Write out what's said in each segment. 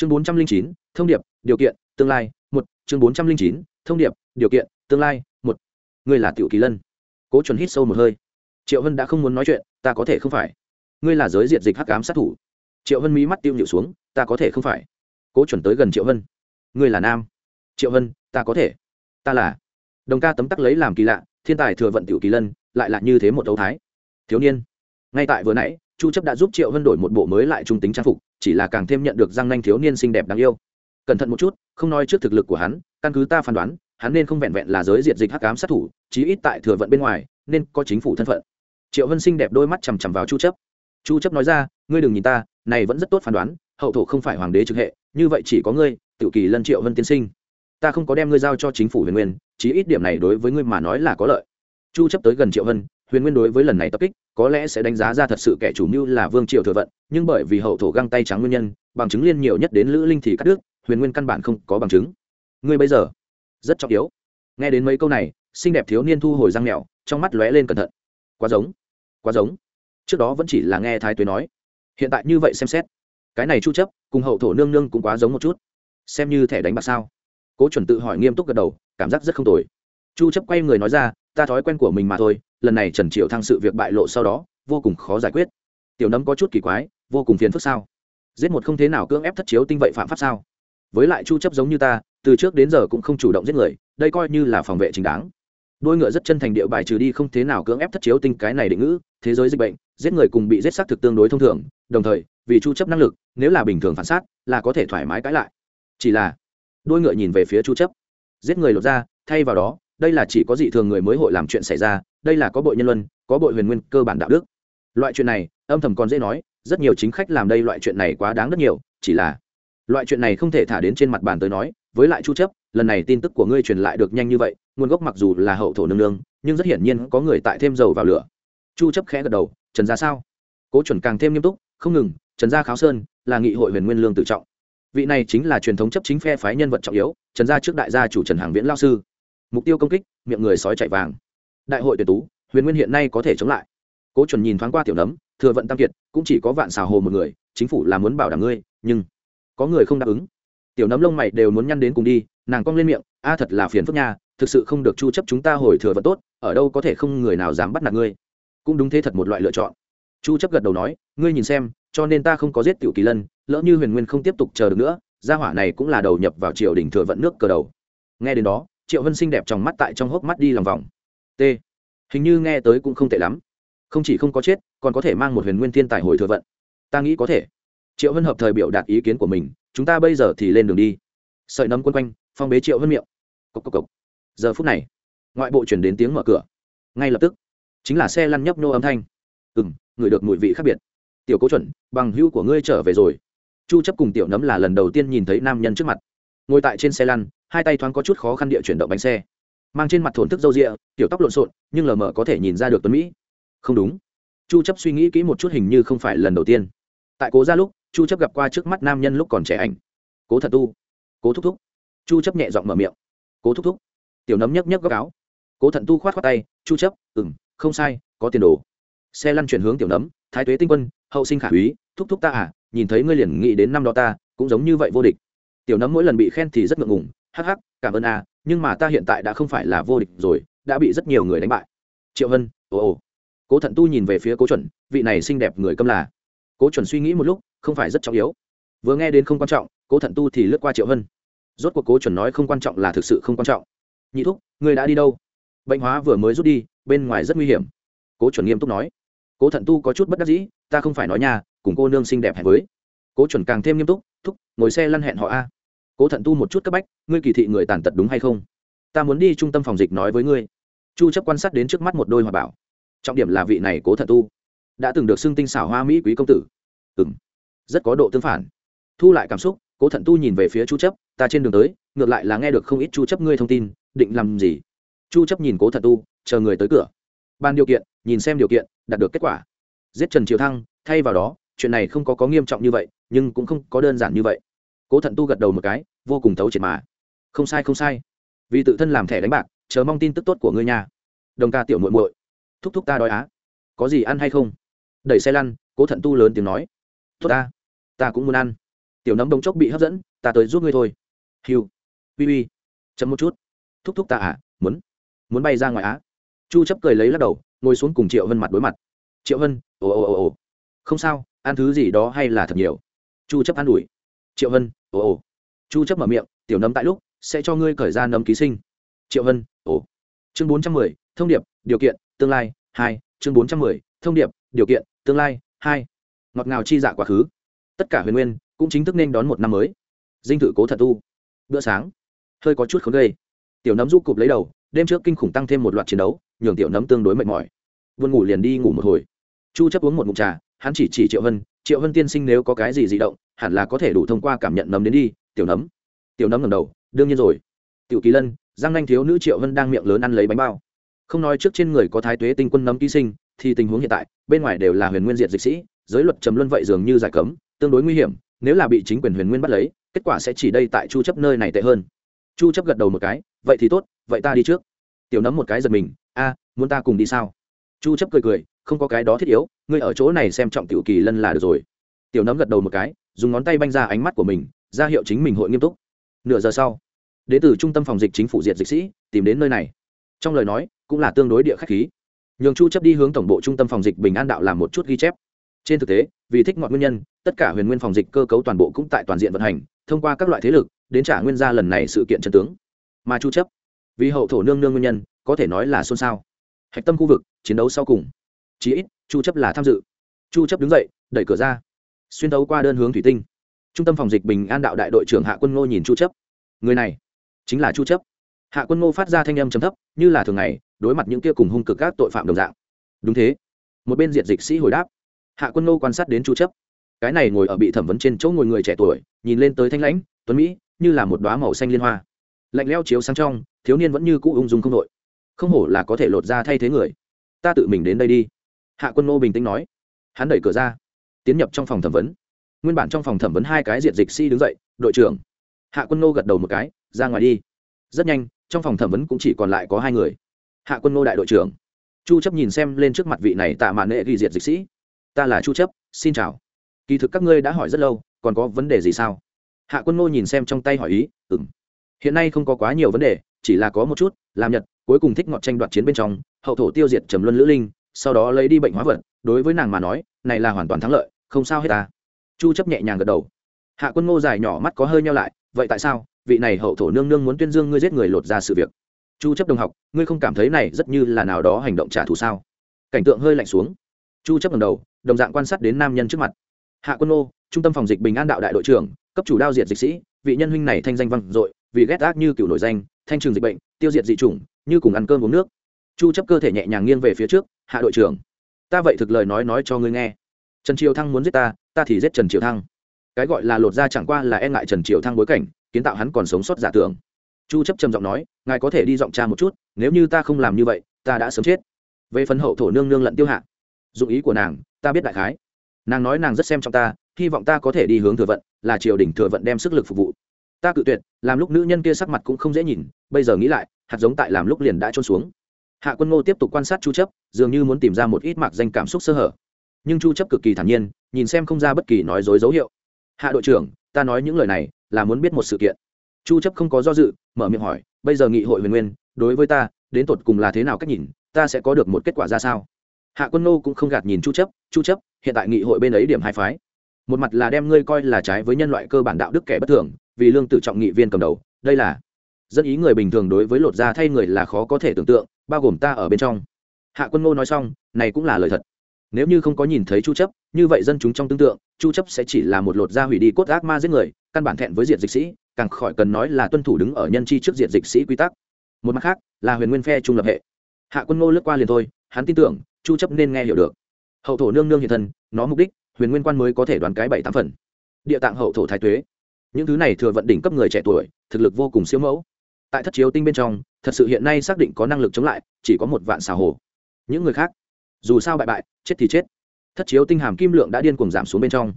chương bốn trăm linh chín, thông điệp, điều kiện, tương lai, một. Chương bốn trăm linh chín, thông điệp, điều kiện, tương lai, một. Ngươi là tiểu kỳ lân. Cố chuẩn hít sâu một hơi. Triệu hân đã không muốn nói chuyện, ta có thể không phải. Ngươi là giới diệt dịch hắc ám sát thủ. Triệu hân mí mắt tiêu nhịu xuống, ta có thể không phải. Cố chuẩn tới gần triệu hân. Ngươi là nam. Triệu hân, ta có thể. Ta là. Đồng ca tấm tắc lấy làm kỳ lạ, thiên tài thừa vận tiểu kỳ lân, lại là như thế một đấu thái. Thiếu niên. Ngay tại vừa nãy, chu chấp đã giúp triệu hân đổi một bộ mới lại trung tính trang phục chỉ là càng thêm nhận được răng nanh thiếu niên xinh đẹp đáng yêu. Cẩn thận một chút, không nói trước thực lực của hắn, căn cứ ta phán đoán, hắn nên không vẹn vẹn là giới diệt dịch hắc ám sát thủ, chí ít tại thừa vận bên ngoài, nên có chính phủ thân phận. Triệu hân xinh đẹp đôi mắt chằm chằm vào chu chấp. Chu chấp nói ra, ngươi đừng nhìn ta, này vẫn rất tốt phán đoán, hậu thổ không phải hoàng đế trực hệ, như vậy chỉ có ngươi, tiểu kỳ lân triệu hân tiên sinh. Ta không có đem ngươi giao cho chính phủ huyền nguyên, chí ít điểm này đối với ngươi mà nói là có lợi. Chu chấp tới gần triệu hân huyền nguyên đối với lần này tập kích, có lẽ sẽ đánh giá ra thật sự kẻ chủ mưu là vương triều thừa vận, nhưng bởi vì hậu thổ găng tay trắng nguyên nhân, bằng chứng liên nhiều nhất đến lữ linh thì cắt đứt, huyền nguyên căn bản không có bằng chứng. Ngươi bây giờ, rất trọng yếu. Nghe đến mấy câu này, xinh đẹp thiếu niên thu hồi răng mèo, trong mắt lóe lên cẩn thận. Quá giống quá giống. Trước đó vẫn chỉ là nghe thái tuế nói. Hiện tại như vậy xem xét, cái này chu chấp cùng hậu thổ nương nương cũng quá giống một chút. Xem như thẻ đánh bạc sao? Cố chuẩn tự hỏi nghiêm túc gật đầu, cảm giác rất không tồi. Chu chấp quay người nói ra ta thói quen của mình mà thôi, lần này trần triệu thăng sự việc bại lộ sau đó, vô cùng khó giải quyết. Tiểu nấm có chút kỳ quái, vô cùng phiền phức sao? Giết một không thế nào cưỡng ép thất chiếu tinh vậy phạm pháp sao? Với lại chu chấp giống như ta, từ trước đến giờ cũng không chủ động giết người, đây coi như là phòng vệ chính đáng. Đôi ngựa rất chân thành địa bài trừ đi không thế nào cưỡng ép thất chiếu tinh cái này định ngữ, thế giới dịch bệnh, giết người cùng bị giết xác thực tương đối thông thường, đồng thời, vì chu chấp năng lực, nếu là bình thường phản sát là có thể thoải mái cãi lại. Chỉ là, đôi ngựa nhìn về phía chu chấp. Giết người lột ra thay vào đó đây là chỉ có dị thường người mới hội làm chuyện xảy ra, đây là có bội nhân luân, có bội huyền nguyên cơ bản đạo đức. Loại chuyện này, âm thầm còn dễ nói, rất nhiều chính khách làm đây loại chuyện này quá đáng rất nhiều, chỉ là loại chuyện này không thể thả đến trên mặt bàn tới nói, với lại chu chấp, lần này tin tức của ngươi truyền lại được nhanh như vậy, nguồn gốc mặc dù là hậu thổ nương nương, nhưng rất hiển nhiên có người tại thêm dầu vào lửa. Chu chấp khẽ gật đầu, trần gia sao? Cố chuẩn càng thêm nghiêm túc, không ngừng, trần gia kháo sơn, là nghị hội huyền nguyên lương tự trọng. Vị này chính là truyền thống chấp chính phe phái nhân vật trọng yếu, trần gia trước đại gia chủ trần hàng viễn lao sư mục tiêu công kích, miệng người sói chạy vàng. Đại hội tuyển tú, huyền nguyên hiện nay có thể chống lại. Cố chuẩn nhìn thoáng qua tiểu nấm, thừa vận tam kiệt, cũng chỉ có vạn xào hồ một người, chính phủ là muốn bảo đảm ngươi, nhưng có người không đáp ứng. Tiểu nấm lông mày đều muốn nhăn đến cùng đi, nàng cong lên miệng, a, thật là phiền phức nha, thực sự không được chu chấp chúng ta hồi thừa vận tốt, ở đâu có thể không người nào dám bắt nạt ngươi. Cũng đúng thế thật một loại lựa chọn. Chu chấp gật đầu nói, ngươi nhìn xem, cho nên ta không có giết tiểu kỳ lân, lỡ như huyền nguyên không tiếp tục chờ được nữa, gia hỏa này cũng là đầu nhập vào triều đình thừa vận nước cờ đầu. Nghe đến đó triệu vân xinh đẹp trong mắt tại trong hốc mắt đi lòng vòng. T. Hình như nghe tới cũng không tệ lắm. Không chỉ không có chết, còn có thể mang một huyền nguyên thiên tài hồi thừa vận. Ta nghĩ có thể. Triệu vân hợp thời biểu đạt ý kiến của mình, chúng ta bây giờ thì lên đường đi. Sợi nấm quân quanh, phong bế triệu vân miệng. Cốc cốc cốc. giờ phút này, ngoại bộ chuyển đến tiếng mở cửa. Ngay lập tức, chính là xe lăn nhấp nô âm thanh. Ừ m người được mùi vị khác biệt. Tiểu cố chuẩn, bằng hữu của ngươi trở về rồi. Chu chấp cùng tiểu nấm là lần đầu tiên nhìn thấy nam nhân trước mặt. Ngồi tại trên xe lăn hai tay thoáng có chút khó khăn địa chuyển động bánh xe. Mang trên mặt thổn thức râu rịa, tiểu tóc lộn xộn, nhưng lờ mờ có thể nhìn ra được tuấn mỹ. Không đúng. Chu chấp suy nghĩ kỹ một chút hình như không phải lần đầu tiên. Tại cố ra lúc, chu chấp gặp qua trước mắt nam nhân lúc còn trẻ ảnh. Cố thật tu. Cố thúc thúc. Chu chấp nhẹ giọng mở miệng. Cố thúc thúc. Tiểu nấm nhấc nhấc góc áo. Cố thận tu khoát khoát tay. Chu chấp, ừm, không sai, có tiền đồ. Xe lăn chuyển hướng tiểu nấm, thái tuế tinh quân, hậu sinh khả úy, thúc thúc ta à nhìn thấy ngươi liền nghĩ đến năm đó ta, cũng giống như vậy vô địch. Tiểu nấm mỗi lần bị khen thì rất ngượng ngùng hắc hắc, cảm ơn a, nhưng mà ta hiện tại đã không phải là vô địch rồi, đã bị rất nhiều người đánh bại. Triệu vân ồ ồ. Cố thận tu nhìn về phía cố chuẩn, vị này xinh đẹp người câm là. Cố chuẩn suy nghĩ một lúc, không phải rất trọng yếu. Vừa nghe đến không quan trọng, cố thận tu thì lướt qua triệu vân rốt cuộc cố chuẩn nói không quan trọng là thực sự không quan trọng. Nhị thúc người đã đi đâu? Bệnh hóa vừa mới rút đi, bên ngoài rất nguy hiểm. Cố chuẩn nghiêm túc nói. Cố thận tu có chút bất đắc dĩ, ta không phải nói nhà cùng cô nương xinh đẹp hẹn với. Cố chuẩn càng thêm nghiêm túc, thúc, ngồi xe lăn hẹn họ a cố thận tu một chút cấp bách, ngươi kỳ thị người tàn tật đúng hay không? Ta muốn đi trung tâm phòng dịch nói với ngươi. Chu chấp quan sát đến trước mắt một đôi hòa bảo. Trọng điểm là vị này cố thận tu. Đã từng được xưng tinh xảo hoa mỹ quý công tử. Ừm. Rất có độ tương phản. Thu lại cảm xúc, cố thận tu nhìn về phía chu chấp, ta trên đường tới, ngược lại là nghe được không ít chu chấp ngươi thông tin, định làm gì? Chu chấp nhìn cố thận tu, chờ người tới cửa. Ban điều kiện, nhìn xem điều kiện, đạt được kết quả. Giết trần triều thăng, thay vào đó, chuyện này không có có nghiêm trọng như vậy, nhưng cũng không có đơn giản như vậy cố thận tu gật đầu một cái, vô cùng thấu triệt mà. Không sai không sai. Vì tự thân làm thẻ đánh bạc, chờ mong tin tức tốt của ngươi nhà đồng ca tiểu muội muội. Thúc thúc ta đói á. Có gì ăn hay không? Đẩy xe lăn, cố thận tu lớn tiếng nói. Thúc ta. Ta cũng muốn ăn. Tiểu nấm đống chốc bị hấp dẫn, ta tới giúp ngươi thôi. Hiu uy uy. Chấm một chút. Thúc thúc ta à muốn. Muốn bay ra ngoài á. Chu chấp cười lấy lắc đầu, ngồi xuống cùng triệu vân mặt đối mặt. Triệu vân, ồ ồ ồ ồ. Không sao, ăn thứ gì đó hay là thật nhiều. Chu chấp ăn ủi triệu Hân, ồ ồ. Chu chấp mở miệng tiểu nấm tại lúc sẽ cho ngươi cởi ra nấm ký sinh. Triệu Hân, ồ. Chương 410, thông điệp điều kiện tương lai hai. Chương 410, thông điệp điều kiện tương lai hai. Ngọt ngào chi dạ quá khứ. Tất cả huyền nguyên cũng chính thức nên đón một năm mới. Dinh thự cố thật tu bữa sáng. Hơi có chút khốn gây. Tiểu nấm du cụp lấy đầu đêm trước kinh khủng tăng thêm một loạt chiến đấu nhường tiểu nấm tương đối mệt mỏi. Vươn ngủ liền đi ngủ một hồi. Chu chấp uống một ngụm trà hắn chỉ chỉ triệu hân triệu hân tiên sinh nếu có cái gì dị động, hẳn là có thể đủ thông qua cảm nhận nấm đến đi, tiểu nấm. Tiểu nấm ngầm đầu, đương nhiên rồi. Tiểu kỳ lân, giang nanh thiếu nữ triệu hân đang miệng lớn ăn lấy bánh bao. Không nói trước trên người có thái tuế tinh quân nấm ký sinh, thì tình huống hiện tại, bên ngoài đều là huyền nguyên diệt dịch sĩ, giới luật trầm luân vậy dường như giải cấm, tương đối nguy hiểm, nếu là bị chính quyền huyền nguyên bắt lấy, kết quả sẽ chỉ đây tại chu chấp nơi này tệ hơn. Chu chấp gật đầu một cái, vậy thì tốt, vậy ta đi trước. Tiểu nấm một cái giật mình, a, muốn ta cùng đi sao? Chu chấp cười cười, không có cái đó thiết yếu, ngươi ở chỗ này xem trọng tiểu kỳ lân là được rồi. Tiểu nấm gật đầu một cái, dùng ngón tay banh ra ánh mắt của mình, ra hiệu chính mình hội nghiêm túc. Nửa giờ sau, đến từ trung tâm phòng dịch chính phủ diệt dịch sĩ, tìm đến nơi này. Trong lời nói, cũng là tương đối địa khách khí. Nhường chu chấp đi hướng tổng bộ trung tâm phòng dịch bình an đạo làm một chút ghi chép. Trên thực tế, vì thích ngọn nguyên nhân, tất cả huyền nguyên phòng dịch cơ cấu toàn bộ cũng tại toàn diện vận hành, thông qua các loại thế lực, đến trả nguyên gia lần này sự kiện chân tướng. Mà chu chấp, vì hậu thổ nương nương nguyên nhân, có thể nói là xôn xao hạch tâm khu vực, chiến đấu sau cùng. Chí ít, chu chấp là tham dự. Chu chấp đứng dậy, đẩy cửa ra. Xuyên đấu qua đơn hướng thủy tinh. Trung tâm phòng dịch bình an đạo đại đội trưởng hạ quân ngô nhìn chu chấp. Người này chính là chu chấp. Hạ quân ngô phát ra thanh âm trầm thấp, như là thường ngày, đối mặt những kia cùng hung cực các tội phạm đồng dạng. Đúng thế. Một bên diện dịch sĩ hồi đáp. Hạ quân ngô quan sát đến chu chấp. Cái này ngồi ở bị thẩm vấn trên chỗ ngồi người trẻ tuổi, nhìn lên tới thanh lãnh, tuấn mỹ, như là một đóa màu xanh liên hoa. Lạnh leo chiếu sáng trong, thiếu niên vẫn như cũ ung dung không đội không hổ là có thể lột ra thay thế người. Ta tự mình đến đây đi. Hạ quân ngô bình tĩnh nói. Hắn đẩy cửa ra, tiến nhập trong phòng thẩm vấn. Nguyên bản trong phòng thẩm vấn hai cái diện dịch sĩ đứng dậy, đội trưởng. Hạ quân ngô gật đầu một cái, ra ngoài đi. Rất nhanh, trong phòng thẩm vấn cũng chỉ còn lại có hai người. Hạ quân ngô đại đội trưởng. Chu chấp nhìn xem lên trước mặt vị này tạ mạn nệ ghi diệt dịch sĩ. Ta là chu chấp, xin chào. Kỳ thực các ngươi đã hỏi rất lâu, còn có vấn đề gì sao? Hạ quân ngô nhìn xem trong tay hỏi ý, ừm. Hiện nay không có quá nhiều vấn đề, chỉ là có một chút, làm nhật cuối cùng thích ngọt tranh đoạt chiến bên trong, hậu thổ tiêu diệt trầm luân lữ linh, sau đó lấy đi bệnh hóa vật, đối với nàng mà nói, này là hoàn toàn thắng lợi, không sao hết ta. Chu chấp nhẹ nhàng gật đầu. Hạ quân ngô dài nhỏ mắt có hơi nhau lại, vậy tại sao, vị này hậu thổ nương nương muốn tuyên dương ngươi giết người lột ra sự việc? Chu chấp đồng học, ngươi không cảm thấy này rất như là nào đó hành động trả thù sao? Cảnh tượng hơi lạnh xuống. Chu chấp ngẩng đầu, đồng dạng quan sát đến nam nhân trước mặt. Hạ quân ngô, trung tâm phòng dịch bình an đạo đại đội trưởng, cấp chủ đao diệt dịch sĩ, vị nhân huynh này thanh danh vang dội, vì ghét ác như cựu nổi danh thanh trường dịch bệnh, tiêu diệt dị chủng, như cùng ăn cơm uống nước. Chu chấp cơ thể nhẹ nhàng nghiêng về phía trước, hạ đội trưởng, ta vậy thực lời nói nói cho ngươi nghe. Trần triều thăng muốn giết ta ta thì giết trần triều thăng. Cái gọi là lột ra chẳng qua là e ngại trần triều thăng bối cảnh, kiến tạo hắn còn sống sót giả tưởng. Chu chấp trầm giọng nói, ngài có thể đi giọng cha một chút, nếu như ta không làm như vậy, ta đã sớm chết. Về phần hậu thổ nương nương lận tiêu hạ, dụng ý của nàng, ta biết đại khái. Nàng nói nàng rất xem trọng ta, hy vọng ta có thể đi hướng thừa vận, là triều đình thừa vận đem sức lực phục vụ ta cự tuyệt, làm lúc nữ nhân kia sắc mặt cũng không dễ nhìn, bây giờ nghĩ lại, hạt giống tại làm lúc liền đã trôn xuống. Hạ quân ngô tiếp tục quan sát chu chấp, dường như muốn tìm ra một ít mạc danh cảm xúc sơ hở. Nhưng chu chấp cực kỳ thản nhiên, nhìn xem không ra bất kỳ nói dối dấu hiệu. Hạ đội trưởng, ta nói những lời này là muốn biết một sự kiện. Chu chấp không có do dự, mở miệng hỏi, bây giờ nghị hội huyền nguyên, đối với ta, đến tột cùng là thế nào cách nhìn, ta sẽ có được một kết quả ra sao? Hạ quân nô cũng không gạt nhìn chu chấp chu chấp, hiện tại nghị hội bên ấy điểm hai phái. Một mặt là đem ngươi coi là trái với nhân loại cơ bản đạo đức kẻ bất thường vì lương tử trọng nghị viên cầm đầu, đây là dân ý người bình thường đối với lột da thay người là khó có thể tưởng tượng, bao gồm ta ở bên trong. Hạ quân ngô nói xong, này cũng là lời thật. Nếu như không có nhìn thấy chu chấp, như vậy dân chúng trong tương tượng, chu chấp sẽ chỉ là một lột da hủy đi cốt ác ma giết người, căn bản thẹn với diệt dịch sĩ, càng khỏi cần nói là tuân thủ đứng ở nhân chi trước diệt dịch sĩ quy tắc. Một mặt khác, là huyền nguyên phe trung lập hệ. Hạ quân ngô lướt qua liền thôi, hắn tin tưởng, chu chấp nên nghe hiểu được. Hậu thổ nương nương hiện thân, nó mục đích, huyền nguyên quan mới có thể đoán cái bảy tám phần. Địa tạng hậu thổ thái tuế những thứ này thừa vận đỉnh cấp người trẻ tuổi, thực lực vô cùng siêu mẫu. Tại thất chiếu tinh bên trong, thật sự hiện nay xác định có năng lực chống lại, chỉ có một vạn xào hồ những người khác, dù sao bại bại, chết thì chết. Thất chiếu tinh hàm kim lượng đã điên cuồng giảm xuống bên trong.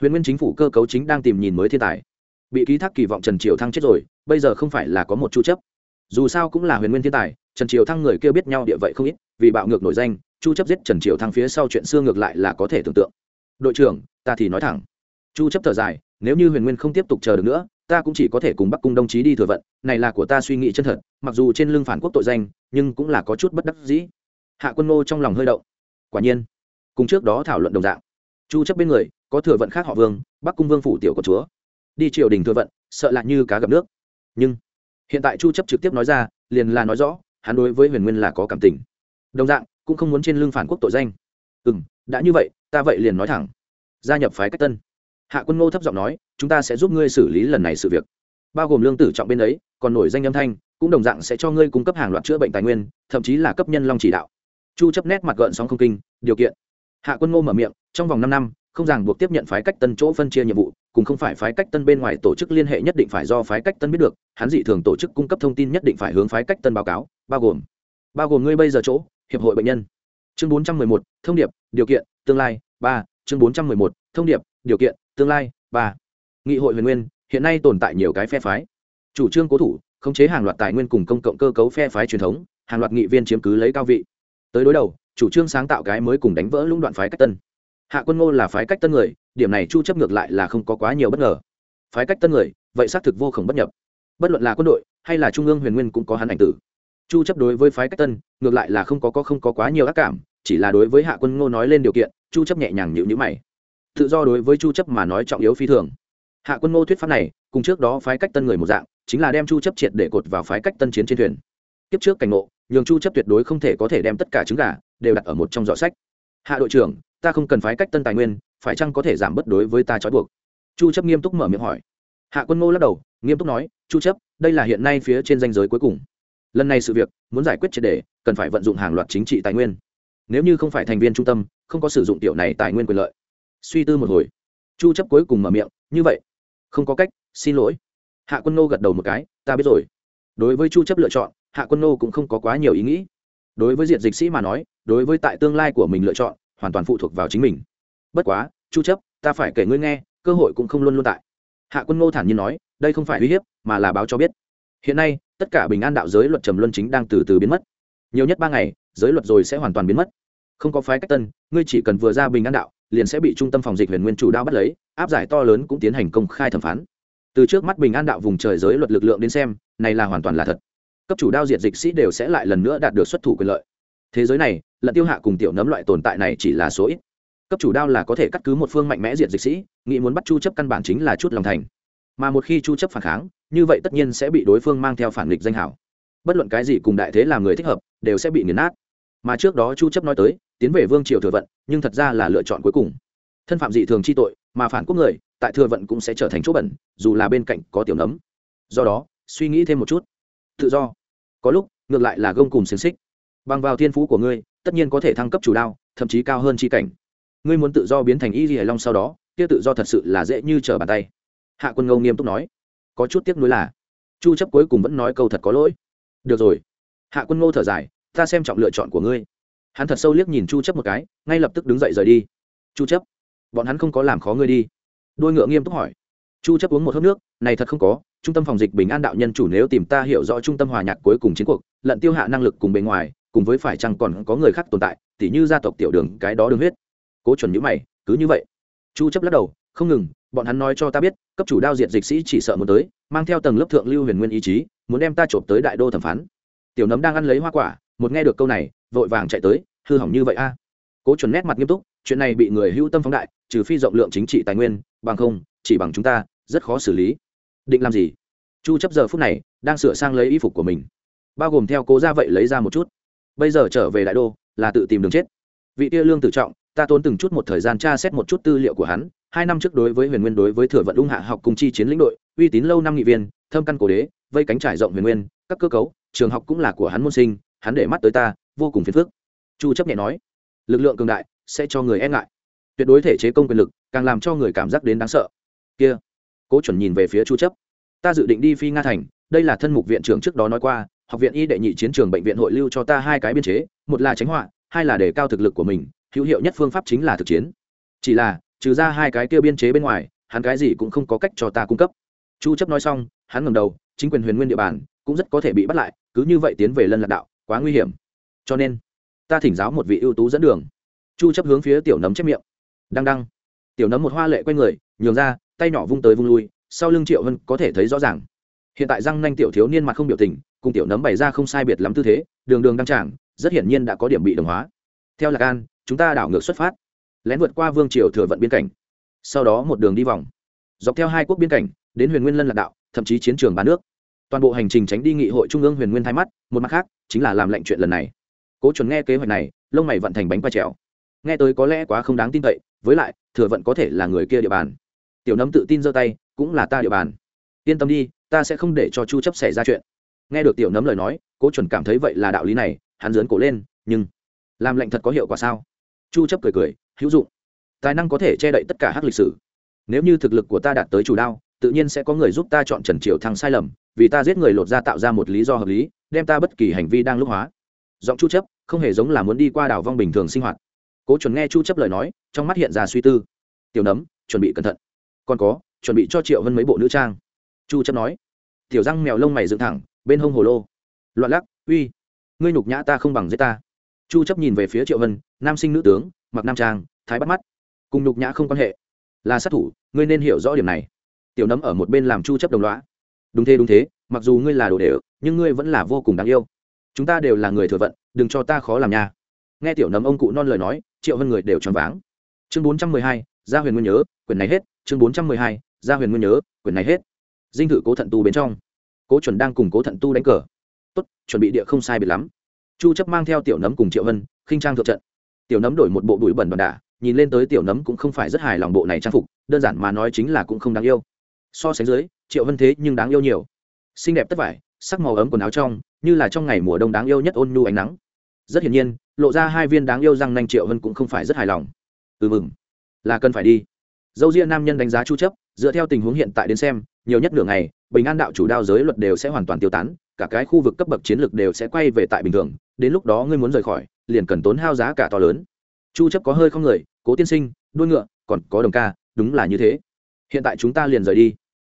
Huyền nguyên chính phủ cơ cấu chính đang tìm nhìn mới thiên tài. Bị ký thác kỳ vọng trần triều thăng chết rồi, bây giờ không phải là có một chu chấp. Dù sao cũng là huyền nguyên thiên tài, trần triều thăng người kêu biết nhau địa vậy không ít, vì bạo ngược nổi danh, chu chấp giết trần triều thăng phía sau chuyện xưa ngược lại là có thể tưởng tượng. Đội trưởng, ta thì nói thẳng. Chu chấp thở dài nếu như huyền nguyên không tiếp tục chờ được nữa, ta cũng chỉ có thể cùng bắc cung đồng chí đi thừa vận, này là của ta suy nghĩ chân thật, mặc dù trên lưng phản quốc tội danh, nhưng cũng là có chút bất đắc dĩ. Hạ quân ngô trong lòng hơi động. Quả nhiên, cùng trước đó thảo luận đồng dạng, chu chấp bên người, có thừa vận khác họ vương, bắc cung vương phủ tiểu của chúa. Đi triều đình thừa vận, sợ là như cá gặp nước. Nhưng, hiện tại chu chấp trực tiếp nói ra, liền là nói rõ, hắn đối với huyền nguyên là có cảm tình. Đồng dạng, cũng không muốn trên lưng phản quốc tội danh. Ừm, đã như vậy, ta vậy liền nói thẳng. Gia nhập phái cách tân hạ quân ngô thấp giọng nói chúng ta sẽ giúp ngươi xử lý lần này sự việc. Bao gồm lương tử trọng bên ấy còn nổi danh âm thanh cũng đồng dạng sẽ cho ngươi cung cấp hàng loạt chữa bệnh tài nguyên thậm chí là cấp nhân long chỉ đạo. Chu chấp nét mặt gợn sóng không kinh điều kiện. Hạ quân ngô mở miệng trong vòng 5 năm không ràng buộc tiếp nhận phái cách tân chỗ phân chia nhiệm vụ cũng không phải phái cách tân bên ngoài tổ chức liên hệ nhất định phải do phái cách tân biết được hắn dị thường tổ chức cung cấp thông tin nhất định phải hướng phái cách tân báo cáo bao gồm bao gồm ngươi bây giờ chỗ hiệp hội bệnh nhân. Chương 411, thông điệp điều kiện tương lai. Ba chương 411, thông điệp điều kiện tương lai, ba. Nghị hội huyền nguyên, hiện nay tồn tại nhiều cái phe phái. Chủ trương cố thủ, khống chế hàng loạt tài nguyên cùng công cộng cơ cấu phe phái truyền thống, hàng loạt nghị viên chiếm cứ lấy cao vị. Tới đối đầu, chủ trương sáng tạo cái mới cùng đánh vỡ lũng đoạn phái cách tân. Hạ quân ngô là phái cách tân người, điểm này chu chấp ngược lại là không có quá nhiều bất ngờ. Phái cách tân người, vậy xác thực vô khổng bất nhập. Bất luận là quân đội, hay là trung ương huyền nguyên cũng có hắn ảnh tử. Chu chấp đối với phái cách tân, ngược lại là không có có không có quá nhiều ác cảm, chỉ là đối với hạ quân ngô nói lên điều kiện, chu chấp nhẹ nhàng nhịu nhữ mày tự do đối với chu chấp mà nói trọng yếu phi thường. Hạ quân ngô thuyết pháp này, cùng trước đó phái cách tân người một dạng, chính là đem chu chấp triệt để cột vào phái cách tân chiến trên thuyền. Tiếp trước cảnh ngộ, nhường chu chấp tuyệt đối không thể có thể đem tất cả trứng gà đều đặt ở một trong giỏ sách. Hạ đội trưởng, ta không cần phái cách tân tài nguyên, phải chăng có thể giảm bớt đối với ta trói buộc? Chu chấp nghiêm túc mở miệng hỏi. Hạ quân ngô lắc đầu, nghiêm túc nói, chu chấp, đây là hiện nay phía trên danh giới cuối cùng. Lần này sự việc, muốn giải quyết triệt để, cần phải vận dụng hàng loạt chính trị tài nguyên. Nếu như không phải thành viên trung tâm, không có sử dụng tiểu này tài nguyên quyền lợi suy tư một hồi. Chu chấp cuối cùng mở miệng, như vậy, không có cách, xin lỗi. Hạ quân nô gật đầu một cái, ta biết rồi. Đối với chu chấp lựa chọn, hạ quân nô cũng không có quá nhiều ý nghĩ. Đối với diện dịch sĩ mà nói, đối với tại tương lai của mình lựa chọn, hoàn toàn phụ thuộc vào chính mình. Bất quá, chu chấp, ta phải kể ngươi nghe, cơ hội cũng không luôn luôn tại. Hạ quân nô thản nhiên nói, đây không phải uy hiếp, mà là báo cho biết. Hiện nay, tất cả bình an đạo giới luật trầm luân chính đang từ từ biến mất. Nhiều nhất ba ngày, giới luật rồi sẽ hoàn toàn biến mất. Không có phái cách tân, ngươi chỉ cần vừa ra bình an đạo liền sẽ bị trung tâm phòng dịch huyền nguyên chủ đao bắt lấy, áp giải to lớn cũng tiến hành công khai thẩm phán. Từ trước mắt bình an đạo vùng trời giới luật lực lượng đến xem, này là hoàn toàn là thật. Cấp chủ đao diệt dịch sĩ đều sẽ lại lần nữa đạt được xuất thủ quyền lợi. Thế giới này, lận tiêu hạ cùng tiểu nấm loại tồn tại này chỉ là số ít. Cấp chủ đao là có thể cắt cứ một phương mạnh mẽ diệt dịch sĩ, nghĩ muốn bắt chu chấp căn bản chính là chút lòng thành. Mà một khi chu chấp phản kháng, như vậy tất nhiên sẽ bị đối phương mang theo phản nghịch danh hảo. Bất luận cái gì cùng đại thế làm người thích hợp, đều sẽ bị nghiền nát. Mà trước đó chu chấp nói tới tiến về vương triều thừa vận, nhưng thật ra là lựa chọn cuối cùng. Thân phạm dị thường chi tội, mà phản quốc người, tại thừa vận cũng sẽ trở thành chỗ bẩn, dù là bên cạnh có tiểu nấm. Do đó, suy nghĩ thêm một chút. Tự do. Có lúc, ngược lại là gông cùng xiềng xích. Bằng vào thiên phú của ngươi, tất nhiên có thể thăng cấp chủ đao, thậm chí cao hơn chi cảnh. Ngươi muốn tự do biến thành y di hài long sau đó, kia tự do thật sự là dễ như trở bàn tay. Hạ quân ngâu nghiêm túc nói. Có chút tiếc nuối là, chu chấp cuối cùng vẫn nói câu thật có lỗi. Được rồi. Hạ quân ngô thở dài, ta xem trọng lựa chọn của ngươi hắn thật sâu liếc nhìn chu chấp một cái, ngay lập tức đứng dậy rời đi. Chu chấp, bọn hắn không có làm khó ngươi đi. Đôi ngựa nghiêm túc hỏi. Chu chấp uống một hớp nước, này thật không có, trung tâm phòng dịch bình an đạo nhân chủ nếu tìm ta hiểu rõ trung tâm hòa nhạc cuối cùng chiến cuộc, lận tiêu hạ năng lực cùng bề ngoài, cùng với phải chăng còn có người khác tồn tại, tỉ như gia tộc tiểu đường, cái đó đường huyết. Cố chuẩn nhữ mày, cứ như vậy. Chu chấp lắc đầu, không ngừng, bọn hắn nói cho ta biết, cấp chủ đao diệt dịch sĩ chỉ sợ muốn tới, mang theo tầng lớp thượng lưu huyền nguyên ý chí, muốn đem ta trộm tới đại đô thẩm phán. Tiểu nấm đang ăn lấy hoa quả, một nghe được câu này vội vàng chạy tới, hư hỏng như vậy a. Cố chuẩn nét mặt nghiêm túc, chuyện này bị người hưu tâm phóng đại, trừ phi rộng lượng chính trị tài nguyên, bằng không, chỉ bằng chúng ta, rất khó xử lý. Định làm gì? Chu chấp giờ phút này, đang sửa sang lấy y phục của mình. Bao gồm theo cố ra vậy lấy ra một chút. Bây giờ trở về đại đô, là tự tìm đường chết. Vị tia lương tử trọng, ta tốn từng chút một thời gian tra xét một chút tư liệu của hắn, hai năm trước đối với huyền nguyên đối với thừa vận ung hạ học cùng chi chiến lĩnh đội, uy tín lâu năm nghị viên, thâm căn cổ đế, vây cánh trải rộng huyền nguyên, các cơ cấu, trường học cũng là của hắn môn sinh, hắn để mắt tới ta vô cùng phiền phức. Chu chấp nhẹ nói, lực lượng cường đại sẽ cho người e ngại, tuyệt đối thể chế công quyền lực càng làm cho người cảm giác đến đáng sợ. Kia, cố chuẩn nhìn về phía chu chấp, ta dự định đi phi nga thành, đây là thân mục viện trưởng trước đó nói qua, học viện y đệ nhị chiến trường bệnh viện hội lưu cho ta hai cái biên chế, một là tránh họa, hai là để cao thực lực của mình, hữu hiệu nhất phương pháp chính là thực chiến. Chỉ là, trừ ra hai cái kia biên chế bên ngoài, hắn cái gì cũng không có cách cho ta cung cấp. Chu chấp nói xong, hắn ngẩng đầu, chính quyền huyền nguyên địa bàn cũng rất có thể bị bắt lại, cứ như vậy tiến về lân lạc đạo, quá nguy hiểm cho nên ta thỉnh giáo một vị ưu tú dẫn đường. Chu chấp hướng phía tiểu nấm chép miệng. Đang đăng. Tiểu nấm một hoa lệ quay người, nhường ra, tay nhỏ vung tới vung lui, sau lưng triệu vân có thể thấy rõ ràng. Hiện tại răng nanh tiểu thiếu niên mặt không biểu tình, cùng tiểu nấm bày ra không sai biệt lắm tư thế, đường đường đăng tràng, rất hiển nhiên đã có điểm bị đồng hóa. Theo lạc an, chúng ta đảo ngược xuất phát. Lén vượt qua vương triều thừa vận biên cảnh. Sau đó một đường đi vòng. Dọc theo hai quốc biên cảnh, đến huyền nguyên lân lạc đạo, thậm chí chiến trường ba nước. Toàn bộ hành trình tránh đi nghị hội trung ương huyền nguyên thái mắt, một mặt khác, chính là làm lệnh chuyện lần này cố chuẩn nghe kế hoạch này, lông mày vận thành bánh quay trèo. Nghe tới có lẽ quá không đáng tin cậy, với lại, thừa vận có thể là người kia địa bàn. Tiểu nấm tự tin giơ tay, cũng là ta địa bàn. Yên tâm đi, ta sẽ không để cho chu chấp xảy ra chuyện. Nghe được tiểu nấm lời nói, cố chuẩn cảm thấy vậy là đạo lý này, hắn dướn cổ lên, nhưng làm lệnh thật có hiệu quả sao? Chu chấp cười cười, hữu dụng. Tài năng có thể che đậy tất cả hắc lịch sử. Nếu như thực lực của ta đạt tới chủ đao, tự nhiên sẽ có người giúp ta chọn trần triều thăng sai lầm, vì ta giết người lột ra tạo ra một lý do hợp lý, đem ta bất kỳ hành vi đang lúc hóa. Giọng chu chấp không hề giống là muốn đi qua đảo vong bình thường sinh hoạt. Cố chuẩn nghe chu chấp lời nói, trong mắt hiện ra suy tư. Tiểu nấm, chuẩn bị cẩn thận. Còn có, chuẩn bị cho triệu vân mấy bộ nữ trang. Chu chấp nói. Tiểu răng mèo lông mày dựng thẳng, bên hông hồ lô. Loạn lắc, uy, ngươi nhục nhã ta không bằng giết ta. Chu chấp nhìn về phía triệu vân, nam sinh nữ tướng, mặc nam trang, thái bắt mắt. Cùng nhục nhã không quan hệ. Là sát thủ, ngươi nên hiểu rõ điểm này. Tiểu nấm ở một bên làm chu chấp đồng lõa đúng thế đúng thế, mặc dù ngươi là đồ đệ, nhưng ngươi vẫn là vô cùng đáng yêu. Chúng ta đều là người thừa vận đừng cho ta khó làm nha. Nghe tiểu nấm ông cụ non lời nói triệu hơn người đều choáng váng. Chương 412, gia huyền nguyên nhớ quyển này hết. Chương 412, gia huyền nguyên nhớ quyển này hết. Dinh thự cố thận tu bên trong. Cố chuẩn đang cùng cố thận tu đánh cờ. Tốt chuẩn bị địa không sai biệt lắm. Chu chấp mang theo tiểu nấm cùng triệu hân khinh trang thượng trận. Tiểu nấm đổi một bộ bụi bẩn đòn đả nhìn lên tới tiểu nấm cũng không phải rất hài lòng bộ này trang phục đơn giản mà nói chính là cũng không đáng yêu. So sánh dưới triệu hân thế nhưng đáng yêu nhiều. Xinh đẹp tất vải sắc màu ấm quần áo trong như là trong ngày mùa đông đáng yêu nhất ôn nhu ánh nắng rất hiển nhiên, lộ ra hai viên đáng yêu răng nanh triệu hân cũng không phải rất hài lòng. Ừ mừng. Là cần phải đi. Dâu ria nam nhân đánh giá chu chấp, dựa theo tình huống hiện tại đến xem, nhiều nhất nửa ngày, bình an đạo chủ đao giới luật đều sẽ hoàn toàn tiêu tán, cả cái khu vực cấp bậc chiến lược đều sẽ quay về tại bình thường, đến lúc đó ngươi muốn rời khỏi, liền cần tốn hao giá cả to lớn. Chu chấp có hơi không người, cố tiên sinh, đuôi ngựa, còn có đồng ca, đúng là như thế. Hiện tại chúng ta liền rời đi.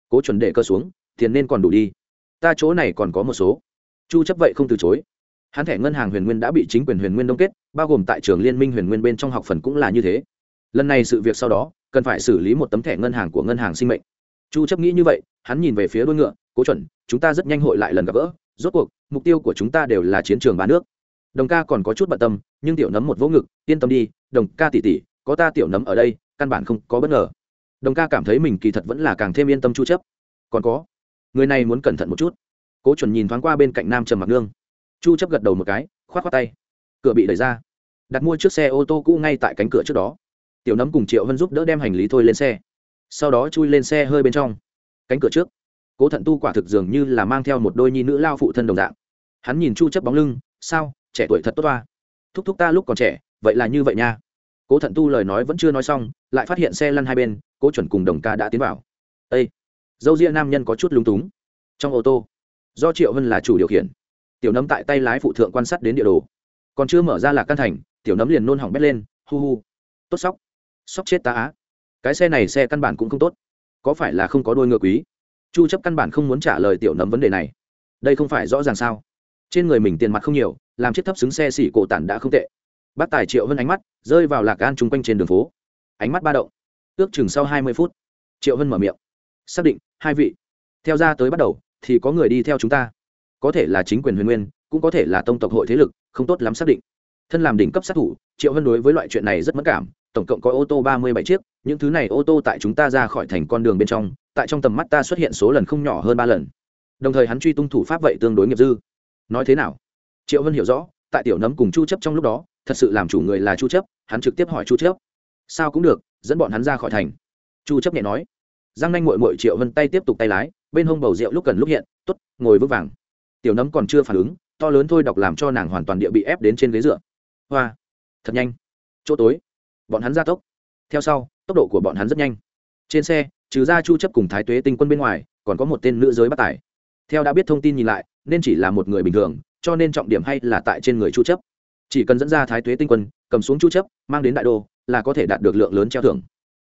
Cố chuẩn để cơ xuống, tiền nên còn đủ đi. Ta chỗ này còn có một số. Chu chấp vậy không từ chối hắn thẻ ngân hàng huyền nguyên đã bị chính quyền huyền nguyên đông kết bao gồm tại trường liên minh huyền nguyên bên trong học phần cũng là như thế. Lần này sự việc sau đó cần phải xử lý một tấm thẻ ngân hàng của ngân hàng sinh mệnh. Chu chấp nghĩ như vậy hắn nhìn về phía đuôi ngựa cố chuẩn chúng ta rất nhanh hội lại lần gặp gỡ rốt cuộc mục tiêu của chúng ta đều là chiến trường ba nước. Đồng ca còn có chút bận tâm nhưng tiểu nấm một vỗ ngực yên tâm đi đồng ca tỷ tỷ, có ta tiểu nấm ở đây căn bản không có bất ngờ. Đồng ca cảm thấy mình kỳ thật vẫn là càng thêm yên tâm chu chấp. Còn có người này muốn cẩn thận một chút. Cố chuẩn nhìn thoáng qua bên cạnh nam trầm mặc nương chu chấp gật đầu một cái, khoát khoát tay. Cửa bị đẩy ra. Đặt mua chiếc xe ô tô cũ ngay tại cánh cửa trước đó. Tiểu nấm cùng triệu hân giúp đỡ đem hành lý thôi lên xe. Sau đó chui lên xe hơi bên trong. Cánh cửa trước. Cố thận tu quả thực dường như là mang theo một đôi nhi nữ lao phụ thân đồng dạng. Hắn nhìn chu chấp bóng lưng, sao? Trẻ tuổi thật tốt toa. Thúc thúc ta lúc còn trẻ, vậy là như vậy nha. Cố thận tu lời nói vẫn chưa nói xong, lại phát hiện xe lăn hai bên, cố chuẩn cùng đồng ca đã tiến vào. Ê! dâu ria nam nhân có chút lúng túng. Trong ô tô, do triệu vân là chủ điều khiển tiểu nấm tại tay lái phụ thượng quan sát đến địa đồ. Còn chưa mở ra là căn thành, tiểu nấm liền nôn hỏng bét lên, hu hu. Tốt sóc. Sóc chết ta á. Cái xe này xe căn bản cũng không tốt. Có phải là không có đôi ngựa quý? Chu chấp căn bản không muốn trả lời tiểu nấm vấn đề này. Đây không phải rõ ràng sao? Trên người mình tiền mặt không nhiều, làm chiếc thấp xứng xe xỉ cổ tản đã không tệ. Bác tài triệu hơn ánh mắt rơi vào lạc an chung quanh trên đường phố. Ánh mắt ba động. Ước chừng sau 20 phút, triệu hơn mở miệng. Xác định, hai vị. Theo ra tới bắt đầu, thì có người đi theo chúng ta có thể là chính quyền huyền nguyên, cũng có thể là tông tộc hội thế lực, không tốt lắm xác định. Thân làm đỉnh cấp sát thủ, triệu hân đối với loại chuyện này rất mất cảm, tổng cộng có ô tô ba mươi bảy chiếc, những thứ này ô tô tại chúng ta ra khỏi thành con đường bên trong, tại trong tầm mắt ta xuất hiện số lần không nhỏ hơn ba lần. Đồng thời hắn truy tung thủ pháp vậy tương đối nghiệp dư. Nói thế nào? Triệu vân hiểu rõ, tại tiểu nấm cùng chu chấp trong lúc đó, thật sự làm chủ người là chu chấp, hắn trực tiếp hỏi chu chấp. Sao cũng được, dẫn bọn hắn ra khỏi thành. Chu chấp nhẹ nói. Giang nanh mội mội triệu vân tay tiếp tục tay lái, bên hông bầu rượu lúc cần lúc hiện, tốt, ngồi vững vàng tiểu nấm còn chưa phản ứng, to lớn thôi đọc làm cho nàng hoàn toàn địa bị ép đến trên ghế dựa. Hoa, thật nhanh. Chỗ tối, bọn hắn ra tốc. Theo sau, tốc độ của bọn hắn rất nhanh. Trên xe, trừ ra chu chấp cùng thái tuế tinh quân bên ngoài, còn có một tên nữ giới bắt tải theo đã biết thông tin nhìn lại, nên chỉ là một người bình thường, cho nên trọng điểm hay là tại trên người chu chấp. Chỉ cần dẫn ra thái tuế tinh quân, cầm xuống chu chấp, mang đến đại đô, là có thể đạt được lượng lớn treo thưởng.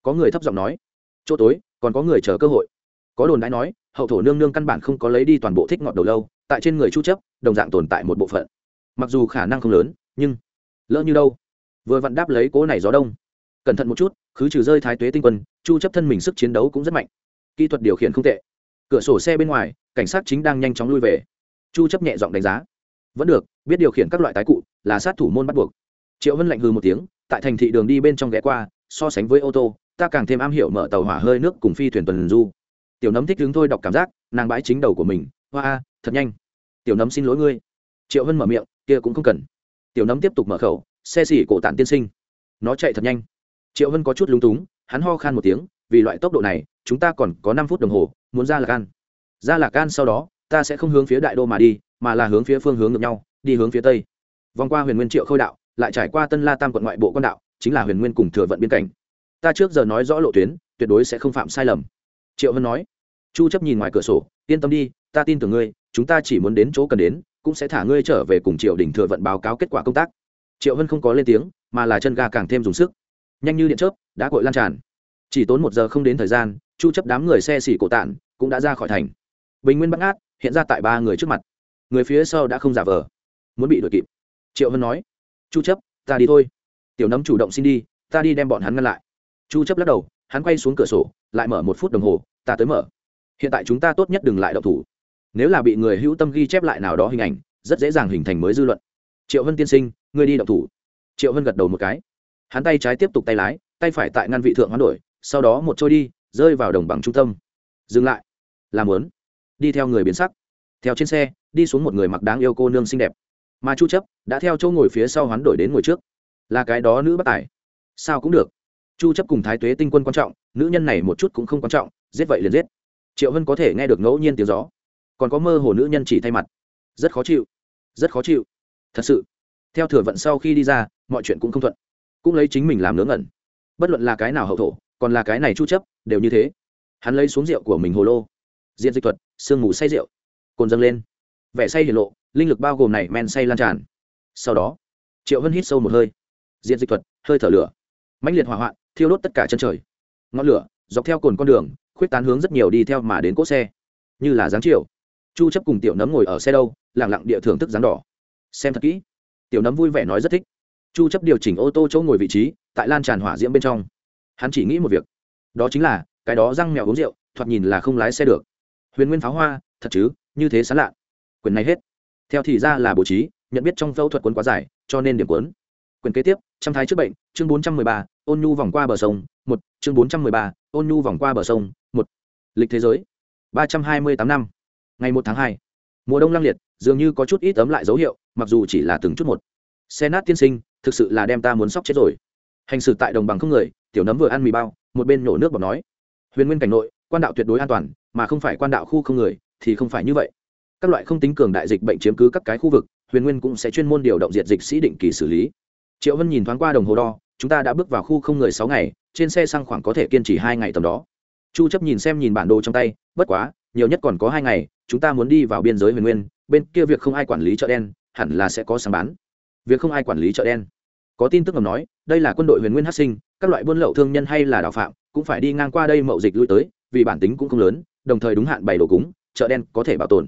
Có người thấp giọng nói, chỗ tối, còn có người chờ cơ hội. Có đồn đãi nói, hậu thổ nương nương căn bản không có lấy đi toàn bộ thích ngọt đầu lâu tại trên người chu chấp, đồng dạng tồn tại một bộ phận. Mặc dù khả năng không lớn, nhưng lỡ như đâu, vừa vặn đáp lấy cố này gió đông. Cẩn thận một chút, khứ trừ rơi thái tuế tinh quân, chu chấp thân mình sức chiến đấu cũng rất mạnh. Kỹ thuật điều khiển không tệ. Cửa sổ xe bên ngoài, cảnh sát chính đang nhanh chóng lui về. Chu chấp nhẹ giọng đánh giá. Vẫn được, biết điều khiển các loại tái cụ, là sát thủ môn bắt buộc. Triệu vân lạnh hừ một tiếng, tại thành thị đường đi bên trong ghé qua, so sánh với ô tô, ta càng thêm am hiểu mở tàu hỏa hơi nước cùng phi thuyền tuần du. Tiểu nấm thích đứng thôi đọc cảm giác, nàng bãi chính đầu của mình, hoa thật nhanh. Tiểu nấm xin lỗi ngươi. Triệu vân mở miệng, kia cũng không cần. Tiểu nấm tiếp tục mở khẩu, xe xỉ cổ tản tiên sinh. Nó chạy thật nhanh. Triệu vân có chút lúng túng, hắn ho khan một tiếng, vì loại tốc độ này, chúng ta còn có năm phút đồng hồ, muốn ra lạc an. Ra lạc an sau đó, ta sẽ không hướng phía đại đô mà đi, mà là hướng phía phương hướng ngược nhau, đi hướng phía tây. Vòng qua huyền nguyên triệu khôi đạo, lại trải qua tân la tam quận ngoại bộ con đạo, chính là huyền nguyên cùng thừa vận biên cảnh. Ta trước giờ nói rõ lộ tuyến, tuyệt đối sẽ không phạm sai lầm. Triệu hân nói. Chu chấp nhìn ngoài cửa sổ, yên tâm đi ta tin tưởng ngươi, chúng ta chỉ muốn đến chỗ cần đến, cũng sẽ thả ngươi trở về cùng triệu đỉnh thừa vận báo cáo kết quả công tác. Triệu hân không có lên tiếng, mà là chân ga càng thêm dùng sức. Nhanh như điện chớp, đã cội lan tràn. Chỉ tốn một giờ không đến thời gian, chu chấp đám người xe xỉ cổ tạn cũng đã ra khỏi thành. Bình nguyên bắt ngát, hiện ra tại ba người trước mặt. Người phía sau đã không giả vờ, muốn bị đuổi kịp. Triệu hân nói, chu chấp, ta đi thôi. Tiểu nấm chủ động xin đi, ta đi đem bọn hắn ngăn lại. Chu chấp lắc đầu, hắn quay xuống cửa sổ, lại mở một phút đồng hồ, ta tới mở. Hiện tại chúng ta tốt nhất đừng lại động thủ nếu là bị người hữu tâm ghi chép lại nào đó hình ảnh, rất dễ dàng hình thành mới dư luận. Triệu hân tiên sinh, ngươi đi động thủ. Triệu hân gật đầu một cái. Hắn tay trái tiếp tục tay lái, tay phải tại ngăn vị thượng hoán đổi, sau đó một trôi đi, rơi vào đồng bằng trung tâm. Dừng lại. Làm lớn đi theo người biến sắc. Theo trên xe, đi xuống một người mặc đáng yêu cô nương xinh đẹp. Mà chu chấp đã theo chỗ ngồi phía sau hoán đổi đến ngồi trước. Là cái đó nữ bất tài. Sao cũng được. Chu chấp cùng thái tuế tinh quân quan trọng, nữ nhân này một chút cũng không quan trọng, giết vậy liền giết. Triệu hân có thể nghe được ngẫu nhiên tiếng gió còn có mơ hồ nữ nhân chỉ thay mặt. Rất khó chịu, rất khó chịu. Thật sự, theo thừa vận sau khi đi ra, mọi chuyện cũng không thuận. Cũng lấy chính mình làm nướng ẩn bất luận là cái nào hậu thổ, còn là cái này chu chấp, đều như thế. Hắn lấy xuống rượu của mình hồ lô. Diện dịch thuật, sương mù say rượu. Cồn dâng lên. Vẻ say hiển lộ, linh lực bao gồm này men say lan tràn. Sau đó, triệu hân hít sâu một hơi. Diện dịch thuật, hơi thở lửa. Mãnh liệt hỏa hoạn, thiêu đốt tất cả chân trời. Ngọn lửa, dọc theo cồn con đường, khuyết tán hướng rất nhiều đi theo mà đến cỗ xe. Như là dáng chiều chu chấp cùng tiểu nấm ngồi ở xe đâu, lặng lặng địa thưởng thức dáng đỏ. Xem thật kỹ. Tiểu nấm vui vẻ nói rất thích. Chu chấp điều chỉnh ô tô chỗ ngồi vị trí, tại lan tràn hỏa diễm bên trong. Hắn chỉ nghĩ một việc. Đó chính là, cái đó răng mèo uống rượu, thoạt nhìn là không lái xe được. Huyền nguyên pháo hoa, thật chứ, như thế sán lạ. Quyền này hết. Theo thì ra là bố trí, nhận biết trong phẫu thuật cuốn quá dài, cho nên điểm cuốn. Quyền kế tiếp, trăm thái trước bệnh, chương bốn trăm mười ba, ôn nhu vòng qua bờ sông, một, chương bốn trăm mười ba, ôn nhu vòng qua bờ sông, một. Lịch thế giới, ba trăm hai mươi tám năm ngày một tháng hai. Mùa đông lăng liệt, dường như có chút ít ấm lại dấu hiệu, mặc dù chỉ là từng chút một. Xe nát tiên sinh, thực sự là đem ta muốn sóc chết rồi. Hành xử tại đồng bằng không người, tiểu nấm vừa ăn mì bao, một bên nổ nước bọc nói. Huyền nguyên cảnh nội, quan đạo tuyệt đối an toàn, mà không phải quan đạo khu không người, thì không phải như vậy. Các loại không tính cường đại dịch bệnh chiếm cứ các cái khu vực, huyền nguyên cũng sẽ chuyên môn điều động diệt dịch sĩ định kỳ xử lý. Triệu vân nhìn thoáng qua đồng hồ đo, chúng ta đã bước vào khu không người sáu ngày, trên xe xăng khoảng có thể kiên trì hai ngày tầm đó. Chu chấp nhìn xem nhìn bản đồ trong tay, bất quá, nhiều nhất còn có hai ngày chúng ta muốn đi vào biên giới huyền nguyên, bên kia việc không ai quản lý chợ đen, hẳn là sẽ có sáng bán. Việc không ai quản lý chợ đen. Có tin tức ngầm nói, đây là quân đội huyền nguyên hát sinh, các loại buôn lậu thương nhân hay là đào phạm, cũng phải đi ngang qua đây mậu dịch lui tới, vì bản tính cũng không lớn, đồng thời đúng hạn bày đồ cúng, chợ đen có thể bảo tồn.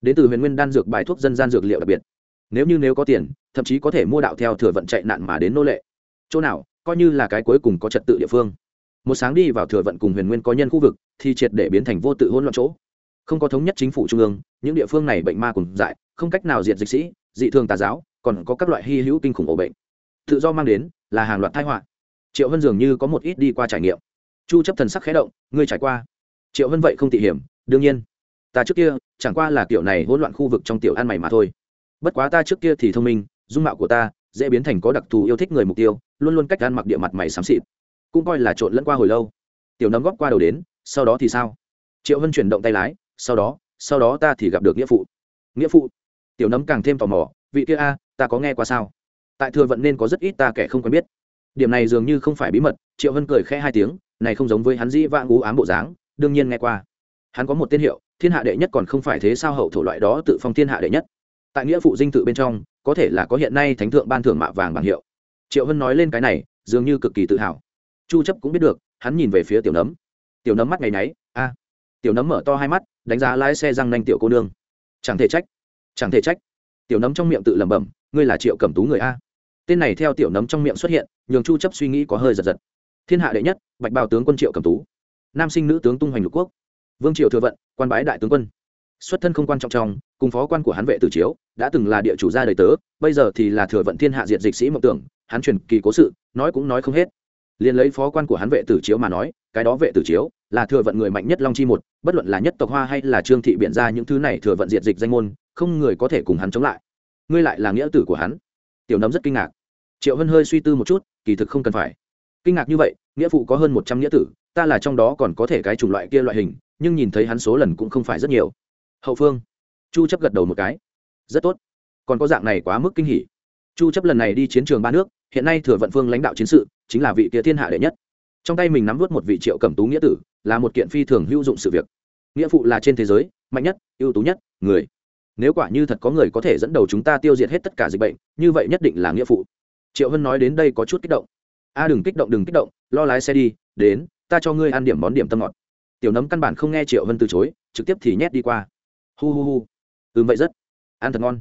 Đến từ huyền nguyên đan dược bài thuốc dân gian dược liệu đặc biệt. Nếu như nếu có tiền, thậm chí có thể mua đạo theo thừa vận chạy nạn mà đến nô lệ. Chỗ nào, coi như là cái cuối cùng có trật tự địa phương. Một sáng đi vào thừa vận cùng huyền nguyên có nhân khu vực, thì triệt để biến thành vô tự hỗn loạn chỗ không có thống nhất chính phủ trung ương, những địa phương này bệnh ma cùng dại, không cách nào diệt dịch sĩ, dị thường tà giáo, còn có các loại hy hữu kinh khủng ổ bệnh. Tự do mang đến, là hàng loạt thái họa. Triệu vân dường như có một ít đi qua trải nghiệm. Chu chấp thần sắc khẽ động, ngươi trải qua. Triệu vân vậy không tỉ hiểm, đương nhiên. Ta trước kia, chẳng qua là kiểu này hỗn loạn khu vực trong tiểu ăn mày mà thôi. Bất quá ta trước kia thì thông minh, dung mạo của ta dễ biến thành có đặc thù yêu thích người mục tiêu, luôn luôn cách ăn mặc địa mặt mày xám xịt. Cũng coi là trộn lẫn qua hồi lâu. Tiểu nấm góp qua đầu đến, sau đó thì sao? Triệu vân chuyển động tay lái sau đó sau đó ta thì gặp được nghĩa phụ. Nghĩa phụ? Tiểu nấm càng thêm tò mò, vị kia a, ta có nghe qua sao? Tại thừa vận nên có rất ít ta kẻ không quen biết. Điểm này dường như không phải bí mật, triệu hân cười khẽ hai tiếng, này không giống với hắn dĩ vãng ú ám bộ dáng, đương nhiên nghe qua. Hắn có một tên hiệu, thiên hạ đệ nhất còn không phải thế sao hậu thổ loại đó tự phong thiên hạ đệ nhất. Tại nghĩa phụ dinh tự bên trong, có thể là có hiện nay thánh thượng ban thưởng mạ vàng bằng hiệu. Triệu hân nói lên cái này, dường như cực kỳ tự hào. Chu chấp cũng biết được, hắn nhìn về phía tiểu nấm. Tiểu nấm mắt ngày nấy a. Tiểu nấm mở to hai mắt đánh giá lái xe răng nanh tiểu cô nương. Chẳng thể trách, chẳng thể trách. Tiểu nấm trong miệng tự lẩm bẩm, ngươi là triệu cẩm tú người a. Tên này theo tiểu nấm trong miệng xuất hiện, nhường chu chấp suy nghĩ có hơi giật giật. Thiên hạ đệ nhất, bạch bào tướng quân triệu cẩm tú. Nam sinh nữ tướng tung hoành lục quốc. Vương triều thừa vận, quan bái đại tướng quân. Xuất thân không quan trọng trong, cùng phó quan của hắn vệ tử chiếu, đã từng là địa chủ gia đời tớ, bây giờ thì là thừa vận thiên hạ diệt dịch sĩ mộng tưởng, hắn truyền kỳ cố sự, nói cũng nói không hết. Liền lấy phó quan của hắn vệ tử chiếu mà nói cái đó vệ tử chiếu, là thừa vận người mạnh nhất long chi một, bất luận là nhất tộc hoa hay là trương thị biện ra những thứ này thừa vận diệt dịch danh môn, không người có thể cùng hắn chống lại. Ngươi lại là nghĩa tử của hắn. Tiểu nấm rất kinh ngạc. Triệu hân hơi suy tư một chút, kỳ thực không cần phải. Kinh ngạc như vậy, nghĩa phụ có hơn một trăm nghĩa tử, ta là trong đó còn có thể cái chủng loại kia loại hình, nhưng nhìn thấy hắn số lần cũng không phải rất nhiều. Hậu phương. Chu chấp gật đầu một cái. Rất tốt. Còn có dạng này quá mức kinh hỉ. Chu chấp lần này đi chiến trường ba nước, hiện nay thừa vận phương lãnh đạo chiến sự, chính là vị kia thiên hạ đệ nhất trong tay mình nắm vớt một vị triệu cẩm tú nghĩa tử, là một kiện phi thường hữu dụng sự việc. Nghĩa phụ là trên thế giới, mạnh nhất, ưu tú nhất, người. Nếu quả như thật có người có thể dẫn đầu chúng ta tiêu diệt hết tất cả dịch bệnh, như vậy nhất định là nghĩa phụ. Triệu hân nói đến đây có chút kích động. A, đừng kích động, đừng kích động, lo lái xe đi, đến, ta cho ngươi ăn điểm món điểm tâm ngọt. Tiểu nấm căn bản không nghe triệu hân từ chối, trực tiếp thì nhét đi qua. Hu hu hu. Ừ vậy rất. Ăn thật ngon.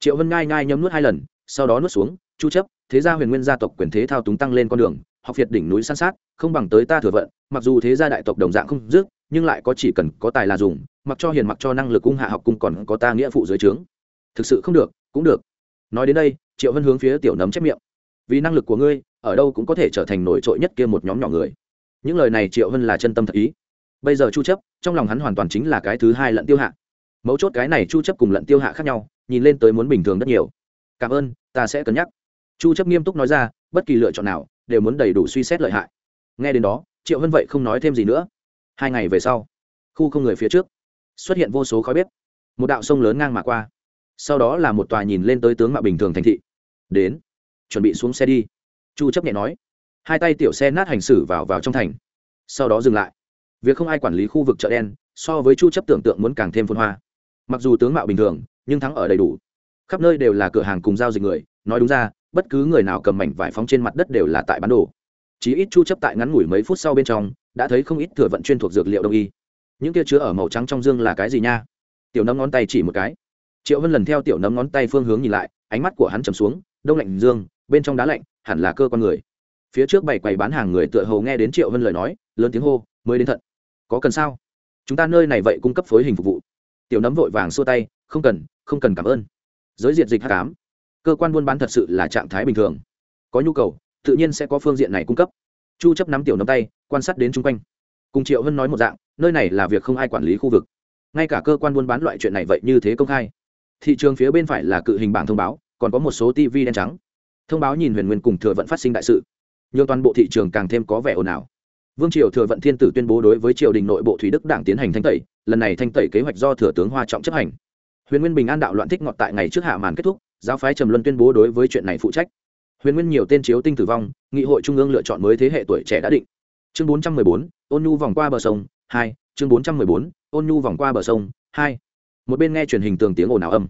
Triệu hân ngai ngai nhấm nuốt hai lần, sau đó nuốt xuống, chu chấp, thế gia huyền nguyên gia tộc quyền thế thao túng tăng lên con đường học việt đỉnh núi san sát, không bằng tới ta thừa vận, mặc dù thế gia đại tộc đồng dạng không dứt, nhưng lại có chỉ cần có tài là dùng, mặc cho hiền mặc cho năng lực cung hạ học cung còn có ta nghĩa phụ dưới trướng. Thực sự không được, cũng được. Nói đến đây, triệu vân hướng phía tiểu nấm chép miệng. Vì năng lực của ngươi, ở đâu cũng có thể trở thành nổi trội nhất kia một nhóm nhỏ người. Những lời này triệu vân là chân tâm thật ý. Bây giờ chu chấp, trong lòng hắn hoàn toàn chính là cái thứ hai lận tiêu hạ. Mấu chốt cái này chu chấp cùng lận tiêu hạ khác nhau, nhìn lên tới muốn bình thường rất nhiều. Cảm ơn, ta sẽ cân nhắc. Chu chấp nghiêm túc nói ra, bất kỳ lựa chọn nào đều muốn đầy đủ suy xét lợi hại. Nghe đến đó, triệu hân vậy không nói thêm gì nữa. Hai ngày về sau, khu không người phía trước, xuất hiện vô số khói bếp. Một đạo sông lớn ngang mà qua. Sau đó là một tòa nhìn lên tới tướng mạo bình thường thành thị. Đến, chuẩn bị xuống xe đi. Chu chấp nhẹ nói. Hai tay tiểu xe nát hành xử vào vào trong thành. Sau đó dừng lại. Việc không ai quản lý khu vực chợ đen, so với chu chấp tưởng tượng muốn càng thêm phồn hoa. Mặc dù tướng mạo bình thường, nhưng thắng ở đầy đủ. Khắp nơi đều là cửa hàng cùng giao dịch người, nói đúng ra bất cứ người nào cầm mảnh vải phóng trên mặt đất đều là tại bán đồ. Chí ít chu chấp tại ngắn ngủi mấy phút sau bên trong, đã thấy không ít thừa vận chuyên thuộc dược liệu đông y. Những kia chứa ở màu trắng trong dương là cái gì nha? Tiểu nấm ngón tay chỉ một cái. Triệu vân lần theo tiểu nấm ngón tay phương hướng nhìn lại, ánh mắt của hắn trầm xuống, đông lạnh dương, bên trong đá lạnh, hẳn là cơ con người. Phía trước bảy quầy bán hàng người tựa hồ nghe đến triệu vân lời nói, lớn tiếng hô, mới đến thận. Có cần sao? Chúng ta nơi này vậy cung cấp phối hình phục vụ. Tiểu nấm vội vàng xua tay, không cần không cần cảm ơn. Giới diệt dịch h tám cơ quan buôn bán thật sự là trạng thái bình thường. Có nhu cầu, tự nhiên sẽ có phương diện này cung cấp. Chu chấp nắm tiểu nắm tay, quan sát đến chung quanh. Cùng triệu hân nói một dạng, nơi này là việc không ai quản lý khu vực. Ngay cả cơ quan buôn bán loại chuyện này vậy như thế công khai. Thị trường phía bên phải là cự hình bảng thông báo, còn có một số tv đen trắng. Thông báo nhìn huyền nguyên cùng thừa vận phát sinh đại sự. Nhưng toàn bộ thị trường càng thêm có vẻ ồn ào. Vương triều thừa vận thiên tử tuyên bố đối với triều đình nội bộ thủy đức đảng tiến hành thanh tẩy, lần này thanh tẩy kế hoạch do thừa tướng hoa trọng chấp hành. Huyền nguyên bình an đạo loạn thích ngọt tại ngày trước hạ màn kết thúc giáo phái trầm luân tuyên bố đối với chuyện này phụ trách. Huyền nguyên nhiều tên chiếu tinh tử vong, nghị hội trung ương lựa chọn mới thế hệ tuổi trẻ đã định. Chương bốn trăm mười bốn, ôn nhu vòng qua bờ sông, hai, chương bốn trăm mười bốn, ôn nhu vòng qua bờ sông, hai. Một bên nghe truyền hình tường tiếng ồn ào âm.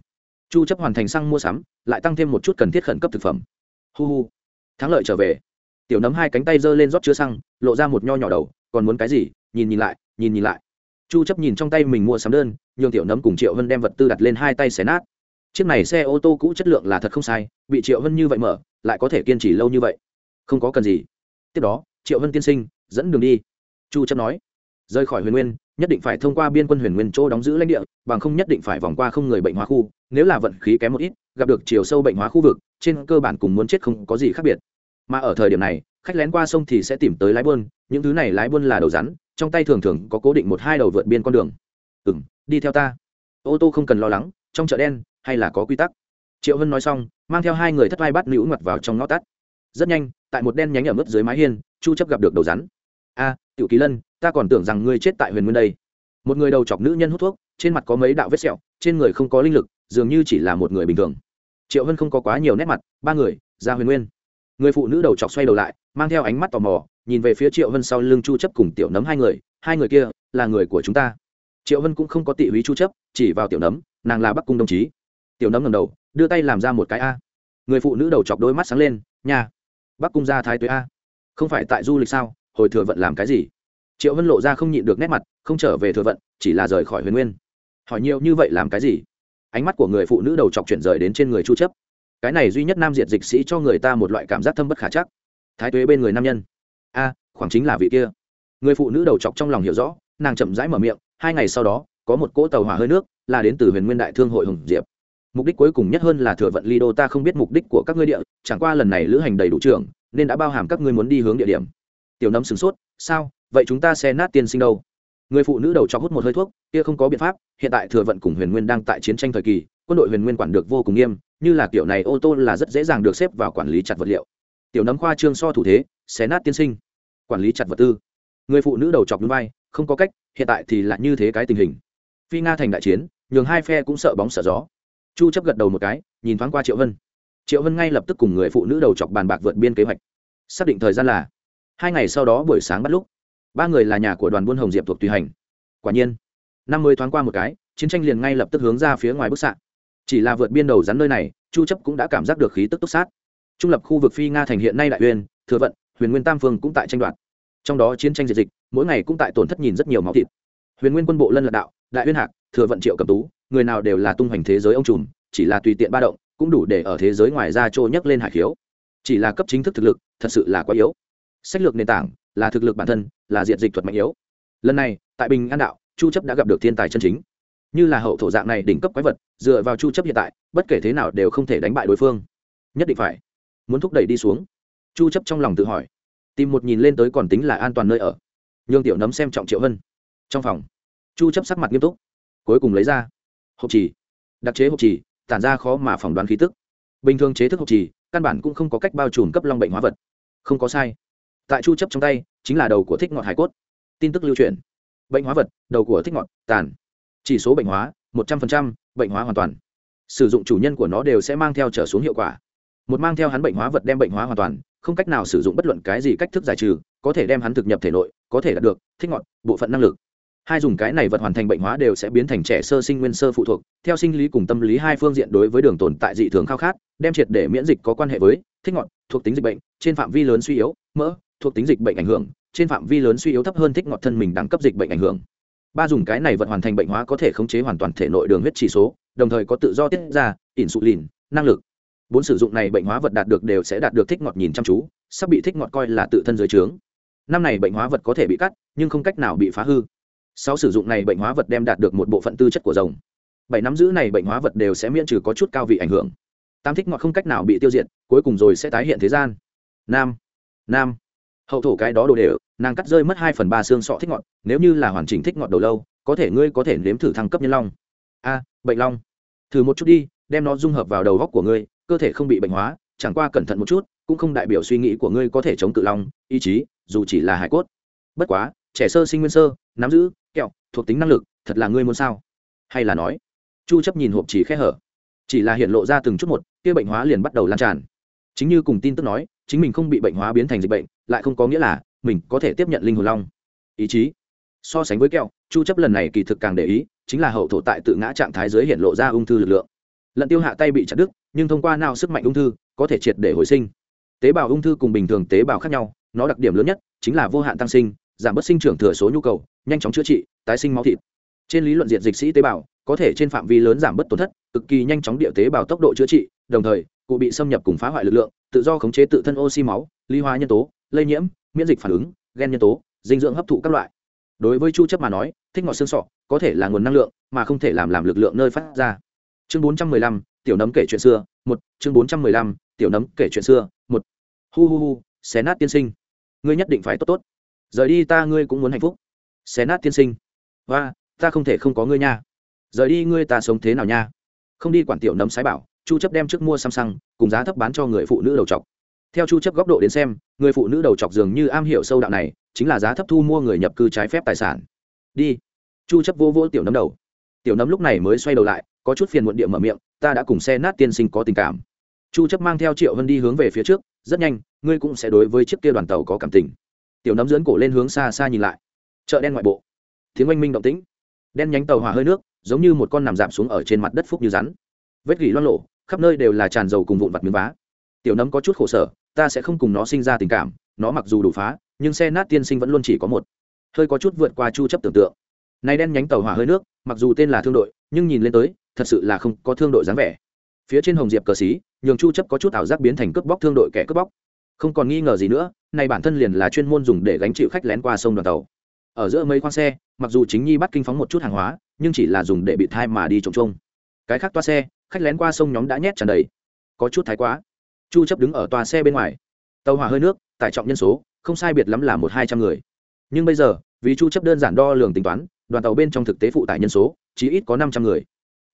Chu chấp hoàn thành xăng mua sắm, lại tăng thêm một chút cần thiết khẩn cấp thực phẩm. Hu hu. Thắng lợi trở về. Tiểu nấm hai cánh tay giơ lên rót chứa xăng, lộ ra một nho nhỏ đầu, còn muốn cái gì? Nhìn nhìn lại, nhìn nhìn lại. Chu chấp nhìn trong tay mình mua sắm đơn, nhường tiểu nấm cùng triệu vân đem vật tư đặt lên hai tay xé nát chiếc này xe ô tô cũ chất lượng là thật không sai, bị triệu vân như vậy mở, lại có thể kiên trì lâu như vậy. Không có cần gì. Tiếp đó, triệu vân tiên sinh, dẫn đường đi. Chu chấp nói, rời khỏi huyền nguyên, nhất định phải thông qua biên quân huyền nguyên chỗ đóng giữ lãnh địa, bằng không nhất định phải vòng qua không người bệnh hóa khu, nếu là vận khí kém một ít, gặp được chiều sâu bệnh hóa khu vực, trên cơ bản cùng muốn chết không có gì khác biệt. Mà ở thời điểm này, khách lén qua sông thì sẽ tìm tới lái buôn, những thứ này lái buôn là đầu rắn, trong tay thường thường có cố định một hai đầu vượt biên con đường. Ừ m đi theo ta. Ô tô không cần lo lắng, trong chợ đen hay là có quy tắc? Triệu hân nói xong mang theo hai người thất vai bắt nữ ngoặt vào trong ngõ tắt. Rất nhanh tại một đen nhánh ở mức dưới mái hiên chu chấp gặp được đầu rắn. A à, tiểu kỳ lân ta còn tưởng rằng ngươi chết tại huyền nguyên đây. Một người đầu chọc nữ nhân hút thuốc trên mặt có mấy đạo vết sẹo trên người không có linh lực dường như chỉ là một người bình thường. Triệu hân không có quá nhiều nét mặt ba người ra huyền nguyên. Người phụ nữ đầu chọc xoay đầu lại mang theo ánh mắt tò mò nhìn về phía triệu hân sau lưng chu chấp cùng tiểu nấm hai người hai người kia là người của chúng ta. Triệu hân cũng không có tị ý chu chấp chỉ vào tiểu nấm nàng là bắc cung đồng chí tiểu nấm ngầm đầu, đưa tay làm ra một cái a. Người phụ nữ đầu chọc đôi mắt sáng lên nhà bắc cung gia thái tuế a. Không phải tại du lịch sao? Hồi thừa vận làm cái gì? Triệu vân lộ ra không nhịn được nét mặt, không trở về thừa vận, chỉ là rời khỏi huyền nguyên. Hỏi nhiều như vậy làm cái gì? Ánh mắt của người phụ nữ đầu chọc chuyển rời đến trên người chu chấp. Cái này duy nhất nam diệt dịch sĩ cho người ta một loại cảm giác thâm bất khả chắc. Thái tuế bên người nam nhân. A, khoảng chính là vị kia. Người phụ nữ đầu chọc trong lòng hiểu rõ, nàng chậm rãi mở miệng, hai ngày sau đó, có một cỗ tàu hỏa hơi nước, là đến từ huyền nguyên đại thương hội hùng diệp mục đích cuối cùng nhất hơn là thừa vận ly đô, ta không biết mục đích của các ngươi địa, chẳng qua lần này lữ hành đầy đủ trưởng, nên đã bao hàm các ngươi muốn đi hướng địa điểm. Tiểu nấm sửng sốt, sao? Vậy chúng ta sẽ nát tiên sinh đâu? Người phụ nữ đầu cho hút một hơi thuốc, kia không có biện pháp, hiện tại thừa vận cùng huyền nguyên đang tại chiến tranh thời kỳ, quân đội huyền nguyên quản được vô cùng nghiêm, như là kiểu này ô tô là rất dễ dàng được xếp vào quản lý chặt vật liệu. Tiểu nấm khoa trương so thủ thế xé nát tiên sinh. Quản lý chặt vật tư. Người phụ nữ đầu chọc núi vai, không có cách, hiện tại thì là như thế cái tình hình. Phi nga thành đại chiến, nhường hai phe cũng sợ bóng sợ gió chu chấp gật đầu một cái, nhìn thoáng qua triệu vân. Triệu vân ngay lập tức cùng người phụ nữ đầu chọc bàn bạc vượt biên kế hoạch. Xác định thời gian là hai ngày sau đó buổi sáng bắt lúc. Ba người là nhà của đoàn buôn hồng diệp thuộc tùy hành. Quả nhiên, năm mươi thoáng qua một cái, chiến tranh liền ngay lập tức hướng ra phía ngoài bức xạ. Chỉ là vượt biên đầu rắn nơi này, chu chấp cũng đã cảm giác được khí tức túc sát. Trung lập khu vực phi nga thành hiện nay đại uyên, thừa vận, huyền nguyên tam phương cũng tại tranh đoạt. Trong đó chiến tranh diệt dịch, mỗi ngày cũng tại tổn thất nhìn rất nhiều máu thịt. Huyền nguyên quân bộ lân lạc đạo, đại uyên hạc, thừa vận triệu cầm tú người nào đều là tung hoành thế giới ông trùm, chỉ là tùy tiện ba động, cũng đủ để ở thế giới ngoài ra trôi nhấc lên hải khiếu. Chỉ là cấp chính thức thực lực, thật sự là quá yếu. Sách lược nền tảng, là thực lực bản thân, là diện dịch thuật mạnh yếu. Lần này, tại bình an đạo, chu chấp đã gặp được thiên tài chân chính. Như là hậu thổ dạng này đỉnh cấp quái vật, dựa vào chu chấp hiện tại, bất kể thế nào đều không thể đánh bại đối phương. Nhất định phải muốn thúc đẩy đi xuống. Chu chấp trong lòng tự hỏi, tìm một nhìn lên tới còn tính là an toàn nơi ở. Nhương tiểu nấm xem trọng triệu hân. Trong phòng, chu chấp sắc mặt nghiêm túc, cuối cùng lấy ra hộp trì. Đặc chế hộp trì tản ra khó mà phỏng đoán khí tức. Bình thường chế thức hộp trì căn bản cũng không có cách bao trùm cấp long bệnh hóa vật. Không có sai. Tại chu chấp trong tay chính là đầu của thích ngọt hải cốt. Tin tức lưu truyền. Bệnh hóa vật đầu của thích ngọt tàn. Chỉ số bệnh hóa 100%, bệnh hóa hoàn toàn. Sử dụng chủ nhân của nó đều sẽ mang theo trở xuống hiệu quả. Một mang theo hắn bệnh hóa vật đem bệnh hóa hoàn toàn không cách nào sử dụng bất luận cái gì cách thức giải trừ có thể đem hắn thực nhập thể nội có thể đạt được thích ngọt bộ phận năng lực hai dùng cái này vật hoàn thành bệnh hóa đều sẽ biến thành trẻ sơ sinh nguyên sơ phụ thuộc. Theo sinh lý cùng tâm lý hai phương diện đối với đường tồn tại dị thường khao khát, đem triệt để miễn dịch có quan hệ với thích ngọt, thuộc tính dịch bệnh, trên phạm vi lớn suy yếu, mỡ, thuộc tính dịch bệnh ảnh hưởng, trên phạm vi lớn suy yếu thấp hơn thích ngọt thân mình đẳng cấp dịch bệnh ảnh hưởng. Ba dùng cái này vật hoàn thành bệnh hóa có thể khống chế hoàn toàn thể nội đường huyết chỉ số, đồng thời có tự do tiết ra, insulin, năng lực. Bốn sử dụng này bệnh hóa vật đạt được đều sẽ đạt được thích ngọt nhìn chăm chú, sắp bị thích ngọt coi là tự thân dưới trướng. Năm này bệnh hóa vật có thể bị cắt, nhưng không cách nào bị phá hư sáu sử dụng này bệnh hóa vật đem đạt được một bộ phận tư chất của rồng. Bảy nắm giữ này bệnh hóa vật đều sẽ miễn trừ có chút cao vị ảnh hưởng. Tam thích ngọt không cách nào bị tiêu diệt, cuối cùng rồi sẽ tái hiện thế gian. Nam. Nam. Hậu thổ cái đó đồ đều, nàng cắt rơi mất hai phần ba xương sọ thích ngọt, nếu như là hoàn chỉnh thích ngọt đầu lâu, có thể ngươi có thể nếm thử thăng cấp nhân long. A, bệnh long. Thử một chút đi, đem nó dung hợp vào đầu góc của ngươi, cơ thể không bị bệnh hóa, chẳng qua cẩn thận một chút, cũng không đại biểu suy nghĩ của ngươi có thể chống cự long, ý chí, dù chỉ là hải cốt. Bất quá, trẻ sơ sinh nguyên sơ, nắm giữ thuộc tính năng lực, thật là ngươi muốn sao? Hay là nói, chu chấp nhìn hộp chỉ khe hở, chỉ là hiện lộ ra từng chút một, kia bệnh hóa liền bắt đầu lan tràn. Chính như cùng tin tức nói, chính mình không bị bệnh hóa biến thành dịch bệnh, lại không có nghĩa là mình có thể tiếp nhận linh hồn long. Ý chí, so sánh với kẹo, chu chấp lần này kỳ thực càng để ý, chính là hậu thổ tại tự ngã trạng thái dưới hiện lộ ra ung thư lực lượng. Lận tiêu hạ tay bị chặt đứt, nhưng thông qua nào sức mạnh ung thư, có thể triệt để hồi sinh. Tế bào ung thư cùng bình thường tế bào khác nhau, nó đặc điểm lớn nhất chính là vô hạn tăng sinh, giảm bớt sinh trưởng thừa số nhu cầu nhanh chóng chữa trị tái sinh máu thịt. Trên lý luận diện dịch sĩ tế bào có thể trên phạm vi lớn giảm bớt tổn thất cực kỳ nhanh chóng địa tế bào tốc độ chữa trị đồng thời cụ bị xâm nhập cùng phá hoại lực lượng tự do khống chế tự thân oxy máu ly hóa nhân tố lây nhiễm miễn dịch phản ứng gen nhân tố dinh dưỡng hấp thụ các loại. Đối với chu chấp mà nói thích ngọt xương sọ có thể là nguồn năng lượng mà không thể làm làm lực lượng nơi phát ra. Chương 415, tiểu nấm kể chuyện xưa một. Chương 415, tiểu nấm kể chuyện xưa một. Hu hu hu xé nát tiên sinh. Ngươi nhất định phải tốt tốt. Rời đi ta ngươi cũng muốn hạnh phúc xé nát tiên sinh. Và ta không thể không có ngươi nha. Rời đi ngươi ta sống thế nào nha? Không đi quản tiểu nấm sái bảo, chu chấp đem trước mua xăm xăng cùng giá thấp bán cho người phụ nữ đầu trọc theo chu chấp góc độ đến xem, người phụ nữ đầu trọc dường như am hiểu sâu đạo này, chính là giá thấp thu mua người nhập cư trái phép tài sản. Đi. Chu chấp vô vô tiểu nấm đầu. Tiểu nấm lúc này mới xoay đầu lại, có chút phiền muộn địa mở miệng, ta đã cùng xe nát tiên sinh có tình cảm. Chu chấp mang theo triệu vân đi hướng về phía trước, rất nhanh, ngươi cũng sẽ đối với chiếc kia đoàn tàu có cảm tình. Tiểu nấm dưỡn cổ lên hướng xa xa nhìn lại chợ đen ngoại bộ. Tiếng oanh minh động tĩnh. Đen nhánh tàu hỏa hơi nước, giống như một con nằm giảm xuống ở trên mặt đất phúc như rắn. Vết gỉ loang lộ khắp nơi đều là tràn dầu cùng vụn vặt miếng vá. Tiểu nấm có chút khổ sở, ta sẽ không cùng nó sinh ra tình cảm, nó mặc dù đủ phá, nhưng xe nát tiên sinh vẫn luôn chỉ có một. Hơi có chút vượt qua chu chấp tưởng tượng. Nay đen nhánh tàu hỏa hơi nước, mặc dù tên là thương đội, nhưng nhìn lên tới, thật sự là không có thương đội dáng vẻ. Phía trên hồng diệp cờ xí, nhường chu chấp có chút ảo giác biến thành cướp bóc thương đội kẻ cướp bóc. Không còn nghi ngờ gì nữa, này bản thân liền là chuyên môn dùng để gánh chịu khách lén qua sông đoàn tàu ở giữa mấy khoang xe, mặc dù chính nhi bắt kinh phóng một chút hàng hóa, nhưng chỉ là dùng để bị thai mà đi trộm trông cái khác toa xe, khách lén qua sông nhóm đã nhét tràn đầy. Có chút thái quá. Chu chấp đứng ở toa xe bên ngoài. Tàu hỏa hơi nước, tải trọng nhân số, không sai biệt lắm là một hai trăm người. Nhưng bây giờ, vì chu chấp đơn giản đo lường tính toán, đoàn tàu bên trong thực tế phụ tải nhân số chỉ ít có 500 người.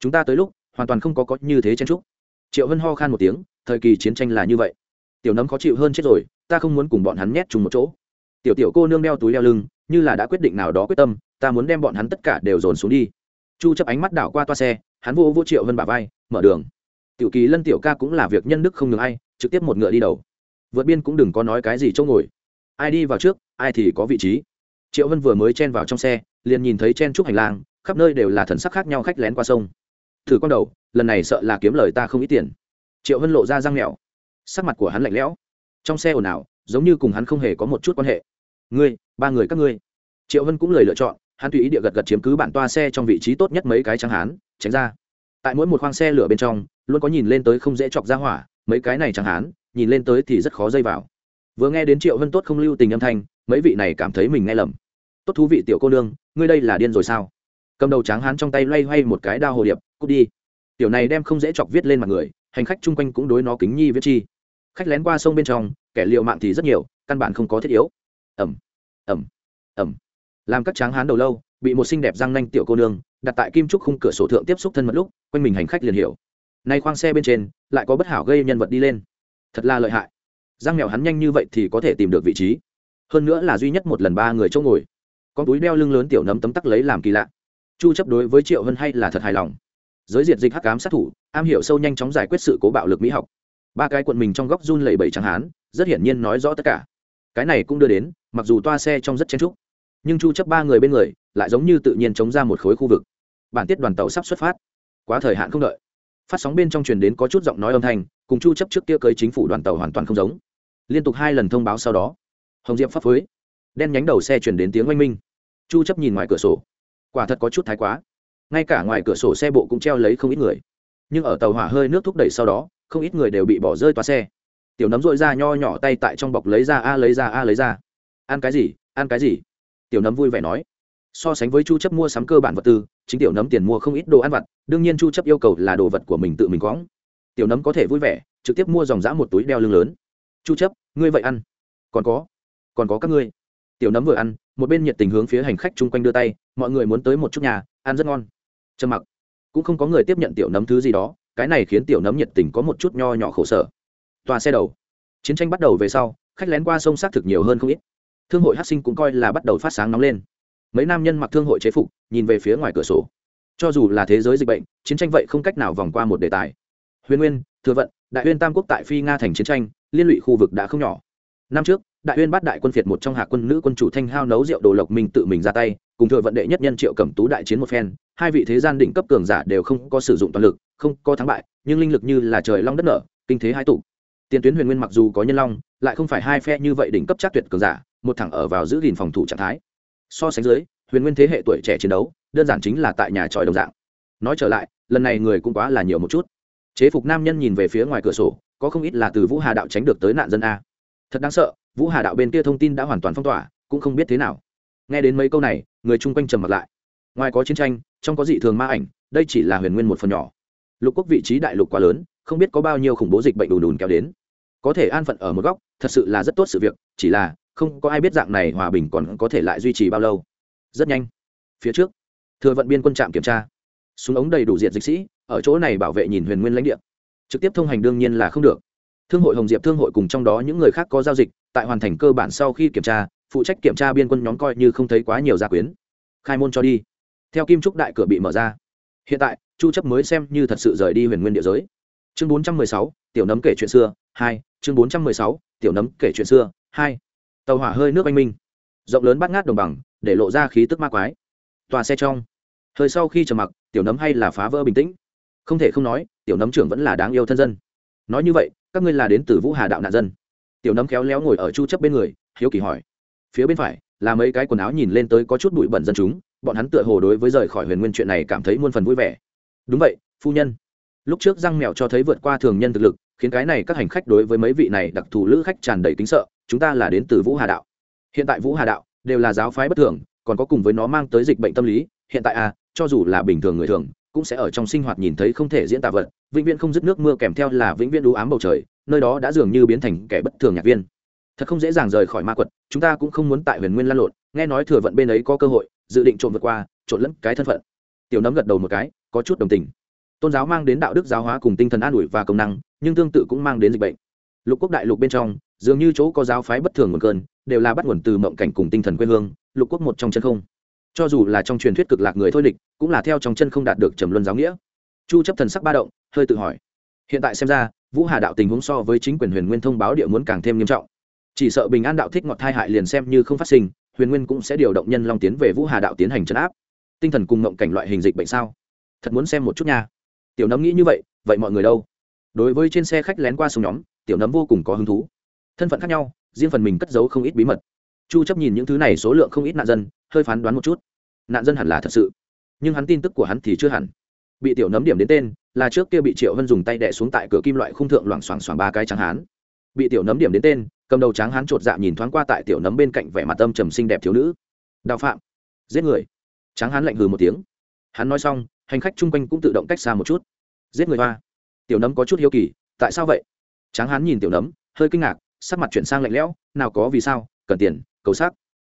Chúng ta tới lúc, hoàn toàn không có có như thế chen trúc triệu hân ho khan một tiếng, thời kỳ chiến tranh là như vậy. Tiểu nấm khó chịu hơn chết rồi, ta không muốn cùng bọn hắn nhét chung một chỗ. Tiểu tiểu cô nương đeo túi đeo lưng như là đã quyết định nào đó quyết tâm, ta muốn đem bọn hắn tất cả đều dồn xuống đi. Chu chấp ánh mắt đảo qua toa xe, hắn vô vô triệu vân bả vai, mở đường. Tiểu kỳ lân tiểu ca cũng là việc nhân đức không ngừng ai, trực tiếp một ngựa đi đầu. Vượt biên cũng đừng có nói cái gì chỗ ngồi. Ai đi vào trước, ai thì có vị trí. Triệu vân vừa mới chen vào trong xe, liền nhìn thấy chen trúc hành lang, khắp nơi đều là thần sắc khác nhau khách lén qua sông. Thử con đầu, lần này sợ là kiếm lời ta không ít tiền. Triệu vân lộ ra răng mèo sắc mặt của hắn lạnh lẽo. Trong xe ồn ào, giống như cùng hắn không hề có một chút quan hệ. Ngươi ba người các ngươi. Triệu vân cũng lời lựa chọn, hắn tùy ý địa gật gật chiếm cứ bản toa xe trong vị trí tốt nhất mấy cái trắng hán, tránh ra. Tại mỗi một khoang xe lửa bên trong, luôn có nhìn lên tới không dễ chọc ra hỏa, mấy cái này chẳng hán, nhìn lên tới thì rất khó dây vào. Vừa nghe đến triệu vân tốt không lưu tình âm thanh, mấy vị này cảm thấy mình nghe lầm. Tốt thú vị tiểu cô nương, ngươi đây là điên rồi sao? Cầm đầu tráng hán trong tay loay hoay một cái đao hồ điệp, cút đi. Tiểu này đem không dễ chọc viết lên mặt người, hành khách chung quanh cũng đối nó kính nhi viết chi. Khách lén qua sông bên trong, kẻ liệu mạng thì rất nhiều, căn bản không có thiết yếu. Ẩm ẩm ẩm. Làm các tráng hán đầu lâu, bị một xinh đẹp răng nanh tiểu cô nương đặt tại kim trúc khung cửa sổ thượng tiếp xúc thân mật lúc, quanh mình hành khách liền hiểu. Nay khoang xe bên trên lại có bất hảo gây nhân vật đi lên. Thật là lợi hại. Răng mèo hắn nhanh như vậy thì có thể tìm được vị trí. Hơn nữa là duy nhất một lần ba người chỗ ngồi. Con túi đeo lưng lớn tiểu nấm tấm tắc lấy làm kỳ lạ. Chu chấp đối với triệu vân hay là thật hài lòng. Giới diệt dịch hắc ám sát thủ, am hiểu sâu nhanh chóng giải quyết sự cố bạo lực mỹ học. Ba cái quận mình trong góc run lẩy bẩy trắng hán, rất hiển nhiên nói rõ tất cả. Cái này cũng đưa đến mặc dù toa xe trong rất chen trúc, nhưng chu chấp ba người bên người lại giống như tự nhiên chống ra một khối khu vực. Bản tiết đoàn tàu sắp xuất phát. Quá thời hạn không đợi. Phát sóng bên trong truyền đến có chút giọng nói âm thanh, cùng chu chấp trước kia cưới chính phủ đoàn tàu hoàn toàn không giống. Liên tục hai lần thông báo sau đó, hồng diệp pháp phối đen nhánh đầu xe truyền đến tiếng oanh minh. Chu chấp nhìn ngoài cửa sổ. Quả thật có chút thái quá. Ngay cả ngoài cửa sổ xe bộ cũng treo lấy không ít người. Nhưng ở tàu hỏa hơi nước thúc đẩy sau đó, không ít người đều bị bỏ rơi toa xe. Tiểu nấm dội ra nho nhỏ tay tại trong bọc lấy ra a, lấy ra a, lấy ra ăn cái gì, ăn cái gì? Tiểu nấm vui vẻ nói. So sánh với chu chấp mua sắm cơ bản vật tư, chính tiểu nấm tiền mua không ít đồ ăn vặt, đương nhiên chu chấp yêu cầu là đồ vật của mình tự mình quõng. Tiểu nấm có thể vui vẻ, trực tiếp mua dòng dã một túi đeo lưng lớn. Chu chấp, ngươi vậy ăn? Còn có còn có các ngươi. Tiểu nấm vừa ăn, một bên nhiệt tình hướng phía hành khách chung quanh đưa tay, mọi người muốn tới một chút nhà, ăn rất ngon. Trầm mặc. Cũng không có người tiếp nhận tiểu nấm thứ gì đó, cái này khiến tiểu nấm nhiệt tình có một chút nho nhỏ khổ sở. Tòa xe đầu. Chiến tranh bắt đầu về sau, khách lén qua sông xác thực nhiều hơn không ít thương hội hát sinh cũng coi là bắt đầu phát sáng nóng lên. Mấy nam nhân mặc thương hội chế phục, nhìn về phía ngoài cửa sổ. Cho dù là thế giới dịch bệnh, chiến tranh vậy không cách nào vòng qua một đề tài. Huyền nguyên, thừa vận, đại huyên tam quốc tại phi nga thành chiến tranh, liên lụy khu vực đã không nhỏ. Năm trước, đại huyên bắt đại quân phiệt một trong hạ quân nữ quân chủ thanh hao nấu rượu đồ lộc minh tự mình ra tay, cùng thừa vận đệ nhất nhân triệu cẩm tú đại chiến một phen. Hai vị thế gian đỉnh cấp cường giả đều không có sử dụng toàn lực, không có thắng bại, nhưng linh lực như là trời long đất nở, kinh thế hai tụ. Tiền tuyến huyền nguyên mặc dù có nhân long, lại không phải hai phe như vậy đỉnh cấp chắc tuyệt cường giả một thẳng ở vào giữ gìn phòng thủ trạng thái. So sánh dưới, huyền nguyên thế hệ tuổi trẻ chiến đấu, đơn giản chính là tại nhà tròi đồng dạng. Nói trở lại, lần này người cũng quá là nhiều một chút. Chế phục nam nhân nhìn về phía ngoài cửa sổ, có không ít là từ vũ hà đạo tránh được tới nạn dân a. Thật đáng sợ, vũ hà đạo bên kia thông tin đã hoàn toàn phong tỏa, cũng không biết thế nào. Nghe đến mấy câu này, người chung quanh trầm mặt lại. Ngoài có chiến tranh, trong có dị thường ma ảnh, đây chỉ là huyền nguyên một phần nhỏ. Lục quốc vị trí đại lục quá lớn, không biết có bao nhiêu khủng bố dịch bệnh đùn đùn kéo đến. Có thể an phận ở một góc, thật sự là rất tốt sự việc, chỉ là không có ai biết dạng này hòa bình còn có thể lại duy trì bao lâu. Rất nhanh. Phía trước thừa vận biên quân trạm kiểm tra. Súng ống đầy đủ diện dịch sĩ ở chỗ này bảo vệ nhìn huyền nguyên lãnh địa. Trực tiếp thông hành đương nhiên là không được. Thương hội hồng diệp thương hội cùng trong đó những người khác có giao dịch tại hoàn thành cơ bản sau khi kiểm tra phụ trách kiểm tra biên quân nhóm coi như không thấy quá nhiều gia quyến. Khai môn cho đi. Theo kim trúc đại cửa bị mở ra. Hiện tại chu chấp mới xem như thật sự rời đi huyền nguyên địa giới. Chương 416, tiểu nấm kể chuyện xưa 2, chương 416, tiểu nấm kể chuyện xưa 2 tàu hỏa hơi nước anh minh rộng lớn bát ngát đồng bằng để lộ ra khí tức ma quái tòa xe trong thời sau khi trầm mặc tiểu nấm hay là phá vỡ bình tĩnh không thể không nói tiểu nấm trưởng vẫn là đáng yêu thân dân nói như vậy các ngươi là đến từ vũ hà đạo nạn dân tiểu nấm khéo léo ngồi ở chu chấp bên người hiếu kỳ hỏi phía bên phải là mấy cái quần áo nhìn lên tới có chút bụi bẩn dân chúng bọn hắn tựa hồ đối với rời khỏi huyền nguyên chuyện này cảm thấy muôn phần vui vẻ đúng vậy phu nhân lúc trước răng mèo cho thấy vượt qua thường nhân thực lực khiến cái này các hành khách đối với mấy vị này đặc thù lữ khách tràn đầy kính sợ chúng ta là đến từ vũ hà đạo. Hiện tại vũ hà đạo đều là giáo phái bất thường, còn có cùng với nó mang tới dịch bệnh tâm lý, hiện tại à cho dù là bình thường người thường, cũng sẽ ở trong sinh hoạt nhìn thấy không thể diễn tả vật, vĩnh viễn không dứt nước mưa kèm theo là vĩnh viễn đú ám bầu trời, nơi đó đã dường như biến thành kẻ bất thường nhạc viên. Thật không dễ dàng rời khỏi ma quật, chúng ta cũng không muốn tại huyền nguyên lan lộn, nghe nói thừa vận bên ấy có cơ hội, dự định trộn vượt qua, trộn lẫn cái thân phận. Tiểu nấm gật đầu một cái, có chút đồng tình. Tôn giáo mang đến đạo đức giáo hóa cùng tinh thần an ủi và công năng, nhưng tương tự cũng mang đến dịch bệnh. Lục quốc đại lục bên trong dường như chỗ có giáo phái bất thường nguồn cơn, đều là bắt nguồn từ mộng cảnh cùng tinh thần quê hương, lục quốc một trong chân không. Cho dù là trong truyền thuyết cực lạc người thôi địch, cũng là theo trong chân không đạt được trầm luân giáo nghĩa. Chu chấp thần sắc ba động, hơi tự hỏi. Hiện tại xem ra, vũ hà đạo tình huống so với chính quyền huyền nguyên thông báo địa muốn càng thêm nghiêm trọng. Chỉ sợ bình an đạo thích ngọt thai hại liền xem như không phát sinh, huyền nguyên cũng sẽ điều động nhân long tiến về vũ hà đạo tiến hành chấn áp. Tinh thần cùng ngộng cảnh loại hình dịch bệnh sao? Thật muốn xem một chút nha. Tiểu nấm nghĩ như vậy vậy mọi người đâu? Đối với trên xe khách lén qua sông nhóm, tiểu nấm vô cùng có hứng thú thân phận khác nhau riêng phần mình cất giấu không ít bí mật chu chấp nhìn những thứ này số lượng không ít nạn dân hơi phán đoán một chút nạn dân hẳn là thật sự nhưng hắn tin tức của hắn thì chưa hẳn bị tiểu nấm điểm đến tên là trước kia bị triệu vân dùng tay đè xuống tại cửa kim loại khung thượng loảng xoảng xoảng ba cái trắng hán bị tiểu nấm điểm đến tên cầm đầu trắng hán trột dạ nhìn thoáng qua tại tiểu nấm bên cạnh vẻ mặt âm trầm xinh đẹp thiếu nữ đào phạm giết người trắng hán lạnh hừ một tiếng hắn nói xong hành khách chung quanh cũng tự động cách xa một chút giết người hoa tiểu nấm có chút hiếu kỳ tại sao vậy tráng hán nhìn tiểu nấm hơi kinh ngạc sắc mặt chuyển sang lạnh lẽo, nào có vì sao, cần tiền, cầu sắc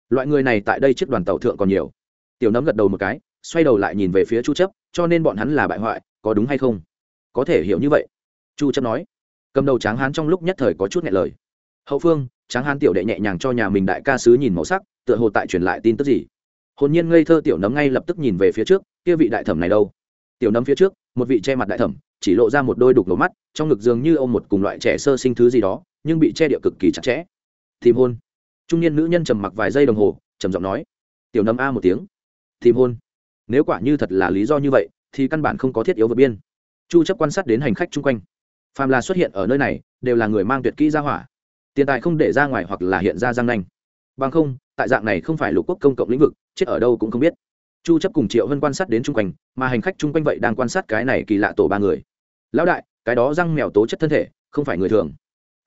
loại người này tại đây chiếc đoàn tàu thượng còn nhiều. Tiểu nấm gật đầu một cái, xoay đầu lại nhìn về phía chu chấp, cho nên bọn hắn là bại hoại, có đúng hay không? Có thể hiểu như vậy. Chu chấp nói. Cầm đầu tráng hán trong lúc nhất thời có chút nghẹn lời. Hậu phương, tráng hán tiểu đệ nhẹ nhàng cho nhà mình đại ca sứ nhìn màu sắc, tựa hồ tại truyền lại tin tức gì? Hồn nhiên ngây thơ tiểu nấm ngay lập tức nhìn về phía trước, kia vị đại thẩm này đâu? Tiểu nấm phía trước, một vị che mặt đại thẩm, chỉ lộ ra một đôi đục lỗ mắt, trong ngực dường như ôm một cùng loại trẻ sơ sinh thứ gì đó nhưng bị che địa cực kỳ chặt chẽ. Tìm hôn. Trung niên nữ nhân trầm mặc vài giây đồng hồ, trầm giọng nói. Tiểu nấm a một tiếng. Tìm hôn. Nếu quả như thật là lý do như vậy, thì căn bản không có thiết yếu vượt biên. Chu chấp quan sát đến hành khách chung quanh. Phàm là xuất hiện ở nơi này, đều là người mang tuyệt kỹ ra hỏa. Tiền tài không để ra ngoài hoặc là hiện ra giang nanh. Bằng không, tại dạng này không phải lục quốc công cộng lĩnh vực, chết ở đâu cũng không biết. Chu chấp cùng triệu vân quan sát đến chung quanh, mà hành khách chung quanh vậy đang quan sát cái này kỳ lạ tổ ba người. Lão đại, cái đó răng mèo tố chất thân thể, không phải người thường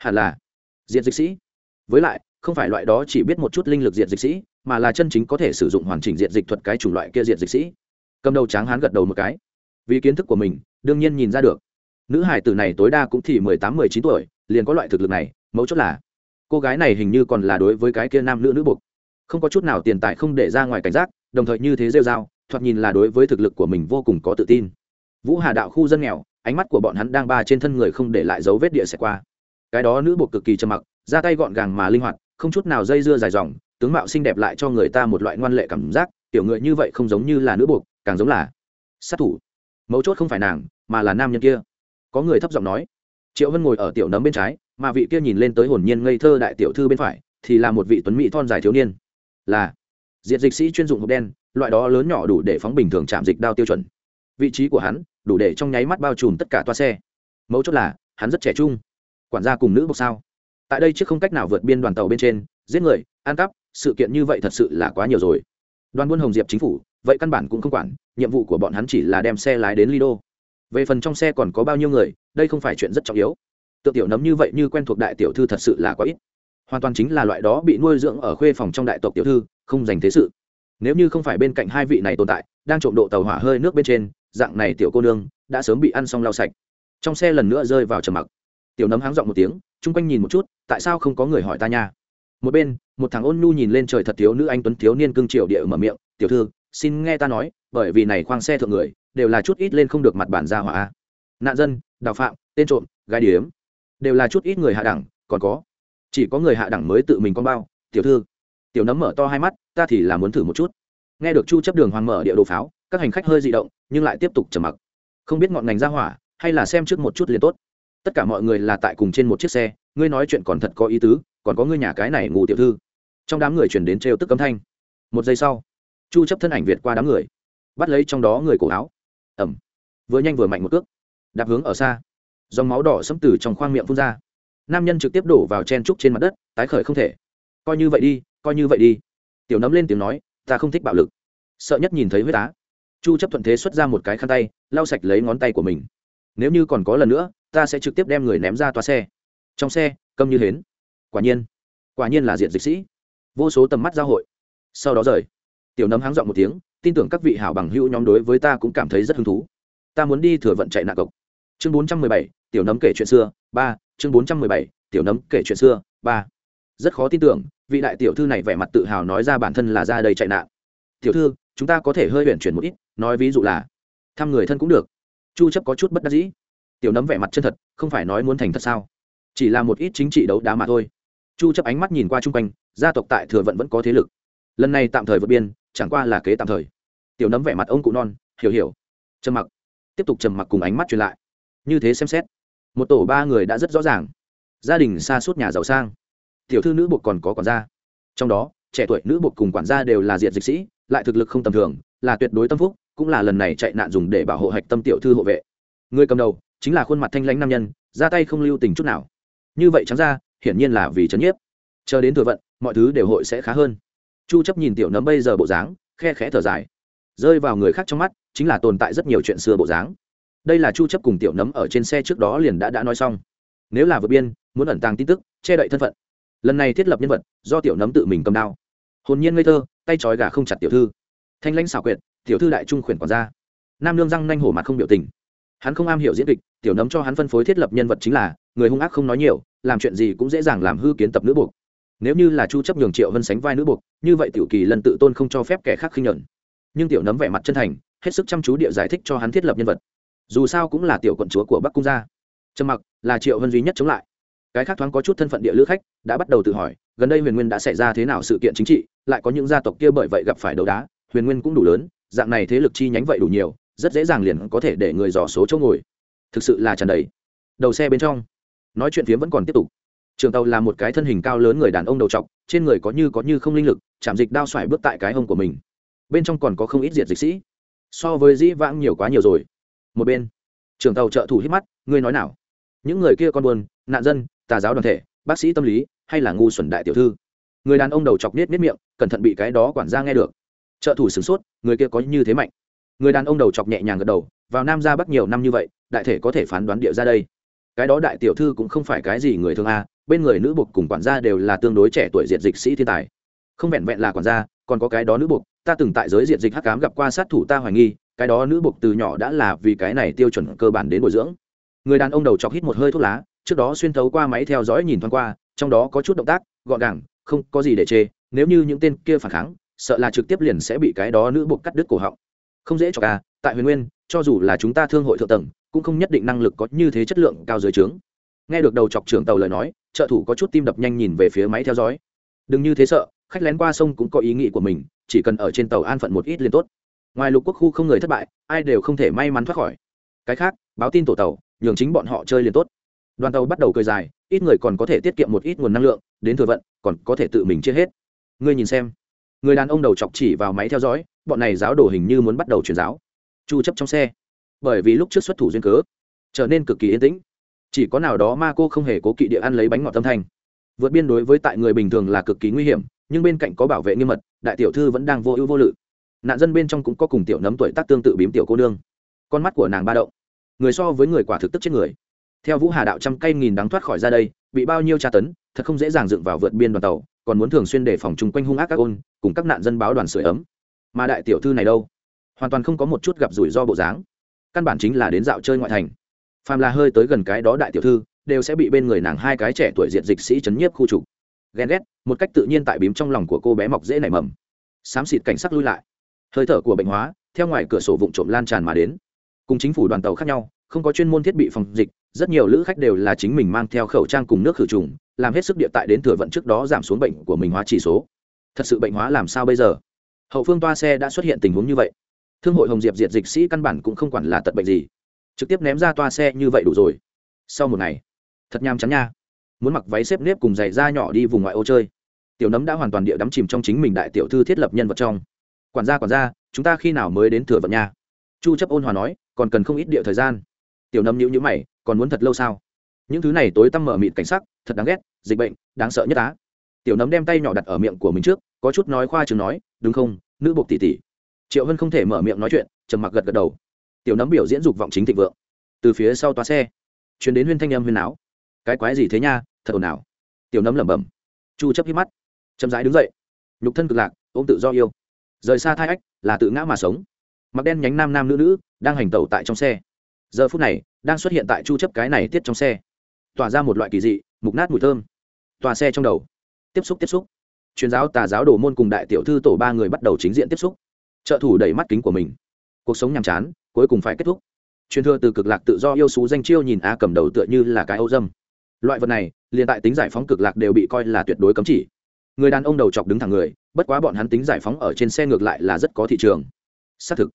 hẳn là diện dịch sĩ. Với lại, không phải loại đó chỉ biết một chút linh lực diện dịch sĩ, mà là chân chính có thể sử dụng hoàn chỉnh diện dịch thuật cái chủng loại kia diện dịch sĩ. Cầm đầu tráng hán gật đầu một cái. Vì kiến thức của mình, đương nhiên nhìn ra được. Nữ hải tử này tối đa cũng thì mười tám, mười chín tuổi, liền có loại thực lực này, mấu chốt là cô gái này hình như còn là đối với cái kia nam nữ nữ buộc không có chút nào tiền tài không để ra ngoài cảnh giác, đồng thời như thế rêu r a o thoạt nhìn là đối với thực lực của mình vô cùng có tự tin. Vũ hà đạo khu dân nghèo, ánh mắt của bọn hắn đang ba trên thân người không để lại dấu vết địa xẻ qua cái đó nữ buộc cực kỳ trầm mặc, ra tay gọn gàng mà linh hoạt, không chút nào dây dưa dài dòng, tướng mạo xinh đẹp lại cho người ta một loại ngoan lệ cảm giác, tiểu người như vậy không giống như là nữ buộc, càng giống là sát thủ. Mấu chốt không phải nàng, mà là nam nhân kia. Có người thấp giọng nói. Triệu vân ngồi ở tiểu nấm bên trái, mà vị kia nhìn lên tới hồn nhiên ngây thơ đại tiểu thư bên phải, thì là một vị tuấn mỹ thon dài thiếu niên. Là diện dịch sĩ chuyên dụng hộp đen, loại đó lớn nhỏ đủ để phóng bình thường chạm dịch đao tiêu chuẩn. Vị trí của hắn, đủ để trong nháy mắt bao trùm tất cả toa xe. Mấu chốt là, hắn rất trẻ trung quản gia cùng nữ bộc sao? Tại đây chứ không cách nào vượt biên đoàn tàu bên trên, giết người, ăn cắp, sự kiện như vậy thật sự là quá nhiều rồi. Đoàn buôn hồng diệp chính phủ, vậy căn bản cũng không quản, nhiệm vụ của bọn hắn chỉ là đem xe lái đến lido. Về phần trong xe còn có bao nhiêu người, đây không phải chuyện rất trọng yếu. Tự tiểu nấm như vậy như quen thuộc đại tiểu thư thật sự là quá ít. Hoàn toàn chính là loại đó bị nuôi dưỡng ở khuê phòng trong đại tộc tiểu thư, không dành thế sự. Nếu như không phải bên cạnh hai vị này tồn tại, đang trộm độ tàu hỏa hơi nước bên trên, dạng này tiểu cô nương đã sớm bị ăn xong lau sạch. Trong xe lần nữa rơi vào trầm mặc tiểu nấm háng giọng một tiếng, chung quanh nhìn một chút, tại sao không có người hỏi ta nha? Một bên, một thằng ôn nhu nhìn lên trời thật thiếu nữ anh tuấn thiếu niên cương triệu địa mở miệng, tiểu thư, xin nghe ta nói, bởi vì này khoang xe thượng người, đều là chút ít lên không được mặt bản gia hỏa nạn dân, đào phạm, tên trộm, gái điếm, đều là chút ít người hạ đẳng, còn có, chỉ có người hạ đẳng mới tự mình con bao, tiểu thư. Tiểu nấm mở to hai mắt, ta thì là muốn thử một chút. Nghe được chu chấp đường hoàng mở địa đồ pháo, các hành khách hơi dị động, nhưng lại tiếp tục trầm mặc. Không biết ngọn ngành ra hỏa, hay là xem trước một chút liền tốt tất cả mọi người là tại cùng trên một chiếc xe, ngươi nói chuyện còn thật có ý tứ, còn có ngươi nhà cái này ngủ tiểu thư. Trong đám người chuyển đến trêu tức cấm thanh. Một giây sau, chu chấp thân ảnh việt qua đám người, bắt lấy trong đó người cổ áo. Ẩm. Vừa nhanh vừa mạnh một cước. Đạp hướng ở xa. Dòng máu đỏ sẫm từ trong khoang miệng phun ra. Nam nhân trực tiếp đổ vào chen trúc trên mặt đất, tái khởi không thể. Coi như vậy đi, coi như vậy đi. Tiểu nấm lên tiếng nói, ta không thích bạo lực. Sợ nhất nhìn thấy huyết á. Chu chấp thuận thế xuất ra một cái khăn tay, lau sạch lấy ngón tay của mình. Nếu như còn có lần nữa ta sẽ trực tiếp đem người ném ra toa xe. Trong xe, câm như hến. Quả nhiên quả nhiên là diện dịch sĩ. Vô số tầm mắt giao hội. Sau đó rời. Tiểu nấm háng dọn một tiếng, tin tưởng các vị hảo bằng hữu nhóm đối với ta cũng cảm thấy rất hứng thú. Ta muốn đi thừa vận chạy nạn cộc. Chương bốn trăm mười bảy, tiểu nấm kể chuyện xưa, ba. Chương bốn trăm mười bảy, tiểu nấm kể chuyện xưa, ba. Rất khó tin tưởng, vị đại tiểu thư này vẻ mặt tự hào nói ra bản thân là ra đây chạy nạn. Tiểu thư, chúng ta có thể hơi huyền chuyển một ít, nói ví dụ là, thăm người thân cũng được. Chu chấp có chút bất đắc dĩ tiểu nấm vẻ mặt chân thật, không phải nói muốn thành thật sao? Chỉ là một ít chính trị đấu đá mà thôi. Chu chấp ánh mắt nhìn qua chung quanh, gia tộc tại thừa vận vẫn có thế lực. Lần này tạm thời vượt biên, chẳng qua là kế tạm thời. Tiểu nấm vẻ mặt ông cụ non, hiểu hiểu. Trầm mặc. Tiếp tục trầm mặc cùng ánh mắt truyền lại. Như thế xem xét, một tổ ba người đã rất rõ ràng. Gia đình xa suốt nhà giàu sang. Tiểu thư nữ buộc còn có quản gia. Trong đó, trẻ tuổi nữ buộc cùng quản gia đều là diện dịch sĩ, lại thực lực không tầm thường, là tuyệt đối tâm phúc, cũng là lần này chạy nạn dùng để bảo hộ hạch tâm tiểu thư hộ vệ. Người cầm đầu chính là khuôn mặt thanh lãnh nam nhân, ra tay không lưu tình chút nào. Như vậy trắng ra, hiển nhiên là vì trấn nhiếp. Chờ đến thừa vận, mọi thứ đều hội sẽ khá hơn. Chu chấp nhìn tiểu nấm bây giờ bộ dáng, khe khẽ thở dài. Rơi vào người khác trong mắt, chính là tồn tại rất nhiều chuyện xưa bộ dáng. Đây là chu chấp cùng tiểu nấm ở trên xe trước đó liền đã đã nói xong. Nếu là vượt biên, muốn ẩn tàng tin tức, che đậy thân phận. Lần này thiết lập nhân vật, do tiểu nấm tự mình cầm đao. Hồn nhiên ngây thơ, tay trói gà không chặt tiểu thư. Thanh lãnh xảo quyệt, tiểu thư đại trung khuyển quản gia. Nam lương răng nanh hổ mặt không biểu tình hắn không am hiểu diễn kịch, tiểu nấm cho hắn phân phối thiết lập nhân vật chính là, người hung ác không nói nhiều, làm chuyện gì cũng dễ dàng làm hư kiến tập nữ buộc. Nếu như là chu chấp nhường triệu vân sánh vai nữ buộc, như vậy tiểu kỳ lần tự tôn không cho phép kẻ khác khinh nhẫn nhưng tiểu nấm vẻ mặt chân thành, hết sức chăm chú địa giải thích cho hắn thiết lập nhân vật. Dù sao cũng là tiểu quận chúa của bắc cung gia. Trầm mặc, là triệu vân duy nhất chống lại. Cái khác thoáng có chút thân phận địa lữ khách, đã bắt đầu tự hỏi, gần đây huyền nguyên đã xảy ra thế nào sự kiện chính trị, lại có những gia tộc kia bởi vậy gặp phải đấu đá, huyền nguyên cũng đủ lớn, dạng này thế lực chi nhánh vậy đủ nhiều rất dễ dàng liền có thể để người dò số chỗ ngồi. Thực sự là tràn đầy. Đầu xe bên trong, nói chuyện phiếm vẫn còn tiếp tục. Trường tàu là một cái thân hình cao lớn người đàn ông đầu trọc, trên người có như có như không linh lực, chạm dịch đao xoài bước tại cái hông của mình. Bên trong còn có không ít diệt dịch sĩ. So với dĩ vãng nhiều quá nhiều rồi. Một bên, trường tàu trợ thủ hít mắt, ngươi nói nào? Những người kia con buồn, nạn dân, tà giáo đoàn thể, bác sĩ tâm lý, hay là ngu xuẩn đại tiểu thư? Người đàn ông đầu chọc nết nết miệng, cẩn thận bị cái đó quản gia nghe được. Trợ thủ sửng sốt, người kia có như thế mạnh người đàn ông đầu chọc nhẹ nhàng gật đầu, vào nam ra bắc nhiều năm như vậy, đại thể có thể phán đoán địa ra đây. Cái đó đại tiểu thư cũng không phải cái gì người thường a, bên người nữ buộc cùng quản gia đều là tương đối trẻ tuổi diệt dịch sĩ thiên tài. Không vẹn vẹn là quản gia, còn có cái đó nữ buộc, ta từng tại giới diệt dịch hắc cám gặp qua sát thủ ta hoài nghi, cái đó nữ buộc từ nhỏ đã là vì cái này tiêu chuẩn cơ bản đến bồi dưỡng. Người đàn ông đầu chọc hít một hơi thuốc lá, trước đó xuyên thấu qua máy theo dõi nhìn thoáng qua, trong đó có chút động tác, gọn gàng, không có gì để chê, nếu như những tên kia phản kháng, sợ là trực tiếp liền sẽ bị cái đó nữ buộc cắt đứt cổ họng không dễ cho ca à, tại huyền nguyên, cho dù là chúng ta thương hội thượng tầng, cũng không nhất định năng lực có như thế chất lượng cao dưới trướng. Nghe được đầu chọc trưởng tàu lời nói, trợ thủ có chút tim đập nhanh nhìn về phía máy theo dõi. Đừng như thế sợ, khách lén qua sông cũng có ý nghĩ của mình, chỉ cần ở trên tàu an phận một ít liền tốt. Ngoài lục quốc khu không người thất bại, ai đều không thể may mắn thoát khỏi. Cái khác, báo tin tổ tàu, nhường chính bọn họ chơi liền tốt. Đoàn tàu bắt đầu cười dài, ít người còn có thể tiết kiệm một ít nguồn năng lượng, đến thừa vận, còn có thể tự mình chia hết. Ngươi nhìn xem người đàn ông đầu chọc chỉ vào máy theo dõi, bọn này giáo đồ hình như muốn bắt đầu truyền giáo. Chu chấp trong xe. Bởi vì lúc trước xuất thủ duyên cớ, trở nên cực kỳ yên tĩnh. Chỉ có nào đó ma cô không hề cố kỵ địa ăn lấy bánh ngọt tâm thành. vượt biên đối với tại người bình thường là cực kỳ nguy hiểm, nhưng bên cạnh có bảo vệ nghiêm mật, đại tiểu thư vẫn đang vô ưu vô lự. Nạn dân bên trong cũng có cùng tiểu nấm tuổi tác tương tự bím tiểu cô nương. Con mắt của nàng ba động. Người so với người quả thực tức chết người. Theo vũ hà đạo trăm cây nghìn đáng thoát khỏi ra đây, bị bao nhiêu tra tấn, thật không dễ dàng dựng vào vượt biên đoàn tàu còn muốn thường xuyên đề phòng chung quanh hung ác các ôn, cùng các nạn dân báo đoàn sửa ấm. Mà đại tiểu thư này đâu? Hoàn toàn không có một chút gặp rủi ro bộ dáng. Căn bản chính là đến dạo chơi ngoại thành. Phàm là hơi tới gần cái đó đại tiểu thư, đều sẽ bị bên người nàng hai cái trẻ tuổi diện dịch sĩ chấn nhiếp khu trục. Ghen ghét, một cách tự nhiên tại bím trong lòng của cô bé mọc dễ nảy mầm. Xám xịt cảnh sắc lui lại. Hơi thở của bệnh hóa, theo ngoài cửa sổ vụn trộm lan tràn mà đến. Cùng chính phủ đoàn tàu khác nhau, không có chuyên môn thiết bị phòng dịch rất nhiều lữ khách đều là chính mình mang theo khẩu trang cùng nước khử trùng, làm hết sức địa tại đến thừa vận trước đó giảm xuống bệnh của mình hóa chỉ số. Thật sự bệnh hóa làm sao bây giờ? Hậu phương toa xe đã xuất hiện tình huống như vậy. Thương hội hồng diệp diệt dịch sĩ căn bản cũng không quản là tật bệnh gì. Trực tiếp ném ra toa xe như vậy đủ rồi. Sau một ngày, thật nham chắn nha. Muốn mặc váy xếp nếp cùng giày da nhỏ đi vùng ngoại ô chơi. Tiểu nấm đã hoàn toàn địa đắm chìm trong chính mình đại tiểu thư thiết lập nhân vật trong. Quản gia quản gia, chúng ta khi nào mới đến thừa vận nha? Chu chấp ôn hòa nói, còn cần không ít địa thời gian. Tiểu nấm nhíu nhíu mày còn muốn thật lâu sao? Những thứ này tối tăm mở mịt cảnh sắc, thật đáng ghét, dịch bệnh, đáng sợ nhất á. Tiểu nấm đem tay nhỏ đặt ở miệng của mình trước, có chút nói khoa chừng nói, đúng không, nữ buộc tỷ tỷ? Triệu hân không thể mở miệng nói chuyện, trầm mặc gật gật đầu. Tiểu nấm biểu diễn dục vọng chính thịnh vượng. Từ phía sau toa xe chuyến đến huyên thanh âm huyên áo cái quái gì thế nha, thật ồn ào. Tiểu nấm lẩm bẩm. Chu chấp hít mắt. Chậm rãi đứng dậy. Nhục thân cực lạc, ôm tự do yêu. Rời xa thai ách, là tự ngã mà sống. Mặc đen nhánh nam nam nữ nữ đang hành tẩu tại trong xe. Giờ phút này đang xuất hiện tại chu chấp cái này tiết trong xe. Tỏa ra một loại kỳ dị, mục nát mùi thơm. Tòa xe trong đầu. Tiếp xúc tiếp xúc. Truyền giáo, tà giáo đồ môn cùng đại tiểu thư tổ ba người bắt đầu chính diện tiếp xúc. Trợ thủ đẩy mắt kính của mình. Cuộc sống nhàm chán, cuối cùng phải kết thúc. Truyền thừa từ cực lạc tự do yêu xú danh chiêu nhìn a cầm đầu tựa như là cái âu dâm. Loại vật này, liền tại tính giải phóng cực lạc đều bị coi là tuyệt đối cấm chỉ. Người đàn ông đầu chọc đứng thẳng người, bất quá bọn hắn tính giải phóng ở trên xe ngược lại là rất có thị trường. Xác thực.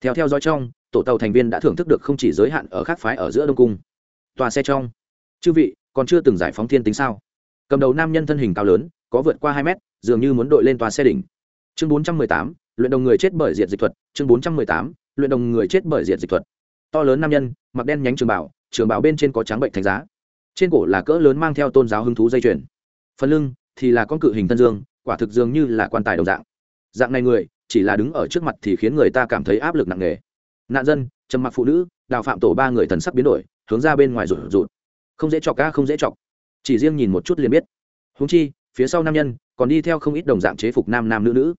Theo theo dõi trong tổ tàu thành viên đã thưởng thức được không chỉ giới hạn ở khác phái ở giữa đông cung, tòa xe trong. Chư vị, còn chưa từng giải phóng thiên tính sao? Cầm đầu nam nhân thân hình cao lớn, có vượt qua hai mét, dường như muốn đội lên tòa xe đỉnh. Chương bốn trăm mười tám, luyện đồng người chết bởi diệt dịch thuật. Chương bốn trăm mười tám, luyện đồng người chết bởi diệt dịch thuật. To lớn nam nhân, mặc đen nhánh trường bảo trường bảo bên trên có tráng bệnh thánh giá. Trên cổ là cỡ lớn mang theo tôn giáo hứng thú dây chuyền. Phần lưng thì là con cự hình thân dương, quả thực dường như là quan tài đồng dạng. Dạng này người, chỉ là đứng ở trước mặt thì khiến người ta cảm thấy áp lực nặng nề nạn dân, trầm mặc phụ nữ, đào phạm tổ ba người thần sắc biến đổi, hướng ra bên ngoài rụt rụt. Không dễ chọc ca không dễ chọc. Chỉ riêng nhìn một chút liền biết. Húng chi, phía sau nam nhân, còn đi theo không ít đồng dạng chế phục nam nam nữ nữ.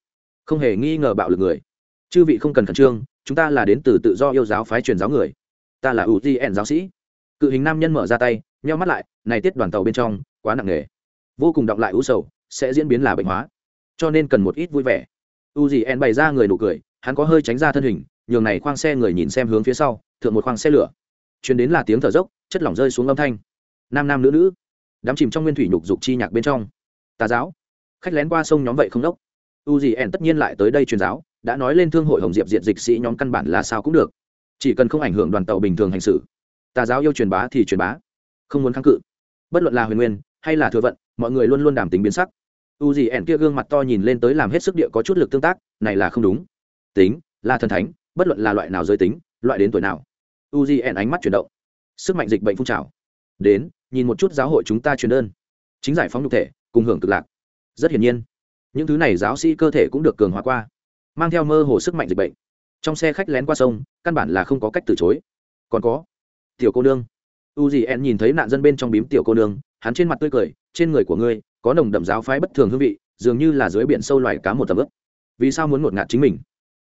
Không hề nghi ngờ bạo lực người. Chư vị không cần khẩn trương, chúng ta là đến từ tự do yêu giáo phái truyền giáo người. Ta là ủ ti giáo sĩ. Cự hình nam nhân mở ra tay, nheo mắt lại, này tiết đoàn tàu bên trong, quá nặng nề. Vô cùng đọng lại u sầu, sẽ diễn biến là bệnh hóa. Cho nên cần một ít vui vẻ. U gì en bày ra người nụ cười, hắn có hơi tránh ra thân hình nhường này khoang xe người nhìn xem hướng phía sau, thượng một khoang xe lửa. Chuyển đến là tiếng thở dốc, chất lỏng rơi xuống âm thanh. Nam nam nữ nữ, đám chìm trong nguyên thủy nhục dục chi nhạc bên trong. Tà giáo. Khách lén qua sông nhóm vậy không đốc. U gì ẻn tất nhiên lại tới đây truyền giáo, đã nói lên thương hội hồng diệp diện dịch sĩ nhóm căn bản là sao cũng được. Chỉ cần không ảnh hưởng đoàn tàu bình thường hành xử. Tà giáo yêu truyền bá thì truyền bá. Không muốn kháng cự. Bất luận là huyền nguyên, hay là thừa vận, mọi người luôn luôn đảm tính biến sắc. U gì ẻn kia gương mặt to nhìn lên tới làm hết sức địa có chút lực tương tác, này là không đúng. Tính, là thần thánh bất luận là loại nào giới tính, loại đến tuổi nào, u gì ẻn ánh mắt chuyển động, sức mạnh dịch bệnh phun trào. Đến, nhìn một chút giáo hội chúng ta truyền đơn. Chính giải phóng nhục thể, cùng hưởng cực lạc. Rất hiển nhiên, những thứ này giáo sĩ cơ thể cũng được cường hóa qua, mang theo mơ hồ sức mạnh dịch bệnh. Trong xe khách lén qua sông, căn bản là không có cách từ chối. Còn có, tiểu cô nương. U gì en nhìn thấy nạn dân bên trong bím tiểu cô nương, hắn trên mặt tươi cười, trên người của ngươi, có nồng đậm giáo phái bất thường hương vị, dường như là dưới biển sâu loài cá một tầm ướp vì sao muốn ngột ngạt chính mình?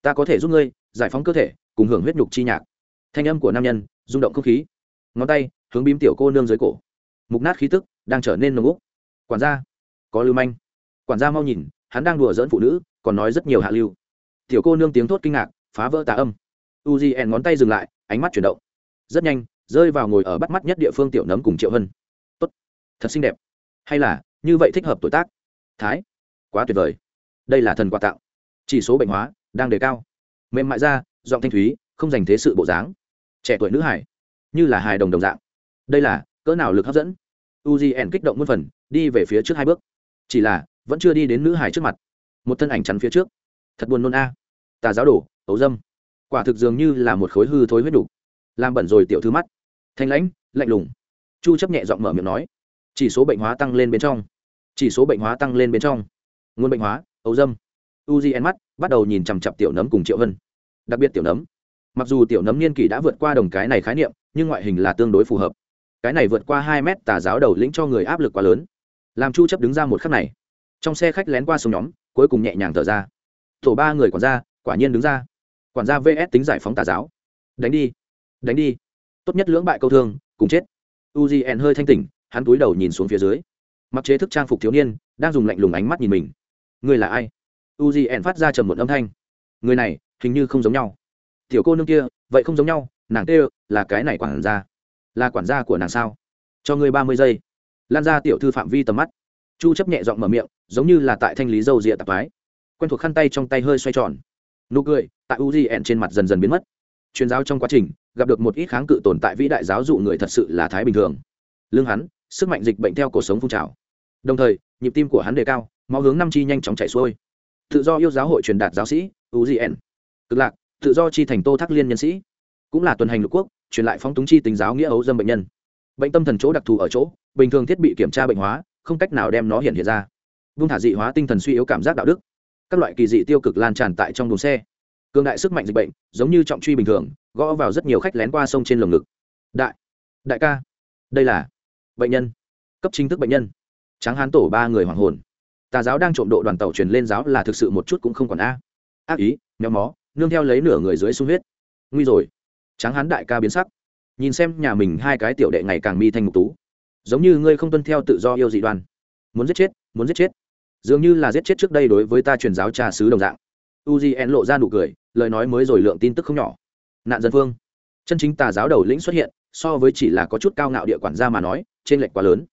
Ta có thể giúp ngươi giải phóng cơ thể, cùng hưởng huyết nhục chi nhạc. Thanh âm của nam nhân, rung động không khí. Ngón tay, hướng bím tiểu cô nương dưới cổ. Mục nát khí tức, đang trở nên nồng úc. Quản gia, có lưu manh. Quản gia mau nhìn, hắn đang đùa dỡn phụ nữ, còn nói rất nhiều hạ lưu. Tiểu cô nương tiếng thốt kinh ngạc, phá vỡ tà âm. U di ngón tay dừng lại, ánh mắt chuyển động. Rất nhanh, rơi vào ngồi ở bắt mắt nhất địa phương tiểu nấm cùng triệu hân. Tốt. Thật xinh đẹp. Hay là, như vậy thích hợp tuổi tác. Thái. Quá tuyệt vời. Đây là thần quà tạo. Chỉ số bệnh hóa, đang đề cao mềm mại ra, giọng thanh thúy, không dành thế sự bộ dáng. Trẻ tuổi nữ hải như là hài đồng đồng dạng. Đây là, cỡ nào lực hấp dẫn? U di kích động muôn phần, đi về phía trước hai bước. Chỉ là, vẫn chưa đi đến nữ hải trước mặt. Một thân ảnh chắn phía trước. Thật buồn nôn a. Tà giáo đổ ấu dâm. Quả thực dường như là một khối hư thối huyết đủ làm bẩn rồi tiểu thư mắt. Thanh lãnh, lạnh lùng. Chu chấp nhẹ giọng mở miệng nói. Chỉ số bệnh hóa tăng lên bên trong. Chỉ số bệnh hóa tăng lên bên trong. Nguồn bệnh hóa, ấu dâm. Uzn mắt, bắt đầu nhìn chằm chặp tiểu nấm cùng triệu vân đặc biệt tiểu nấm. Mặc dù tiểu nấm niên kỷ đã vượt qua đồng cái này khái niệm, nhưng ngoại hình là tương đối phù hợp. Cái này vượt qua hai mét tà giáo đầu lĩnh cho người áp lực quá lớn. Làm chu chấp đứng ra một khắc này. Trong xe khách lén qua sông nhóm, cuối cùng nhẹ nhàng thở ra. Tổ ba người quản gia, quả nhiên đứng ra. Quản gia vs tính giải phóng tà giáo. Đánh đi. Đánh đi. Tốt nhất lưỡng bại câu thương, cùng chết. Uzn hơi thanh tỉnh, hắn cúi đầu nhìn xuống phía dưới. Mặc chế thức trang phục thiếu niên, đang dùng lạnh lùng ánh mắt nhìn mình. Người là ai? Uzn phát ra trầm một âm thanh. Người này hình như không giống nhau. Tiểu cô nương kia, vậy không giống nhau, nàng kêu là cái này quản gia. Là quản gia của nàng sao? Cho ngươi ba mươi giây. Lan ra tiểu thư phạm vi tầm mắt. Chu chấp nhẹ giọng mở miệng, giống như là tại thanh lý dầu rịa tạp bái. quen thuộc khăn tay trong tay hơi xoay tròn. Nụ cười, tại uzn trên mặt dần dần biến mất. Truyền giáo trong quá trình, gặp được một ít kháng cự tồn tại vĩ đại giáo dụ người thật sự là thái bình thường. Lương hắn, sức mạnh dịch bệnh theo cuộc sống phun trào. Đồng thời, nhịp tim của hắn đề cao, máu hướng năm chi nhanh chóng chảy xuôi. Tự do yêu giáo hội truyền đạt giáo sĩ uzn cực lạc, tự do chi thành tô thác liên nhân sĩ, cũng là tuần hành lục quốc, truyền lại phóng túng chi tính giáo nghĩa ấu dâm bệnh nhân. Bệnh tâm thần chỗ đặc thù ở chỗ, bình thường thiết bị kiểm tra bệnh hóa, không cách nào đem nó hiện hiện ra. Vung thả dị hóa tinh thần suy yếu cảm giác đạo đức. Các loại kỳ dị tiêu cực lan tràn tại trong đồn xe. Cường đại sức mạnh dịch bệnh, giống như trọng truy bình thường, gõ vào rất nhiều khách lén qua sông trên lồng ngực. Đại đại ca, đây là bệnh nhân, cấp chính thức bệnh nhân. Tráng hán tổ ba người hoàng hồn. Tà giáo đang trộm độ đoàn tàu truyền lên giáo là thực sự một chút cũng không còn a. Ác ý, méo mó nương theo lấy nửa người dưới sung huyết. Nguy rồi. Tráng hán đại ca biến sắc. Nhìn xem nhà mình hai cái tiểu đệ ngày càng mi thanh mục tú. Giống như ngươi không tuân theo tự do yêu dị đoan muốn giết chết, muốn giết chết. Dường như là giết chết trước đây đối với ta truyền giáo trà sứ đồng dạng. Uzn lộ ra nụ cười, lời nói mới rồi lượng tin tức không nhỏ. Nạn dân phương. Chân chính tà giáo đầu lĩnh xuất hiện, so với chỉ là có chút cao ngạo địa quản gia mà nói trên lệch quá lớn.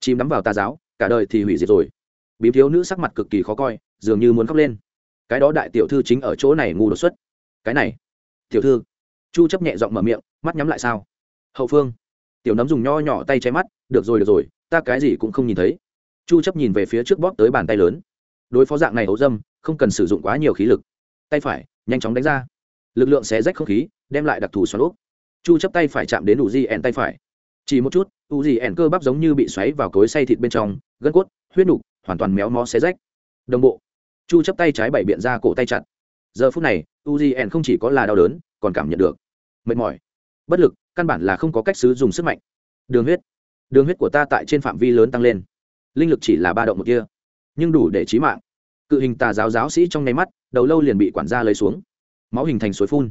Chìm đắm vào tà giáo, cả đời thì hủy diệt rồi. Bím thiếu nữ sắc mặt cực kỳ khó coi, dường như muốn khóc lên cái đó đại tiểu thư chính ở chỗ này ngu đột xuất. Cái này, tiểu thư. Chu chấp nhẹ giọng mở miệng, mắt nhắm lại sao? Hậu phương. Tiểu nấm dùng nho nhỏ tay che mắt, được rồi được rồi, ta cái gì cũng không nhìn thấy. Chu chấp nhìn về phía trước bóp tới bàn tay lớn. Đối phó dạng này hấu dâm, không cần sử dụng quá nhiều khí lực. Tay phải, nhanh chóng đánh ra. Lực lượng xé rách không khí, đem lại đặc thù xoắn úp. Chu chấp tay phải chạm đến u di ẻn tay phải. Chỉ một chút u di ẻn cơ bắp giống như bị xoáy vào cối xay thịt bên trong, gân cốt, huyết nục, hoàn toàn méo mó xé rách. Đồng bộ chu chấp tay trái bảy biện ra cổ tay chặt. Giờ phút này, u không chỉ có là đau đớn, còn cảm nhận được mệt mỏi, bất lực, căn bản là không có cách sử dụng sức mạnh. Đường huyết đường huyết của ta tại trên phạm vi lớn tăng lên. Linh lực chỉ là ba động một kia nhưng đủ để chí mạng. Cự hình tà giáo giáo sĩ trong nháy mắt, đầu lâu liền bị quản gia lấy xuống. Máu hình thành suối phun.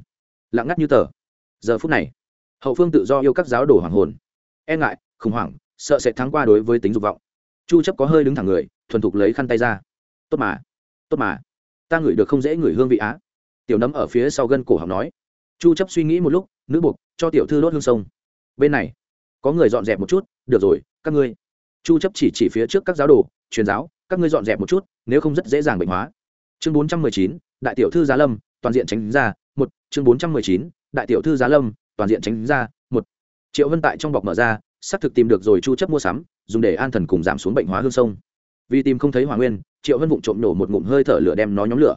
Lặng ngắt như tờ. Giờ phút này, hậu phương tự do yêu các giáo đổ hoàng hồn. E ngại, khủng hoảng, sợ sẽ thắng qua đối với tính dục vọng. Chu chấp có hơi đứng thẳng người, thuần thục lấy khăn tay ra. Tốt mà tốt mà. Ta ngửi được không dễ ngửi hương vị á. Tiểu nấm ở phía sau gân cổ học nói. Chu chấp suy nghĩ một lúc nữ buộc cho tiểu thư đốt hương sông. Bên này có người dọn dẹp một chút được rồi các ngươi. Chu chấp chỉ chỉ phía trước các giáo đồ truyền giáo các ngươi dọn dẹp một chút nếu không rất dễ dàng bệnh hóa. Chương 419, đại tiểu thư giá lâm toàn diện tránh ra một. Chương 419, đại tiểu thư giá lâm toàn diện tránh ra một. Triệu vân tại trong bọc mở ra xác thực tìm được rồi chu chấp mua sắm dùng để an thần cùng giảm xuống bệnh hóa hương sông vì tìm không thấy hỏa nguyên, triệu hân vụng trộm nổ một ngụm hơi thở lửa đem nó nhóm lửa.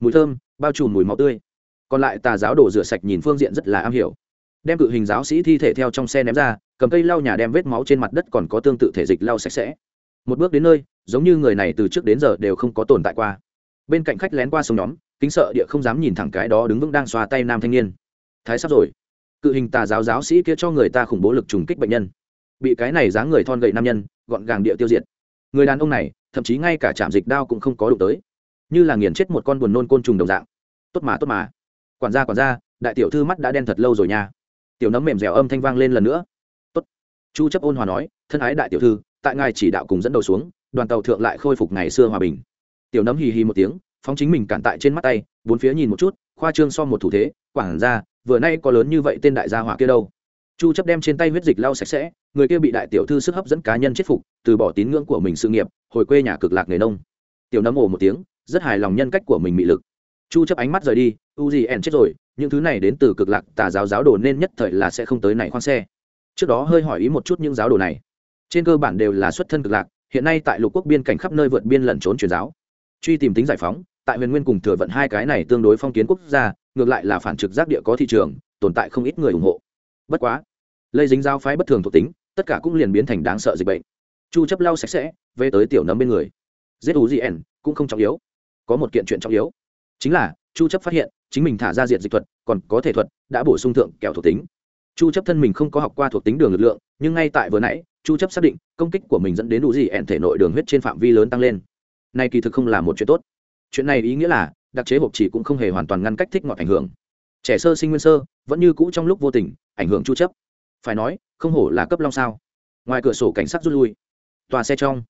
Mùi thơm, bao trùm mùi máu tươi. Còn lại tà giáo đổ rửa sạch nhìn phương diện rất là am hiểu. Đem cự hình giáo sĩ thi thể theo trong xe ném ra, cầm cây lau nhà đem vết máu trên mặt đất còn có tương tự thể dịch lau sạch sẽ. Một bước đến nơi, giống như người này từ trước đến giờ đều không có tồn tại qua. Bên cạnh khách lén qua sông nhóm, kính sợ địa không dám nhìn thẳng cái đó đứng vững đang xoa tay nam thanh niên. Thái sắp rồi. Cự hình tà giáo giáo sĩ kia cho người ta khủng bố lực trùng kích bệnh nhân. Bị cái này dáng người thon gậy nam nhân, gọn gàng địa tiêu diệt người đàn ông này, thậm chí ngay cả trạm dịch đao cũng không có đụng tới. Như là nghiền chết một con buồn nôn côn trùng đồng dạng. Tốt mà tốt mà. Quản gia quản gia, đại tiểu thư mắt đã đen thật lâu rồi nha. Tiểu nấm mềm dẻo âm thanh vang lên lần nữa. Tốt. Chu chấp ôn hòa nói, thân ái đại tiểu thư, tại ngài chỉ đạo cùng dẫn đầu xuống, đoàn tàu thượng lại khôi phục ngày xưa hòa bình. Tiểu nấm hì hì một tiếng, phóng chính mình cản tại trên mắt tay, bốn phía nhìn một chút, khoa trương so một thủ thế quảng ra vừa nay có lớn như vậy tên đại gia hỏa kia đâu? Chu chấp đem trên tay huyết dịch lau sạch sẽ, người kia bị đại tiểu thư sức hấp dẫn cá nhân chết phục, từ bỏ tín ngưỡng của mình sự nghiệp, hồi quê nhà cực lạc nghề nông. Tiểu nấm ồ một tiếng, rất hài lòng nhân cách của mình mị lực. Chu chấp ánh mắt rời đi, u gì ẻn chết rồi, những thứ này đến từ cực lạc, tà giáo giáo đồ nên nhất thời là sẽ không tới này khoan xe. Trước đó hơi hỏi ý một chút những giáo đồ này. Trên cơ bản đều là xuất thân cực lạc, hiện nay tại lục quốc biên cảnh khắp nơi vượt biên lẩn trốn truyền giáo. Truy tìm tính giải phóng, tại huyền nguyên cùng thừa vận hai cái này tương đối phong kiến quốc gia, ngược lại là phản trực giác địa có thị trường, tồn tại không ít người ủng hộ. Bất quá lây dính giao phái bất thường thuộc tính, tất cả cũng liền biến thành đáng sợ dịch bệnh. Chu chấp lau sạch sẽ, về tới tiểu nấm bên người. Giết ú gì cũng không trọng yếu. Có một kiện chuyện trọng yếu. Chính là, chu chấp phát hiện, chính mình thả ra diện dịch thuật, còn có thể thuật, đã bổ sung thượng kẹo thuộc tính. Chu chấp thân mình không có học qua thuộc tính đường lực lượng, nhưng ngay tại vừa nãy, chu chấp xác định, công kích của mình dẫn đến đủ gì ẻn thể nội đường huyết trên phạm vi lớn tăng lên. Này kỳ thực không là một chuyện tốt. Chuyện này ý nghĩa là, đặc chế hộp chỉ cũng không hề hoàn toàn ngăn cách thích ngọt ảnh hưởng. Trẻ sơ, sinh nguyên sơ, vẫn như cũ trong lúc vô tình, ảnh hưởng chu chấp phải nói, không hổ là cấp long sao. Ngoài cửa sổ cảnh sát rút lui. Tòa xe trong,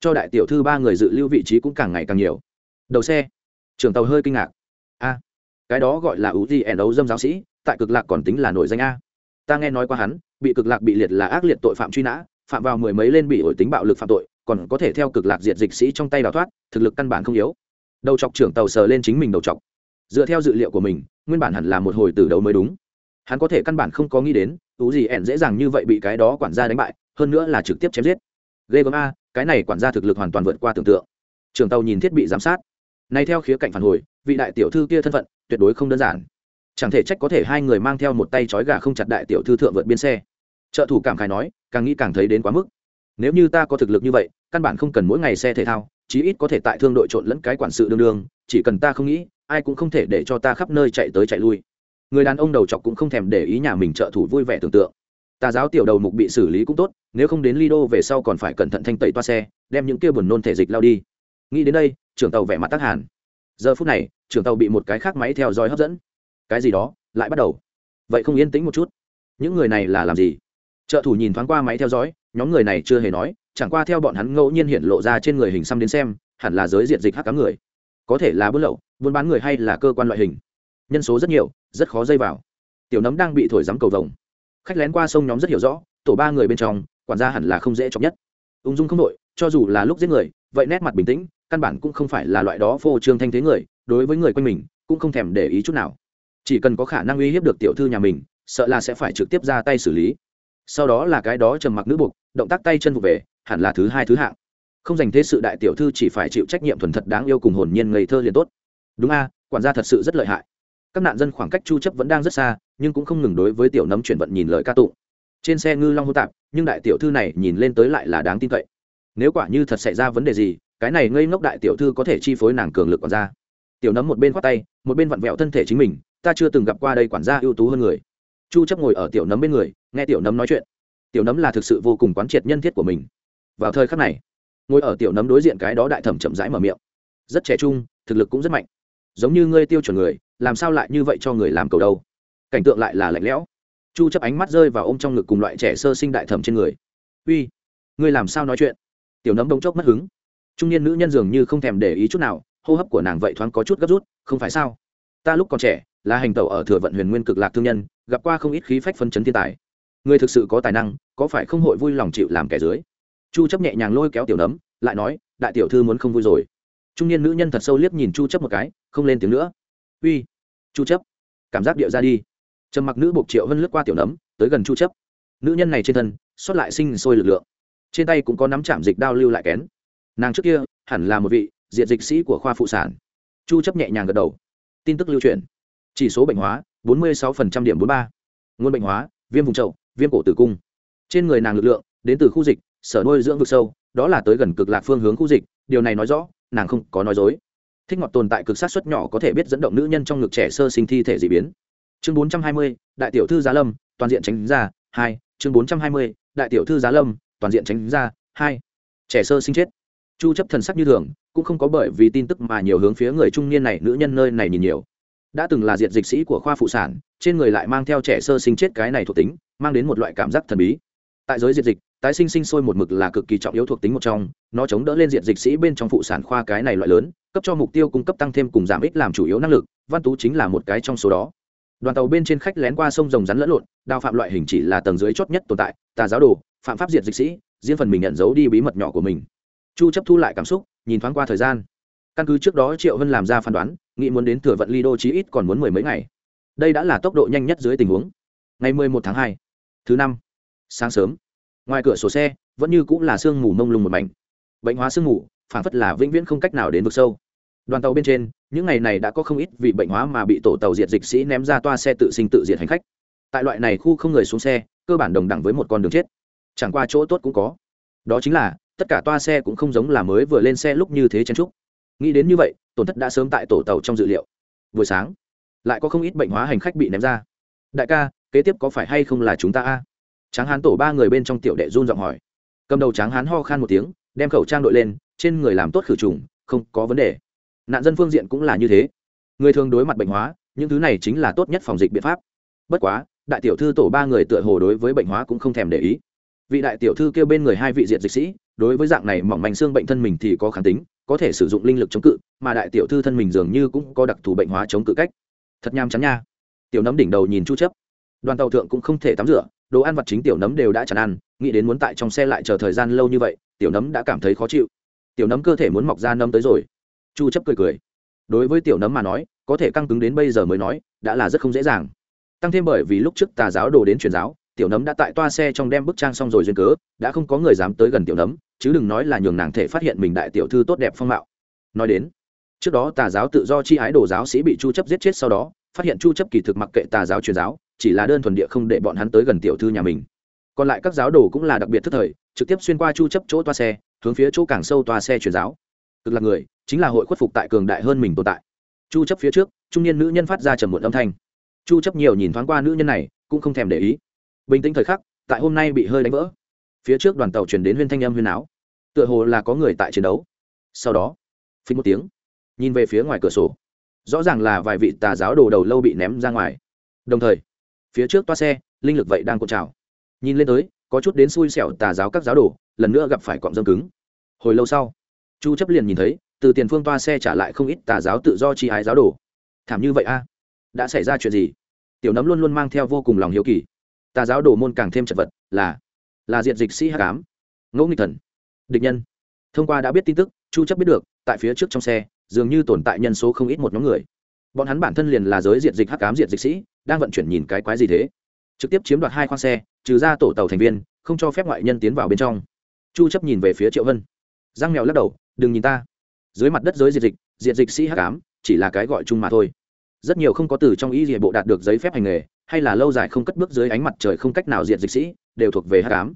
cho đại tiểu thư ba người dự lưu vị trí cũng càng ngày càng nhiều. Đầu xe, trưởng tàu hơi kinh ngạc. A, cái đó gọi là ưu di ẻn đấu dâm giáo sĩ, tại cực lạc còn tính là nổi danh a. Ta nghe nói qua hắn, bị cực lạc bị liệt là ác liệt tội phạm truy nã, phạm vào mười mấy lên bị ổi tính bạo lực phạm tội, còn có thể theo cực lạc diệt dịch sĩ trong tay đào thoát, thực lực căn bản không yếu. Đầu chọc trưởng tàu sờ lên chính mình đầu chọc. Dựa theo dự liệu của mình, nguyên bản hẳn là một hồi từ đấu mới đúng. Hắn có thể căn bản không có nghĩ đến ú gì ẻn dễ dàng như vậy bị cái đó quản gia đánh bại, hơn nữa là trực tiếp chém giết. Ghê gớm a, cái này quản gia thực lực hoàn toàn vượt qua tưởng tượng. Trường tàu nhìn thiết bị giám sát. Nay theo khía cạnh phản hồi, vị đại tiểu thư kia thân phận, tuyệt đối không đơn giản. Chẳng thể trách có thể hai người mang theo một tay trói gà không chặt đại tiểu thư thượng vượt biên xe. Trợ thủ cảm khai nói, càng nghĩ càng thấy đến quá mức. Nếu như ta có thực lực như vậy, căn bản không cần mỗi ngày xe thể thao, chí ít có thể tại thương đội trộn lẫn cái quản sự đương đương, chỉ cần ta không nghĩ, ai cũng không thể để cho ta khắp nơi chạy tới chạy lui người đàn ông đầu chọc cũng không thèm để ý nhà mình trợ thủ vui vẻ tưởng tượng. Tà giáo tiểu đầu mục bị xử lý cũng tốt, nếu không đến lido về sau còn phải cẩn thận thanh tẩy toa xe, đem những kia buồn nôn thể dịch lao đi. Nghĩ đến đây, trưởng tàu vẻ mặt tắc hàn. Giờ phút này, trưởng tàu bị một cái khác máy theo dõi hấp dẫn. Cái gì đó, lại bắt đầu. Vậy không yên tĩnh một chút. Những người này là làm gì? Trợ thủ nhìn thoáng qua máy theo dõi, nhóm người này chưa hề nói, chẳng qua theo bọn hắn ngẫu nhiên hiện lộ ra trên người hình xăm đến xem, hẳn là giới diện dịch hắc cá người. Có thể là buôn lậu, buôn bán người hay là cơ quan loại hình. Nhân số rất nhiều rất khó dây vào. Tiểu nấm đang bị thổi rắm cầu vồng. Khách lén qua sông nhóm rất hiểu rõ, tổ ba người bên trong, quản gia hẳn là không dễ chọc nhất. Ung dung không đội, cho dù là lúc giết người, vậy nét mặt bình tĩnh, căn bản cũng không phải là loại đó phô trương thanh thế người, đối với người quanh mình, cũng không thèm để ý chút nào. Chỉ cần có khả năng uy hiếp được tiểu thư nhà mình, sợ là sẽ phải trực tiếp ra tay xử lý. Sau đó là cái đó trầm mặc nữ buộc, động tác tay chân vụ về, hẳn là thứ hai thứ hạng. Không dành thế sự đại tiểu thư chỉ phải chịu trách nhiệm thuần thật đáng yêu cùng hồn nhiên ngây thơ liền tốt. Đúng a, quản gia thật sự rất lợi hại các nạn dân khoảng cách chu chấp vẫn đang rất xa, nhưng cũng không ngừng đối với tiểu nấm chuyển vận nhìn lời ca tụng. Trên xe ngư long hô tạp, nhưng đại tiểu thư này nhìn lên tới lại là đáng tin cậy. Nếu quả như thật xảy ra vấn đề gì, cái này ngây ngốc đại tiểu thư có thể chi phối nàng cường lực quản gia tiểu nấm một bên khoát tay, một bên vặn vẹo thân thể chính mình, ta chưa từng gặp qua đây quản gia ưu tú hơn người. Chu chấp ngồi ở tiểu nấm bên người, nghe tiểu nấm nói chuyện. Tiểu nấm là thực sự vô cùng quán triệt nhân thiết của mình. Vào thời khắc này, ngồi ở tiểu nấm đối diện cái đó đại thẩm chậm rãi mở miệng. Rất trẻ trung, thực lực cũng rất mạnh. Giống như ngươi tiêu chuẩn người làm sao lại như vậy cho người làm cầu đâu? Cảnh tượng lại là lạnh lẽo. Chu chấp ánh mắt rơi vào ôm trong ngực cùng loại trẻ sơ sinh đại thẩm trên người. Uy, ngươi làm sao nói chuyện? Tiểu nấm đông chốc mất hứng. Trung niên nữ nhân dường như không thèm để ý chút nào, hô hấp của nàng vậy thoáng có chút gấp rút, không phải sao? Ta lúc còn trẻ, là hành tẩu ở thừa vận huyền nguyên cực lạc thương nhân, gặp qua không ít khí phách phân chấn thiên tài. Người thực sự có tài năng, có phải không hội vui lòng chịu làm kẻ dưới? Chu chấp nhẹ nhàng lôi kéo tiểu nấm, lại nói, đại tiểu thư muốn không vui rồi. Trung niên nữ nhân thật sâu liếc nhìn chu chấp một cái, không lên tiếng nữa uy, chu chấp, cảm giác điệu ra đi. Trầm mặc nữ buộc triệu vân lướt qua tiểu nấm, tới gần chu chấp. Nữ nhân này trên thân xuất lại sinh sôi lực lượng. Trên tay cũng có nắm chạm dịch đao lưu lại kén. Nàng trước kia, hẳn là một vị diệt dịch sĩ của khoa phụ sản. Chu chấp nhẹ nhàng gật đầu. Tin tức lưu truyền. Chỉ số bệnh hóa 46% điểm 43. nguồn bệnh hóa, viêm vùng chậu viêm cổ tử cung. Trên người nàng lực lượng, đến từ khu dịch, sở nuôi dưỡng vực sâu, đó là tới gần cực lạc phương hướng khu dịch, điều này nói rõ, nàng không có nói dối thích ngọt tồn tại cực sát xuất nhỏ có thể biết dẫn động nữ nhân trong ngực trẻ sơ sinh thi thể dị biến. Chương 420, đại tiểu thư giá lâm toàn diện tránh ra hai. Chương 420, đại tiểu thư giá lâm toàn diện tránh ra hai. Trẻ sơ sinh chết. Chu chấp thần sắc như thường cũng không có bởi vì tin tức mà nhiều hướng phía người trung niên này nữ nhân nơi này nhìn nhiều. Đã từng là diệt dịch sĩ của khoa phụ sản trên người lại mang theo trẻ sơ sinh chết cái này thuộc tính mang đến một loại cảm giác thần bí. Tại giới diệt dịch tái sinh sinh sôi một mực là cực kỳ trọng yếu thuộc tính một trong nó chống đỡ lên diện dịch sĩ bên trong phụ sản khoa cái này loại lớn cấp cho mục tiêu cung cấp tăng thêm cùng giảm ích làm chủ yếu năng lực văn tú chính là một cái trong số đó. Đoàn tàu bên trên khách lén qua sông rồng rắn lẫn lộn đào phạm loại hình chỉ là tầng dưới chót nhất tồn tại tà giáo đồ phạm pháp diệt dịch sĩ riêng phần mình nhận giấu đi bí mật nhỏ của mình. Chu chấp thu lại cảm xúc nhìn thoáng qua thời gian. Căn cứ trước đó triệu hân làm ra phán đoán nghĩ muốn đến thừa vận ly đô chí ít còn muốn mười mấy ngày. Đây đã là tốc độ nhanh nhất dưới tình huống. Ngày 11 tháng 2, thứ năm sáng sớm ngoài cửa sổ xe, vẫn như cũng là sương mù mông lung một mảnh. Bệnh hóa sương mù, phản phất là vĩnh viễn không cách nào đến vực sâu. Đoàn tàu bên trên, những ngày này đã có không ít vì bệnh hóa mà bị tổ tàu diệt dịch sĩ ném ra toa xe tự sinh tự diệt hành khách. Tại loại này khu không người xuống xe, cơ bản đồng đẳng với một con đường chết. Chẳng qua chỗ tốt cũng có. Đó chính là, tất cả toa xe cũng không giống là mới vừa lên xe lúc như thế chen trúc nghĩ đến như vậy, tổn thất đã sớm tại tổ tàu trong dự liệu. Buổi sáng, lại có không ít bệnh hóa hành khách bị ném ra. Đại ca, kế tiếp có phải hay không là chúng ta a? Tráng hán tổ ba người bên trong tiểu đệ run giọng hỏi. Cầm đầu tráng hán ho khan một tiếng, đem khẩu trang đội lên, trên người làm tốt khử trùng, không có vấn đề. Nạn dân phương diện cũng là như thế. Người thường đối mặt bệnh hóa, những thứ này chính là tốt nhất phòng dịch biện pháp. Bất quá, đại tiểu thư tổ ba người tựa hồ đối với bệnh hóa cũng không thèm để ý. Vị đại tiểu thư kêu bên người hai vị diện dịch sĩ, đối với dạng này mỏng manh xương bệnh thân mình thì có kháng tính, có thể sử dụng linh lực chống cự, mà đại tiểu thư thân mình dường như cũng có đặc thù bệnh hóa chống cự cách. Thật nham chắn nha. Tiểu nấm đỉnh đầu nhìn chu chấp. Đoàn tàu thượng cũng không thể tắm rửa đồ ăn vặt chính tiểu nấm đều đã chẳng ăn, nghĩ đến muốn tại trong xe lại chờ thời gian lâu như vậy, tiểu nấm đã cảm thấy khó chịu. Tiểu nấm cơ thể muốn mọc ra nấm tới rồi. Chu chấp cười cười. Đối với tiểu nấm mà nói, có thể căng cứng đến bây giờ mới nói, đã là rất không dễ dàng. Tăng thêm bởi vì lúc trước tà giáo đồ đến truyền giáo, tiểu nấm đã tại toa xe trong đem bức trang xong rồi duyên cớ, đã không có người dám tới gần tiểu nấm, chứ đừng nói là nhường nàng thể phát hiện mình đại tiểu thư tốt đẹp phong mạo. Nói đến, trước đó tà giáo tự do chi ái đồ giáo sĩ bị chu chấp giết chết sau đó, phát hiện chu chấp kỳ thực mặc kệ tà giáo truyền giáo chỉ là đơn thuần địa không để bọn hắn tới gần tiểu thư nhà mình. Còn lại các giáo đồ cũng là đặc biệt thức thời, trực tiếp xuyên qua chu chấp chỗ toa xe, hướng phía chỗ càng sâu toa xe truyền giáo. Cực là người, chính là hội khuất phục tại cường đại hơn mình tồn tại. Chu chấp phía trước, trung niên nữ nhân phát ra trầm muộn âm thanh. Chu chấp nhiều nhìn thoáng qua nữ nhân này, cũng không thèm để ý. Bình tĩnh thời khắc, tại hôm nay bị hơi đánh vỡ. Phía trước đoàn tàu chuyển đến huyên thanh âm huyên áo. Tựa hồ là có người tại chiến đấu. Sau đó phí một tiếng, nhìn về phía ngoài cửa sổ. Rõ ràng là vài vị tà giáo đồ đầu lâu bị ném ra ngoài. Đồng thời phía trước toa xe, linh lực vậy đang cột trào. Nhìn lên tới, có chút đến xui xẻo tà giáo các giáo đồ, lần nữa gặp phải cọm dâm cứng. Hồi lâu sau, chu chấp liền nhìn thấy, từ tiền phương toa xe trả lại không ít tà giáo tự do chi ái giáo đồ. Thảm như vậy a? Đã xảy ra chuyện gì? Tiểu nấm luôn luôn mang theo vô cùng lòng hiếu kỳ. Tà giáo đồ môn càng thêm chật vật, là là diện dịch sĩ hắc ám. Ngẫu nghịch thần, địch nhân. Thông qua đã biết tin tức, chu chấp biết được, tại phía trước trong xe, dường như tồn tại nhân số không ít một nhóm người bọn hắn bản thân liền là giới diện dịch hắc cám diện dịch sĩ, đang vận chuyển nhìn cái quái gì thế. Trực tiếp chiếm đoạt hai khoang xe, trừ ra tổ tàu thành viên, không cho phép ngoại nhân tiến vào bên trong. Chu chấp nhìn về phía triệu vân. Giang mèo lắc đầu, đừng nhìn ta. Dưới mặt đất giới diệt dịch diệt dịch sĩ hắc ám, chỉ là cái gọi chung mà thôi. Rất nhiều không có từ trong ý địa bộ đạt được giấy phép hành nghề, hay là lâu dài không cất bước dưới ánh mặt trời không cách nào diệt dịch sĩ, đều thuộc về hắc ám.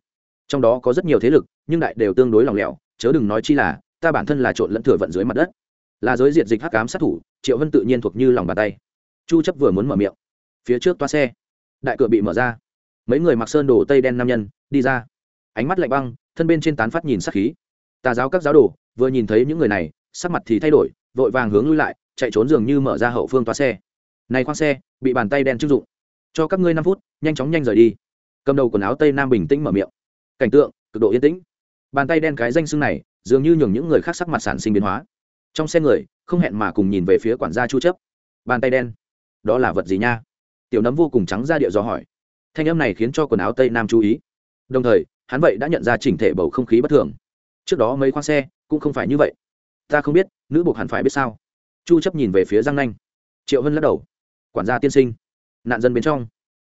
Trong đó có rất nhiều thế lực, nhưng đại đều tương đối lòng lẻo, chớ đừng nói chi là, ta bản thân là trộn lẫn thừa vận dưới mặt đất. Là giới diệt dịch hắc ám sát thủ triệu vân tự nhiên thuộc như lòng bàn tay. Chu chấp vừa muốn mở miệng. Phía trước toa xe. Đại cửa bị mở ra. Mấy người mặc sơn đồ tây đen nam nhân, đi ra. Ánh mắt lạnh băng, thân bên trên tán phát nhìn sát khí. Tà giáo các giáo đồ, vừa nhìn thấy những người này, sắc mặt thì thay đổi, vội vàng hướng lui lại, chạy trốn dường như mở ra hậu phương toa xe. Này khoang xe, bị bàn tay đen chưng dụng. Cho các ngươi năm phút, nhanh chóng nhanh rời đi. Cầm đầu quần áo tây nam bình tĩnh mở miệng. Cảnh tượng, cực độ yên tĩnh. Bàn tay đen cái danh xưng này, dường như nhường những người khác sắc mặt sản sinh biến hóa. Trong xe người không hẹn mà cùng nhìn về phía quản gia chu chấp. Bàn tay đen. Đó là vật gì nha? Tiểu nấm vô cùng trắng ra địa do hỏi. Thanh âm này khiến cho quần áo tây nam chú ý. Đồng thời, hắn vậy đã nhận ra chỉnh thể bầu không khí bất thường. Trước đó mấy khoang xe cũng không phải như vậy. Ta không biết, nữ buộc hẳn phải biết sao? Chu chấp nhìn về phía giang nanh. Triệu hân lắc đầu. Quản gia tiên sinh. Nạn dân bên trong.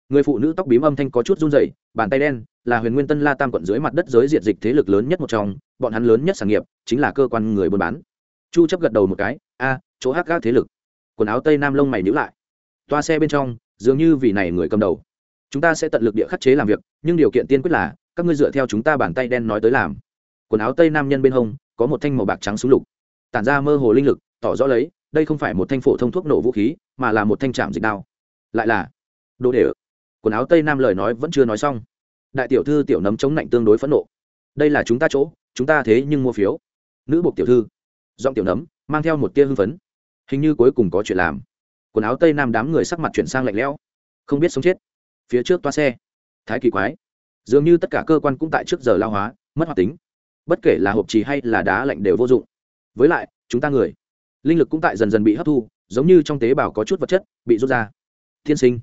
Người phụ nữ tóc bím âm thanh có chút run rẩy, bàn tay đen là huyền nguyên tân la tam quận dưới mặt đất giới diệt dịch thế lực lớn nhất một trong, bọn hắn lớn nhất sản nghiệp chính là cơ quan người buôn bán. Chu chấp gật đầu một cái a, chỗ hắc gác thế lực. Quần áo tây nam lông mày nhữ lại. Toa xe bên trong, dường như vì này người cầm đầu. Chúng ta sẽ tận lực địa khắc chế làm việc, nhưng điều kiện tiên quyết là, các ngươi dựa theo chúng ta bàn tay đen nói tới làm. Quần áo tây nam nhân bên hông, có một thanh màu bạc trắng súng lục. Tản ra mơ hồ linh lực, tỏ rõ lấy, đây không phải một thanh phổ thông thuốc nổ vũ khí, mà là một thanh trạm dịch đao. Lại là, đồ để quần áo tây nam lời nói vẫn chưa nói xong. Đại tiểu thư tiểu nấm chống lạnh tương đối phẫn nộ. Đây là chúng ta chỗ, chúng ta thế nhưng mua phiếu. Nữ buộc tiểu thư. Giọng tiểu nấm mang theo một tia hưng phấn. Hình như cuối cùng có chuyện làm. Quần áo tây nam đám người sắc mặt chuyển sang lạnh lẽo. Không biết sống chết. Phía trước toa xe. Thái kỳ quái. Dường như tất cả cơ quan cũng tại trước giờ lao hóa, mất hoạt tính. Bất kể là hộp trì hay là đá lạnh đều vô dụng. Với lại, chúng ta người, linh lực cũng tại dần dần bị hấp thu, giống như trong tế bào có chút vật chất bị rút ra. Thiên sinh.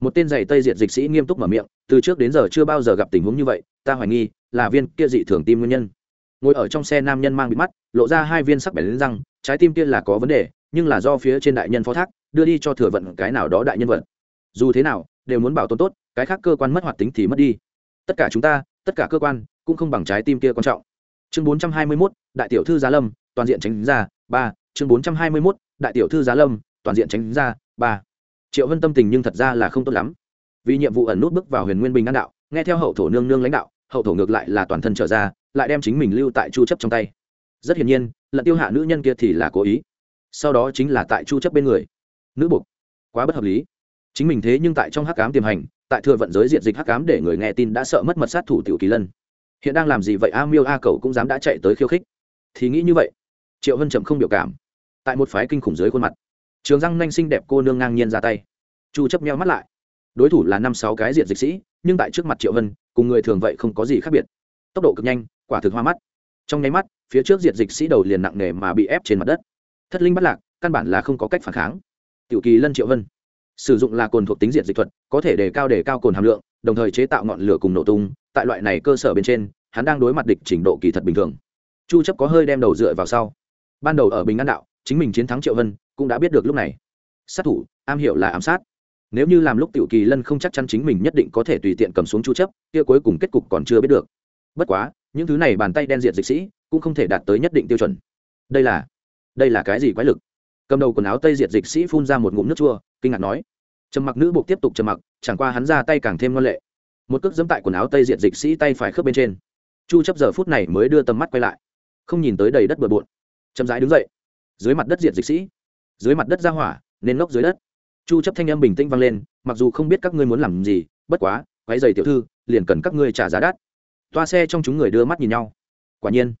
Một tên giày tây diệt dịch sĩ nghiêm túc mở miệng, từ trước đến giờ chưa bao giờ gặp tình huống như vậy, ta hoài nghi là viên kia dị thường tim nguyên nhân. Ngồi ở trong xe nam nhân mang bị mắt, lộ ra hai viên sắc bẻ lên răng trái tim kia là có vấn đề nhưng là do phía trên đại nhân phó thác đưa đi cho thừa vận cái nào đó đại nhân vật. Dù thế nào đều muốn bảo tồn tốt cái khác cơ quan mất hoạt tính thì mất đi. Tất cả chúng ta tất cả cơ quan cũng không bằng trái tim kia quan trọng. Chương bốn trăm hai mươi 421, đại tiểu thư giá lâm toàn diện tránh ra ba. Chương bốn trăm hai mươi 421, đại tiểu thư giá lâm toàn diện tránh ra ba. Triệu vân tâm tình nhưng thật ra là không tốt lắm. Vì nhiệm vụ ẩn nút bước vào huyền nguyên bình an đạo nghe theo hậu thổ nương nương lãnh đạo hậu thổ ngược lại là toàn thân trở ra lại đem chính mình lưu tại chu chấp trong tay rất hiển nhiên, lận tiêu hạ nữ nhân kia thì là cố ý. Sau đó chính là tại chu chấp bên người. Nữ buộc quá bất hợp lý. Chính mình thế nhưng tại trong hắc ám tiềm hành, tại thừa vận giới diện dịch hắc ám để người nghe tin đã sợ mất mật sát thủ tiểu kỳ lân. Hiện đang làm gì vậy? A miêu a cầu cũng dám đã chạy tới khiêu khích. Thì nghĩ như vậy. Triệu vân chậm không biểu cảm. Tại một phái kinh khủng dưới khuôn mặt, trường răng nanh xinh đẹp cô nương ngang nhiên ra tay. Chu chấp nheo mắt lại. Đối thủ là năm sáu cái diện dịch sĩ, nhưng tại trước mặt triệu vân cùng người thường vậy không có gì khác biệt. Tốc độ cực nhanh, quả thực hoa mắt trong nháy mắt, phía trước diệt dịch sĩ đầu liền nặng nề mà bị ép trên mặt đất. Thất linh bắt lạc, căn bản là không có cách phản kháng. Tiểu kỳ lân triệu vân. Sử dụng là cồn thuộc tính diệt dịch thuật, có thể đề cao đề cao cồn hàm lượng, đồng thời chế tạo ngọn lửa cùng nổ tung. Tại loại này cơ sở bên trên, hắn đang đối mặt địch trình độ kỳ thật bình thường. Chu chấp có hơi đem đầu dựa vào sau. Ban đầu ở bình an đạo, chính mình chiến thắng triệu vân, cũng đã biết được lúc này. Sát thủ, am hiểu là ám sát. Nếu như làm lúc tiểu kỳ lân không chắc chắn chính mình nhất định có thể tùy tiện cầm xuống chu chấp, kia cuối cùng kết cục còn chưa biết được bất quá, những thứ này bàn tay đen diện dịch sĩ cũng không thể đạt tới nhất định tiêu chuẩn. Đây là đây là cái gì quái lực? Cầm đầu quần áo tây diệt dịch sĩ phun ra một ngụm nước chua, kinh ngạc nói. Trầm mặc nữ buộc tiếp tục trầm mặc, chẳng qua hắn ra tay càng thêm ngoan lệ. Một cước dẫm tại quần áo tây diệt dịch sĩ tay phải khớp bên trên. Chu chấp giờ phút này mới đưa tầm mắt quay lại. Không nhìn tới đầy đất bừa bộn. Chậm rãi đứng dậy. Dưới mặt đất diệt dịch sĩ. Dưới mặt đất ra hỏa, nên ngốc dưới đất. Chu chấp thanh âm bình tĩnh vang lên, mặc dù không biết các ngươi muốn làm gì, bất quá, quấy giày tiểu thư, liền cần các ngươi trả giá đắt toa xe trong chúng người đưa mắt nhìn nhau. Quả nhiên,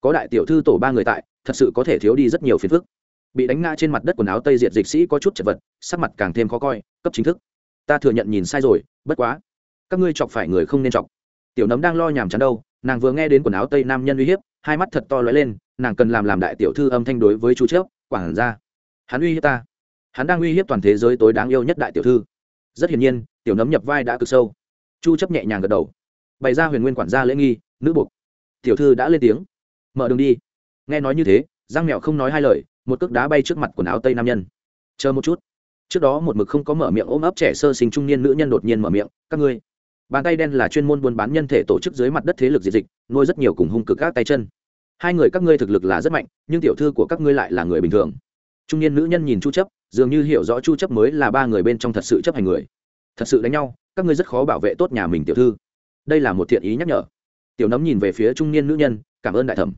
có đại tiểu thư tổ ba người tại, thật sự có thể thiếu đi rất nhiều phiền phức. Bị đánh ngã trên mặt đất quần áo tây diệt dịch sĩ có chút chật vật, sắc mặt càng thêm khó coi, cấp chính thức. Ta thừa nhận nhìn sai rồi, bất quá, các ngươi chọc phải người không nên chọc. Tiểu nấm đang lo nhàm chán đâu, nàng vừa nghe đến quần áo tây nam nhân uy hiếp, hai mắt thật to lóe lên, nàng cần làm làm đại tiểu thư âm thanh đối với chú chớp, quảng ra. Hắn uy hiếp ta. Hắn đang uy hiếp toàn thế giới tối đáng yêu nhất đại tiểu thư. Rất hiển nhiên, tiểu nấm nhập vai đã cực sâu. Chu chấp nhẹ nhàng gật đầu bày ra huyền nguyên quản gia lễ nghi, nữ buộc tiểu thư đã lên tiếng. Mở đường đi. Nghe nói như thế, giang mẹo không nói hai lời, một cước đá bay trước mặt quần áo tây nam nhân. Chờ một chút. Trước đó một mực không có mở miệng ôm ấp trẻ sơ sinh trung niên nữ nhân đột nhiên mở miệng, các ngươi. Bàn tay đen là chuyên môn buôn bán nhân thể tổ chức dưới mặt đất thế lực diệt dịch, nuôi rất nhiều cùng hung cực các tay chân. Hai người các ngươi thực lực là rất mạnh, nhưng tiểu thư của các ngươi lại là người bình thường. Trung niên nữ nhân nhìn chu chấp, dường như hiểu rõ chu chấp mới là ba người bên trong thật sự chấp hành người. Thật sự đánh nhau, các ngươi rất khó bảo vệ tốt nhà mình tiểu thư đây là một thiện ý nhắc nhở. Tiểu nấm nhìn về phía trung niên nữ nhân, cảm ơn đại thẩm.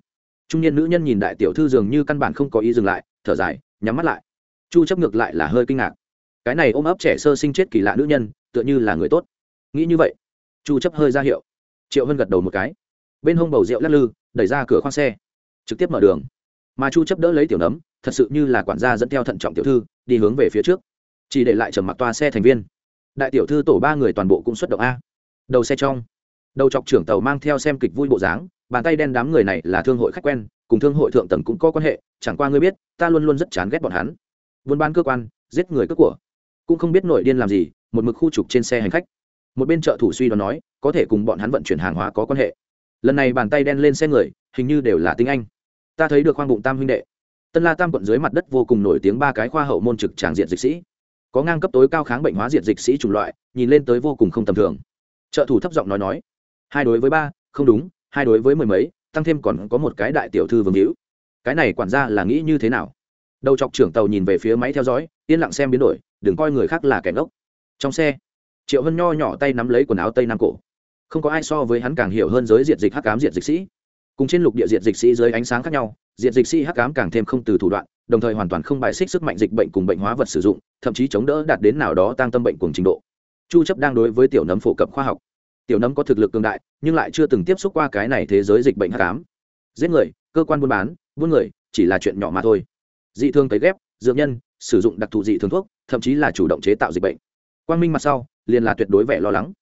Trung niên nữ nhân nhìn đại tiểu thư dường như căn bản không có ý dừng lại, thở dài, nhắm mắt lại. Chu chấp ngược lại là hơi kinh ngạc. Cái này ôm ấp trẻ sơ sinh chết kỳ lạ nữ nhân, tựa như là người tốt. Nghĩ như vậy, chu chấp hơi ra hiệu. Triệu hân gật đầu một cái. Bên hông bầu rượu lắc lư, đẩy ra cửa khoang xe. Trực tiếp mở đường. Mà chu chấp đỡ lấy tiểu nấm, thật sự như là quản gia dẫn theo thận trọng tiểu thư, đi hướng về phía trước. Chỉ để lại trầm mặc toa xe thành viên. Đại tiểu thư tổ ba người toàn bộ cũng xuất động a. Đầu xe trong đầu chọc trưởng tàu mang theo xem kịch vui bộ dáng, bàn tay đen đám người này là thương hội khách quen, cùng thương hội thượng tầng cũng có quan hệ, chẳng qua ngươi biết, ta luôn luôn rất chán ghét bọn hắn. Buôn bán cơ quan, giết người cướp của. Cũng không biết nội điên làm gì, một mực khu trục trên xe hành khách. Một bên trợ thủ suy đoán nói, có thể cùng bọn hắn vận chuyển hàng hóa có quan hệ. Lần này bàn tay đen lên xe người, hình như đều là tiếng anh. Ta thấy được khoang bụng tam huynh đệ. Tân la tam quận dưới mặt đất vô cùng nổi tiếng ba cái khoa hậu môn trực tràng diện dịch sĩ. Có ngang cấp tối cao kháng bệnh hóa diện dịch sĩ chủng loại, nhìn lên tới vô cùng không tầm thường. Trợ thủ thấp giọng nói nói hai đối với ba, không đúng, hai đối với mười mấy, tăng thêm còn có một cái đại tiểu thư vương hữu. Cái này quản gia là nghĩ như thế nào? Đầu chọc trưởng tàu nhìn về phía máy theo dõi, yên lặng xem biến đổi, đừng coi người khác là kẻ ngốc. Trong xe, triệu hân nho nhỏ tay nắm lấy quần áo tây nam cổ. Không có ai so với hắn càng hiểu hơn giới diện dịch hắc cám diện dịch sĩ. Cùng trên lục địa diện dịch sĩ dưới ánh sáng khác nhau diện dịch sĩ hắc cám càng thêm không từ thủ đoạn, đồng thời hoàn toàn không bài xích sức mạnh dịch bệnh cùng bệnh hóa vật sử dụng, thậm chí chống đỡ đạt đến nào đó tăng tâm bệnh cùng trình độ. Chu chấp đang đối với tiểu nấm phổ cập khoa học tiểu nấm có thực lực cường đại, nhưng lại chưa từng tiếp xúc qua cái này thế giới dịch bệnh hắc ám. Giết người, cơ quan buôn bán, buôn người, chỉ là chuyện nhỏ mà thôi. Dị thương cấy ghép, dược nhân, sử dụng đặc thù dị thường thuốc, thậm chí là chủ động chế tạo dịch bệnh. Quang minh mặt sau, liền là tuyệt đối vẻ lo lắng.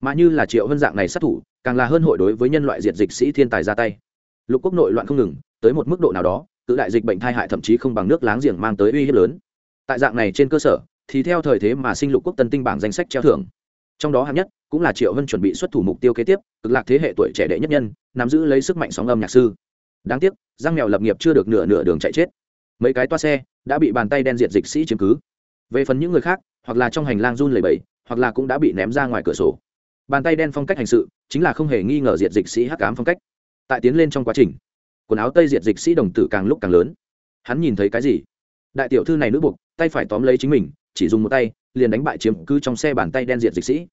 Mà như là triệu hơn dạng này sát thủ, càng là hơn hội đối với nhân loại diệt dịch sĩ thiên tài ra tay. Lục quốc nội loạn không ngừng, tới một mức độ nào đó tự đại dịch bệnh tai hại thậm chí không bằng nước láng giềng mang tới uy hiếp lớn. Tại dạng này trên cơ sở, thì theo thời thế mà sinh lục quốc tân tinh bảng danh sách treo thưởng trong đó hạng nhất cũng là triệu vân chuẩn bị xuất thủ mục tiêu kế tiếp, cực lạc thế hệ tuổi trẻ đệ nhất nhân, nắm giữ lấy sức mạnh sóng âm nhạc sư. Đáng tiếc, giang mèo lập nghiệp chưa được nửa nửa đường chạy chết. Mấy cái toa xe đã bị bàn tay đen diệt dịch sĩ chiếm cứ. Về phần những người khác, hoặc là trong hành lang run lầy bẫy hoặc là cũng đã bị ném ra ngoài cửa sổ. Bàn tay đen phong cách hành sự chính là không hề nghi ngờ diệt dịch sĩ hắc cám phong cách. Tại tiến lên trong quá trình, quần áo tây diệt dịch sĩ đồng tử càng lúc càng lớn. Hắn nhìn thấy cái gì? Đại tiểu thư này nữ buộc, tay phải tóm lấy chính mình chỉ dùng một tay, liền đánh bại chiếm cứ trong xe bàn tay đen diệt dịch sĩ.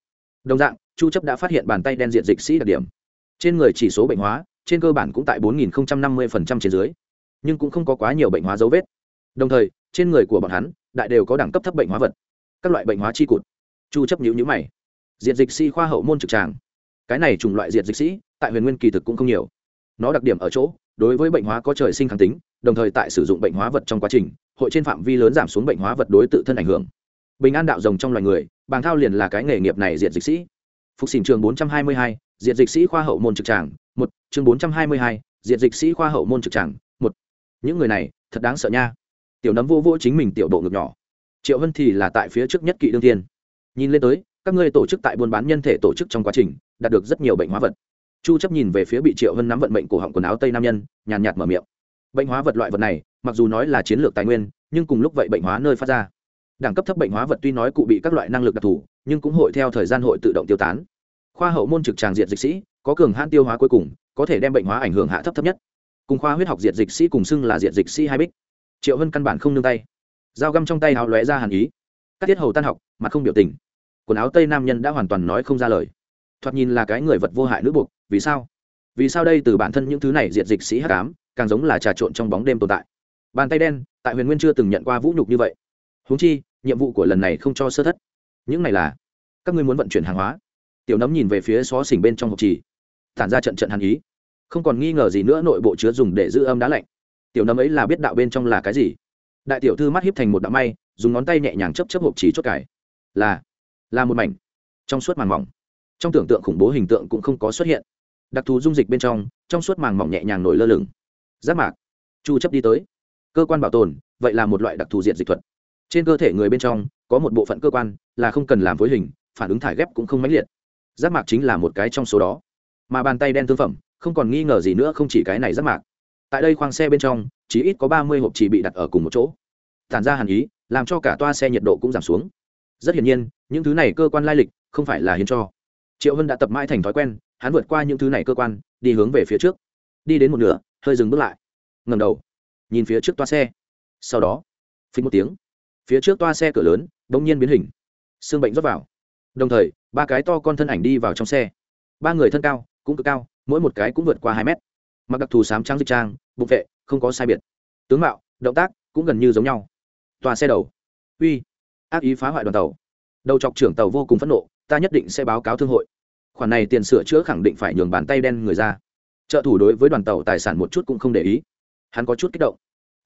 Đồng dạng, chu chấp đã phát hiện bàn tay đen diệt dịch sĩ đặc điểm. Trên người chỉ số bệnh hóa, trên cơ bản cũng tại 4.050% trên dưới, nhưng cũng không có quá nhiều bệnh hóa dấu vết. Đồng thời, trên người của bọn hắn, đại đều có đẳng cấp thấp bệnh hóa vật, các loại bệnh hóa chi cụt. Chu chấp nhíu nhíu mày. Diệt dịch sĩ khoa hậu môn trực tràng. Cái này chủng loại diệt dịch sĩ, tại huyền nguyên kỳ thực cũng không nhiều. Nó đặc điểm ở chỗ, đối với bệnh hóa có trời sinh kháng tính đồng thời tại sử dụng bệnh hóa vật trong quá trình hội trên phạm vi lớn giảm xuống bệnh hóa vật đối tự thân ảnh hưởng. Bình an đạo rồng trong loài người bàng thao liền là cái nghề nghiệp này diệt dịch sĩ. Phục xỉn trường 422, diệt dịch sĩ khoa hậu môn trực tràng một chương 422, diệt dịch sĩ khoa hậu môn trực tràng một. Những người này thật đáng sợ nha. Tiểu nấm vô vô chính mình tiểu độ ngực nhỏ. Triệu hân thì là tại phía trước nhất kỵ đương tiên nhìn lên tới các ngươi tổ chức tại buôn bán nhân thể tổ chức trong quá trình đạt được rất nhiều bệnh hóa vật. Chu chấp nhìn về phía bị triệu hân nắm vận mệnh cổ họng quần áo tây nam nhân nhàn nhạt mở miệng bệnh hóa vật loại vật này, mặc dù nói là chiến lược tài nguyên, nhưng cùng lúc vậy bệnh hóa nơi phát ra. Đẳng cấp thấp bệnh hóa vật tuy nói cụ bị các loại năng lực đặc thù, nhưng cũng hội theo thời gian hội tự động tiêu tán. Khoa hậu môn trực tràng diệt dịch sĩ, có cường hãn tiêu hóa cuối cùng, có thể đem bệnh hóa ảnh hưởng hạ thấp thấp nhất. Cùng khoa huyết học diệt dịch sĩ cùng xưng là diệt dịch sĩ hai bích. Triệu hân căn bản không nương tay. Dao găm trong tay áo lóe ra hàn ý. Các tiết hầu tan học mà không biểu tình. Quần áo tây nam nhân đã hoàn toàn nói không ra lời. Thoạt nhìn là cái người vật vô hại nữ buộc, vì sao? Vì sao đây từ bản thân những thứ này diệt dịch sĩ hát cám càng giống là trà trộn trong bóng đêm tồn tại. Bàn tay đen, tại huyền nguyên chưa từng nhận qua vũ nhục như vậy. Huống chi, nhiệm vụ của lần này không cho sơ thất. Những này là, các ngươi muốn vận chuyển hàng hóa. Tiểu nấm nhìn về phía xó xỉnh bên trong hộp trì. Tản ra trận trận hàn ý. Không còn nghi ngờ gì nữa, nội bộ chứa dùng để giữ âm đá lạnh. Tiểu nấm ấy là biết đạo bên trong là cái gì. Đại tiểu thư mắt hiếp thành một đạo may, dùng ngón tay nhẹ nhàng chấp chấp hộp trì chốt cải là là một mảnh. Trong suốt màng mỏng. Trong tưởng tượng khủng bố hình tượng cũng không có xuất hiện. Đặc thù dung dịch bên trong trong suốt màng mỏng nhẹ nhàng nổi lơ lửng giác mạc. Chu chấp đi tới. Cơ quan bảo tồn, vậy là một loại đặc thù diện dịch thuật. Trên cơ thể người bên trong, có một bộ phận cơ quan là không cần làm phối hình, phản ứng thải ghép cũng không mãnh liệt. Giác mạc chính là một cái trong số đó. Mà bàn tay đen thương phẩm, không còn nghi ngờ gì nữa không chỉ cái này giác mạc. Tại đây khoang xe bên trong, chỉ ít có ba mươi hộp chỉ bị đặt ở cùng một chỗ. Tản ra hàn ý, làm cho cả toa xe nhiệt độ cũng giảm xuống. Rất hiển nhiên, những thứ này cơ quan lai lịch không phải là hiến cho. Triệu hân đã tập mãi thành thói quen, hắn vượt qua những thứ này cơ quan, đi hướng về phía trước. Đi đến một nửa hơi dừng bước lại ngầm đầu, nhìn phía trước toa xe. Sau đó, phình một tiếng, phía trước toa xe cửa lớn đ ỗ n g nhiên biến hình, xương bệnh rót vào. Đồng thời, ba cái to con thân ảnh đi vào trong xe. Ba người thân cao, cũng cực cao, mỗi một cái cũng vượt qua hai mét. Mặc đặc thù sám trắng dịch trang, bụng vệ, không có sai biệt. Tướng mạo, động tác cũng gần như giống nhau. Toa xe đầu. Uy, ác ý phá hoại đoàn tàu. Đầu chọc trưởng tàu vô cùng phẫn nộ, ta nhất định sẽ báo cáo thương hội. Khoản này tiền sửa chữa khẳng định phải nhường bàn tay đen người ra trợ thủ đối với đoàn tàu tài sản một chút cũng không để ý. Hắn có chút kích động.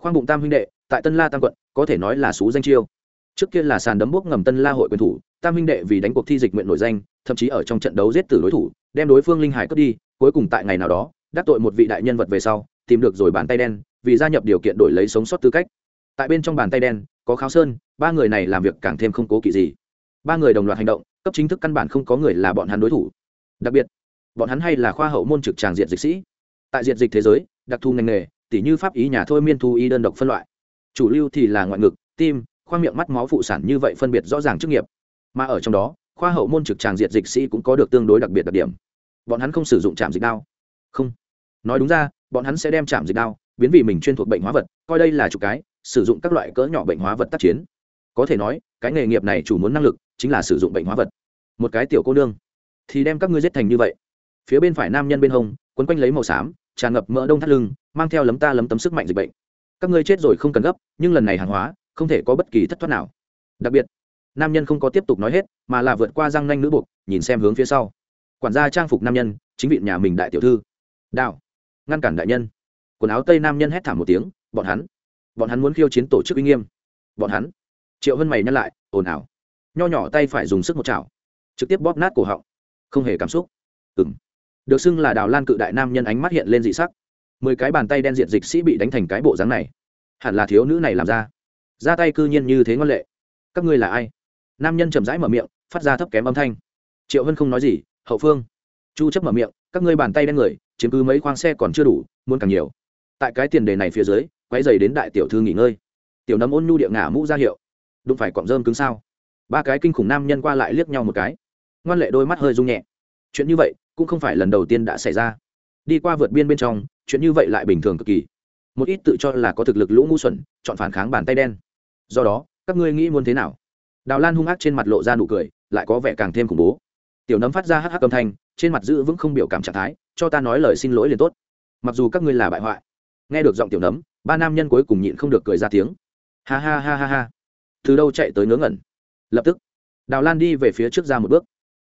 Khoang bụng tam huynh đệ, tại tân la tam quận, có thể nói là xú danh chiêu. Trước kia là sàn đấm bốc ngầm tân la hội quyền thủ, tam huynh đệ vì đánh cuộc thi dịch nguyện nổi danh, thậm chí ở trong trận đấu giết tử đối thủ, đem đối phương linh hải cướp đi, cuối cùng tại ngày nào đó, đắc tội một vị đại nhân vật về sau, tìm được rồi bàn tay đen, vì gia nhập điều kiện đổi lấy sống sót tư cách. Tại bên trong bàn tay đen, có kháo sơn, ba người này làm việc càng thêm không cố kỵ gì. Ba người đồng loạt hành động, cấp chính thức căn bản không có người là bọn hắn đối thủ. Đặc biệt bọn hắn hay là khoa hậu môn trực tràng diện dịch sĩ. Tại diện dịch thế giới, đặc thù ngành nghề, tỉ như pháp ý nhà thôi miên thu y đơn độc phân loại. Chủ lưu thì là ngoại ngực, tim khoa miệng mắt máu phụ sản như vậy phân biệt rõ ràng chức nghiệp. Mà ở trong đó, khoa hậu môn trực tràng diệt dịch sĩ cũng có được tương đối đặc biệt đặc điểm. Bọn hắn không sử dụng trạm dịch đao. Không. Nói đúng ra, bọn hắn sẽ đem trạm dịch đao biến vì mình chuyên thuộc bệnh hóa vật, coi đây là chủ cái, sử dụng các loại cỡ nhỏ bệnh hóa vật tác chiến. Có thể nói, cái nghề nghiệp này chủ muốn năng lực chính là sử dụng bệnh hóa vật. Một cái tiểu cô nương, thì đem các ngươi giết thành như vậy phía bên phải nam nhân bên hông, quấn quanh lấy màu xám, tràn ngập mỡ đông thắt lưng, mang theo lấm ta lấm tấm sức mạnh dịch bệnh. Các ngươi chết rồi không cần gấp, nhưng lần này hàng hóa, không thể có bất kỳ thất thoát nào. Đặc biệt, nam nhân không có tiếp tục nói hết, mà là vượt qua răng nanh nữ buộc, nhìn xem hướng phía sau. Quản gia trang phục nam nhân, chính vị nhà mình đại tiểu thư. Đạo ngăn cản đại nhân. Quần áo tây nam nhân hét thảm một tiếng, bọn hắn bọn hắn muốn khiêu chiến tổ chức uy nghiêm. Bọn hắn, triệu hân mày nhắc lại, ồn ào. Nho nhỏ tay phải dùng sức một chảo, trực tiếp bóp nát cổ họng. Không hề cảm xúc. Ừng được xưng là đào lan cự đại nam nhân ánh mắt hiện lên dị sắc mười cái bàn tay đen diện dịch sĩ bị đánh thành cái bộ dáng này hẳn là thiếu nữ này làm ra ra tay cư nhiên như thế ngân lệ các ngươi là ai nam nhân chầm rãi mở miệng phát ra thấp kém âm thanh triệu hân không nói gì hậu phương chu chấp mở miệng các ngươi bàn tay đen người chiếm cứ mấy khoang xe còn chưa đủ muốn càng nhiều tại cái tiền đề này phía dưới quay dày đến đại tiểu thư nghỉ ngơi tiểu nấm ôn nhu địa ngả mũ ra hiệu đụng phải cọng rơm cứng sao ba cái kinh khủng nam nhân qua lại liếc nhau một cái ngoan lệ đôi mắt hơi rung nhẹ chuyện như vậy cũng không phải lần đầu tiên đã xảy ra. Đi qua vượt biên bên trong, chuyện như vậy lại bình thường cực kỳ. Một ít tự cho là có thực lực lũ ngu xuẩn, chọn phản kháng bàn tay đen. Do đó, các ngươi nghĩ muốn thế nào? Đào lan hung ác trên mặt lộ ra nụ cười, lại có vẻ càng thêm khủng bố. Tiểu nấm phát ra hắc hắc âm thanh, trên mặt giữ vững không biểu cảm trạng thái, cho ta nói lời xin lỗi liền tốt. Mặc dù các ngươi là bại hoại, nghe được giọng tiểu nấm, ba nam nhân cuối cùng nhịn không được cười ra tiếng. Ha ha ha ha ha. Từ đâu chạy tới ngớ ngẩn? Lập tức, đào lan đi về phía trước ra một bước.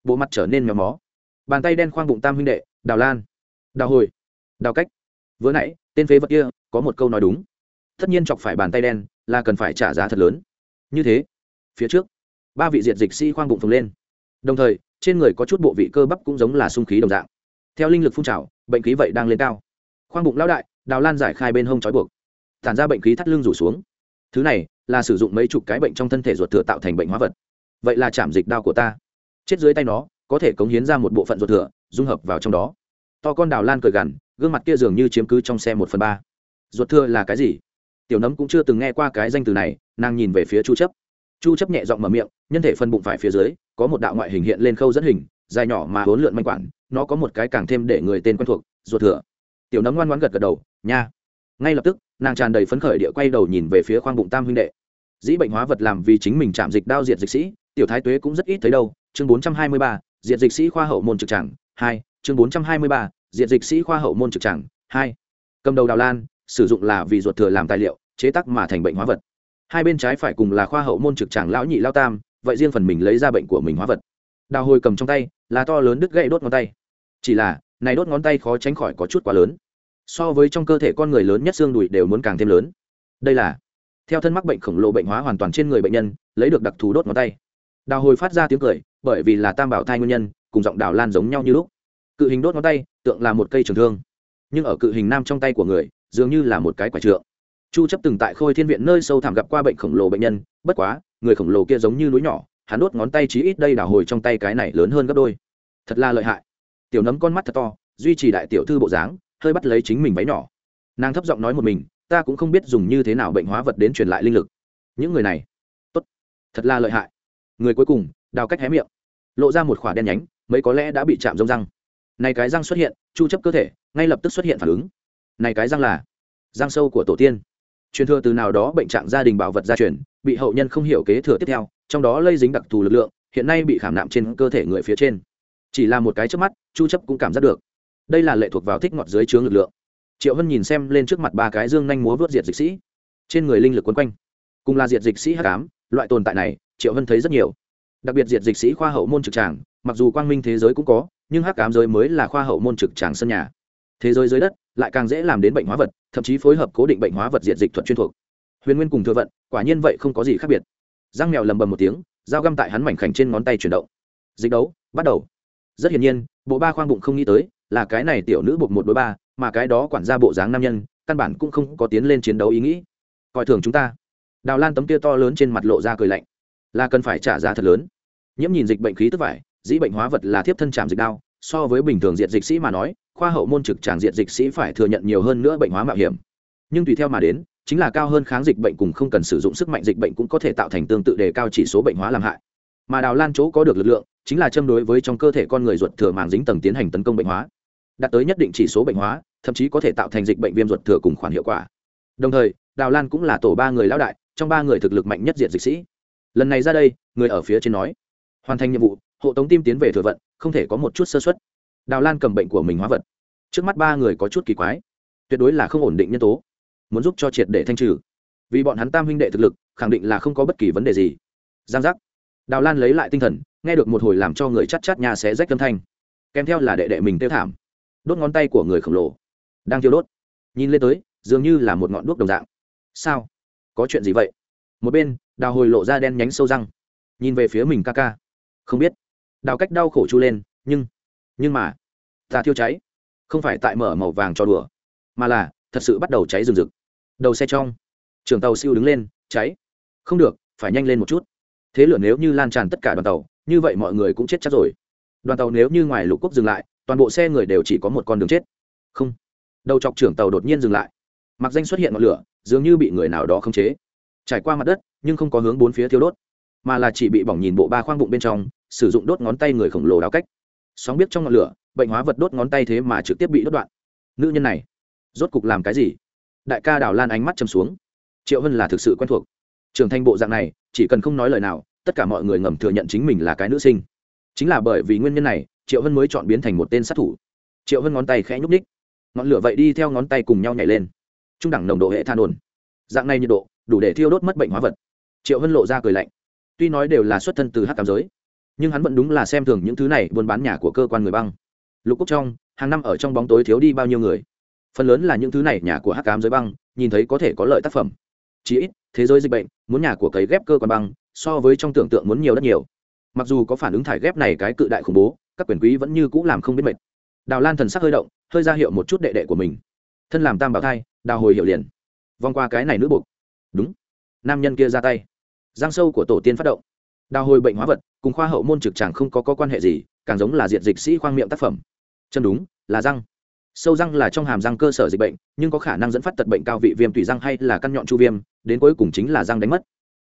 Bộ mặt trở nên méo mó bàn tay đen khoang bụng tam huynh đệ, đào lan. Đào hồi. Đào cách. Vừa nãy, tên phế vật kia, có một câu nói đúng. Tất nhiên chọc phải bàn tay đen, là cần phải trả giá thật lớn. Như thế, phía trước, ba vị diệt dịch sĩ khoang bụng phồng lên. Đồng thời, trên người có chút bộ vị cơ bắp cũng giống là sung khí đồng dạng. Theo linh lực phun trào, bệnh khí vậy đang lên cao. Khoang bụng lao đại, đào lan giải khai bên hông trói buộc. Tản ra bệnh khí thắt lưng rủ xuống. Thứ này, là sử dụng mấy chục cái bệnh trong thân thể ruột thừa tạo thành bệnh hóa vật. Vậy là chạm dịch đao của ta. Chết dưới tay nó có thể cống hiến ra một bộ phận ruột thừa dung hợp vào trong đó. To con đào lan cười gằn gương mặt kia dường như chiếm cứ trong xe một phần ba. Ruột thừa là cái gì? Tiểu nấm cũng chưa từng nghe qua cái danh từ này nàng nhìn về phía chu chấp. Chu chấp nhẹ giọng mở miệng nhân thể phân bụng phải phía dưới có một đạo ngoại hình hiện lên khâu dẫn hình dài nhỏ mà hỗn lượn manh quản nó có một cái càng thêm để người tên quen thuộc ruột thừa. Tiểu nấm ngoan ngoãn gật gật đầu nha. Ngay lập tức nàng tràn đầy phấn khởi địa quay đầu nhìn về phía khoang bụng tam huynh đệ. Dĩ bệnh hóa vật làm vì chính mình chạm dịch đao diệt dịch sĩ tiểu thái tuế cũng rất ít thấy đâu chương 423, diệt dịch sĩ khoa hậu môn trực tràng hai chương 423, diệt dịch sĩ khoa hậu môn trực tràng hai. Cầm đầu đào lan sử dụng là vì ruột thừa làm tài liệu chế tác mà thành bệnh hóa vật. Hai bên trái phải cùng là khoa hậu môn trực tràng lão nhị lao tam vậy riêng phần mình lấy ra bệnh của mình hóa vật. Đào hồi cầm trong tay là to lớn đứt gãy đốt ngón tay. Chỉ là này đốt ngón tay khó tránh khỏi có chút quá lớn. So với trong cơ thể con người lớn nhất xương đùi đều muốn càng thêm lớn. Đây là theo thân mắc bệnh khổng lồ bệnh hóa hoàn toàn trên người bệnh nhân lấy được đặc thù đốt ngón tay đào hồi phát ra tiếng cười, bởi vì là tam bảo thai nguyên nhân, cùng giọng đào lan giống nhau như lúc. Cự hình đốt ngón tay, tượng là một cây trường thương. Nhưng ở cự hình nam trong tay của người, dường như là một cái quả trượng. Chu chấp từng tại khôi thiên viện nơi sâu thẳm gặp qua bệnh khổng lồ bệnh nhân, bất quá, người khổng lồ kia giống như núi nhỏ, hắn đốt ngón tay chí ít đây đào hồi trong tay cái này lớn hơn gấp đôi. Thật là lợi hại. Tiểu nấm con mắt thật to, duy trì đại tiểu thư bộ dáng, hơi bắt lấy chính mình váy nhỏ. Nàng thấp giọng nói một mình, ta cũng không biết dùng như thế nào bệnh hóa vật đến truyền lại linh lực. Những người này, tốt, thật là lợi hại người cuối cùng, đào cách hé miệng. Lộ ra một khỏa đen nhánh, mấy có lẽ đã bị chạm rông răng. Này cái răng xuất hiện, chu chấp cơ thể, ngay lập tức xuất hiện phản ứng. Này cái răng là răng sâu của tổ tiên. Truyền thừa từ nào đó bệnh trạng gia đình bảo vật gia truyền, bị hậu nhân không hiểu kế thừa tiếp theo, trong đó lây dính đặc thù lực lượng, hiện nay bị khảm nạm trên cơ thể người phía trên. Chỉ là một cái trước mắt, chu chấp cũng cảm giác được. Đây là lệ thuộc vào thích ngọt dưới chướng lực lượng. Triệu hân nhìn xem lên trước mặt ba cái dương nhanh múa vớt diệt dịch sĩ. Trên người linh lực quấn quanh, cùng là diệt dịch sĩ hắc ám, loại tồn tại này triệu hân thấy rất nhiều. Đặc biệt diệt dịch sĩ khoa hậu môn trực tràng, mặc dù quang minh thế giới cũng có, nhưng hắc cám giới mới là khoa hậu môn trực tràng sân nhà. Thế giới dưới đất lại càng dễ làm đến bệnh hóa vật, thậm chí phối hợp cố định bệnh hóa vật diệt dịch thuật chuyên thuộc. Huyền nguyên cùng thừa vận, quả nhiên vậy không có gì khác biệt. Giang mèo lầm bầm một tiếng, dao găm tại hắn mảnh khảnh trên ngón tay chuyển động. Dịch đấu, bắt đầu. Rất hiển nhiên, bộ ba khoang bụng không nghĩ tới, là cái này tiểu nữ buộc một đối ba, mà cái đó quản gia bộ dáng nam nhân, căn bản cũng không có tiến lên chiến đấu ý nghĩ. Coi thường chúng ta. Đào lan tấm kia to lớn trên mặt lộ ra cười lạnh là cần phải trả giá thật lớn. Nhiễm nhìn dịch bệnh khí tức vải, dĩ bệnh hóa vật là thiếp thân chạm dịch đao so với bình thường diện dịch sĩ mà nói, khoa hậu môn trực tràng diện dịch sĩ phải thừa nhận nhiều hơn nữa bệnh hóa mạo hiểm. Nhưng tùy theo mà đến, chính là cao hơn kháng dịch bệnh cùng không cần sử dụng sức mạnh dịch bệnh cũng có thể tạo thành tương tự đề cao chỉ số bệnh hóa làm hại. Mà đào lan chỗ có được lực lượng, chính là châm đối với trong cơ thể con người ruột thừa màng dính tầng tiến hành tấn công bệnh hóa. Đạt tới nhất định chỉ số bệnh hóa, thậm chí có thể tạo thành dịch bệnh viêm ruột thừa cùng khoản hiệu quả. Đồng thời, đào lan cũng là tổ ba người lão đại, trong ba người thực lực mạnh nhất diện dịch sĩ lần này ra đây, người ở phía trên nói. Hoàn thành nhiệm vụ, hộ tống tim tiến về thừa vận, không thể có một chút sơ xuất đào lan cầm bệnh của mình hóa vật. Trước mắt ba người có chút kỳ quái. Tuyệt đối là không ổn định nhân tố. Muốn giúp cho triệt để thanh trừ. Vì bọn hắn tam huynh đệ thực lực, khẳng định là không có bất kỳ vấn đề gì. Giang giác. Đào lan lấy lại tinh thần, nghe được một hồi làm cho người chắt chát nhà xé rách âm thanh. Kèm theo là đệ đệ mình tiêu thảm. Đốt ngón tay của người khổng lồ. Đang thiêu đốt. Nhìn lên tới, dường như là một ngọn đuốc đồng dạng. Sao? Có chuyện gì vậy? Một bên đào hồi lộ ra đen nhánh sâu răng, nhìn về phía mình ca ca. Không biết. Đào cách đau khổ chu lên, nhưng nhưng mà, ta thiêu cháy. Không phải tại mở màu vàng cho đùa, mà là, thật sự bắt đầu cháy rừng rực. Đầu xe trong, trường tàu siêu đứng lên, cháy. Không được, phải nhanh lên một chút. Thế lửa nếu như lan tràn tất cả đoàn tàu, như vậy mọi người cũng chết chắc rồi. Đoàn tàu nếu như ngoài lục quốc dừng lại, toàn bộ xe người đều chỉ có một con đường chết. Không. Đầu chọc trưởng tàu đột nhiên dừng lại. Mặc danh xuất hiện ngọn lửa, dường như bị người nào đó khống chế. Trải qua mặt đất nhưng không có hướng bốn phía thiêu đốt, mà là chỉ bị bỏng nhìn bộ ba khoang bụng bên trong, sử dụng đốt ngón tay người khổng lồ đào cách. Sóng biết trong ngọn lửa, bệnh hóa vật đốt ngón tay thế mà trực tiếp bị đốt đoạn. Nữ nhân này, rốt cục làm cái gì? Đại ca đào lan ánh mắt châm xuống. Triệu hân là thực sự quen thuộc. Trưởng thành bộ dạng này, chỉ cần không nói lời nào, tất cả mọi người ngầm thừa nhận chính mình là cái nữ sinh. Chính là bởi vì nguyên nhân này, triệu hân mới chọn biến thành một tên sát thủ. Triệu hân ngón tay khẽ nhúc ních ngọn lửa vậy đi theo ngón tay cùng nhau nhảy lên. Trung đẳng nồng độ hệ than ồn dạng này nhiệt độ, đủ để thiêu đốt mất bệnh hóa vật triệu hân lộ ra cười lạnh. Tuy nói đều là xuất thân từ hắc cảm giới, nhưng hắn vẫn đúng là xem thường những thứ này buôn bán nhà của cơ quan người băng. Lục quốc trong, hàng năm ở trong bóng tối thiếu đi bao nhiêu người. Phần lớn là những thứ này nhà của hắc cám giới băng, nhìn thấy có thể có lợi tác phẩm. Chí ít, thế giới dịch bệnh, muốn nhà của cấy ghép cơ quan băng, so với trong tưởng tượng muốn nhiều rất nhiều. Mặc dù có phản ứng thải ghép này cái cự đại khủng bố, các quyền quý vẫn như cũ làm không biết mệt. Đào lan thần sắc hơi động, hơi ra hiệu một chút đệ đệ của mình. Thân làm tam bảo thai, đào hồi hiệu liền. Vòng qua cái này nữ buộc. Đúng. Nam nhân kia ra tay giang sâu của tổ tiên phát động. Đào hồi bệnh hóa vật cùng khoa hậu môn trực tràng không có, có quan hệ gì càng giống là diện dịch sĩ khoang miệng tác phẩm. Chân đúng là răng. Sâu răng là trong hàm răng cơ sở dịch bệnh nhưng có khả năng dẫn phát tật bệnh cao vị viêm tủy răng hay là căn nhọn chu viêm đến cuối cùng chính là răng đánh mất.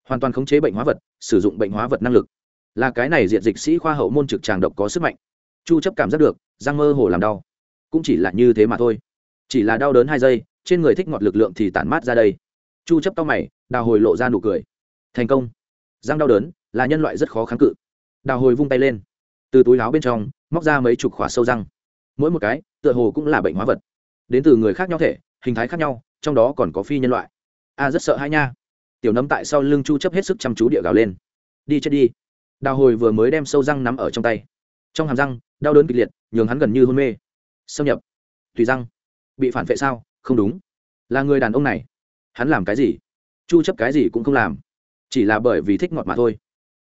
Hoàn toàn khống chế bệnh hóa vật sử dụng bệnh hóa vật năng lực. Là cái này diện dịch sĩ khoa hậu môn trực tràng độc có sức mạnh. Chu chấp cảm giác được răng mơ hồ làm đau. Cũng chỉ là như thế mà thôi. Chỉ là đau đớn hai giây trên người thích ngọt lực lượng thì tản mát ra đây. Chu chấp cao mày đào hồi lộ ra nụ cười thành công. Răng đau đớn là nhân loại rất khó kháng cự. Đào hồi vung tay lên. Từ túi áo bên trong, móc ra mấy chục khỏa sâu răng. Mỗi một cái, tựa hồ cũng là bệnh hóa vật. Đến từ người khác nhau thể, hình thái khác nhau, trong đó còn có phi nhân loại. A, rất sợ hãi nha. Tiểu nấm tại sau lưng chu chấp hết sức chăm chú địa gào lên. Đi chết đi. Đào hồi vừa mới đem sâu răng nắm ở trong tay. Trong hàm răng, đau đớn kịch liệt, nhường hắn gần như hôn mê. Xâm nhập. Tùy răng. Bị phản vệ sao? Không đúng. Là người đàn ông này. Hắn làm cái gì? Chu chấp cái gì cũng không làm chỉ là bởi vì thích ngọt mà thôi.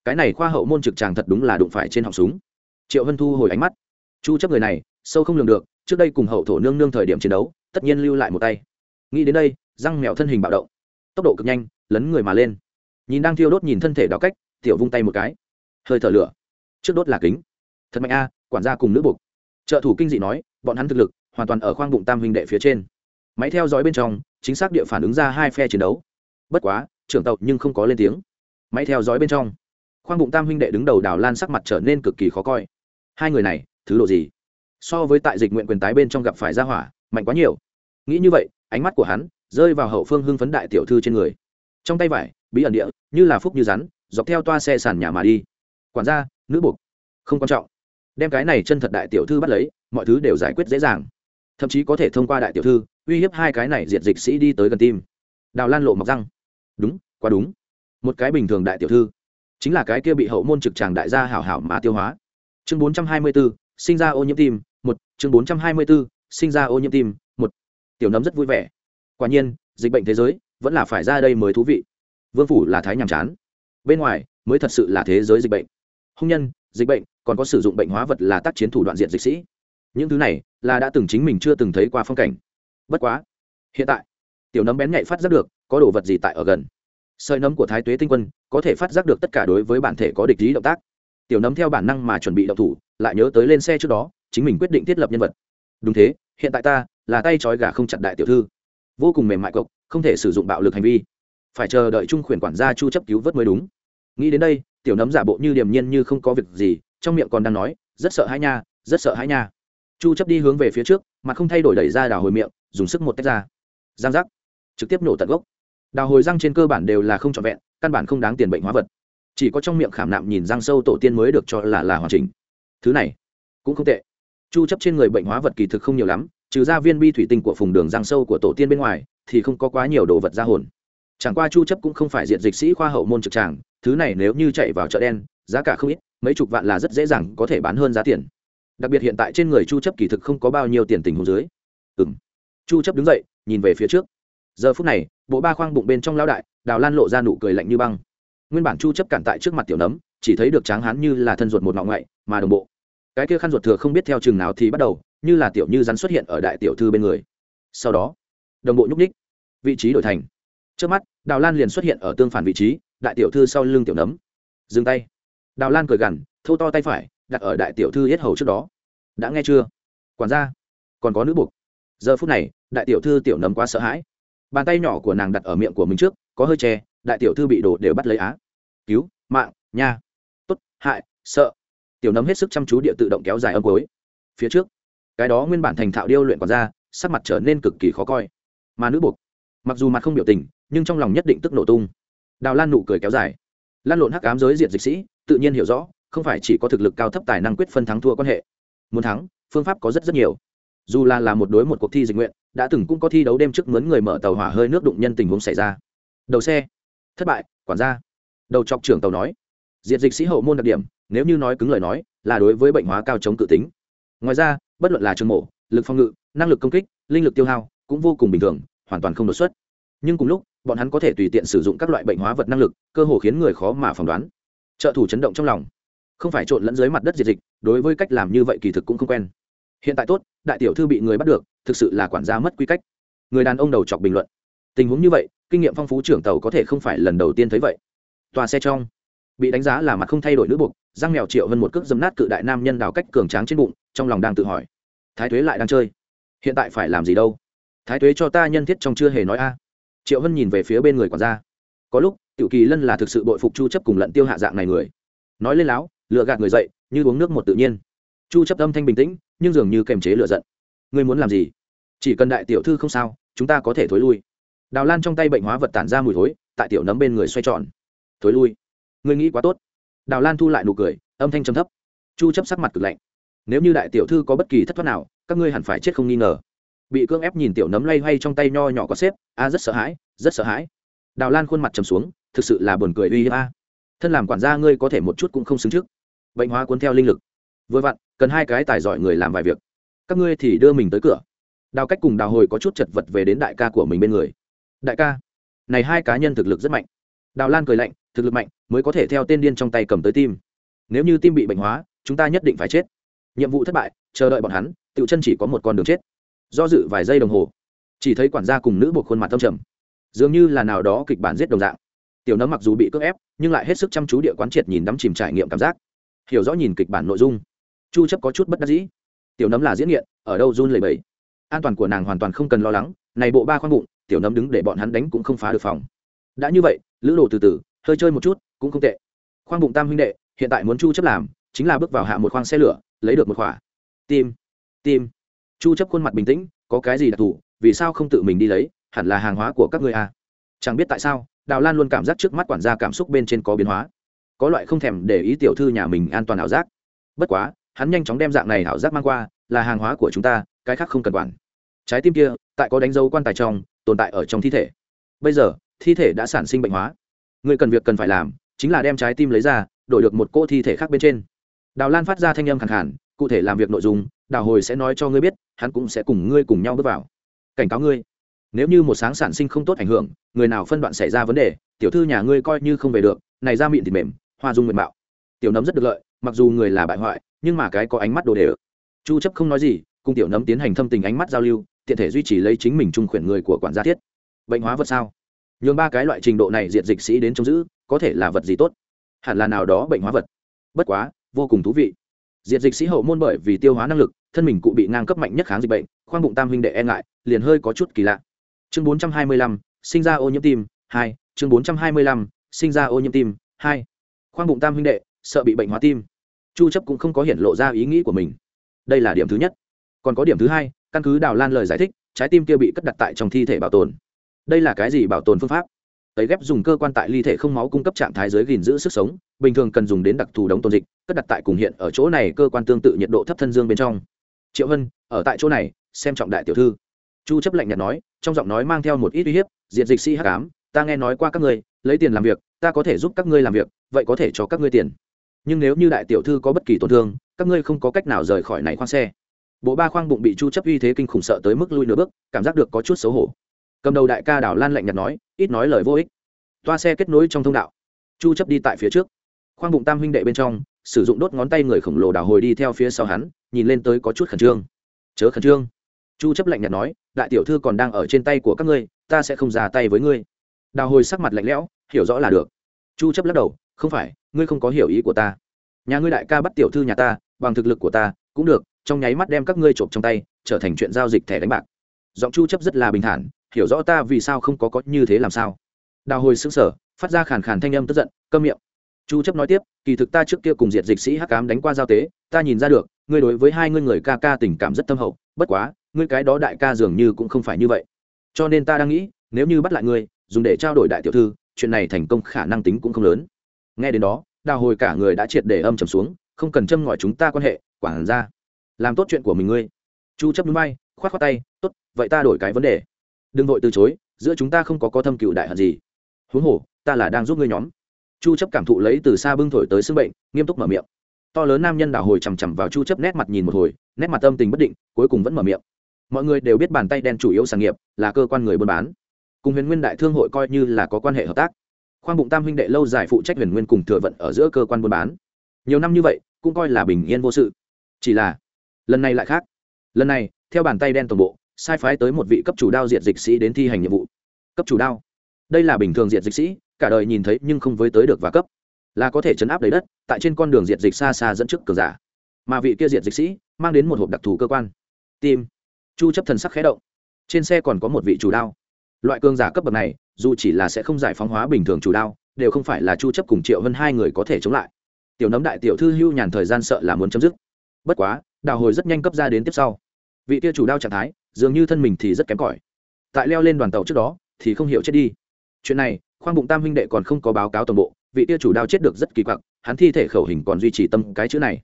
Cái này khoa hậu môn trực tràng thật đúng là đụng phải trên họng súng. Triệu hân thu hồi ánh mắt. Chu chấp người này, sâu không lường được, trước đây cùng hậu thổ nương nương thời điểm chiến đấu, tất nhiên lưu lại một tay. Nghĩ đến đây, răng mèo thân hình bạo động. Tốc độ cực nhanh, lấn người mà lên. Nhìn đang thiêu đốt nhìn thân thể đào cách, tiểu vung tay một cái. Hơi thở lửa. Trước đốt là kính. Thật mạnh a, quản gia cùng nữ buộc trợ thủ kinh dị nói, bọn hắn thực lực, hoàn toàn ở khoang bụng tam huynh đệ phía trên. Máy theo dõi bên trong, chính xác địa phản ứng ra hai phe chiến đấu. Bất quá trưởng tàu nhưng không có lên tiếng. Máy theo dõi bên trong, khoang bụng tam huynh đệ đứng đầu đào lan sắc mặt trở nên cực kỳ khó coi. Hai người này, thứ độ gì? So với tại dịch nguyện quyền tái bên trong gặp phải gia hỏa, mạnh quá nhiều. Nghĩ như vậy, ánh mắt của hắn rơi vào hậu phương hưng phấn đại tiểu thư trên người. Trong tay vải, bí ẩn địa, như là phúc như rắn, dọc theo toa xe sàn nhà mà đi. Quản gia, nữ buộc không quan trọng. Đem cái này chân thật đại tiểu thư bắt lấy, mọi thứ đều giải quyết dễ dàng. Thậm chí có thể thông qua đại tiểu thư, uy hiếp hai cái này diệt dịch sĩ đi tới gần tim. Đào lan lộ mọc răng đúng quá đúng. Một cái bình thường đại tiểu thư. Chính là cái kia bị hậu môn trực tràng đại gia hảo hảo mà tiêu hóa. Chương bốn trăm hai mươi 424, sinh ra ô nhiễm tim một. Chương bốn trăm hai mươi 424, sinh ra ô nhiễm tim một. Tiểu nấm rất vui vẻ. Quả nhiên dịch bệnh thế giới vẫn là phải ra đây mới thú vị. Vương phủ là thái nhàm chán. Bên ngoài mới thật sự là thế giới dịch bệnh. Hôn nhân dịch bệnh còn có sử dụng bệnh hóa vật là tác chiến thủ đoạn diện dịch sĩ. Những thứ này là đã từng chính mình chưa từng thấy qua phong cảnh. Bất quá hiện tại tiểu nấm bén nhạy phát giác được có đồ vật gì tại ở gần. Sợi nấm của thái tuế tinh quân có thể phát giác được tất cả đối với bản thể có địch lý động tác. Tiểu nấm theo bản năng mà chuẩn bị động thủ, lại nhớ tới lên xe trước đó, chính mình quyết định thiết lập nhân vật. Đúng thế, hiện tại ta là tay trói gà không chặt đại tiểu thư. Vô cùng mềm mại cộc, không thể sử dụng bạo lực hành vi. Phải chờ đợi trung khuyển quản gia chu chấp cứu vớt mới đúng. Nghĩ đến đây, tiểu nấm giả bộ như điềm nhiên như không có việc gì, trong miệng còn đang nói, rất sợ hãi nha, rất sợ hãi nha. Chu chấp đi hướng về phía trước mà không thay đổi đẩy ra đảo hồi miệng, dùng sức một tách ra. Giang giác, trực tiếp nổ tận gốc đào hồi răng trên cơ bản đều là không trọn vẹn, căn bản không đáng tiền bệnh hóa vật. Chỉ có trong miệng khảm nạm nhìn răng sâu tổ tiên mới được cho là là hoàn chỉnh. Thứ này cũng không tệ. Chu chấp trên người bệnh hóa vật kỳ thực không nhiều lắm, trừ ra viên bi thủy tinh của phùng đường răng sâu của tổ tiên bên ngoài, thì không có quá nhiều đồ vật ra hồn. Chẳng qua chu chấp cũng không phải diện dịch sĩ khoa hậu môn trực tràng, thứ này nếu như chạy vào chợ đen, giá cả không ít, mấy chục vạn là rất dễ dàng có thể bán hơn giá tiền. Đặc biệt hiện tại trên người chu chấp kỳ thực không có bao nhiêu tiền tình huống dưới. Ừm. Chu chấp đứng dậy, nhìn về phía trước. Giờ phút này bộ ba khoang bụng bên trong lão đại, đào lan lộ ra nụ cười lạnh như băng. Nguyên bản chu chấp cản tại trước mặt tiểu nấm, chỉ thấy được tráng hán như là thân ruột một ngọng ngoại, mà đồng bộ. Cái kia khăn ruột thừa không biết theo chừng nào thì bắt đầu, như là tiểu như rắn xuất hiện ở đại tiểu thư bên người. Sau đó, đồng bộ nhúc ních vị trí đổi thành. Trước mắt, đào lan liền xuất hiện ở tương phản vị trí, đại tiểu thư sau lưng tiểu nấm. Dừng tay. Đào lan cười gằn, thâu to tay phải, đặt ở đại tiểu thư yết hầu trước đó. Đã nghe chưa? Quản gia, còn có nữ buộc. Giờ phút này, đại tiểu thư tiểu nấm quá sợ hãi bàn tay nhỏ của nàng đặt ở miệng của mình trước, có hơi che, đại tiểu thư bị đổ đều bắt lấy á. Cứu, mạng, nha. Tốt, hại, sợ. Tiểu nấm hết sức chăm chú địa tự động kéo dài âm cuối. Phía trước, cái đó nguyên bản thành thạo điêu luyện còn ra, sắc mặt trở nên cực kỳ khó coi. Mà nữ buộc mặc dù mặt không biểu tình, nhưng trong lòng nhất định tức nổ tung. Đào lan nụ cười kéo dài. Lan lộn hắc ám giới diện dịch sĩ, tự nhiên hiểu rõ, không phải chỉ có thực lực cao thấp tài năng quyết phân thắng thua quan hệ. Muốn thắng, phương pháp có rất rất nhiều. Dù là là một đối một cuộc thi dịch nguyện đã từng cũng có thi đấu đêm trước mướn người mở tàu hỏa hơi nước đụng nhân tình huống xảy ra. Đầu xe. Thất bại, quản gia. Đầu chọc trưởng tàu nói. Diệt dịch sĩ hậu môn đặc điểm, nếu như nói cứng lời nói, là đối với bệnh hóa cao chống cự tính. Ngoài ra, bất luận là trường mổ, lực phòng ngự, năng lực công kích, linh lực tiêu hao, cũng vô cùng bình thường, hoàn toàn không đột xuất. Nhưng cùng lúc, bọn hắn có thể tùy tiện sử dụng các loại bệnh hóa vật năng lực, cơ hồ khiến người khó mà phỏng đoán. Trợ thủ chấn động trong lòng. Không phải trộn lẫn dưới mặt đất diệt dịch, đối với cách làm như vậy kỳ thực cũng không quen hiện tại tốt, đại tiểu thư bị người bắt được, thực sự là quản gia mất quy cách. Người đàn ông đầu chọc bình luận. Tình huống như vậy, kinh nghiệm phong phú trưởng tàu có thể không phải lần đầu tiên thấy vậy. Tòa xe trong, bị đánh giá là mặt không thay đổi nữ buộc, răng mèo triệu hơn một cước dấm nát cự đại nam nhân đào cách cường tráng trên bụng, trong lòng đang tự hỏi. Thái thuế lại đang chơi. Hiện tại phải làm gì đâu? Thái thuế cho ta nhân thiết trong chưa hề nói a. Triệu hân nhìn về phía bên người quản gia. Có lúc, tiểu kỳ lân là thực sự bội phục chu chấp cùng lận tiêu hạ dạng này người. Nói lên láo lựa gạt người dậy, như uống nước một tự nhiên. Chu chấp âm thanh bình tĩnh nhưng dường như kềm chế lựa giận. Ngươi muốn làm gì? Chỉ cần đại tiểu thư không sao, chúng ta có thể thối lui. Đào lan trong tay bệnh hóa vật tản ra mùi thối, tại tiểu nấm bên người xoay tròn. Thối lui? Ngươi nghĩ quá tốt. Đào lan thu lại nụ cười, âm thanh trầm thấp. Chu chấp sắc mặt cực lạnh. Nếu như đại tiểu thư có bất kỳ thất thoát nào, các ngươi hẳn phải chết không nghi ngờ. Bị cưỡng ép nhìn tiểu nấm lay hoay trong tay nho nhỏ có xếp, a, rất sợ hãi, rất sợ hãi. Đào lan khuôn mặt trầm xuống, thực sự là buồn cười uy hiếp a. Thân làm quản gia ngươi có thể một chút cũng không xứng trước. Bệnh hóa cuốn theo linh lực. Vừa vặn cần hai cái tài giỏi người làm vài việc. Các ngươi thì đưa mình tới cửa. Đào cách cùng đào hồi có chút chật vật về đến đại ca của mình bên người. Đại ca, này hai cá nhân thực lực rất mạnh. Đào lan cười lạnh, thực lực mạnh mới có thể theo tên điên trong tay cầm tới tim. Nếu như tim bị bệnh hóa, chúng ta nhất định phải chết. Nhiệm vụ thất bại, chờ đợi bọn hắn tự chân chỉ có một con đường chết. Do dự vài giây đồng hồ, chỉ thấy quản gia cùng nữ buộc khuôn mặt tâm trầm. Dường như là nào đó kịch bản giết đồng dạng. Tiểu nấm mặc dù bị cưỡng ép, nhưng lại hết sức chăm chú địa quán triệt nhìn đắm chìm trải nghiệm cảm giác. Hiểu rõ nhìn kịch bản nội dung chu chấp có chút bất đắc dĩ. Tiểu nấm là diễn nghiện, ở đâu run lẩy bẩy. An toàn của nàng hoàn toàn không cần lo lắng, này bộ ba khoang bụng, tiểu nấm đứng để bọn hắn đánh cũng không phá được phòng. Đã như vậy, lữ đồ từ từ, hơi chơi một chút, cũng không tệ. Khoang bụng tam huynh đệ, hiện tại muốn chu chấp làm, chính là bước vào hạ một khoang xe lửa, lấy được một khỏa. Tim tim. Chu chấp khuôn mặt bình tĩnh, có cái gì đặc thù, vì sao không tự mình đi lấy, hẳn là hàng hóa của các ngươi à? Chẳng biết tại sao, đào lan luôn cảm giác trước mắt quản gia cảm xúc bên trên có biến hóa. Có loại không thèm để ý tiểu thư nhà mình an toàn ảo giác. Bất quá hắn nhanh chóng đem dạng này hảo giác mang qua, là hàng hóa của chúng ta, cái khác không cần quản. Trái tim kia, tại có đánh dấu quan tài trong, tồn tại ở trong thi thể. Bây giờ, thi thể đã sản sinh bệnh hóa. Người cần việc cần phải làm, chính là đem trái tim lấy ra, đổi được một cỗ thi thể khác bên trên. Đào lan phát ra thanh âm khẳng khản cụ thể làm việc nội dung, đào hồi sẽ nói cho ngươi biết, hắn cũng sẽ cùng ngươi cùng nhau bước vào. Cảnh cáo ngươi, nếu như một sáng sản sinh không tốt ảnh hưởng, người nào phân đoạn xảy ra vấn đề, tiểu thư nhà ngươi coi như không về được, này ra miệng thì mềm, hoa dung mềm mạo. Tiểu nấm rất được lợi mặc dù người là bại hoại nhưng mà cái có ánh mắt đồ đề chu chấp không nói gì cùng tiểu nấm tiến hành thâm tình ánh mắt giao lưu tiện thể duy trì lấy chính mình trung khuyển người của quản gia thiết. Bệnh hóa vật sao? Nhường ba cái loại trình độ này diệt dịch sĩ đến trông giữ có thể là vật gì tốt? Hẳn là nào đó bệnh hóa vật. Bất quá vô cùng thú vị. Diệt dịch sĩ hậu môn bởi vì tiêu hóa năng lực thân mình cụ bị ngang cấp mạnh nhất kháng dịch bệnh khoang bụng tam huynh đệ e ngại liền hơi có chút kỳ lạ. Chương 425, sinh ra ô nhiễm tim hai. Chương 425, sinh ra ô nhiễm tim hai. Khoang bụng tam huynh đệ sợ bị bệnh hóa tim chu chấp cũng không có hiện lộ ra ý nghĩ của mình đây là điểm thứ nhất còn có điểm thứ hai căn cứ đào lan lời giải thích trái tim kia bị cất đặt tại trong thi thể bảo tồn đây là cái gì bảo tồn phương pháp tấy ghép dùng cơ quan tại ly thể không máu cung cấp trạng thái giới gìn giữ sức sống bình thường cần dùng đến đặc thù đóng tồn dịch cất đặt tại cùng hiện ở chỗ này cơ quan tương tự nhiệt độ thấp thân dương bên trong triệu hân ở tại chỗ này xem trọng đại tiểu thư chu chấp lạnh nhạt nói trong giọng nói mang theo một ít uy hiếp diệt dịch sĩ hắc ám, ta nghe nói qua các ngươi, lấy tiền làm việc, ta có thể giúp các ngươi làm việc, vậy có thể cho các ngươi tiền nhưng nếu như đại tiểu thư có bất kỳ tổn thương, các ngươi không có cách nào rời khỏi này khoang xe. Bộ ba khoang bụng bị chu chấp uy thế kinh khủng sợ tới mức lui nửa bước, cảm giác được có chút xấu hổ. Cầm đầu đại ca đảo lan lạnh nhạt nói, ít nói lời vô ích. Toa xe kết nối trong thông đạo. Chu chấp đi tại phía trước. Khoang bụng tam huynh đệ bên trong, sử dụng đốt ngón tay người khổng lồ đảo hồi đi theo phía sau hắn, nhìn lên tới có chút khẩn trương. Chớ khẩn trương. Chu chấp lạnh nhạt nói, đại tiểu thư còn đang ở trên tay của các ngươi, ta sẽ không ra tay với ngươi. Đào hồi sắc mặt lạnh lẽo, hiểu rõ là được. Chu chấp lắc đầu không phải, ngươi không có hiểu ý của ta. Nhà ngươi đại ca bắt tiểu thư nhà ta, bằng thực lực của ta, cũng được, trong nháy mắt đem các ngươi trộm trong tay, trở thành chuyện giao dịch thẻ đánh bạc. Giọng chu chấp rất là bình thản, hiểu rõ ta vì sao không có có như thế làm sao. Đào hồi sững sờ, phát ra khàn khàn thanh âm tức giận, câm miệng. Chu chấp nói tiếp, kỳ thực ta trước kia cùng diệt dịch sĩ hắc ám đánh qua giao tế, ta nhìn ra được, ngươi đối với hai ngươi người ca ca tình cảm rất thâm hậu, bất quá, ngươi cái đó đại ca dường như cũng không phải như vậy. Cho nên ta đang nghĩ, nếu như bắt lại ngươi, dùng để trao đổi đại tiểu thư, chuyện này thành công khả năng tính cũng không lớn nghe đến đó, đào hồi cả người đã triệt để âm trầm xuống, không cần châm ngòi chúng ta quan hệ, quản ra. Làm tốt chuyện của mình ngươi. Chu chấp núi bay, khoát khoát tay, tốt, vậy ta đổi cái vấn đề. Đừng vội từ chối, giữa chúng ta không có có thâm cựu đại hận gì. Huống hồ, ta là đang giúp ngươi nhóm. Chu chấp cảm thụ lấy từ xa bưng thổi tới sưng bệnh, nghiêm túc mở miệng. To lớn nam nhân đảo hồi chằm chằm vào chu chấp nét mặt nhìn một hồi, nét mặt âm tình bất định, cuối cùng vẫn mở miệng. Mọi người đều biết bàn tay đen chủ yếu sản nghiệp là cơ quan người buôn bán. Cùng huyền nguyên đại thương hội coi như là có quan hệ hợp tác khoang bụng tam huynh đệ lâu dài phụ trách huyền nguyên cùng thừa vận ở giữa cơ quan buôn bán. Nhiều năm như vậy, cũng coi là bình yên vô sự. Chỉ là, lần này lại khác. Lần này, theo bàn tay đen toàn bộ, sai phái tới một vị cấp chủ đao diệt dịch sĩ đến thi hành nhiệm vụ. Cấp chủ đao. Đây là bình thường diệt dịch sĩ, cả đời nhìn thấy nhưng không với tới được và cấp. Là có thể chấn áp lấy đất, tại trên con đường diệt dịch xa xa dẫn trước cờ giả. Mà vị kia diệt dịch sĩ, mang đến một hộp đặc thù cơ quan. Tim. Chu chấp thần sắc khẽ động. Trên xe còn có một vị chủ đao. Loại cương giả cấp bậc này dù chỉ là sẽ không giải phóng hóa bình thường chủ đao, đều không phải là chu chấp cùng triệu hơn hai người có thể chống lại. Tiểu nấm đại tiểu thư hưu nhàn thời gian sợ là muốn chấm dứt. Bất quá, đào hồi rất nhanh cấp ra đến tiếp sau. Vị kia chủ đao trạng thái, dường như thân mình thì rất kém cỏi. Tại leo lên đoàn tàu trước đó, thì không hiểu chết đi. Chuyện này, khoang bụng tam huynh đệ còn không có báo cáo toàn bộ, vị kia chủ đao chết được rất kỳ quặc, hắn thi thể khẩu hình còn duy trì tâm cái chữ này.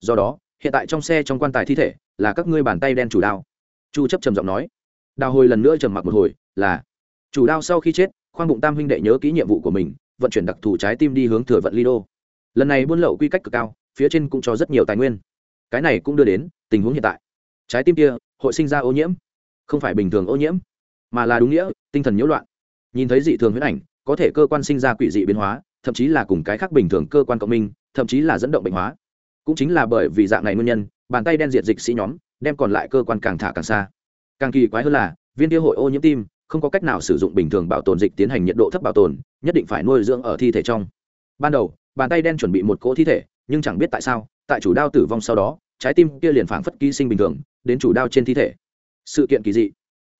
Do đó, hiện tại trong xe trong quan tài thi thể là các ngươi bàn tay đen chủ đao. Chu chấp trầm giọng nói. Đào hồi lần nữa trầm mặc một hồi, là chủ đao sau khi chết, khoang bụng tam huynh đệ nhớ kỹ nhiệm vụ của mình, vận chuyển đặc thù trái tim đi hướng thừa vận ly đô. Lần này buôn lậu quy cách cực cao, phía trên cũng cho rất nhiều tài nguyên. Cái này cũng đưa đến tình huống hiện tại. Trái tim kia, hội sinh ra ô nhiễm. Không phải bình thường ô nhiễm, mà là đúng nghĩa, tinh thần nhiễu loạn. Nhìn thấy dị thường huyết ảnh, có thể cơ quan sinh ra quỷ dị biến hóa, thậm chí là cùng cái khác bình thường cơ quan cộng minh, thậm chí là dẫn động bệnh hóa. Cũng chính là bởi vì dạng này nguyên nhân, bàn tay đen diệt dịch sĩ nhóm, đem còn lại cơ quan càng thả càng xa. Càng kỳ quái hơn là, viên tiêu hội ô nhiễm tim không có cách nào sử dụng bình thường bảo tồn dịch tiến hành nhiệt độ thấp bảo tồn, nhất định phải nuôi dưỡng ở thi thể trong. Ban đầu, bàn tay đen chuẩn bị một cỗ thi thể, nhưng chẳng biết tại sao, tại chủ đao tử vong sau đó, trái tim kia liền phảng phất ký sinh bình thường, đến chủ đao trên thi thể. Sự kiện kỳ dị.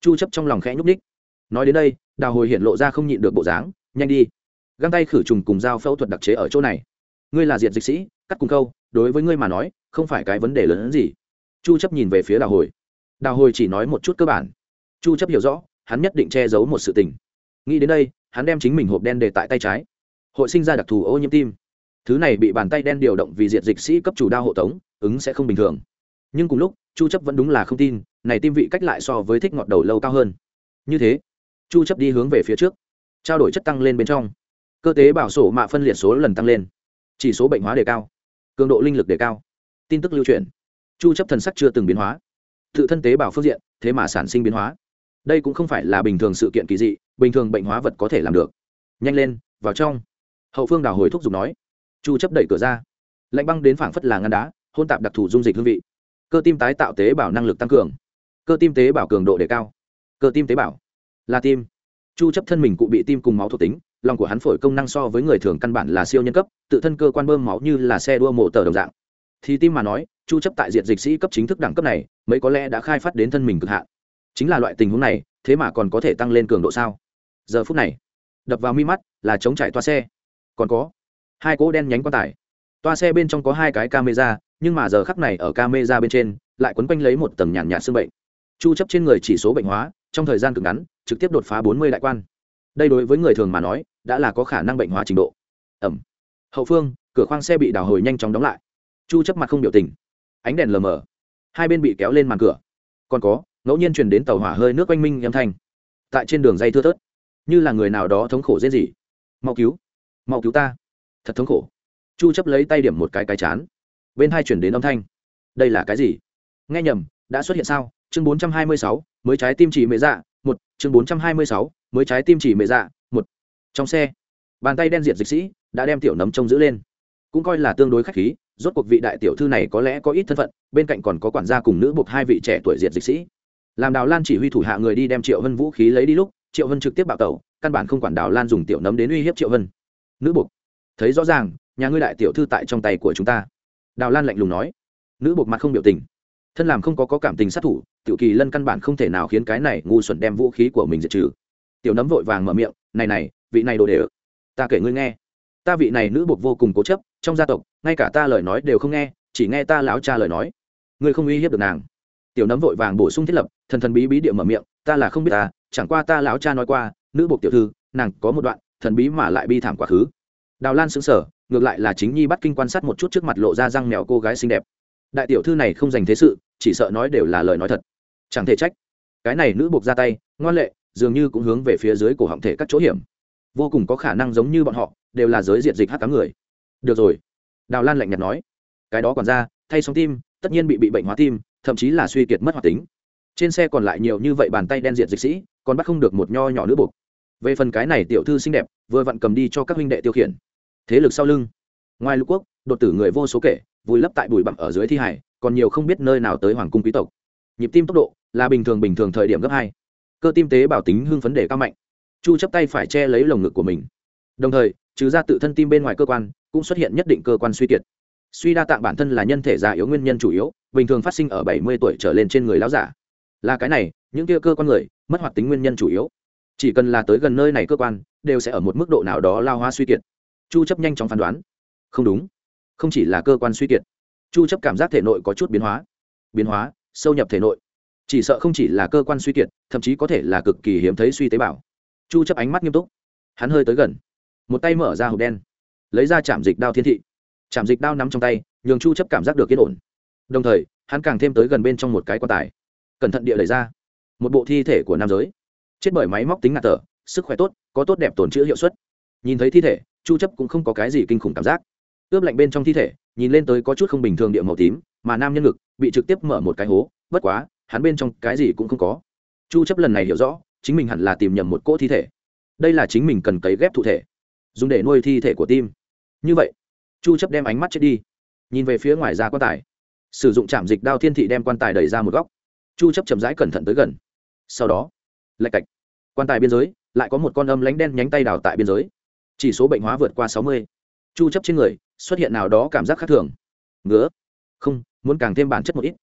Chu chấp trong lòng khẽ nhúc ních nói đến đây, đào hồi hiện lộ ra không nhịn được bộ dáng, nhanh đi. Găng tay khử trùng cùng dao phẫu thuật đặc chế ở chỗ này. Ngươi là diện dịch sĩ, cắt cùng câu, đối với ngươi mà nói, không phải cái vấn đề lớn hơn gì. Chu chấp nhìn về phía đào hồi. Đào hồi chỉ nói một chút cơ bản. Chu chấp hiểu rõ hắn nhất định che giấu một sự tình. Nghĩ đến đây, hắn đem chính mình hộp đen để tại tay trái. Hội sinh ra đặc thù ô nhiễm tim. Thứ này bị bàn tay đen điều động vì diệt dịch sĩ cấp chủ đao hộ tống, ứng sẽ không bình thường. Nhưng cùng lúc, chu chấp vẫn đúng là không tin, này tim vị cách lại so với thích ngọt đầu lâu cao hơn. Như thế, chu chấp đi hướng về phía trước. Trao đổi chất tăng lên bên trong. Cơ tế bảo sổ mạ phân liệt số lần tăng lên. Chỉ số bệnh hóa đề cao. Cường độ linh lực đề cao. Tin tức lưu truyền. Chu chấp thần sắc chưa từng biến hóa. Tự thân tế bảo phương diện, thế mà sản sinh biến hóa đây cũng không phải là bình thường sự kiện kỳ dị, bình thường bệnh hóa vật có thể làm được. Nhanh lên, vào trong. Hậu phương đào hồi thúc giục nói. Chu chấp đẩy cửa ra. Lạnh băng đến phảng phất là ngăn đá, hôn tạp đặc thù dung dịch hương vị. Cơ tim tái tạo tế bào năng lực tăng cường. Cơ tim tế bào cường độ đề cao. Cơ tim tế bào là tim. Chu chấp thân mình cụ bị tim cùng máu thuộc tính, lòng của hắn phổi công năng so với người thường căn bản là siêu nhân cấp, tự thân cơ quan bơm máu như là xe đua mổ tờ đồng dạng. Thì tim mà nói, chu chấp tại diện dịch sĩ cấp chính thức đẳng cấp này, mấy có lẽ đã khai phát đến thân mình cực hạn chính là loại tình huống này, thế mà còn có thể tăng lên cường độ sao? Giờ phút này, đập vào mi mắt là chống chạy toa xe. Còn có, hai cỗ đen nhánh quan tải toa xe bên trong có hai cái camera, nhưng mà giờ khắc này ở camera bên trên, lại quấn quanh lấy một tầng nhàn nhạt xương bệnh. Chu chấp trên người chỉ số bệnh hóa, trong thời gian cực ngắn, trực tiếp đột phá 40 đại quan. Đây đối với người thường mà nói, đã là có khả năng bệnh hóa trình độ. Ẩm. Hậu phương, cửa khoang xe bị đào hồi nhanh chóng đóng lại. Chu chấp mặt không biểu tình. Ánh đèn lờ mờ. Hai bên bị kéo lên màn cửa. Còn có ngẫu nhiên truyền đến tàu hỏa hơi nước quanh minh âm thanh. Tại trên đường dây thưa thớt như là người nào đó thống khổ dễ gì. Mau cứu mau cứu ta. Thật thống khổ. Chu chấp lấy tay điểm một cái cái chán. Bên hai chuyển đến âm thanh. Đây là cái gì? Nghe nhầm đã xuất hiện sao? Chương 426, mới trái tim chỉ mệ dạ một. Chương 426, mới trái tim chỉ mệ dạ một. Trong xe bàn tay đen diệt dịch sĩ đã đem tiểu nấm trông giữ lên. Cũng coi là tương đối khách khí rốt cuộc vị đại tiểu thư này có lẽ có ít thân phận bên cạnh còn có quản gia cùng nữ buộc hai vị trẻ tuổi diệt dịch sĩ làm đào lan chỉ huy thủ hạ người đi đem triệu hân vũ khí lấy đi lúc triệu hân trực tiếp bạo tẩu căn bản không quản đào lan dùng tiểu nấm đến uy hiếp triệu hân nữ buộc thấy rõ ràng nhà ngươi đại tiểu thư tại trong tay của chúng ta. Đào lan lạnh lùng nói. Nữ buộc mặt không biểu tình. Thân làm không có, có cảm tình sát thủ tiểu kỳ lân căn bản không thể nào khiến cái này ngu xuẩn đem vũ khí của mình diệt trừ. Tiểu nấm vội vàng mở miệng này này vị này đồ để ự ta kể ngươi nghe. Ta vị này nữ buộc vô cùng cố chấp trong gia tộc ngay cả ta lời nói đều không nghe chỉ nghe ta lão cha lời nói. Ngươi không uy hiếp được nàng tiểu nấm vội vàng bổ sung thiết lập, thần thần bí bí địa mở miệng, ta là không biết ta, chẳng qua ta lão cha nói qua, nữ bộ tiểu thư, nàng có một đoạn thần bí mà lại bi thảm quá khứ. Đào lan xứng sở ngược lại là chính nhi bắt kinh quan sát một chút trước mặt lộ ra răng mèo cô gái xinh đẹp. Đại tiểu thư này không dành thế sự, chỉ sợ nói đều là lời nói thật. Chẳng thể trách. Cái này nữ buộc ra tay, ngoan lệ, dường như cũng hướng về phía dưới cổ họng thể các chỗ hiểm. Vô cùng có khả năng giống như bọn họ, đều là giới diện dịch hát tám người. Được rồi. Đào lan lạnh nhạt nói. Cái đó còn ra thay sóng tim, tất nhiên bị bị bệnh hóa tim thậm chí là suy kiệt mất hoạt tính. Trên xe còn lại nhiều như vậy bàn tay đen diệt dịch sĩ, còn bắt không được một nho nhỏ nữ buộc. Về phần cái này tiểu thư xinh đẹp, vừa vặn cầm đi cho các huynh đệ tiêu khiển. Thế lực sau lưng. Ngoài lục quốc, đột tử người vô số kể, vùi lấp tại bụi bặm ở dưới thi hải, còn nhiều không biết nơi nào tới hoàng cung quý tộc. Nhịp tim tốc độ, là bình thường bình thường thời điểm gấp hai. Cơ tim tế bảo tính hưng phấn đề cao mạnh. Chu chấp tay phải che lấy lồng ngực của mình. Đồng thời, trừ ra tự thân tim bên ngoài cơ quan, cũng xuất hiện nhất định cơ quan suy kiệt suy đa tạng bản thân là nhân thể già yếu nguyên nhân chủ yếu, bình thường phát sinh ở 70 tuổi trở lên trên người lão giả. Là cái này, những kia cơ quan người, mất hoạt tính nguyên nhân chủ yếu. Chỉ cần là tới gần nơi này cơ quan, đều sẽ ở một mức độ nào đó lao hoa suy kiệt. Chu chấp nhanh chóng phán đoán. Không đúng. Không chỉ là cơ quan suy kiệt. Chu chấp cảm giác thể nội có chút biến hóa. Biến hóa, sâu nhập thể nội. Chỉ sợ không chỉ là cơ quan suy kiệt, thậm chí có thể là cực kỳ hiếm thấy suy tế bào. Chu chấp ánh mắt nghiêm túc. Hắn hơi tới gần. Một tay mở ra hộp đen. Lấy ra chạm dịch đao thiên thị chạm dịch đao nắm trong tay, nhường chu chấp cảm giác được yên ổn. Đồng thời, hắn càng thêm tới gần bên trong một cái quan tài. Cẩn thận địa lấy ra. Một bộ thi thể của nam giới. Chết bởi máy móc tính ngạt thở, sức khỏe tốt, có tốt đẹp tổn chữa hiệu suất. Nhìn thấy thi thể, chu chấp cũng không có cái gì kinh khủng cảm giác. Ướp lạnh bên trong thi thể, nhìn lên tới có chút không bình thường địa màu tím, mà nam nhân ngực bị trực tiếp mở một cái hố, bất quá, hắn bên trong cái gì cũng không có. Chu chấp lần này hiểu rõ, chính mình hẳn là tìm nhầm một cỗ thi thể. Đây là chính mình cần cấy ghép thụ thể, dùng để nuôi thi thể của tim. Như vậy chu chấp đem ánh mắt chết đi. Nhìn về phía ngoài ra quan tài. Sử dụng chạm dịch đao thiên thị đem quan tài đẩy ra một góc. Chu chấp chậm rãi cẩn thận tới gần. Sau đó, lạch cạch. Quan tài biên giới, lại có một con âm lánh đen nhánh tay đào tại biên giới. Chỉ số bệnh hóa vượt qua 60. chu chấp trên người, xuất hiện nào đó cảm giác khác thường. Ngứa. Không, muốn càng thêm bản chất một ít.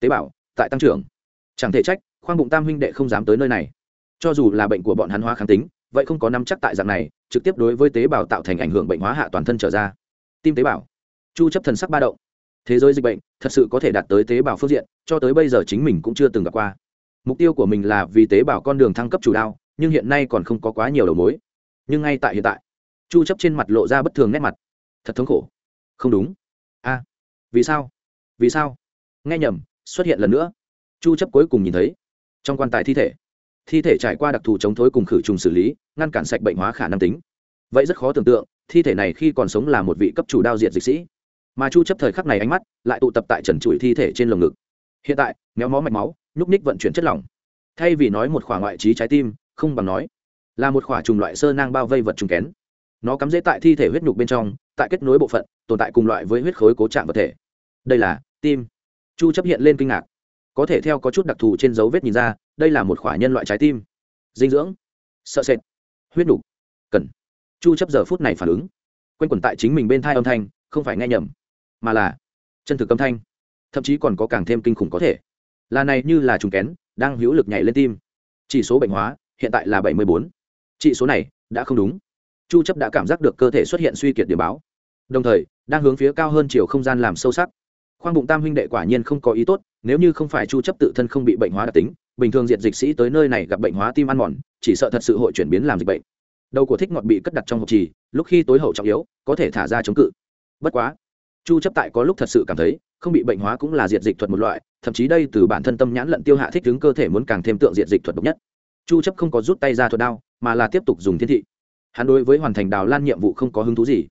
Tế bào, tại tăng trưởng. Chẳng thể trách, khoang bụng tam huynh đệ không dám tới nơi này. Cho dù là bệnh của bọn hắn hóa kháng tính, vậy không có nắm chắc tại dạng này, trực tiếp đối với tế bào tạo thành ảnh hưởng bệnh hóa hạ toàn thân trở ra tim tế bào. Chu chấp thần sắc ba động. Thế giới dịch bệnh thật sự có thể đạt tới tế bào phương diện cho tới bây giờ chính mình cũng chưa từng gặp qua. Mục tiêu của mình là vì tế bào con đường thăng cấp chủ đạo, nhưng hiện nay còn không có quá nhiều đầu mối. Nhưng ngay tại hiện tại chu chấp trên mặt lộ ra bất thường nét mặt. Thật thống khổ. Không đúng. A vì sao? Vì sao? Nghe nhầm xuất hiện lần nữa. Chu chấp cuối cùng nhìn thấy trong quan tài thi thể. Thi thể trải qua đặc thù chống thối cùng khử trùng xử lý ngăn cản sạch bệnh hóa khả năng tính. Vậy rất khó tưởng tượng thi thể này khi còn sống là một vị cấp chủ đao diệt dịch sĩ. Mà chu chấp thời khắc này ánh mắt lại tụ tập tại trần trụi thi thể trên lồng ngực. Hiện tại, méo mó mạch máu, nhúc ních vận chuyển chất lỏng. Thay vì nói một khỏa ngoại trí trái tim, không bằng nói là một khỏa trùng loại sơ nang bao vây vật trùng kén. Nó cắm dễ tại thi thể huyết nhục bên trong, tại kết nối bộ phận, tồn tại cùng loại với huyết khối cố trạng vật thể. Đây là tim. Chu chấp hiện lên kinh ngạc. Có thể theo có chút đặc thù trên dấu vết nhìn ra, đây là một khỏa nhân loại trái tim. Dinh dưỡng. Sợ sệt. Huyết nhục. Cần chu chấp giờ phút này phản ứng. Quen quẩn tại chính mình bên thai âm thanh, không phải nghe nhầm, mà là chân thực âm thanh. Thậm chí còn có càng thêm kinh khủng có thể. Là này như là trùng kén, đang hữu lực nhảy lên tim. Chỉ số bệnh hóa, hiện tại là 74. trị số này đã không đúng. Chu chấp đã cảm giác được cơ thể xuất hiện suy kiệt điểm báo. Đồng thời, đang hướng phía cao hơn chiều không gian làm sâu sắc. Khoang bụng tam huynh đệ quả nhiên không có ý tốt, nếu như không phải chu chấp tự thân không bị bệnh hóa đặc tính, bình thường diệt dịch sĩ tới nơi này gặp bệnh hóa tim ăn mòn, chỉ sợ thật sự hội chuyển biến làm dịch bệnh đầu của thích ngọt bị cất đặt trong hộp trì, lúc khi tối hậu trọng yếu, có thể thả ra chống cự. Bất quá, chu chấp tại có lúc thật sự cảm thấy, không bị bệnh hóa cũng là diệt dịch thuật một loại, thậm chí đây từ bản thân tâm nhãn lận tiêu hạ thích ứng cơ thể muốn càng thêm tượng diệt dịch thuật độc nhất. Chu chấp không có rút tay ra thuật đao, mà là tiếp tục dùng thiên thị. Hắn đối với hoàn thành đào lan nhiệm vụ không có hứng thú gì.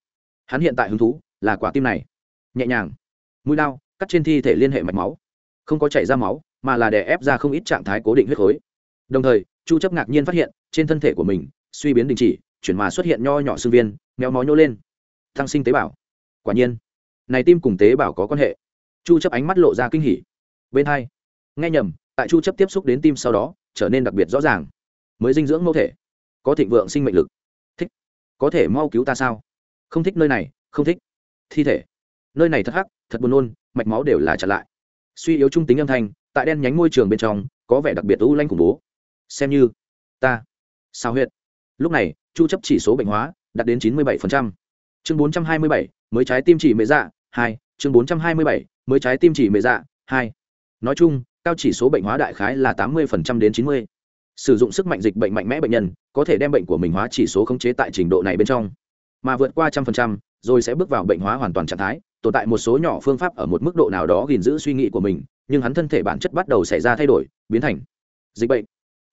Hắn hiện tại hứng thú là quả tim này. Nhẹ nhàng. Mũi đao, cắt trên thi thể liên hệ mạch máu. Không có chảy ra máu, mà là đè ép ra không ít trạng thái cố định huyết khối. Đồng thời, chu chấp ngạc nhiên phát hiện, trên thân thể của mình suy biến đình chỉ, chuyển mà xuất hiện nho nhỏ xương viên, méo mó nhô lên. Tăng sinh tế bào. Quả nhiên, này tim cùng tế bào có quan hệ. Chu chấp ánh mắt lộ ra kinh hỉ. Bên hai, nghe nhầm, tại chu chấp tiếp xúc đến tim sau đó, trở nên đặc biệt rõ ràng. Mới dinh dưỡng mẫu thể. Có thịnh vượng sinh mệnh lực. Thích. Có thể mau cứu ta sao? Không thích nơi này, không thích. Thi thể. Nơi này thật hắc, thật buồn nôn, mạch máu đều là trả lại. Suy yếu trung tính âm thanh, tại đen nhánh môi trường bên trong, có vẻ đặc biệt u lanh khủng bố. Xem như ta. Sao huyệt? Lúc này chu chấp chỉ số bệnh hóa đạt đến 97%. chương 427, mới trái tim chỉ mệ dạ hai chương 427, mới trái tim chỉ mệ dạ hai nói chung cao chỉ số bệnh hóa đại khái là 80% đến 90. sử dụng sức mạnh dịch bệnh mạnh mẽ bệnh nhân có thể đem bệnh của mình hóa chỉ số khống chế tại trình độ này bên trong mà vượt qua trăm phần trăm rồi sẽ bước vào bệnh hóa hoàn toàn trạng thái tồn tại một số nhỏ phương pháp ở một mức độ nào đó gìn giữ suy nghĩ của mình nhưng hắn thân thể bản chất bắt đầu xảy ra thay đổi biến thành dịch bệnh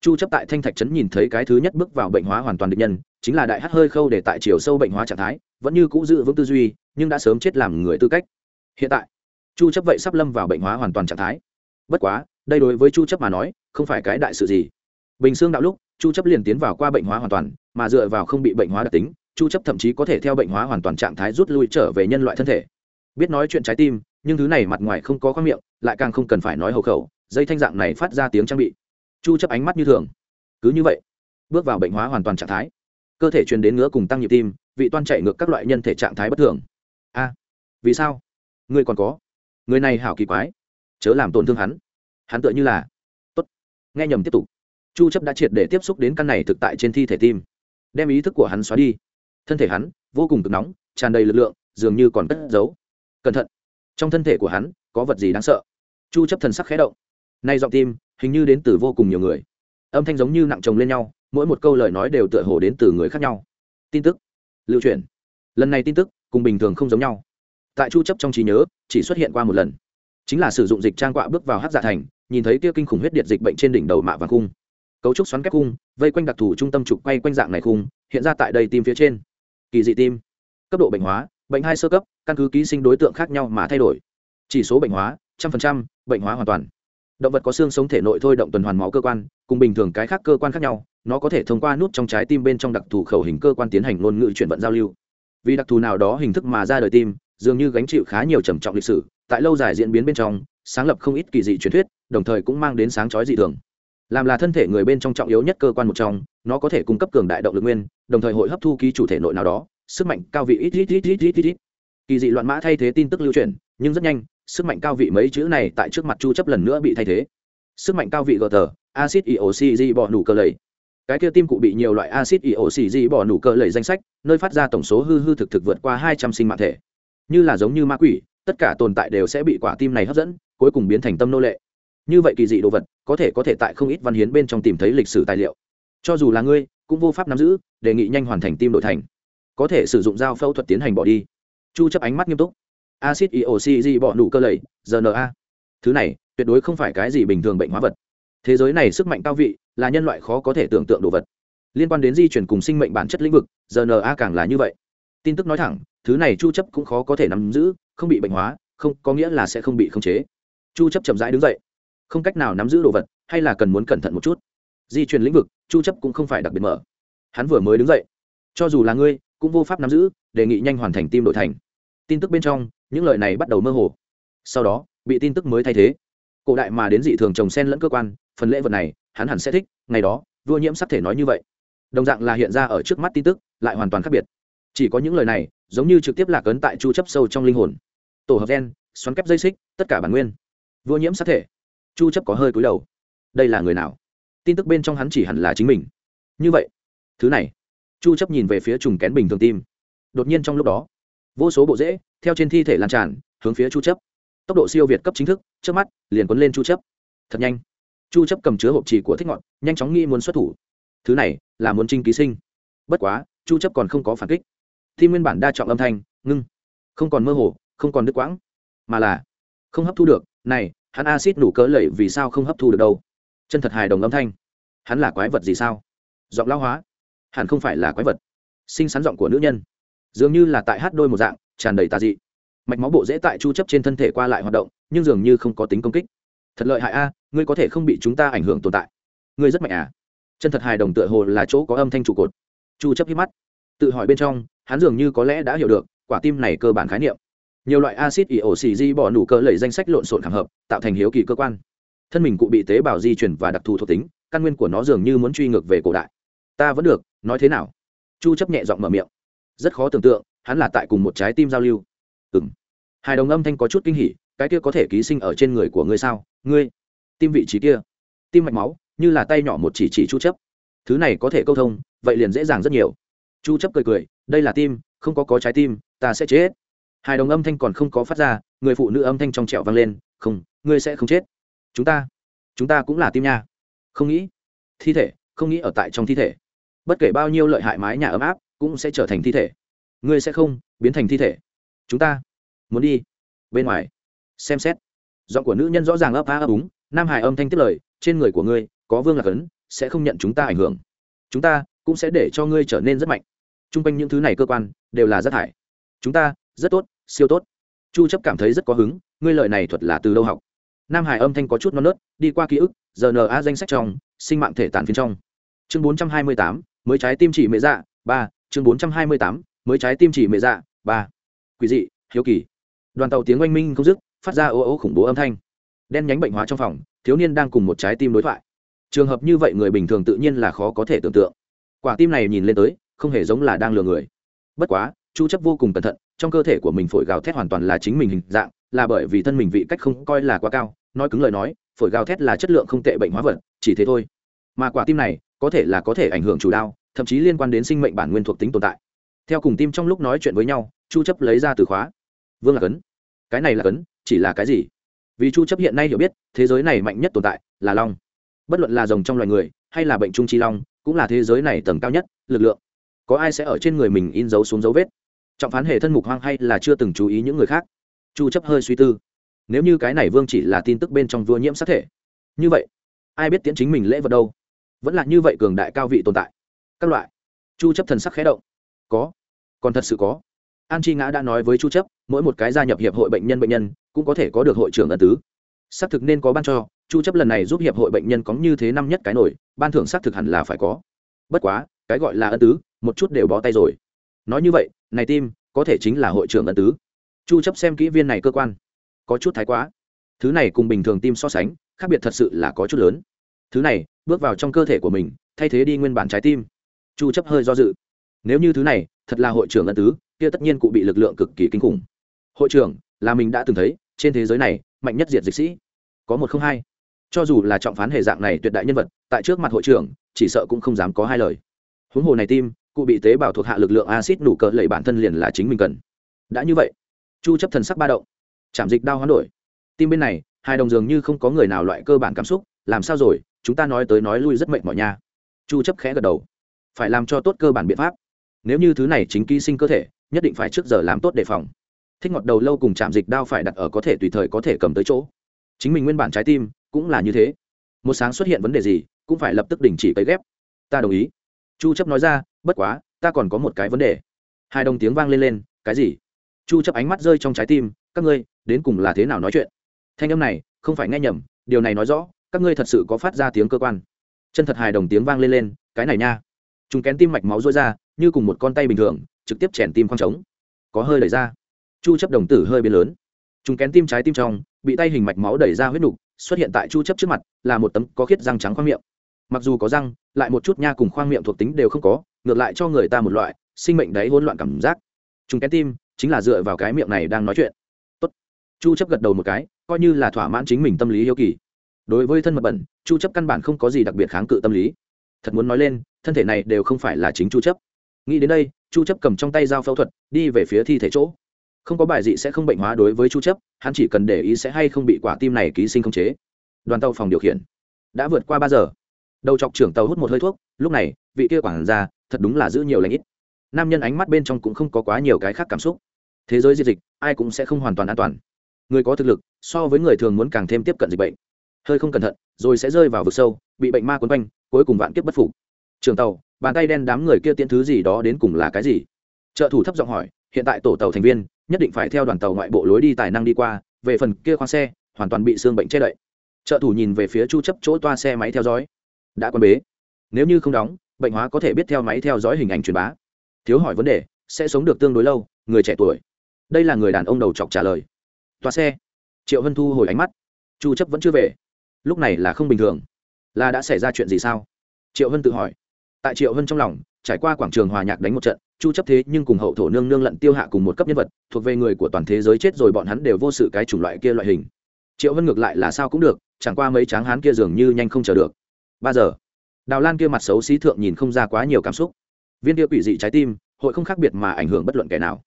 chu chấp tại thanh thạch trấn nhìn thấy cái thứ nhất bước vào bệnh hóa hoàn toàn địch nhân, chính là đại hắt hơi khâu để tại chiều sâu bệnh hóa trạng thái, vẫn như cũ giữ vững tư duy, nhưng đã sớm chết làm người tư cách. Hiện tại, chu chấp vậy sắp lâm vào bệnh hóa hoàn toàn trạng thái. Bất quá, đây đối với chu chấp mà nói, không phải cái đại sự gì. Bình xương đạo lúc, chu chấp liền tiến vào qua bệnh hóa hoàn toàn, mà dựa vào không bị bệnh hóa đặc tính, chu chấp thậm chí có thể theo bệnh hóa hoàn toàn trạng thái rút lui trở về nhân loại thân thể. Biết nói chuyện trái tim, nhưng thứ này mặt ngoài không có khoang miệng, lại càng không cần phải nói hầu khẩu, dây thanh dạng này phát ra tiếng trang bị chu chấp ánh mắt như thường. Cứ như vậy, bước vào bệnh hóa hoàn toàn trạng thái. Cơ thể truyền đến ngứa cùng tăng nhịp tim, vị toan chạy ngược các loại nhân thể trạng thái bất thường. A, vì sao? Người còn có. Người này hảo kỳ quái. Chớ làm tổn thương hắn. Hắn tựa như là. Tốt. Nghe nhầm tiếp tục. Chu chấp đã triệt để tiếp xúc đến căn này thực tại trên thi thể tim. Đem ý thức của hắn xóa đi. Thân thể hắn, vô cùng cực nóng, tràn đầy lực lượng, dường như còn cất giấu. Cẩn thận. Trong thân thể của hắn, có vật gì đáng sợ? Chu chấp thần sắc khẽ động. Nay giọng tim hình như đến từ vô cùng nhiều người. Âm thanh giống như nặng chồng lên nhau, mỗi một câu lời nói đều tựa hồ đến từ người khác nhau. Tin tức, lưu truyền. Lần này tin tức cùng bình thường không giống nhau. Tại chu chấp trong trí nhớ, chỉ xuất hiện qua một lần. Chính là sử dụng dịch trang quạ bước vào hát dạ thành, nhìn thấy kia kinh khủng huyết điện dịch bệnh trên đỉnh đầu mạ vàng cung cấu trúc xoắn kép cung vây quanh đặc thù trung tâm trục quay quanh dạng này khung, hiện ra tại đây tim phía trên. Kỳ dị tim. Cấp độ bệnh hóa, bệnh hai sơ cấp, căn cứ ký sinh đối tượng khác nhau mà thay đổi. Chỉ số bệnh hóa, trăm phần trăm, bệnh hóa hoàn toàn động vật có xương sống thể nội thôi động tuần hoàn máu cơ quan, cùng bình thường cái khác cơ quan khác nhau, nó có thể thông qua nút trong trái tim bên trong đặc thù khẩu hình cơ quan tiến hành ngôn ngữ chuyển vận giao lưu. Vì đặc thù nào đó hình thức mà ra đời tim, dường như gánh chịu khá nhiều trầm trọng lịch sử, tại lâu dài diễn biến bên trong, sáng lập không ít kỳ dị truyền thuyết, đồng thời cũng mang đến sáng chói dị thường. Làm là thân thể người bên trong trọng yếu nhất cơ quan một trong, nó có thể cung cấp cường đại động lực nguyên, đồng thời hội hấp thu ký chủ thể nội nào đó, sức mạnh cao vị ít ít ít ít ít ít ít. Kỳ dị loạn mã thay thế tin tức lưu truyền, nhưng rất nhanh sức mạnh cao vị mấy chữ này tại trước mặt chu chấp lần nữa bị thay thế. Sức mạnh cao vị gờ tờ acid ioc bỏ nụ cơ lầy. Cái kia tim cụ bị nhiều loại acid ioc bỏ nụ cơ lầy danh sách, nơi phát ra tổng số hư hư thực thực vượt qua 200 sinh mạng thể. Như là giống như ma quỷ, tất cả tồn tại đều sẽ bị quả tim này hấp dẫn, cuối cùng biến thành tâm nô lệ. Như vậy kỳ dị đồ vật, có thể có thể tại không ít văn hiến bên trong tìm thấy lịch sử tài liệu. Cho dù là ngươi, cũng vô pháp nắm giữ, đề nghị nhanh hoàn thành tim đổi thành. Có thể sử dụng dao phẫu thuật tiến hành bỏ đi. Chu chấp ánh mắt nghiêm túc acid ioc bọ nụ cơ lầy rna thứ này, tuyệt đối không phải cái gì bình thường bệnh hóa vật. Thế giới này sức mạnh cao vị, là nhân loại khó có thể tưởng tượng đồ vật. Liên quan đến di chuyển cùng sinh mệnh bản chất lĩnh vực rna càng là như vậy. Tin tức nói thẳng, thứ này chu chấp cũng khó có thể nắm giữ, không bị bệnh hóa, không, có nghĩa là sẽ không bị khống chế. Chu chấp chậm rãi đứng dậy. Không cách nào nắm giữ đồ vật, hay là cần muốn cẩn thận một chút. Di chuyển lĩnh vực, chu chấp cũng không phải đặc biệt mở. Hắn vừa mới đứng dậy. Cho dù là ngươi, cũng vô pháp nắm giữ, đề nghị nhanh hoàn thành tim đổi thành tin tức bên trong, những lời này bắt đầu mơ hồ. Sau đó, bị tin tức mới thay thế. Cổ đại mà đến dị thường trồng sen lẫn cơ quan, phần lễ vật này, hắn hẳn sẽ thích, ngày đó, vua nhiễm sắc thể nói như vậy. Đồng dạng là hiện ra ở trước mắt tin tức, lại hoàn toàn khác biệt. Chỉ có những lời này, giống như trực tiếp lạc ấn tại chu chấp sâu trong linh hồn. Tổ hợp gen, xoắn kép dây xích, tất cả bản nguyên. Vua nhiễm sắc thể. Chu chấp có hơi cúi đầu. Đây là người nào? Tin tức bên trong hắn chỉ hẳn là chính mình. Như vậy. Thứ này. Chu chấp nhìn về phía trùng kén bình thường tim. Đột nhiên trong lúc đó vô số bộ rễ, theo trên thi thể lan tràn, hướng phía chu chấp. Tốc độ siêu việt cấp chính thức, trước mắt, liền cuốn lên chu chấp. Thật nhanh. Chu chấp cầm chứa hộp trì của thích ngọn nhanh chóng nghĩ muốn xuất thủ. Thứ này, là muốn trinh ký sinh. Bất quá, chu chấp còn không có phản kích. Thi nguyên bản đa trọng âm thanh, ngưng. Không còn mơ hồ, không còn đứt quãng. Mà là, không hấp thu được, này, hắn acid nủ cỡ lẩy vì sao không hấp thu được đâu? Chân thật hài đồng âm thanh. Hắn là quái vật gì sao? Giọng lao hóa. Hẳn không phải là quái vật. Sinh sắn giọng của nữ nhân dường như là tại hát đôi một dạng, tràn đầy tà dị. Mạch máu bộ dễ tại chu chấp trên thân thể qua lại hoạt động, nhưng dường như không có tính công kích. Thật lợi hại a, ngươi có thể không bị chúng ta ảnh hưởng tồn tại. Ngươi rất mạnh à? Chân thật hài đồng tựa hồ là chỗ có âm thanh trụ cột. Chu chấp hít mắt, tự hỏi bên trong, hắn dường như có lẽ đã hiểu được, quả tim này cơ bản khái niệm. Nhiều loại axit ổ xì di bỏ nụ cơ lẩy danh sách lộn xộn khảm hợp, tạo thành hiếu kỳ cơ quan. Thân mình cụ bị tế bào di chuyển và đặc thù thuộc tính, căn nguyên của nó dường như muốn truy ngược về cổ đại. Ta vẫn được, nói thế nào? Chu chấp nhẹ giọng mở miệng rất khó tưởng tượng, hắn là tại cùng một trái tim giao lưu. Ừm. Hai đồng âm thanh có chút kinh hỉ, cái kia có thể ký sinh ở trên người của ngươi sao? Ngươi, tim vị trí kia, tim mạch máu, như là tay nhỏ một chỉ chỉ chu chấp. Thứ này có thể câu thông, vậy liền dễ dàng rất nhiều. Chu chấp cười cười, đây là tim, không có có trái tim, ta sẽ chết. Hai đồng âm thanh còn không có phát ra, người phụ nữ âm thanh trong trẻo vang lên, không, ngươi sẽ không chết. Chúng ta chúng ta cũng là tim nha. Không nghĩ, thi thể, không nghĩ ở tại trong thi thể. Bất kể bao nhiêu lợi hại mái nhà ấm áp cũng sẽ trở thành thi thể. Ngươi sẽ không biến thành thi thể. Chúng ta muốn đi bên ngoài xem xét. Giọng của nữ nhân rõ ràng ấp á ấp úng nam hải âm thanh tiếp lời trên người của ngươi có vương lạc ấn sẽ không nhận chúng ta ảnh hưởng. Chúng ta cũng sẽ để cho ngươi trở nên rất mạnh. T r u n g quanh những thứ này cơ quan đều là rác thải. Chúng ta rất tốt siêu tốt. Chu chấp cảm thấy rất có hứng ngươi lời này thuật là từ lâu học. Nam hải âm thanh có chút non nớt đi qua ký ức giờ rna danh sách trong sinh mạng thể tàn phiến trong. Chương 428, mới trái tim chỉ mệ dạ ba chương 428, mới trái tim chỉ mệ dạ ba. Quý dị hiếu kỳ. Đoàn tàu tiếng oanh minh không dứt phát ra ô ô khủng bố âm thanh. Đen nhánh bệnh hóa trong phòng thiếu niên đang cùng một trái tim đối thoại. Trường hợp như vậy người bình thường tự nhiên là khó có thể tưởng tượng. Quả tim này nhìn lên tới không hề giống là đang lừa người. Bất quá chu chấp vô cùng cẩn thận trong cơ thể của mình phổi gào thét hoàn toàn là chính mình hình dạng là bởi vì thân mình vị cách không coi là quá cao nói cứng lời nói phổi gào thét là chất lượng không tệ bệnh hóa vật chỉ thế thôi. Mà quả tim này có thể là có thể ảnh hưởng chủ đao thậm chí liên quan đến sinh mệnh bản nguyên thuộc tính tồn tại. Theo cùng tim trong lúc nói chuyện với nhau, chu chấp lấy ra từ khóa. Vương là cấn cái này là cấn chỉ là cái gì? Vì chu chấp hiện nay hiểu biết, thế giới này mạnh nhất tồn tại là long. Bất luận là rồng trong loài người, hay là bệnh trung chi long, cũng là thế giới này tầng cao nhất, lực lượng. Có ai sẽ ở trên người mình in dấu xuống dấu vết? Trọng phán hệ thân mục hoang hay là chưa từng chú ý những người khác? Chu chấp hơi suy tư. Nếu như cái này vương chỉ là tin tức bên trong vua nhiễm sát thể, như vậy, ai biết tiễn chính mình lễ vật đâu? Vẫn là như vậy cường đại cao vị tồn tại các loại. Chu chấp thần sắc khẽ động. Có. Còn thật sự có. An chi ngã đã nói với chu chấp, mỗi một cái gia nhập hiệp hội bệnh nhân bệnh nhân cũng có thể có được hội trưởng ân tứ. Xác thực nên có ban cho, chu chấp lần này giúp hiệp hội bệnh nhân có như thế năm nhất cái nổi, ban thưởng xác thực hẳn là phải có. Bất quá, cái gọi là ân tứ, một chút đều bó tay rồi. Nói như vậy, này tim, có thể chính là hội trưởng ân tứ. Chu chấp xem kỹ viên này cơ quan. Có chút thái quá. Thứ này cùng bình thường tim so sánh, khác biệt thật sự là có chút lớn. Thứ này, bước vào trong cơ thể của mình, thay thế đi nguyên bản trái tim chu chấp hơi do dự. Nếu như thứ này thật là hội trưởng ân tứ, kia tất nhiên cụ bị lực lượng cực kỳ kinh khủng. Hội trưởng, là mình đã từng thấy, trên thế giới này, mạnh nhất diệt dịch sĩ. Có một không hai. Cho dù là trọng phán hệ dạng này tuyệt đại nhân vật, tại trước mặt hội trưởng, chỉ sợ cũng không dám có hai lời. Huống hồ này tim, cụ bị tế bào thuộc hạ lực lượng acid đủ cỡ lẩy bản thân liền là chính mình cần. Đã như vậy, chu chấp thần sắc ba động. Chạm dịch đau hoán đổi. Tim bên này, hai đồng dường như không có người nào loại cơ bản cảm xúc, làm sao rồi, chúng ta nói tới nói lui rất mệt mỏi nha. Chu chấp khẽ gật đầu phải làm cho tốt cơ bản biện pháp. Nếu như thứ này chính ký sinh cơ thể, nhất định phải trước giờ làm tốt đề phòng. Thích ngọt đầu lâu cùng chạm dịch đao phải đặt ở có thể tùy thời có thể cầm tới chỗ. Chính mình nguyên bản trái tim cũng là như thế. Một sáng xuất hiện vấn đề gì, cũng phải lập tức đình chỉ cấy ghép. Ta đồng ý. Chu chấp nói ra, bất quá, ta còn có một cái vấn đề. Hai đồng tiếng vang lên lên, cái gì? Chu chấp ánh mắt rơi trong trái tim, các ngươi, đến cùng là thế nào nói chuyện? Thanh âm này, không phải nghe nhầm, điều này nói rõ, các ngươi thật sự có phát ra tiếng cơ quan. Chân thật hài đồng tiếng vang lên lên, cái này nha chúng kén tim mạch máu rối ra, như cùng một con tay bình thường, trực tiếp chèn tim khoang trống. Có hơi đẩy ra. Chu chấp đồng tử hơi biến lớn. Chúng kén tim trái tim trong, bị tay hình mạch máu đẩy ra huyết nục, xuất hiện tại chu chấp trước mặt, là một tấm có khiết răng trắng khoang miệng. Mặc dù có răng, lại một chút nha cùng khoang miệng thuộc tính đều không có, ngược lại cho người ta một loại sinh mệnh đấy hỗn loạn cảm giác. Chúng kén tim chính là dựa vào cái miệng này đang nói chuyện. Tốt. Chu chấp gật đầu một cái, coi như là thỏa mãn chính mình tâm lý hiếu kỳ. Đối với thân mật bẩn, chu chấp căn bản không có gì đặc biệt kháng cự tâm lý. Thật muốn nói lên thân thể này đều không phải là chính chu chấp. Nghĩ đến đây, chu chấp cầm trong tay dao phẫu thuật, đi về phía thi thể chỗ. Không có bài dị sẽ không bệnh hóa đối với chu chấp, hắn chỉ cần để ý sẽ hay không bị quả tim này ký sinh không chế. Đoàn tàu phòng điều khiển. Đã vượt qua 3 giờ. Đầu chọc trưởng tàu hút một hơi thuốc, lúc này, vị kia quản gia, thật đúng là giữ nhiều lành ít. Nam nhân ánh mắt bên trong cũng không có quá nhiều cái khác cảm xúc. Thế giới diệt dịch, ai cũng sẽ không hoàn toàn an toàn. Người có thực lực, so với người thường muốn càng thêm tiếp cận dịch bệnh. Hơi không cẩn thận, rồi sẽ rơi vào vực sâu, bị bệnh ma quấn quanh, cuối cùng vạn kiếp bất phục trường tàu, bàn tay đen đám người kia tiễn thứ gì đó đến cùng là cái gì? Trợ thủ thấp giọng hỏi, hiện tại tổ tàu thành viên, nhất định phải theo đoàn tàu ngoại bộ lối đi tài năng đi qua, về phần kia khoang xe, hoàn toàn bị xương bệnh che đậy. Trợ thủ nhìn về phía chu chấp chỗ toa xe máy theo dõi. Đã quan bế. Nếu như không đóng, bệnh hóa có thể biết theo máy theo dõi hình ảnh truyền bá. Thiếu hỏi vấn đề, sẽ sống được tương đối lâu, người trẻ tuổi. Đây là người đàn ông đầu chọc trả lời. Toa xe. Triệu hân thu hồi ánh mắt. Chu chấp vẫn chưa về. Lúc này là không bình thường. Là đã xảy ra chuyện gì sao? Triệu hân tự hỏi tại triệu hân trong lòng, trải qua quảng trường hòa nhạc đánh một trận, chu chấp thế nhưng cùng hậu thổ nương nương lận tiêu hạ cùng một cấp nhân vật, thuộc về người của toàn thế giới chết rồi bọn hắn đều vô sự cái chủng loại kia loại hình. Triệu hân ngược lại là sao cũng được, chẳng qua mấy tráng hán kia dường như nhanh không chờ được. Ba giờ, đào lan kia mặt xấu xí thượng nhìn không ra quá nhiều cảm xúc. Viên kia quỷ dị trái tim, hội không khác biệt mà ảnh hưởng bất luận kẻ nào.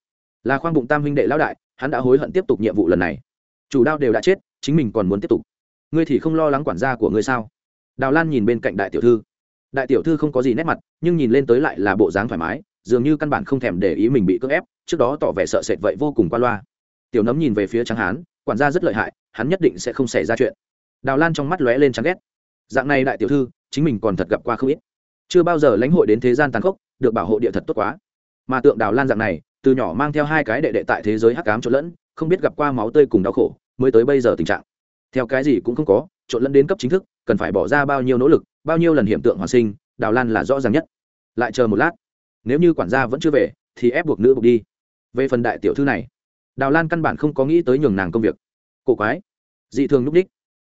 Là khoang bụng tam huynh đệ lão đại, hắn đã hối hận tiếp tục nhiệm vụ lần này. Chủ đao đều đã chết, chính mình còn muốn tiếp tục. Ngươi thì không lo lắng quản gia của ngươi sao? Đào lan nhìn bên cạnh đại tiểu thư đại tiểu thư không có gì nét mặt, nhưng nhìn lên tới lại là bộ dáng thoải mái, dường như căn bản không thèm để ý mình bị cưỡng ép, trước đó tỏ vẻ sợ sệt vậy vô cùng qua loa. Tiểu nấm nhìn về phía trắng hán, quản gia rất lợi hại, hắn nhất định sẽ không xảy ra chuyện. Đào lan trong mắt lóe lên chán ghét. Dạng này đại tiểu thư, chính mình còn thật gặp qua không ít. Chưa bao giờ lãnh hội đến thế gian tàn khốc, được bảo hộ địa thật tốt quá. Mà tượng đào lan dạng này, từ nhỏ mang theo hai cái đệ đệ tại thế giới hắc cám trộn lẫn, không biết gặp qua máu tươi cùng đau khổ, mới tới bây giờ tình trạng. Theo cái gì cũng không có, trộn lẫn đến cấp chính thức, cần phải bỏ ra bao nhiêu nỗ lực bao nhiêu lần hiện tượng hoàn sinh, đào lan là rõ ràng nhất. Lại chờ một lát, nếu như quản gia vẫn chưa về, thì ép buộc nữ buộc đi. Về phần đại tiểu thư này, đào lan căn bản không có nghĩ tới nhường nàng công việc. Cổ quái, dị thường núp đích.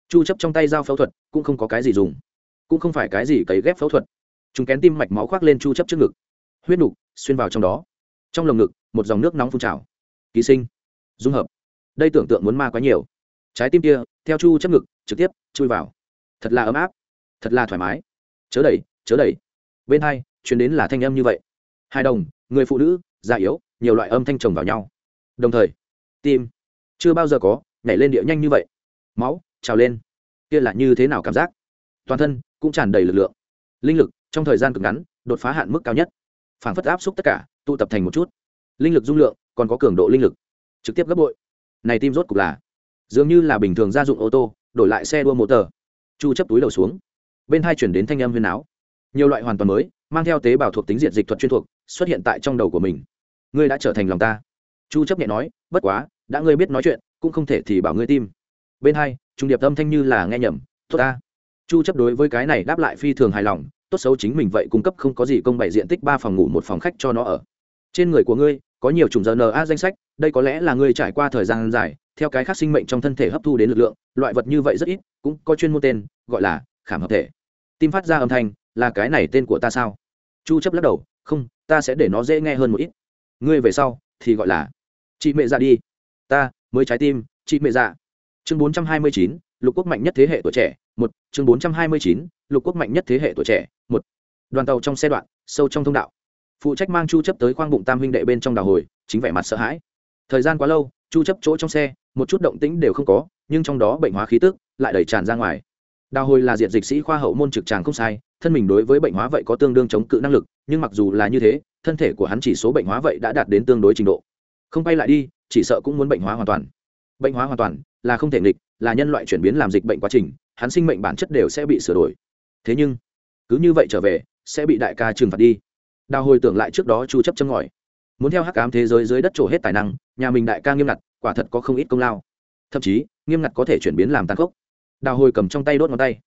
Chu chấp trong tay dao phẫu thuật, cũng không có cái gì dùng. Cũng không phải cái gì cấy ghép phẫu thuật. Chúng kén tim mạch máu khoác lên chu chấp trước ngực. Huyết nục xuyên vào trong đó. Trong lồng ngực, một dòng nước nóng phun trào. Ký sinh, dung hợp. Đây tưởng tượng muốn ma quá nhiều. Trái tim kia, theo chu chấp ngực, trực tiếp chui vào. Thật là ấm áp thật là thoải mái. Chớ đẩy chớ đẩy. Bên hai chuyển đến là thanh âm như vậy. Hai đồng, người phụ nữ, già yếu, nhiều loại âm thanh chồng vào nhau. Đồng thời, tim chưa bao giờ có, nhảy lên địa nhanh như vậy. Máu, trào lên. Kia là như thế nào cảm giác? Toàn thân cũng tràn đầy lực lượng. Linh lực trong thời gian cực ngắn, đột phá hạn mức cao nhất. Phảng phất áp xúc tất cả, tụ tập thành một chút. Linh lực dung lượng còn có cường độ linh lực. Trực tiếp gấp bội. Này tim rốt cục là, dường như là bình thường gia dụng ô tô, đổi lại xe đua mô tờ. Chu chấp túi đầu xuống bên hai chuyển đến thanh âm huyền áo nhiều loại hoàn toàn mới, mang theo tế bào thuộc tính diệt dịch thuật chuyên thuộc, xuất hiện tại trong đầu của mình. Ngươi đã trở thành lòng ta. Chu chấp nhẹ nói, bất quá, đã ngươi biết nói chuyện, cũng không thể thì bảo ngươi tim. Bên hai, trung điệp âm thanh như là nghe nhầm, tốt ta. Chu chấp đối với cái này đáp lại phi thường hài lòng, tốt xấu chính mình vậy cung cấp không có gì công bày diện tích ba phòng ngủ một phòng khách cho nó ở. Trên người của ngươi, có nhiều chủng giờ na danh sách, đây có lẽ là ngươi trải qua thời gian dài, theo cái khác sinh mệnh trong thân thể hấp thu đến lực lượng, loại vật như vậy rất ít, cũng có chuyên môn tên, gọi là khảm hợp thể tim phát ra âm thanh là cái này tên của ta sao? Chu chấp lắc đầu không ta sẽ để nó dễ nghe hơn một ít. Ngươi về sau thì gọi là chị mẹ ra đi. Ta mới trái tim chị mẹ dạ. Chương 429, lục quốc mạnh nhất thế hệ tuổi trẻ một. Chương 429, lục quốc mạnh nhất thế hệ tuổi trẻ một. Đoàn tàu trong xe đoạn sâu trong thông đạo. Phụ trách mang chu chấp tới khoang bụng tam huynh đệ bên trong đào hồi chính vẻ mặt sợ hãi. Thời gian quá lâu chu chấp chỗ trong xe một chút động tĩnh đều không có nhưng trong đó bệnh hóa khí tức lại đẩy tràn ra ngoài đào hồi là diệt dịch sĩ khoa hậu môn trực tràng không sai, thân mình đối với bệnh hóa vậy có tương đương chống cự năng lực, nhưng mặc dù là như thế, thân thể của hắn chỉ số bệnh hóa vậy đã đạt đến tương đối trình độ. Không bay lại đi, chỉ sợ cũng muốn bệnh hóa hoàn toàn. Bệnh hóa hoàn toàn là không thể nghịch, là nhân loại chuyển biến làm dịch bệnh quá trình, hắn sinh mệnh bản chất đều sẽ bị sửa đổi. Thế nhưng, cứ như vậy trở về, sẽ bị đại ca trừng phạt đi. Đào hồi tưởng lại trước đó chu chấp châm ngòi. Muốn theo hắc ám thế giới dưới đất trổ hết tài năng, nhà mình đại ca nghiêm ngặt, quả thật có không ít công lao. Thậm chí, nghiêm ngặt có thể chuyển biến làm tàn khốc đào hồi cầm trong tay đốt ngón tay.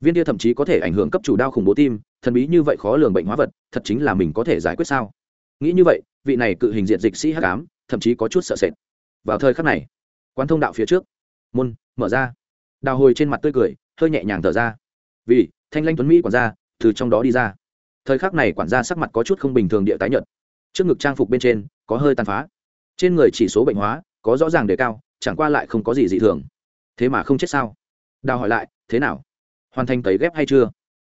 Viên tia thậm chí có thể ảnh hưởng cấp chủ đao khủng bố tim, thần bí như vậy khó lường bệnh hóa vật, thật chính là mình có thể giải quyết sao? Nghĩ như vậy, vị này cự hình diện dịch sĩ hắc ám, thậm chí có chút sợ sệt. Vào thời khắc này, quán thông đạo phía trước, môn mở ra. Đào hồi trên mặt tươi cười, hơi nhẹ nhàng thở ra. Vì, thanh lanh tuấn mỹ quản gia, từ trong đó đi ra. Thời khắc này quản gia sắc mặt có chút không bình thường địa tái nhợt. Trước ngực trang phục bên trên, có hơi tàn phá. Trên người chỉ số bệnh hóa, có rõ ràng đề cao, chẳng qua lại không có gì dị thường. Thế mà không chết sao? Đào hỏi lại, thế nào? Hoàn thành tấy ghép hay chưa?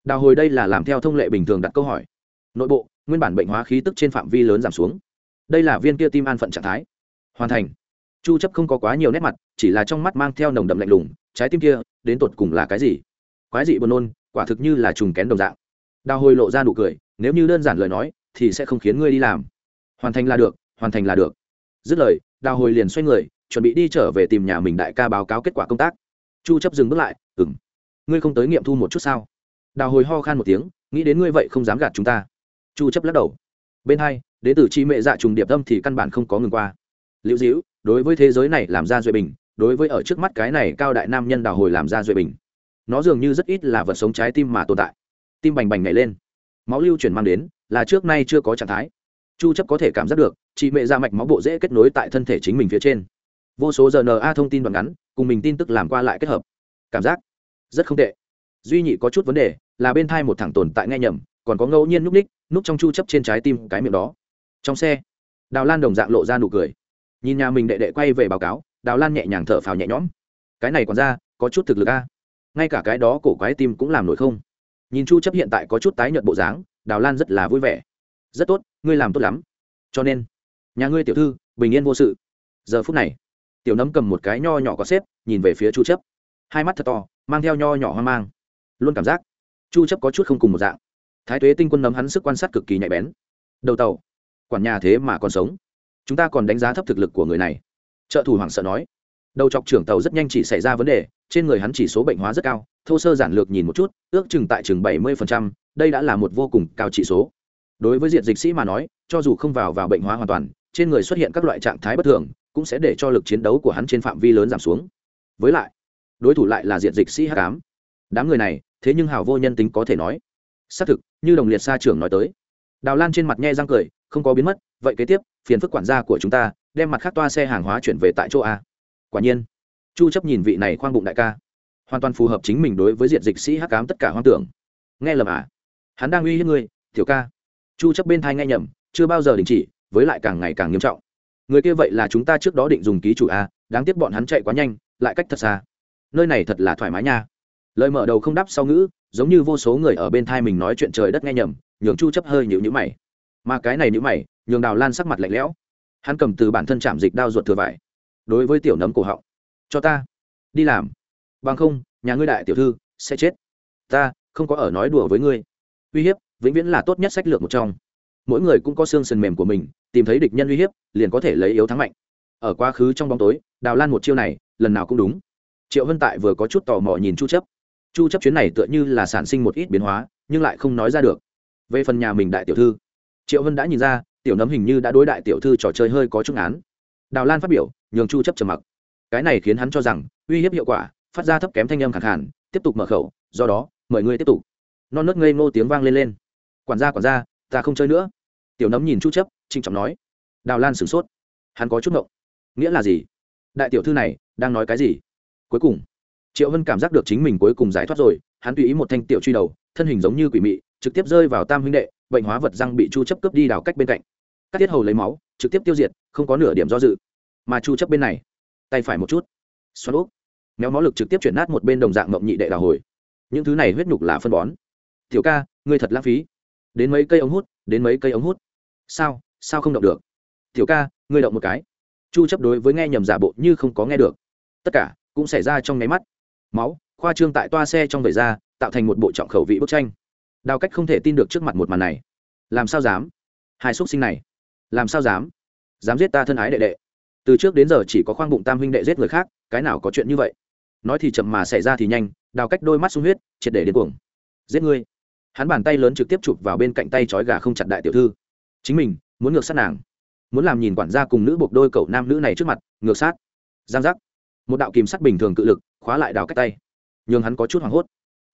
Đào hồi đây là làm theo thông lệ bình thường đặt câu hỏi. Nội bộ, nguyên bản bệnh hóa khí tức trên phạm vi lớn giảm xuống. Đây là viên kia tim an phận trạng thái. Hoàn thành. Chu chấp không có quá nhiều nét mặt, chỉ là trong mắt mang theo nồng đậm lạnh lùng, trái tim kia, đến tột cùng là cái gì? Quái dị buồn nôn, quả thực như là trùng kén đồng dạng. Đào hồi lộ ra nụ cười, nếu như đơn giản lời nói, thì sẽ không khiến ngươi đi làm. Hoàn thành là được, hoàn thành là được. Dứt lời, đào hồi liền xoay người, chuẩn bị đi trở về tìm nhà mình đại ca báo cáo kết quả công tác chu chấp dừng bước lại ừng ngươi không tới nghiệm thu một chút sao? Đào hồi ho khan một tiếng, nghĩ đến ngươi vậy không dám gạt chúng ta. Chu chấp lắc đầu. Bên hai đến từ chi mẹ dạ trùng điệp tâm thì căn bản không có ngừng qua. Liễu diễu, đối với thế giới này làm ra duy bình, đối với ở trước mắt cái này cao đại nam nhân đào hồi làm ra duy bình, nó dường như rất ít là vật sống trái tim mà tồn tại. Tim bành bành nhảy lên. Máu lưu chuyển mang đến, là trước nay chưa có trạng thái. Chu chấp có thể cảm giác được chị mẹ ra dạ mạch máu bộ dễ kết nối tại thân thể chính mình phía trên vô số rna thông tin đoạn ngắn, cùng mình tin tức làm qua lại kết hợp. Cảm giác rất không tệ. Duy nhị có chút vấn đề, là bên thai một thằng tồn tại nghe nhầm, còn có ngẫu nhiên núp ních, núp trong chu chấp trên trái tim cái miệng đó. Trong xe, đào lan đồng dạng lộ ra nụ cười. Nhìn nhà mình đệ đệ quay về báo cáo, đào lan nhẹ nhàng thở phào nhẹ nhõm. Cái này còn ra, có chút thực lực a. Ngay cả cái đó cổ quái tim cũng làm nổi không. Nhìn chu chấp hiện tại có chút tái nhợt bộ dáng, đào lan rất là vui vẻ. Rất tốt, ngươi làm tốt lắm. Cho nên, nhà ngươi tiểu thư, bình yên vô sự. Giờ phút này tiểu nấm cầm một cái nho nhỏ có xếp, nhìn về phía chu chấp. Hai mắt thật to, mang theo nho nhỏ hoang mang. Luôn cảm giác, chu chấp có chút không cùng một dạng. Thái tuế tinh quân nấm hắn sức quan sát cực kỳ nhạy bén. Đầu tàu, quản nhà thế mà còn sống. Chúng ta còn đánh giá thấp thực lực của người này. Trợ thủ Hoàng sợ nói. Đầu chọc trưởng tàu rất nhanh chỉ xảy ra vấn đề, trên người hắn chỉ số bệnh hóa rất cao, thô sơ giản lược nhìn một chút, ước chừng tại chừng bảy mươi đây đã là một vô cùng cao chỉ số. Đối với diện dịch sĩ mà nói, cho dù không vào vào bệnh hóa hoàn toàn, trên người xuất hiện các loại trạng thái bất thường cũng sẽ để cho lực chiến đấu của hắn trên phạm vi lớn giảm xuống. Với lại, đối thủ lại là diện dịch sĩ h tám đám người này, thế nhưng hào vô nhân tính có thể nói. Xác thực, như đồng liệt sa trưởng nói tới. Đào lan trên mặt nhe răng cười, không có biến mất, vậy kế tiếp, phiền phức quản gia của chúng ta, đem mặt khác toa xe hàng hóa chuyển về tại chỗ a. Quả nhiên, chu chấp nhìn vị này khoang bụng đại ca. Hoàn toàn phù hợp chính mình đối với diện dịch sĩ hắc cám tất cả hoang tưởng. Nghe lầm à? Hắn đang uy hiếp ngươi, tiểu ca. Chu chấp bên thai nghe nhầm, chưa bao giờ đình chỉ, với lại càng ngày càng nghiêm trọng người kia vậy là chúng ta trước đó định dùng ký chủ a, đáng tiếc bọn hắn chạy quá nhanh, lại cách thật xa. Nơi này thật là thoải mái nha. Lời mở đầu không đáp sau ngữ, giống như vô số người ở bên thai mình nói chuyện trời đất nghe nhầm, nhường chu chấp hơi nhịu nhữ mày. Mà cái này nhữ mày, nhường đào lan sắc mặt lạnh lẽo. Hắn cầm từ bản thân chạm dịch đao ruột thừa vải. Đối với tiểu nấm cổ họng, cho ta, đi làm. Bằng không, nhà ngươi đại tiểu thư sẽ chết. Ta không có ở nói đùa với ngươi. Uy hiếp, vĩnh viễn là tốt nhất sách lược một trong. Mỗi người cũng có xương sườn mềm của mình tìm thấy địch nhân uy hiếp, liền có thể lấy yếu thắng mạnh. Ở quá khứ trong bóng tối, đào lan một chiêu này, lần nào cũng đúng. Triệu vân tại vừa có chút tò mò nhìn chu chấp. Chu chấp chuyến này tựa như là sản sinh một ít biến hóa, nhưng lại không nói ra được. Về phần nhà mình đại tiểu thư, triệu vân đã nhìn ra, tiểu nấm hình như đã đối đại tiểu thư trò chơi hơi có chút án đào lan phát biểu, nhường chu chấp trầm mặc. Cái này khiến hắn cho rằng, uy hiếp hiệu quả, phát ra thấp kém thanh âm khẳng khàn, tiếp tục mở khẩu, do đó, mời ngươi tiếp tục. Non nớt ngây ngô tiếng vang lên lên. Quản gia quản gia, ta không chơi nữa. Tiểu nấm nhìn chu chấp trịnh trọng nói, đào lan sửng sốt. Hắn có chút ngộng. Nghĩa là gì? Đại tiểu thư này đang nói cái gì? Cuối cùng, triệu hân cảm giác được chính mình cuối cùng giải thoát rồi, hắn tùy ý một thanh tiểu truy đầu, thân hình giống như quỷ mị, trực tiếp rơi vào tam huynh đệ, bệnh hóa vật răng bị chu chấp cướp đi đào cách bên cạnh. Các tiết hầu lấy máu, trực tiếp tiêu diệt, không có nửa điểm do dự. Mà chu chấp bên này, tay phải một chút, xoắn úp, méo máu lực trực tiếp chuyển nát một bên đồng dạng mộng nhị đệ đào hồi. Những thứ này huyết nhục là phân bón. Tiểu ca, ngươi thật lãng phí. Đến mấy cây ống hút, đến mấy cây ống hút. Sao? Sao không động được? Tiểu ca, ngươi động một cái. Chu chấp đối với nghe nhầm giả bộ như không có nghe được. Tất cả cũng xảy ra trong nháy mắt. Máu, khoa trương tại toa xe trong vẩy ra, tạo thành một bộ trọng khẩu vị bức tranh. Đào cách không thể tin được trước mặt một màn này. Làm sao dám? Hai xuất sinh này. Làm sao dám? Dám giết ta thân ái đệ đệ. Từ trước đến giờ chỉ có khoang bụng tam huynh đệ giết người khác, cái nào có chuyện như vậy? Nói thì chậm mà xảy ra thì nhanh, đào cách đôi mắt sung huyết, triệt để đến cuồng. Giết ngươi. Hắn bàn tay lớn trực tiếp chụp vào bên cạnh tay trói gà không chặt đại tiểu thư. Chính mình muốn ngược sát nàng. Muốn làm nhìn quản gia cùng nữ buộc đôi cậu nam nữ này trước mặt, ngược sát. Giang giác. Một đạo kìm sắt bình thường cự lực, khóa lại đào cách tay. Nhường hắn có chút hoảng hốt.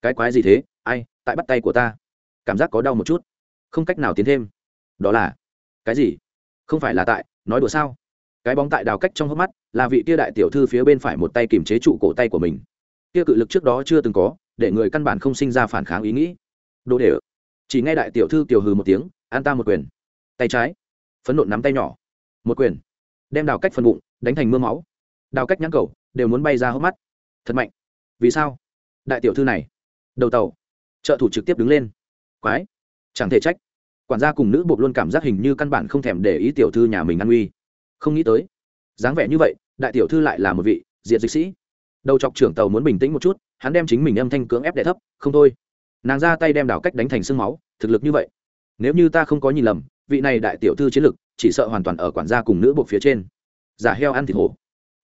Cái quái gì thế? Ai? Tại bắt tay của ta. Cảm giác có đau một chút. Không cách nào tiến thêm. Đó là cái gì? Không phải là tại, nói đùa sao? Cái bóng tại đào cách trong hốc mắt, là vị tia đại tiểu thư phía bên phải một tay kìm chế trụ cổ tay của mình. Tia cự lực trước đó chưa từng có, để người căn bản không sinh ra phản kháng ý nghĩ. Đồ để chỉ nghe đại tiểu thư tiểu hừ một tiếng, an ta một quyền tay trái. Phấn nộn nắm tay nhỏ. Một quyền. Đem đào cách phần bụng, đánh thành mưa máu. Đào cách nhãn cầu, đều muốn bay ra hốc mắt. Thật mạnh. Vì sao? Đại tiểu thư này. Đầu tàu. Trợ thủ trực tiếp đứng lên. Quái. Chẳng thể trách. Quản gia cùng nữ bột luôn cảm giác hình như căn bản không thèm để ý tiểu thư nhà mình ăn uy. Không nghĩ tới. Dáng vẻ như vậy, đại tiểu thư lại là một vị diện dịch sĩ. Đầu chọc trưởng tàu muốn bình tĩnh một chút, hắn đem chính mình âm thanh cưỡng ép đẻ thấp, không thôi. Nàng ra tay đem đào cách đánh thành sương máu, thực lực như vậy. Nếu như ta không có nhìn lầm vị này đại tiểu thư chiến lực, chỉ sợ hoàn toàn ở quản gia cùng nữ buộc phía trên. Giả heo ăn thịt hổ.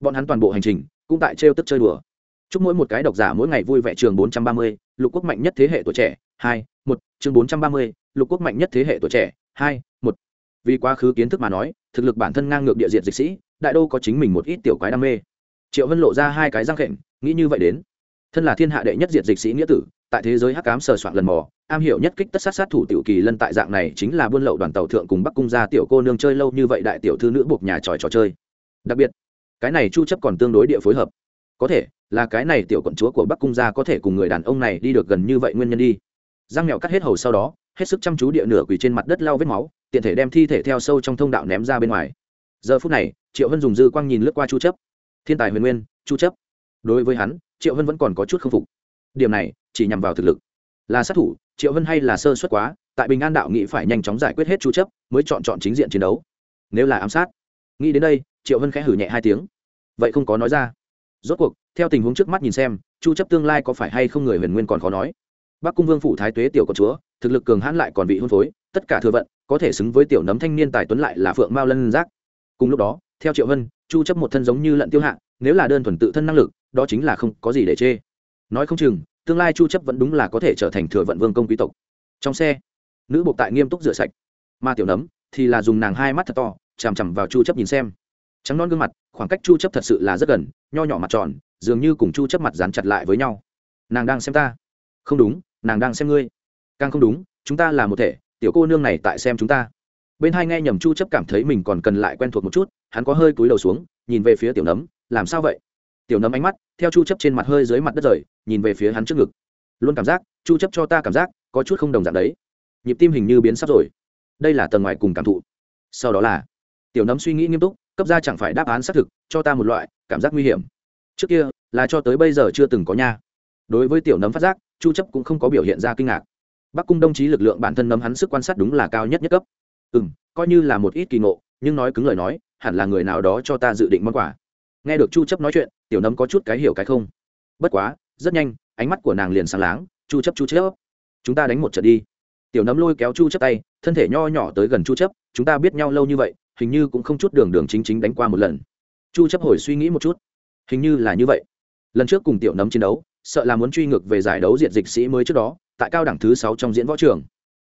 Bọn hắn toàn bộ hành trình cũng tại trêu tức chơi đùa. Chúc mỗi một cái độc giả mỗi ngày vui vẻ trường bốn trăm ba mươi, lục quốc mạnh nhất thế hệ tuổi trẻ, hai, một chương bốn trăm ba mươi, lục quốc mạnh nhất thế hệ tuổi trẻ, hai, một. Vì quá khứ kiến thức mà nói, thực lực bản thân ngang ngược địa diện dịch sĩ, đại đô có chính mình một ít tiểu quái đam mê. Triệu vân lộ ra hai cái răng khệnh nghĩ như vậy đến. Thân là thiên hạ đệ nhất diệt dịch sĩ nghĩa tử tại thế giới hắc cám sờ soạn lần mò, am hiểu nhất kích tất sát sát thủ tiểu kỳ lân tại dạng này chính là buôn lậu đoàn tàu thượng cùng bắc cung gia tiểu cô nương chơi lâu như vậy đại tiểu thư nữ buộc nhà tròi trò chơi. Đặc biệt, cái này chu chấp còn tương đối địa phối hợp. Có thể là cái này tiểu quận chúa của bắc cung gia có thể cùng người đàn ông này đi được gần như vậy nguyên nhân đi. Giang mèo cắt hết hầu sau đó, hết sức chăm chú địa nửa quỳ trên mặt đất lau vết máu, tiện thể đem thi thể theo sâu trong thông đạo ném ra bên ngoài. Giờ phút này, triệu hân dùng dư quang nhìn lướt qua chu chấp. Thiên tài huyền nguyên, chu chấp. Đối với hắn, triệu hân vẫn còn có chút không phục. Điểm này chỉ nhằm vào thực lực. Là sát thủ, triệu hân hay là sơ suất quá, tại bình an đạo nghĩ phải nhanh chóng giải quyết hết chú chấp, mới chọn chọn chính diện chiến đấu. Nếu là ám sát, nghĩ đến đây, triệu hân khẽ hử nhẹ hai tiếng. Vậy không có nói ra. Rốt cuộc, theo tình huống trước mắt nhìn xem, chu chấp tương lai có phải hay không người huyền nguyên còn khó nói. Bắc cung vương phủ thái tuế tiểu con chúa, thực lực cường hãn lại còn bị hôn phối, tất cả thừa vận, có thể xứng với tiểu nấm thanh niên tài tuấn lại là phượng mao lân giác. Cùng lúc đó, theo triệu hân chu chấp một thân giống như lận tiêu hạ, nếu là đơn thuần tự thân năng lực, đó chính là không có gì để chê. Nói không chừng tương lai chu chấp vẫn đúng là có thể trở thành thừa vận vương công quý tộc. Trong xe, nữ buộc tại nghiêm túc rửa sạch. Mà tiểu nấm thì là dùng nàng hai mắt thật to, chằm chằm vào chu chấp nhìn xem. Trắng non gương mặt, khoảng cách chu chấp thật sự là rất gần, nho nhỏ mặt tròn, dường như cùng chu chấp mặt dán chặt lại với nhau. Nàng đang xem ta. Không đúng, nàng đang xem ngươi. Càng không đúng, chúng ta là một thể, tiểu cô nương này tại xem chúng ta. Bên hai nghe nhầm chu chấp cảm thấy mình còn cần lại quen thuộc một chút, hắn có hơi cúi đầu xuống, nhìn về phía tiểu nấm, làm sao vậy? Tiểu nấm ánh mắt theo chu chấp trên mặt hơi dưới mặt đất rời, nhìn về phía hắn trước ngực. Luôn cảm giác, chu chấp cho ta cảm giác, có chút không đồng dạng đấy. Nhịp tim hình như biến sắp rồi. Đây là tầng ngoài cùng cảm thụ. Sau đó là, tiểu nấm suy nghĩ nghiêm túc, cấp ra chẳng phải đáp án xác thực, cho ta một loại cảm giác nguy hiểm. Trước kia, là cho tới bây giờ chưa từng có nha. Đối với tiểu nấm phát giác, chu chấp cũng không có biểu hiện ra kinh ngạc. Bắc cung đồng chí lực lượng bản thân nấm hắn sức quan sát đúng là cao nhất nhất cấp. Ừ coi như là một ít kỳ ngộ, nhưng nói cứng lời nói, hẳn là người nào đó cho ta dự định món quà. Nghe được chu chấp nói chuyện tiểu nấm có chút cái hiểu cái không. Bất quá, rất nhanh, ánh mắt của nàng liền sáng láng, chu chấp chu chấp. Chúng ta đánh một trận đi. Tiểu nấm lôi kéo chu chấp tay, thân thể nho nhỏ tới gần chu chấp, chúng ta biết nhau lâu như vậy, hình như cũng không chút đường đường chính chính đánh qua một lần. Chu chấp hồi suy nghĩ một chút. Hình như là như vậy. Lần trước cùng tiểu nấm chiến đấu, sợ là muốn truy ngược về giải đấu diện dịch sĩ mới trước đó, tại cao đẳng thứ sáu trong diễn võ trường.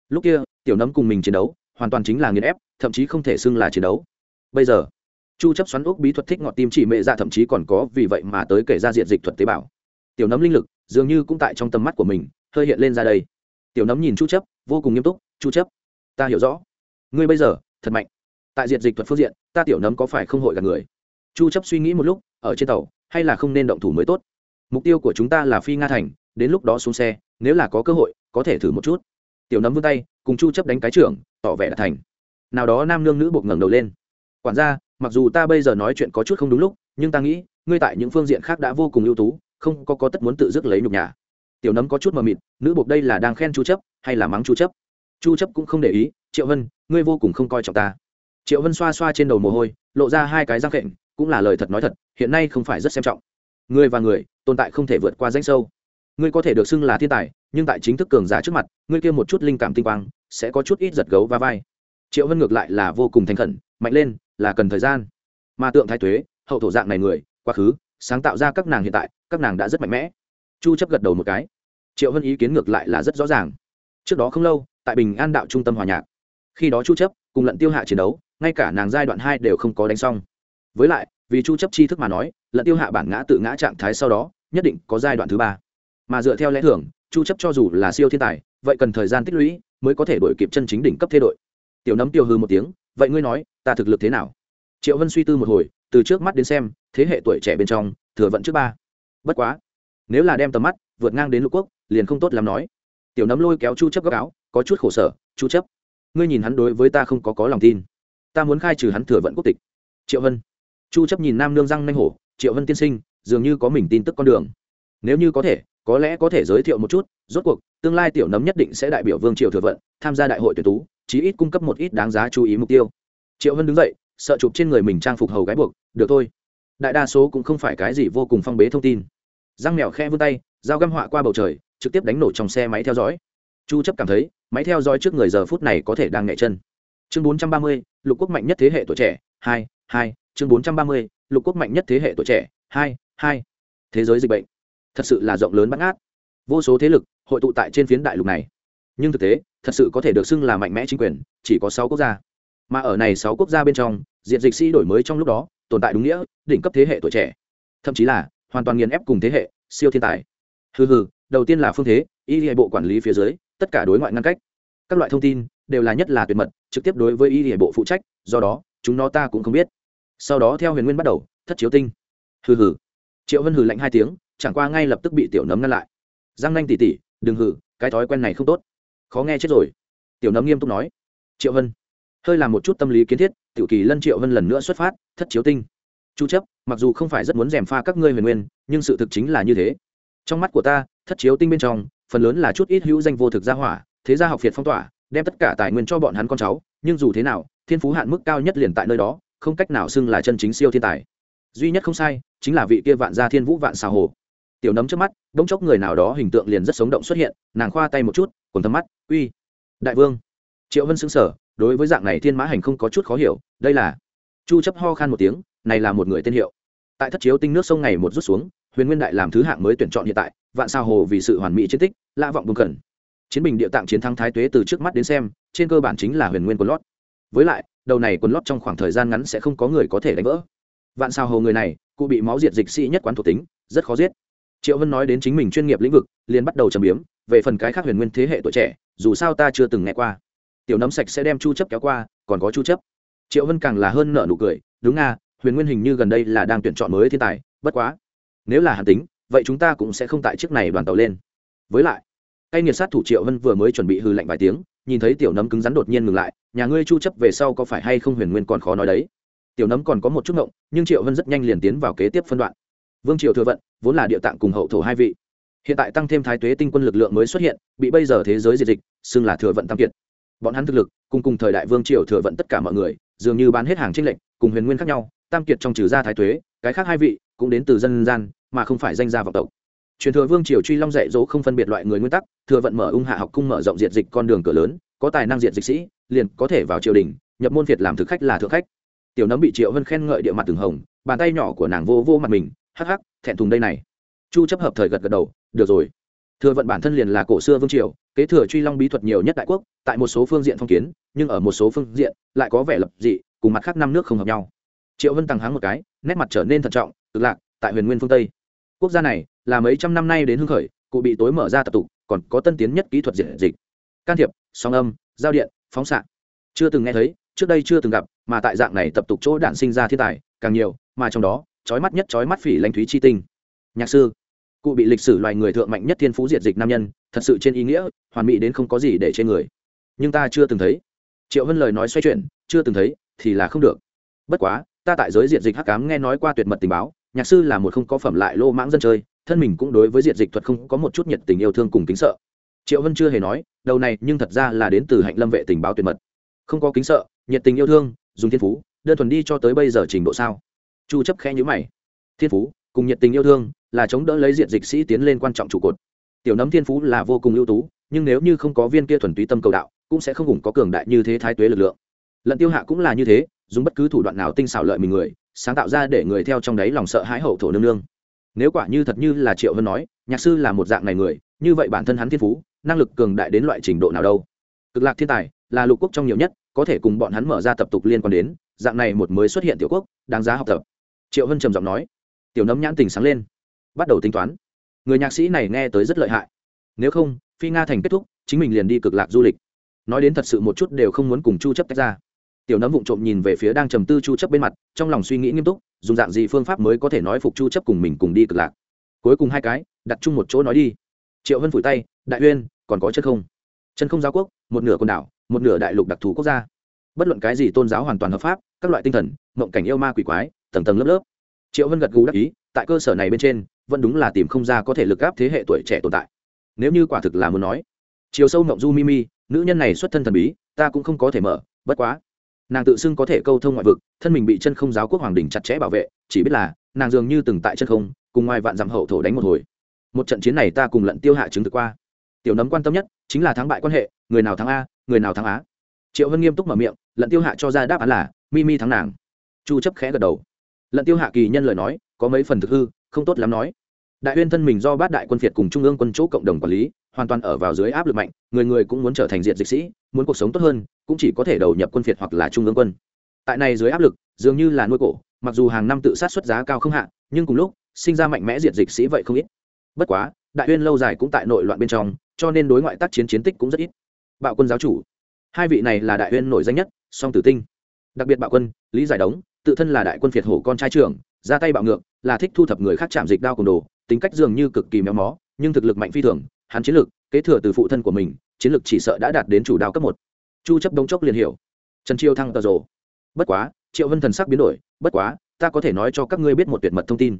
Lúc kia, tiểu nấm cùng mình chiến đấu, hoàn toàn chính là nghiền ép, thậm chí không thể xưng là chiến đấu. Bây giờ chu chấp xoắn ốc bí thuật thích ngọt tim chỉ mẹ dạ thậm chí còn có, vì vậy mà tới kể ra diện dịch thuật tế bào. Tiểu nấm linh lực, dường như cũng tại trong tầm mắt của mình, hơi hiện lên ra đây. Tiểu nấm nhìn chu chấp, vô cùng nghiêm túc, chu chấp, ta hiểu rõ. Ngươi bây giờ, thật mạnh. Tại diện dịch thuật phương diện, ta tiểu nấm có phải không hội gặp người? Chu chấp suy nghĩ một lúc, ở trên tàu, hay là không nên động thủ mới tốt. Mục tiêu của chúng ta là phi nga thành, đến lúc đó xuống xe, nếu là có cơ hội, có thể thử một chút. Tiểu nấm vươn tay, cùng chu chấp đánh cái trưởng, tỏ vẻ đã thành. Nào đó nam nương nữ buộc ngẩng đầu lên. Quản gia mặc dù ta bây giờ nói chuyện có chút không đúng lúc, nhưng ta nghĩ, ngươi tại những phương diện khác đã vô cùng ưu tú, không có có tất muốn tự dứt lấy nhục nhà tiểu nấm có chút mờ mịt, nữ buộc đây là đang khen chu chấp, hay là mắng chu chấp? Chu chấp cũng không để ý, triệu vân, ngươi vô cùng không coi trọng ta. Triệu vân xoa xoa trên đầu mồ hôi, lộ ra hai cái răng khệnh cũng là lời thật nói thật, hiện nay không phải rất xem trọng. Người và người, tồn tại không thể vượt qua danh sâu. Ngươi có thể được xưng là thiên tài, nhưng tại chính thức cường giả trước mặt, ngươi kia một chút linh cảm tinh quang, sẽ có chút ít giật gấu và vai. Triệu vân ngược lại là vô cùng thành khẩn mạnh lên là cần thời gian. Mà tượng thái tuế, hậu thổ dạng này người, quá khứ, sáng tạo ra các nàng hiện tại, các nàng đã rất mạnh mẽ. Chu chấp gật đầu một cái. Triệu vân ý kiến ngược lại là rất rõ ràng. Trước đó không lâu, tại bình an đạo trung tâm hòa nhạc, khi đó chu chấp cùng lận tiêu hạ chiến đấu, ngay cả nàng giai đoạn hai đều không có đánh xong. Với lại, vì chu chấp chi thức mà nói, lận tiêu hạ bản ngã tự ngã trạng thái sau đó, nhất định có giai đoạn thứ ba. Mà dựa theo lẽ thường, chu chấp cho dù là siêu thiên tài, vậy cần thời gian tích lũy mới có thể đổi kịp chân chính đỉnh cấp thế đội. Tiểu nấm tiêu hư một tiếng vậy ngươi nói, ta thực lực thế nào? Triệu vân suy tư một hồi, từ trước mắt đến xem, thế hệ tuổi trẻ bên trong, thừa vận trước ba. Bất quá, nếu là đem tầm mắt vượt ngang đến lục quốc, liền không tốt làm nói. Tiểu nấm lôi kéo chu chấp gấp áo, có chút khổ sở, chu chấp, ngươi nhìn hắn đối với ta không có có lòng tin. Ta muốn khai trừ hắn thừa vận quốc tịch. Triệu vân, chu chấp nhìn nam nương răng nanh hổ, triệu vân tiên sinh, dường như có mình tin tức con đường. Nếu như có thể, có lẽ có thể giới thiệu một chút, rốt cuộc, tương lai tiểu nấm nhất định sẽ đại biểu vương triều thừa vận, tham gia đại hội tuyển tú chí ít cung cấp một ít đáng giá chú ý mục tiêu. Triệu vân đứng dậy sợ chụp trên người mình trang phục hầu gái buộc được thôi đại đa số cũng không phải cái gì vô cùng phong bế thông tin. Răng mèo khe vươn tay dao găm họa qua bầu trời trực tiếp đánh nổ trong xe máy theo dõi. Chu chấp cảm thấy máy theo dõi trước người giờ phút này có thể đang nhẹ chân. Chương 430, lục quốc mạnh nhất thế hệ tuổi trẻ hai hai chương 430, lục quốc mạnh nhất thế hệ tuổi trẻ hai hai. Thế giới dịch bệnh thật sự là rộng lớn bắt ngát. Vô số thế lực hội tụ tại trên phiến đại lục này nhưng thực tế, thật sự có thể được xưng là mạnh mẽ chính quyền, chỉ có sáu quốc gia. Mà ở này sáu quốc gia bên trong, diện dịch sĩ đổi mới trong lúc đó, tồn tại đúng nghĩa, đỉnh cấp thế hệ tuổi trẻ. Thậm chí là, hoàn toàn nghiền ép cùng thế hệ, siêu thiên tài. Hừ hừ, đầu tiên là phương thế, y hệ bộ quản lý phía dưới, tất cả đối ngoại ngăn cách. Các loại thông tin, đều là nhất là tuyệt mật, trực tiếp đối với y hệ bộ phụ trách, do đó, chúng nó ta cũng không biết. Sau đó theo huyền nguyên bắt đầu, thất chiếu tinh. Hừ hừ. Triệu vân hừ lạnh hai tiếng, chẳng qua ngay lập tức bị tiểu nấm ngăn lại. Giang nanh tỉ tỉ, đừng hừ, cái thói quen này không tốt khó nghe chết rồi. Tiểu nấm nghiêm túc nói. Triệu vân. Hơi làm một chút tâm lý kiến thiết, tiểu kỳ lân triệu vân lần nữa xuất phát, thất chiếu tinh. Chu chấp, mặc dù không phải rất muốn dèm pha các ngươi huyền nguyên, nhưng sự thực chính là như thế. Trong mắt của ta, thất chiếu tinh bên trong, phần lớn là chút ít hữu danh vô thực gia hỏa, thế gia học việt phong tỏa, đem tất cả tài nguyên cho bọn hắn con cháu, nhưng dù thế nào, thiên phú hạn mức cao nhất liền tại nơi đó, không cách nào xưng là chân chính siêu thiên tài. Duy nhất không sai, chính là vị kia vạn gia thiên vũ vạn xào hồ. Tiểu nấm trước mắt đống chốc người nào đó hình tượng liền rất sống động xuất hiện, nàng khoa tay một chút còn thâm mắt, uy. Đại vương. Triệu vân xứng sở đối với dạng này thiên mã hành không có chút khó hiểu, đây là. Chu chấp ho khan một tiếng, này là một người tên hiệu. Tại thất chiếu tinh nước sông ngày một rút xuống, huyền nguyên đại làm thứ hạng mới tuyển chọn hiện tại, vạn sao hồ vì sự hoàn mỹ chiến tích lạ vọng bùng khẩn. Chiến bình địa tạng chiến thắng thái tuế từ trước mắt đến xem, trên cơ bản chính là huyền nguyên quần lót. Với lại, đầu này quần lót trong khoảng thời gian ngắn sẽ không có người có thể đánh vỡ. Vạn sao hồ người này, cụ bị máu diệt dịch sĩ nhất quán thuộc tính, rất khó giết. Triệu vân nói đến chính mình chuyên nghiệp lĩnh vực, liền bắt đầu trầm biếm về phần cái khác huyền nguyên thế hệ tuổi trẻ, dù sao ta chưa từng nghe qua. Tiểu nấm sạch sẽ đem chu chấp kéo qua, còn có chu chấp. Triệu vân càng là hơn nợ nụ cười, đúng nga, huyền nguyên hình như gần đây là đang tuyển chọn mới thiên tài, bất quá, nếu là hàn tính, vậy chúng ta cũng sẽ không tại chiếc này đoàn tàu lên. Với lại tay nghiệt sát thủ triệu vân vừa mới chuẩn bị hư lạnh vài tiếng, nhìn thấy tiểu nấm cứng rắn đột nhiên ngừng lại, nhà ngươi chu chấp về sau có phải hay không huyền nguyên còn khó nói đấy? Tiểu nấm còn có một chút ngộng, nhưng triệu vân rất nhanh liền tiến vào kế tiếp phân đoạn. Vương triều thừa vận, vốn là địa tạng cùng hậu thổ hai vị hiện tại tăng thêm thái tuế tinh quân lực lượng mới xuất hiện, bị bây giờ thế giới diệt dịch, xưng là thừa vận tam kiệt. Bọn hắn thực lực, cùng cùng thời đại vương triều thừa vận tất cả mọi người, dường như bán hết hàng trinh lệnh cùng huyền nguyên khác nhau, tam kiệt trong trừ gia thái tuế, cái khác hai vị, cũng đến từ dân gian, mà không phải danh gia vọng tộc. Truyền thừa vương triều truy long dạy dỗ không phân biệt loại người nguyên tắc, thừa vận mở ung hạ học cung mở rộng diện dịch con đường cửa lớn, có tài năng diện dịch sĩ, liền có thể vào triều đình, nhập môn việt làm thực khách là thượng khách. Tiểu nấm bị triệu vân khen ngợi địa mặt từng hồng, bàn tay nhỏ của nàng vô vô mặt mình, hắc hắc, thẹn thùng đây này chu chấp hợp thời gật gật đầu, được rồi. Thừa vận bản thân liền là cổ xưa vương triều, kế thừa truy long bí thuật nhiều nhất đại quốc, tại một số phương diện phong kiến, nhưng ở một số phương diện lại có vẻ lập dị, cùng mặt khác năm nước không hợp nhau. Triệu vân tăng háng một cái, nét mặt trở nên thận trọng cực lạc, tại huyền nguyên phương tây, quốc gia này là mấy trăm năm nay đến hưng khởi, cụ bị tối mở ra tập tục, còn có tân tiến nhất kỹ thuật diện dịch. Can thiệp, song âm, giao điện, phóng xạ. Chưa từng nghe thấy, trước đây chưa từng gặp, mà tại dạng này tập tục chỗ đạn sinh ra thiên tài, càng nhiều, mà trong đó trói mắt nhất trói mắt phỉ lãnh thúy chi tinh. Nhạc sư cụ bị lịch sử loài người thượng mạnh nhất thiên phú diệt dịch nam nhân, thật sự trên ý nghĩa, hoàn mỹ đến không có gì để trên người. Nhưng ta chưa từng thấy. Triệu vân lời nói xoay chuyển, chưa từng thấy, thì là không được. Bất quá, ta tại giới diệt dịch hắc cám nghe nói qua tuyệt mật tình báo, nhạc sư là một không có phẩm lại lô mãng dân chơi, thân mình cũng đối với diệt dịch thuật không có một chút nhiệt tình yêu thương cùng kính sợ. Triệu vân chưa hề nói, đầu này nhưng thật ra là đến từ hạnh lâm vệ tình báo tuyệt mật. Không có kính sợ, nhiệt tình yêu thương, dùng thiên phú, đơn thuần đi cho tới bây giờ trình độ sao? Chu chấp khẽ nhíu mày. Thiên phú, cùng nhiệt tình yêu thương là chống đỡ lấy diện dịch sĩ tiến lên quan trọng trụ cột. Tiểu nấm thiên phú là vô cùng ưu tú, nhưng nếu như không có viên kia thuần túy tâm cầu đạo, cũng sẽ không cùng có cường đại như thế thái tuế lực lượng. Lận tiêu hạ cũng là như thế, dùng bất cứ thủ đoạn nào tinh xảo lợi mình người, sáng tạo ra để người theo trong đấy lòng sợ hãi hậu thổ nương nương. Nếu quả như thật như là triệu vân nói, nhạc sư là một dạng này người, như vậy bản thân hắn thiên phú, năng lực cường đại đến loại trình độ nào đâu. Cực lạc thiên tài là lục quốc trong nhiều nhất, có thể cùng bọn hắn mở ra tập tục liên quan đến, dạng này một mới xuất hiện tiểu quốc, đáng giá học tập. Triệu vân trầm giọng nói. Tiểu nấm nhãn tình sáng lên bắt đầu tính toán. Người nhạc sĩ này nghe tới rất lợi hại. Nếu không, phi nga thành kết thúc, chính mình liền đi cực lạc du lịch. Nói đến thật sự một chút đều không muốn cùng chu chấp tách ra. Tiểu nấm vụng trộm nhìn về phía đang trầm tư chu chấp bên mặt, trong lòng suy nghĩ nghiêm túc, dùng dạng gì phương pháp mới có thể nói phục chu chấp cùng mình cùng đi cực lạc. Cuối cùng hai cái, đặt chung một chỗ nói đi. Triệu vân phủi tay, đại uyên, còn có chân không? Chân không giáo quốc, một nửa quần đảo, một nửa đại lục đặc thù quốc gia. Bất luận cái gì tôn giáo hoàn toàn hợp pháp, các loại tinh thần, mộng cảnh yêu ma quỷ quái, tầng tầng lớp lớp. Triệu vân gật gù đắc ý, tại cơ sở này bên trên vẫn đúng là tìm không ra có thể lực gáp thế hệ tuổi trẻ tồn tại. Nếu như quả thực là muốn nói, chiều sâu mộng du mimi nữ nhân này xuất thân thần bí, ta cũng không có thể mở, bất quá. Nàng tự xưng có thể câu thông ngoại vực, thân mình bị chân không giáo quốc hoàng đình chặt chẽ bảo vệ, chỉ biết là, nàng dường như từng tại chân không, cùng ngoài vạn dặm hậu thổ đánh một hồi. Một trận chiến này ta cùng lận tiêu hạ chứng thực qua. Tiểu nấm quan tâm nhất, chính là thắng bại quan hệ, người nào thắng a, người nào thắng á. Triệu vân nghiêm túc mở miệng, lận tiêu hạ cho ra đáp án là, mi mi thắng nàng. Chu chấp khẽ gật đầu. Lận tiêu hạ kỳ nhân lời nói, có mấy phần thực hư, không tốt lắm nói đại uyên thân mình do bát đại quân phiệt cùng trung ương quân chỗ cộng đồng quản lý, hoàn toàn ở vào dưới áp lực mạnh, người người cũng muốn trở thành diện dịch sĩ, muốn cuộc sống tốt hơn, cũng chỉ có thể đầu nhập quân phiệt hoặc là trung ương quân. Tại này dưới áp lực, dường như là nuôi cổ, mặc dù hàng năm tự sát xuất giá cao không hạ, nhưng cùng lúc, sinh ra mạnh mẽ diệt dịch sĩ vậy không ít. Bất quá, đại uyên lâu dài cũng tại nội loạn bên trong, cho nên đối ngoại tác chiến chiến tích cũng rất ít. Bạo quân giáo chủ. Hai vị này là đại uyên nổi danh nhất, song tử tinh. Đặc biệt bạo quân, lý giải đống, tự thân là đại quân phiệt hổ con trai trưởng, ra tay bạo ngược, là thích thu thập người khác chạm dịch đao cùng đồ tính cách dường như cực kỳ méo mó, nhưng thực lực mạnh phi thường, hắn chiến lực kế thừa từ phụ thân của mình, chiến lực chỉ sợ đã đạt đến chủ đạo cấp một. Chu chấp đống chốc liền hiểu. Trần chiêu thăng tờ rồ. Bất quá, triệu vân thần sắc biến đổi, bất quá, ta có thể nói cho các ngươi biết một tuyệt mật thông tin.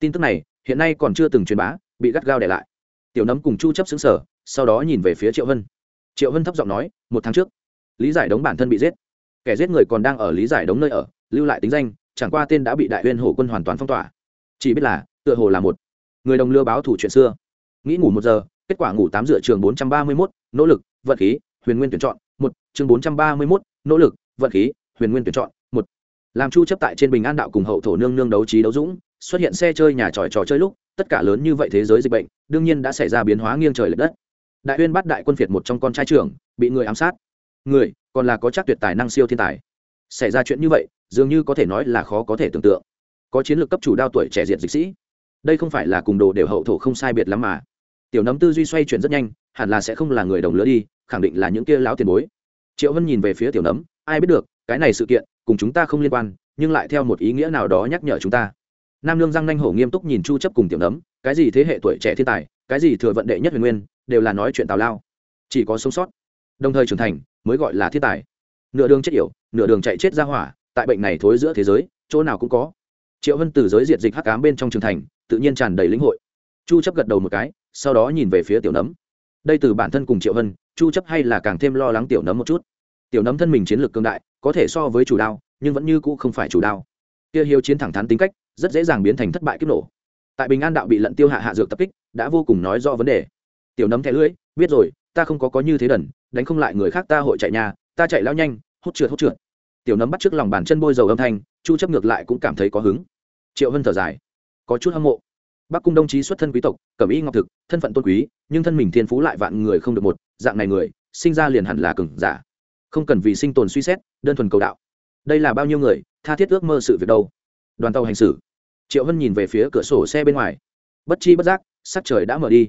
Tin tức này, hiện nay còn chưa từng truyền bá, bị gắt gao để lại. Tiểu nấm cùng chu chấp xứng sở sau đó nhìn về phía triệu vân. Triệu vân thấp giọng nói, một tháng trước, lý giải đống bản thân bị giết. Kẻ giết người còn đang ở lý giải đống nơi ở, lưu lại tính danh, chẳng qua tên đã bị đại huyên hổ quân hoàn toàn phong tỏa. Chỉ biết là, tựa hồ là một người đồng lừa báo thủ chuyện xưa. Nghĩ ngủ một giờ kết quả ngủ tám dựa trường bốn trăm ba mươi mốt, nỗ lực vận khí huyền nguyên tuyển chọn một chương bốn trăm ba mươi mốt, nỗ lực vận khí huyền nguyên tuyển chọn một. Làm chu chấp tại trên bình an đạo cùng hậu thổ nương nương đấu trí đấu dũng xuất hiện xe chơi nhà tròi trò chơi lúc tất cả lớn như vậy thế giới dịch bệnh đương nhiên đã xảy ra biến hóa nghiêng trời lệch đất. Đại uyên bắt đại quân phiệt một trong con trai trưởng bị người ám sát. Người còn là có chắc tuyệt tài năng siêu thiên tài. Xảy ra chuyện như vậy dường như có thể nói là khó có thể tưởng tượng. Có chiến lược cấp chủ đao tuổi trẻ diệt dịch sĩ đây không phải là cùng đồ đều hậu thổ không sai biệt lắm mà. Tiểu nấm tư duy xoay chuyển rất nhanh, hẳn là sẽ không là người đồng lứa đi, khẳng định là những kia lão tiền bối. Triệu vân nhìn về phía tiểu nấm, ai biết được, cái này sự kiện, cùng chúng ta không liên quan, nhưng lại theo một ý nghĩa nào đó nhắc nhở chúng ta. Nam lương Giang nanh hổ nghiêm túc nhìn chu chấp cùng tiểu nấm, cái gì thế hệ tuổi trẻ thiên tài, cái gì thừa vận đệ nhất huyền nguyên, đều là nói chuyện tào lao. Chỉ có sống sót, đồng thời trưởng thành, mới gọi là thiên tài. Nửa đường chết yểu, nửa đường chạy chết ra hỏa, tại bệnh này thối giữa thế giới, chỗ nào cũng có. Triệu hân từ giới diệt dịch hắc ám bên trong trường thành tự nhiên tràn đầy lĩnh hội. Chu chấp gật đầu một cái, sau đó nhìn về phía tiểu nấm. Đây từ bản thân cùng triệu hân chu chấp hay là càng thêm lo lắng tiểu nấm một chút? Tiểu nấm thân mình chiến lược cương đại, có thể so với chủ đao, nhưng vẫn như cũ không phải chủ đao. Kia hiếu chiến thẳng thắn tính cách, rất dễ dàng biến thành thất bại kiếp nổ. Tại bình an đạo bị lận tiêu hạ hạ dược tập kích, đã vô cùng nói rõ vấn đề. Tiểu nấm thẻ lưỡi, biết rồi, ta không có có như thế đần, đánh không lại người khác ta hội chạy nhà, ta chạy lao nhanh hốt trượt hốt trượt. Tiểu nấm bắt trước lòng bàn chân bôi dầu âm thanh, chu chấp ngược lại cũng cảm thấy có hứng. Triệu hân thở dài có chút hâm mộ. Bắc cung đồng chí xuất thân quý tộc, cẩm y ngọc thực, thân phận tôn quý, nhưng thân mình thiên phú lại vạn người không được một, dạng này người, sinh ra liền hẳn là cừng giả. Không cần vì sinh tồn suy xét, đơn thuần cầu đạo. Đây là bao nhiêu người, tha thiết ước mơ sự việc đâu? Đoàn tàu hành xử. Triệu hân nhìn về phía cửa sổ xe bên ngoài. Bất chi bất giác, sắc trời đã mở đi.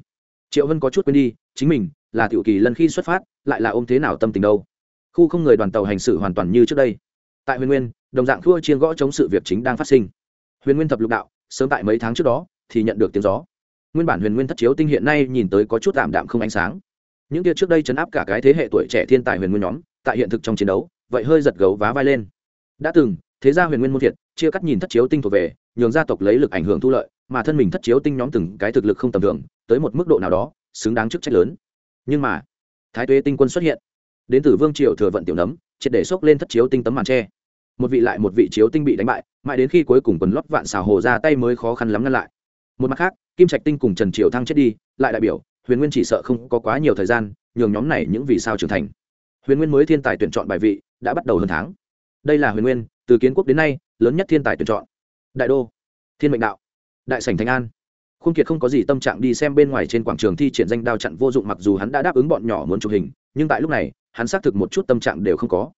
Triệu hân có chút quên đi, chính mình là tiểu kỳ lần khi xuất phát, lại là ôm thế nào tâm tình đâu? Khu không người đoàn tàu hành xử hoàn toàn như trước đây. Tại huyền nguyên, đồng dạng thua chiên gõ chống sự việc chính đang phát sinh. Huyền nguyên thập lục đạo sớm tại mấy tháng trước đó, thì nhận được tiếng gió. Nguyên bản huyền nguyên thất chiếu tinh hiện nay nhìn tới có chút tạm đạm không ánh sáng. Những kia trước đây chấn áp cả cái thế hệ tuổi trẻ thiên tài huyền nguyên nhóm, tại hiện thực trong chiến đấu, vậy hơi giật gấu vá vai lên. Đã từng, thế gia huyền nguyên môn thiệt, chia cắt nhìn thất chiếu tinh thuộc về, nhường gia tộc lấy lực ảnh hưởng thu lợi, mà thân mình thất chiếu tinh nhóm từng cái thực lực không tầm thường, tới một mức độ nào đó, xứng đáng chức trách lớn. Nhưng mà, thái tuế tinh quân xuất hiện. Đến từ vương triều thừa vận tiểu nấm, triệt để xốc lên thất chiếu tinh tấm màn tre một vị lại một vị chiếu tinh bị đánh bại, mãi đến khi cuối cùng quần lót vạn xào hồ ra tay mới khó khăn lắm ngăn lại. Một mặt khác, kim trạch tinh cùng trần triều thăng chết đi, lại đại biểu, huyền nguyên chỉ sợ không có quá nhiều thời gian, nhường nhóm này những vì sao trưởng thành. Huyền nguyên mới thiên tài tuyển chọn bài vị, đã bắt đầu hơn tháng. Đây là huyền nguyên, từ kiến quốc đến nay, lớn nhất thiên tài tuyển chọn. Đại đô, thiên mệnh đạo, đại sảnh thành an. Khung kiệt không có gì tâm trạng đi xem bên ngoài trên quảng trường thi triển danh đao chặn vô dụng mặc dù hắn đã đáp ứng bọn nhỏ muốn chụp hình, nhưng tại lúc này, hắn xác thực một chút tâm trạng đều không có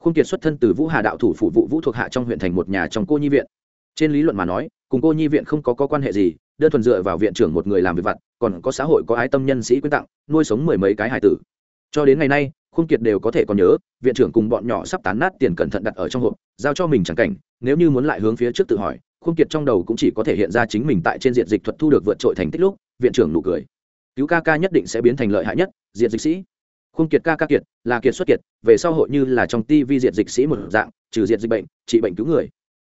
khung kiệt xuất thân từ vũ hà đạo thủ phụ vụ vũ thuộc hạ trong huyện thành một nhà trong cô nhi viện. Trên lý luận mà nói cùng cô nhi viện không có, có quan hệ gì đơn thuần dựa vào viện trưởng một người làm việc vặt còn có xã hội có ái tâm nhân sĩ quyên tặng nuôi sống mười mấy cái hải tử. Cho đến ngày nay khung kiệt đều có thể còn nhớ viện trưởng cùng bọn nhỏ sắp tán nát tiền cẩn thận đặt ở trong hộp giao cho mình chẳng cảnh nếu như muốn lại hướng phía trước tự hỏi khung kiệt trong đầu cũng chỉ có thể hiện ra chính mình tại trên diện dịch thuật thu được vượt trội thành tích lúc viện trưởng nụ cười. Cứu ca ca nhất định sẽ biến thành lợi hại nhất diện dịch sĩ khung kiệt ca ca kiệt, là kiệt xuất kiệt, về sau hội như là trong ti vi diệt dịch sĩ một dạng, trừ diệt dịch bệnh, trị bệnh cứu người.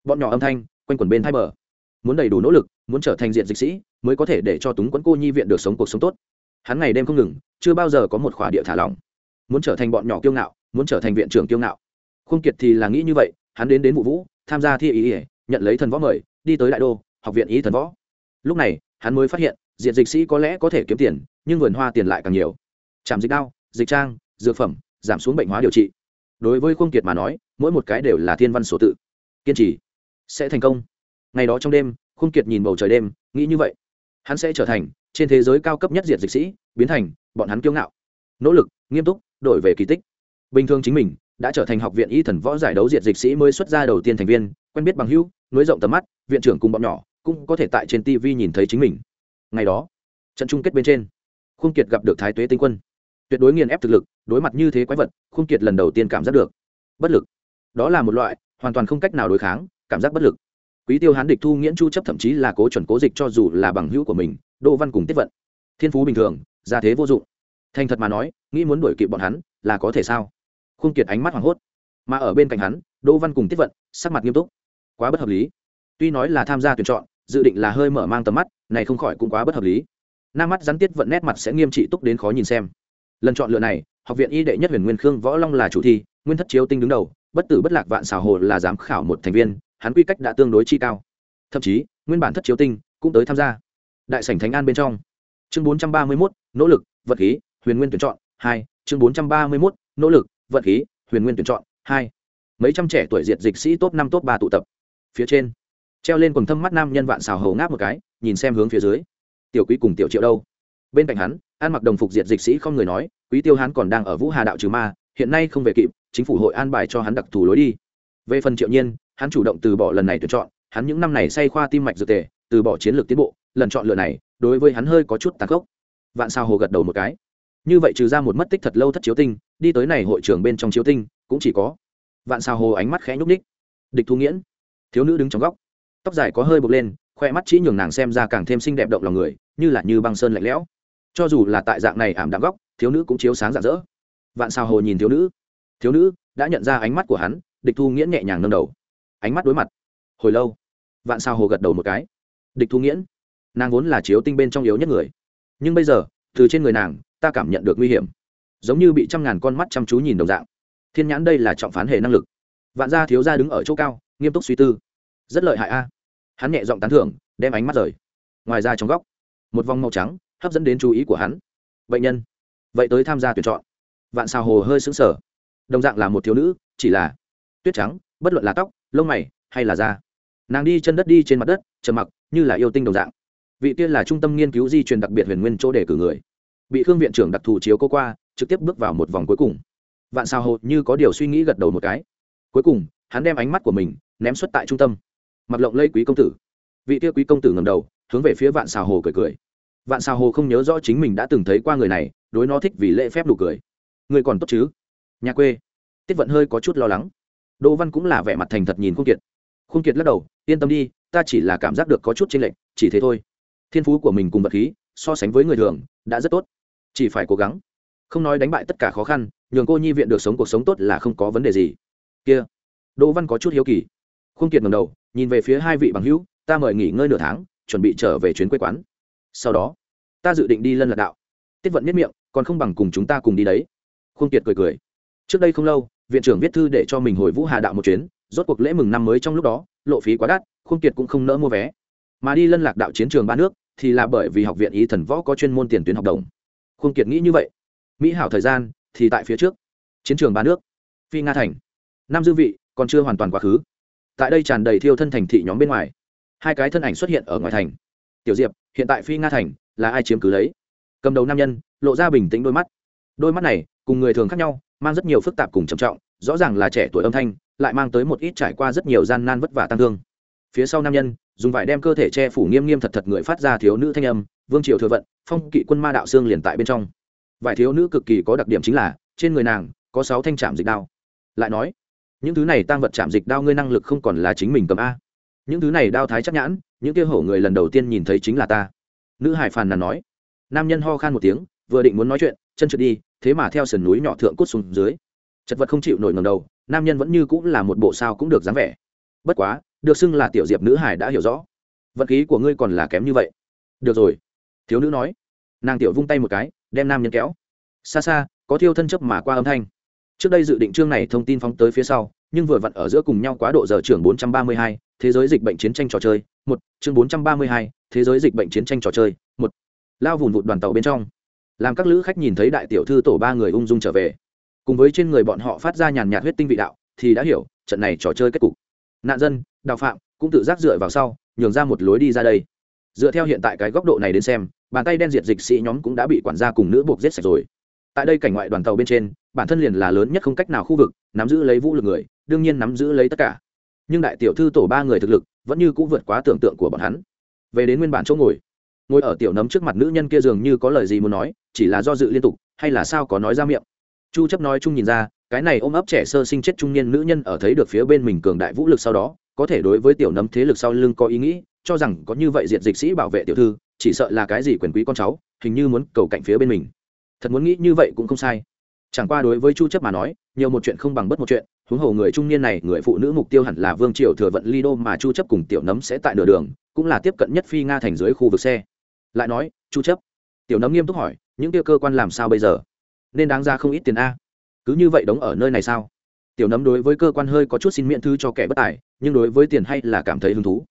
Bọn nhỏ âm thanh, quanh quẩn bên hai bờ. Muốn đầy đủ nỗ lực, muốn trở thành diện dịch sĩ, mới có thể để cho túng quẫn cô nhi viện được sống cuộc sống tốt. Hắn ngày đêm không ngừng, chưa bao giờ có một khỏa địa thả lỏng. Muốn trở thành bọn nhỏ kiêu ngạo, muốn trở thành viện trưởng kiêu ngạo. Khung kiệt thì là nghĩ như vậy, hắn đến đến vụ vũ, tham gia thi ý ỉa nhận lấy thần võ mời, đi tới đại đô, học viện ý thần võ. Lúc này, hắn mới phát hiện diện dịch sĩ có lẽ có thể kiếm tiền, nhưng vườn hoa tiền lại càng nhiều. Trạm dịch đao dịch trang, dược phẩm, giảm xuống bệnh hóa điều trị. Đối với khung kiệt mà nói, mỗi một cái đều là thiên văn số tự. Kiên trì. Sẽ thành công. Ngày đó trong đêm khung kiệt nhìn bầu trời đêm, nghĩ như vậy. Hắn sẽ trở thành, trên thế giới cao cấp nhất diệt dịch sĩ, biến thành, bọn hắn kiêu ngạo. Nỗ lực, nghiêm túc, đổi về kỳ tích. Bình thường chính mình, đã trở thành học viện y thần võ giải đấu diệt dịch sĩ mới xuất ra đầu tiên thành viên, quen biết bằng hữu, nối rộng tầm mắt, viện trưởng cùng bọn nhỏ, cũng có thể tại trên tv nhìn thấy chính mình. Ngày đó, trận chung kết bên trên khung kiệt gặp được thái tuế tinh quân tuyệt đối nghiền ép thực lực, đối mặt như thế quái vật, khung kiệt lần đầu tiên cảm giác được bất lực. Đó là một loại hoàn toàn không cách nào đối kháng, cảm giác bất lực. Quý tiêu hán địch thu nghiễn chu chấp thậm chí là cố chuẩn cố dịch cho dù là bằng hữu của mình, đỗ văn cùng tiếp vận. Thiên phú bình thường, gia thế vô dụng. Thành thật mà nói, nghĩ muốn đuổi kịp bọn hắn là có thể sao? Khung kiệt ánh mắt hoảng hốt. Mà ở bên cạnh hắn, đỗ văn cùng tiếp vận, sắc mặt nghiêm túc. Quá bất hợp lý. Tuy nói là tham gia tuyển chọn, dự định là hơi mở mang tầm mắt, này không khỏi cũng quá bất hợp lý. Nam mắt rắn tiết vận nét mặt sẽ nghiêm trị túc đến khó nhìn xem lần chọn lựa này học viện y đệ nhất huyền nguyên khương võ long là chủ thi nguyên thất chiếu tinh đứng đầu bất tử bất lạc vạn xào hồ là giám khảo một thành viên hắn quy cách đã tương đối chi cao. Thậm chí nguyên bản thất chiếu tinh cũng tới tham gia. Đại sảnh thánh an bên trong. Chương bốn trăm ba mươi 431, nỗ lực vật khí huyền nguyên tuyển chọn hai. Chương bốn trăm ba mươi 431, nỗ lực vật khí huyền nguyên tuyển chọn hai. Mấy trăm trẻ tuổi diệt dịch sĩ top năm top ba tụ tập. Phía trên treo lên quần thâm mắt nam nhân vạn xào hầu ngáp một cái nhìn xem hướng phía dưới. Tiểu quý cùng tiểu triệu đâu? Bên cạnh hắn, an mặc đồng phục diệt dịch sĩ không người nói, quý tiêu hắn còn đang ở vũ hà đạo trừ ma, hiện nay không về kịp, chính phủ hội an bài cho hắn đặc thù lối đi. Về phần triệu nhiên, hắn chủ động từ bỏ lần này tuyển chọn, hắn những năm này say khoa tim mạch dược tề, từ bỏ chiến lược tiến bộ, lần chọn lựa này, đối với hắn hơi có chút tàn khốc. Vạn sao hồ gật đầu một cái. Như vậy trừ ra một mất tích thật lâu thất chiếu tinh, đi tới này hội trưởng bên trong chiếu tinh, cũng chỉ có vạn sao hồ ánh mắt khẽ nhúc ních địch thu nghiễn, thiếu nữ đứng trong góc. Tóc dài có hơi bực lên, khoe mắt chỉ nhường nàng xem ra càng thêm xinh đẹp động lòng người, như là như băng sơn lạnh lẽo cho dù là tại dạng này ảm đạm góc, thiếu nữ cũng chiếu sáng rạng rỡ. Vạn sao hồ nhìn thiếu nữ. Thiếu nữ đã nhận ra ánh mắt của hắn, địch thu nghiễn nhẹ nhàng nâng đầu. Ánh mắt đối mặt. Hồi lâu, vạn sao hồ gật đầu một cái. Địch thu nghiễn, nàng vốn là chiếu tinh bên trong yếu nhất người. Nhưng bây giờ, từ trên người nàng, ta cảm nhận được nguy hiểm. Giống như bị trăm ngàn con mắt chăm chú nhìn đồng dạng. Thiên nhãn đây là trọng phán hệ năng lực. Vạn gia thiếu gia đứng ở chỗ cao, nghiêm túc suy tư. Rất lợi hại a. Hắn nhẹ giọng tán thưởng, đem ánh mắt rời. Ngoài ra trong góc, một vòng màu trắng hấp dẫn đến chú ý của hắn. Bệnh nhân. Vậy tới tham gia tuyển chọn. Vạn xào hồ hơi xứng sở đồng dạng là một thiếu nữ, chỉ là tuyết trắng, bất luận là tóc, lông mày hay là da. Nàng đi chân đất đi trên mặt đất, trầm mặc, như là yêu tinh đồng dạng. Vị tiên là trung tâm nghiên cứu di truyền đặc biệt huyền nguyên chỗ để cử người. Bị khương viện trưởng đặc thù chiếu cô qua, trực tiếp bước vào một vòng cuối cùng. Vạn sao hồ như có điều suy nghĩ gật đầu một cái. Cuối cùng, hắn đem ánh mắt của mình ném xuất tại trung tâm. Mặc lộng lây quý công tử. Vị kia quý công tử ngầm đầu, hướng về phía vạn xào hồ cười cười vạn xào hồ không nhớ rõ chính mình đã từng thấy qua người này, đối nó thích vì lễ phép đủ cười. Người còn tốt chứ? Nhà quê. Tiết vận hơi có chút lo lắng. Đỗ văn cũng là vẻ mặt thành thật nhìn khung kiệt. Khung kiệt lắc đầu, yên tâm đi, ta chỉ là cảm giác được có chút chênh lệch, chỉ thế thôi. Thiên phú của mình cùng vật khí, so sánh với người thường, đã rất tốt. Chỉ phải cố gắng. Không nói đánh bại tất cả khó khăn, nhường cô nhi viện được sống cuộc sống tốt là không có vấn đề gì. Kia. Đỗ văn có chút hiếu kỳ. Khung kiệt ngầm đầu, nhìn về phía hai vị bằng hữu, ta mời nghỉ ngơi nửa tháng, chuẩn bị trở về chuyến quê quán sau đó, ta dự định đi lân lạc đạo. Tiết vận miết miệng, còn không bằng cùng chúng ta cùng đi đấy. Khương kiệt cười cười. Trước đây không lâu, viện trưởng viết thư để cho mình hồi vũ hà đạo một chuyến, rốt cuộc lễ mừng năm mới trong lúc đó, lộ phí quá đắt, khương kiệt cũng không nỡ mua vé. Mà đi lân lạc đạo chiến trường ba nước, thì là bởi vì học viện ý thần võ có chuyên môn tiền tuyến học đồng. Khương kiệt nghĩ như vậy. Mỹ hảo thời gian, thì tại phía trước. Chiến trường ba nước, phi nga thành. Năm dư vị, còn chưa hoàn toàn quá khứ. Tại đây tràn đầy thiêu thân thành thị nhóm bên ngoài. Hai cái thân ảnh xuất hiện ở ngoài thành tiểu diệp, hiện tại phi nga thành, là ai chiếm cứ lấy? Cầm đầu nam nhân, lộ ra bình tĩnh đôi mắt. Đôi mắt này, cùng người thường khác nhau, mang rất nhiều phức tạp cùng trầm trọng, rõ ràng là trẻ tuổi âm thanh, lại mang tới một ít trải qua rất nhiều gian nan vất vả tăng thương. Phía sau nam nhân, dùng vải đem cơ thể che phủ nghiêm nghiêm thật thật người phát ra thiếu nữ thanh âm, vương triều thừa vận, phong kỵ quân ma đạo xương liền tại bên trong. Vải thiếu nữ cực kỳ có đặc điểm chính là, trên người nàng, có sáu thanh trạm dịch đao. Lại nói, những thứ này tăng vật chạm dịch đao ngươi năng lực không còn là chính mình cầm a những thứ này đao thái chắc nhãn, những kia hổ người lần đầu tiên nhìn thấy chính là ta. Nữ hải phàn nàn nói. Nam nhân ho khan một tiếng, vừa định muốn nói chuyện, chân trượt đi, thế mà theo sườn núi nhỏ thượng cút xuống dưới. Chật vật không chịu nổi ngầm đầu, nam nhân vẫn như cũng là một bộ sao cũng được dáng vẻ. Bất quá, được xưng là tiểu diệp nữ hải đã hiểu rõ. Vật khí của ngươi còn là kém như vậy. Được rồi. Thiếu nữ nói. Nàng tiểu vung tay một cái, đem nam nhân kéo. Xa xa, có thiêu thân chấp mà qua âm thanh trước đây dự định chương này thông tin phóng tới phía sau nhưng vừa vặn ở giữa cùng nhau quá độ giờ trưởng 432, thế giới dịch bệnh chiến tranh trò chơi một chương 432, thế giới dịch bệnh chiến tranh trò chơi một. Lao vùn vụt đoàn tàu bên trong. Làm các lữ khách nhìn thấy đại tiểu thư tổ ba người ung dung trở về. Cùng với trên người bọn họ phát ra nhàn nhạt huyết tinh vị đạo thì đã hiểu trận này trò chơi kết cục. Nạn dân đào phạm cũng tự giác dựa vào sau nhường ra một lối đi ra đây. Dựa theo hiện tại cái góc độ này đến xem bàn tay đen diệt dịch sĩ nhóm cũng đã bị quản gia cùng nữ buộc giết sạch rồi tại đây cảnh ngoại đoàn tàu bên trên, bản thân liền là lớn nhất không cách nào khu vực, nắm giữ lấy vũ lực người, đương nhiên nắm giữ lấy tất cả. Nhưng đại tiểu thư tổ ba người thực lực vẫn như cũng vượt quá tưởng tượng của bọn hắn. Về đến nguyên bản chỗ ngồi ngồi ở tiểu nấm trước mặt nữ nhân kia dường như có lời gì muốn nói, chỉ là do dự liên tục, hay là sao có nói ra miệng. Chu chấp nói chung nhìn ra, cái này ôm ấp trẻ sơ sinh chết trung niên nữ nhân ở thấy được phía bên mình cường đại vũ lực sau đó, có thể đối với tiểu nấm thế lực sau lưng có ý nghĩ, cho rằng có như vậy diện dịch sĩ bảo vệ tiểu thư, chỉ sợ là cái gì quyền quý con cháu, hình như muốn cầu cạnh phía bên mình thật muốn nghĩ như vậy cũng không sai. Chẳng qua đối với chu chấp mà nói, nhiều một chuyện không bằng bất một chuyện, huống hồ người trung niên này, người phụ nữ mục tiêu hẳn là vương triều thừa vận ly đô mà chu chấp cùng tiểu nấm sẽ tại nửa đường, cũng là tiếp cận nhất phi nga thành dưới khu vực xe. Lại nói, chu chấp. Tiểu nấm nghiêm túc hỏi, những kia cơ quan làm sao bây giờ? Nên đáng ra không ít tiền a. Cứ như vậy đóng ở nơi này sao? Tiểu nấm đối với cơ quan hơi có chút xin miễn thư cho kẻ bất tài, nhưng đối với tiền hay là cảm thấy hứng thú.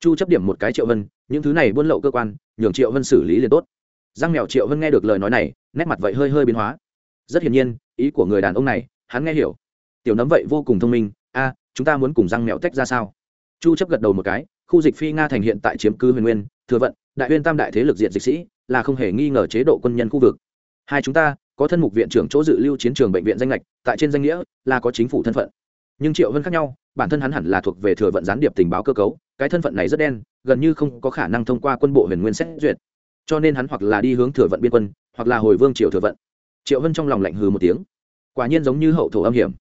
Chu chấp điểm một cái triệu vân, những thứ này buôn lậu cơ quan, nhường triệu vân xử lý liền tốt giang mèo triệu vân nghe được lời nói này, nét mặt vậy hơi hơi biến hóa. Rất hiển nhiên, ý của người đàn ông này, hắn nghe hiểu. Tiểu nấm vậy vô cùng thông minh, a, chúng ta muốn cùng răng mèo tách ra sao? Chu chấp gật đầu một cái, khu dịch phi nga thành hiện tại chiếm cứ huyền nguyên, thừa vận, đại huyên tam đại thế lực diện dịch sĩ, là không hề nghi ngờ chế độ quân nhân khu vực. Hai chúng ta, có thân mục viện trưởng chỗ dự lưu chiến trường bệnh viện danh lệch tại trên danh nghĩa là có chính phủ thân phận. Nhưng triệu vân khác nhau, bản thân hắn hẳn là thuộc về thừa vận gián điệp tình báo cơ cấu, cái thân phận này rất đen, gần như không có khả năng thông qua quân bộ huyền nguyên xét duyệt cho nên hắn hoặc là đi hướng thừa vận biên quân, hoặc là hồi vương triều thừa vận. Triệu vân trong lòng lạnh hừ một tiếng. Quả nhiên giống như hậu thổ âm hiểm.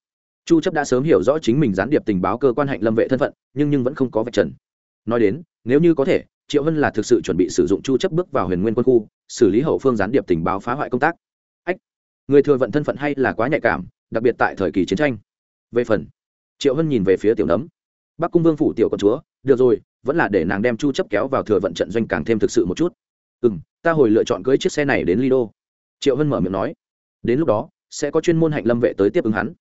Chu chấp đã sớm hiểu rõ chính mình gián điệp tình báo cơ quan hạnh lâm vệ thân phận, nhưng nhưng vẫn không có vạch trần. Nói đến, nếu như có thể, triệu vân là thực sự chuẩn bị sử dụng chu chấp bước vào huyền nguyên quân khu, xử lý hậu phương gián điệp tình báo phá hoại công tác. Ách, người thừa vận thân phận hay là quá nhạy cảm, đặc biệt tại thời kỳ chiến tranh. Về phần, triệu vân nhìn về phía tiểu nấm. Bắc cung vương phủ tiểu con chúa, được rồi, vẫn là để nàng đem chu chấp kéo vào thừa vận trận doanh càng thêm thực sự một chút ừ ta hồi lựa chọn cưới chiếc xe này đến lido. Triệu vân mở miệng nói. Đến lúc đó, sẽ có chuyên môn hạnh lâm vệ tới tiếp ứng hắn.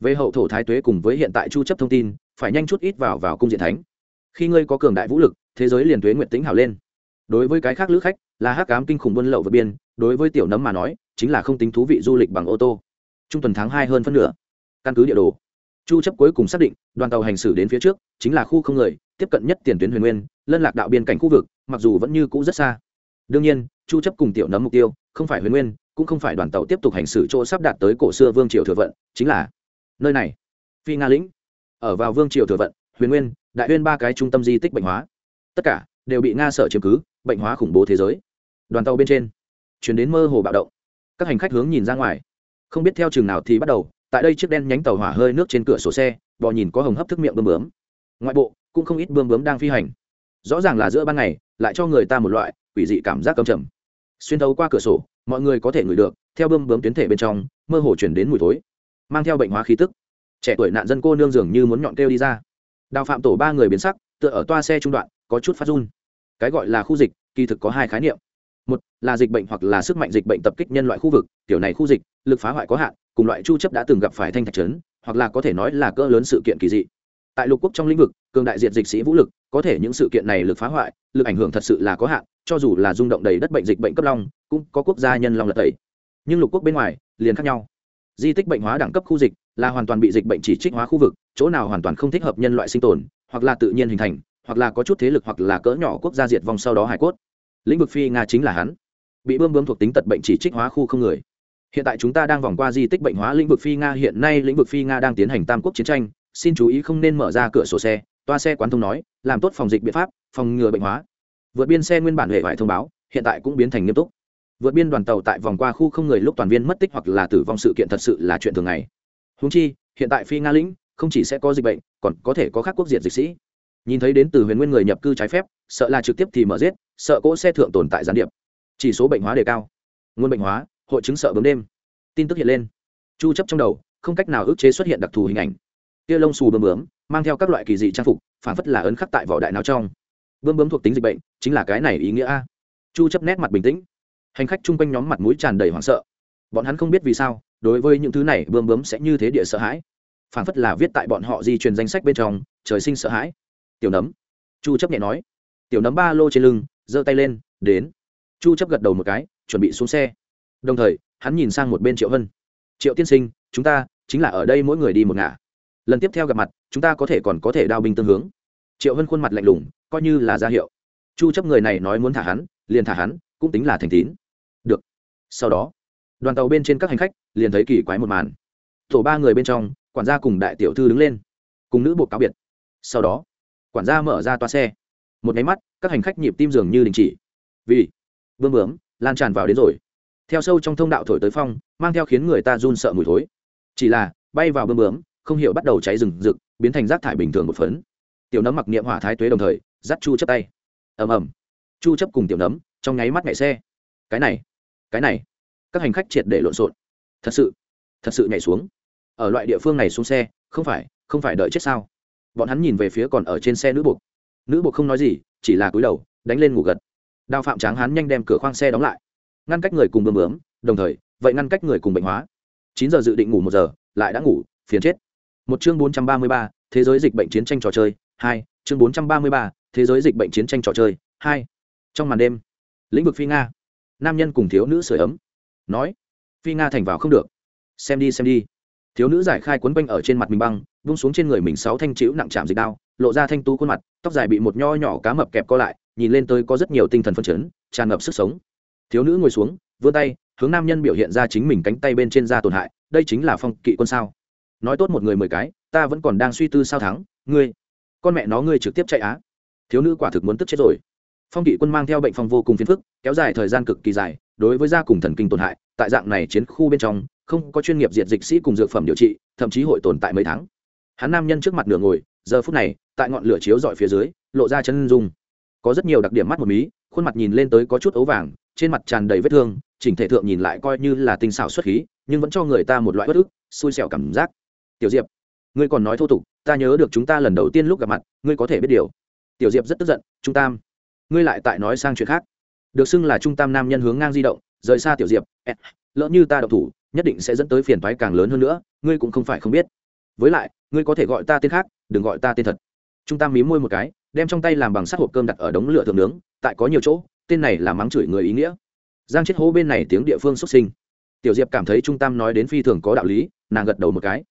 Về hậu thổ thái tuế cùng với hiện tại chu chấp thông tin, phải nhanh chút ít vào vào cung diện thánh. Khi ngươi có cường đại vũ lực, thế giới liền tuế nguyện tính hảo lên. Đối với cái khác lữ khách, là hắc cám kinh khủng buôn lậu vượt biên, đối với tiểu nấm mà nói, chính là không tính thú vị du lịch bằng ô tô. Trung tuần tháng hai hơn phân nửa. Căn cứ địa đồ. Chu chấp cuối cùng xác định, đoàn tàu hành xử đến phía trước, chính là khu không người, tiếp cận nhất tiền tuyến huyền nguyên, lân lạc đạo biên cảnh khu vực, mặc dù vẫn như cũ rất xa đương nhiên, chu chấp cùng tiểu nấm mục tiêu, không phải huyền nguyên, cũng không phải đoàn tàu tiếp tục hành xử chỗ sắp đạt tới cổ xưa vương triều thừa vận, chính là nơi này, phi nga lĩnh. Ở vào vương triều thừa vận, huyền nguyên, đại Uyên ba cái trung tâm di tích bệnh hóa. Tất cả đều bị nga sở chiếm cứ, bệnh hóa khủng bố thế giới. Đoàn tàu bên trên chuyển đến mơ hồ bạo động. Các hành khách hướng nhìn ra ngoài. Không biết theo trường nào thì bắt đầu, tại đây chiếc đen nhánh tàu hỏa hơi nước trên cửa sổ xe, bò nhìn có hồng hấp thức miệng bơm bướm. Ngoại bộ, cũng không ít bơm bướm đang phi hành. Rõ ràng là giữa ban ngày, lại cho người ta một loại quỷ dị cảm giác cầm trầm. Xuyên thấu qua cửa sổ, mọi người có thể ngửi được, theo bơm bướm tuyến thể bên trong, mơ hồ chuyển đến mùi thối, mang theo bệnh hóa khí tức. Trẻ tuổi nạn dân cô nương dường như muốn nhọn kêu đi ra. Đào phạm tổ ba người biến sắc, tựa ở toa xe trung đoạn, có chút phát run. Cái gọi là khu dịch, kỳ thực có hai khái niệm. Một là dịch bệnh hoặc là sức mạnh dịch bệnh tập kích nhân loại khu vực kiểu này khu dịch, lực phá hoại có hạn, cùng loại chu chấp đã từng gặp phải thanh thạch trấn hoặc là có thể nói là cỡ lớn sự kiện kỳ dị. Tại lục quốc trong lĩnh vực, cường đại diện dịch sĩ vũ lực có thể những sự kiện này lực phá hoại, lực ảnh hưởng thật sự là có hạn, cho dù là rung động đầy đất bệnh dịch bệnh cấp long, cũng có quốc gia nhân long lật tẩy. Nhưng lục quốc bên ngoài, liền khác nhau. Di tích bệnh hóa đẳng cấp khu dịch là hoàn toàn bị dịch bệnh chỉ trích hóa khu vực, chỗ nào hoàn toàn không thích hợp nhân loại sinh tồn, hoặc là tự nhiên hình thành, hoặc là có chút thế lực hoặc là cỡ nhỏ quốc gia diệt vong sau đó hải cốt. Lĩnh vực phi nga chính là hắn. Bị bơm bơm thuộc tính tật bệnh chỉ trích hóa khu không người. Hiện tại chúng ta đang vòng qua di tích bệnh hóa lĩnh vực phi nga, hiện nay lĩnh vực phi nga đang tiến hành tam quốc chiến tranh, xin chú ý không nên mở ra cửa sổ xe toa xe quán thông nói, làm tốt phòng dịch biện pháp, phòng ngừa bệnh hóa. Vượt biên xe nguyên bản hệ vải thông báo, hiện tại cũng biến thành nghiêm túc. Vượt biên đoàn tàu tại vòng qua khu không người lúc toàn viên mất tích hoặc là tử vong sự kiện thật sự là chuyện thường ngày. Húng chi, hiện tại phi nga lĩnh, không chỉ sẽ có dịch bệnh, còn có thể có các quốc diệt dịch sĩ. Nhìn thấy đến từ huyền nguyên người nhập cư trái phép, sợ là trực tiếp thì mở giết, sợ cỗ xe thượng tồn tại gián điệp. Chỉ số bệnh hóa đề cao. Nguồn bệnh hóa, hội chứng sợ bấm đêm. Tin tức hiện lên. Chu chấp trong đầu, không cách nào ức chế xuất hiện đặc thù hình ảnh. Tia lông xù bướm bướm mang theo các loại kỳ dị trang phục phản phất là ấn khắc tại vỏ đại não trong. Bướm bướm thuộc tính dịch bệnh, chính là cái này ý nghĩa a. Chu chấp nét mặt bình tĩnh. Hành khách chung quanh nhóm mặt mũi tràn đầy hoảng sợ. Bọn hắn không biết vì sao, đối với những thứ này bướm bướm sẽ như thế địa sợ hãi. Phản phất là viết tại bọn họ di truyền danh sách bên trong, trời sinh sợ hãi. Tiểu nấm. Chu chấp nhẹ nói. Tiểu nấm ba lô trên lưng, giơ tay lên, đến. Chu chấp gật đầu một cái, chuẩn bị xuống xe. Đồng thời, hắn nhìn sang một bên triệu hân. Triệu tiên sinh, chúng ta chính là ở đây mỗi người đi một ngả lần tiếp theo gặp mặt, chúng ta có thể còn có thể đao binh tương hướng. Triệu hân khuôn mặt lạnh lùng, coi như là ra hiệu. Chu chấp người này nói muốn thả hắn, liền thả hắn, cũng tính là thành tín. Được. Sau đó, đoàn tàu bên trên các hành khách liền thấy kỳ quái một màn. Tổ ba người bên trong, quản gia cùng đại tiểu thư đứng lên, cùng nữ buộc cáo biệt. Sau đó, quản gia mở ra toa xe. Một máy mắt, các hành khách nhịp tim dường như đình chỉ. Vì, bơm bướm, lan tràn vào đến rồi. Theo sâu trong thông đạo thổi tới phong, mang theo khiến người ta run sợ mùi thối. Chỉ là, bay vào bơm bướm không hiểu bắt đầu cháy rừng rực, biến thành rác thải bình thường một phấn. Tiểu nấm mặc niệm hỏa thái tuế đồng thời, dắt chu chấp tay. Ầm ầm. Chu chấp cùng tiểu nấm, trong nháy mắt nhảy xe. Cái này cái này. Các hành khách triệt để lộn xộn. Thật sự thật sự nhảy xuống. Ở loại địa phương này xuống xe, không phải không phải đợi chết sao? Bọn hắn nhìn về phía còn ở trên xe nữ buộc. Nữ buộc không nói gì, chỉ là cúi đầu, đánh lên ngủ gật. Đào phạm tráng hắn nhanh đem cửa khoang xe đóng lại. Ngăn cách người cùng bơm bướm, đồng thời, vậy ngăn cách người cùng bệnh hóa. Chín giờ dự định ngủ một giờ, lại đã ngủ, phiền chết một chương bốn trăm ba mươi ba, thế giới dịch bệnh chiến tranh trò chơi. Hai, chương bốn trăm ba mươi ba, thế giới dịch bệnh chiến tranh trò chơi. Hai, trong màn đêm, lĩnh vực phi nga. Nam nhân cùng thiếu nữ sửa ấm. Nói, phi nga thành vào không được. Xem đi xem đi. Thiếu nữ giải khai quấn quanh ở trên mặt mình băng, vung xuống trên người mình sáu thanh chữ nặng chạm dịch đao, lộ ra thanh tú khuôn mặt, tóc dài bị một nho nhỏ cá mập kẹp co lại, nhìn lên tới có rất nhiều tinh thần phân chấn, tràn ngập sức sống. Thiếu nữ ngồi xuống, vươn tay, hướng nam nhân biểu hiện ra chính mình cánh tay bên trên da tổn hại, đây chính là phong kỵ quân sao nói tốt một người mười cái, ta vẫn còn đang suy tư sao thắng, ngươi, con mẹ nó ngươi trực tiếp chạy á. Thiếu nữ quả thực muốn tức chết rồi. Phong kỵ quân mang theo bệnh phong vô cùng phiền phức, kéo dài thời gian cực kỳ dài, đối với da cùng thần kinh tổn hại, tại dạng này chiến khu bên trong, không có chuyên nghiệp diệt dịch sĩ cùng dược phẩm điều trị, thậm chí hội tồn tại mấy tháng. Hắn nam nhân trước mặt nửa ngồi, giờ phút này, tại ngọn lửa chiếu dọi phía dưới, lộ ra chân dung. Có rất nhiều đặc điểm mắt một mí, khuôn mặt nhìn lên tới có chút ấu vàng, trên mặt tràn đầy vết thương, chỉnh thể thượng nhìn lại coi như là tinh xảo xuất khí, nhưng vẫn cho người ta một loại bất ức, xui xẻo cảm giác tiểu diệp, ngươi còn nói thô tục, ta nhớ được chúng ta lần đầu tiên lúc gặp mặt, ngươi có thể biết điều. Tiểu diệp rất tức giận, trung tam, ngươi lại tại nói sang chuyện khác. Được xưng là trung tam nam nhân hướng ngang di động, rời xa tiểu diệp lỡ như ta độc thủ, nhất định sẽ dẫn tới phiền thoái càng lớn hơn nữa, ngươi cũng không phải không biết. Với lại, ngươi có thể gọi ta tên khác, đừng gọi ta tên thật. Trung tam mím môi một cái, đem trong tay làm bằng sắt hộp cơm đặt ở đống lửa thường nướng, tại có nhiều chỗ, tên này là mắng chửi người ý nghĩa. Giang chết hố bên này tiếng địa phương xuất sinh. Tiểu diệp cảm thấy trung tam nói đến phi thường có đạo lý, nàng gật đầu một cái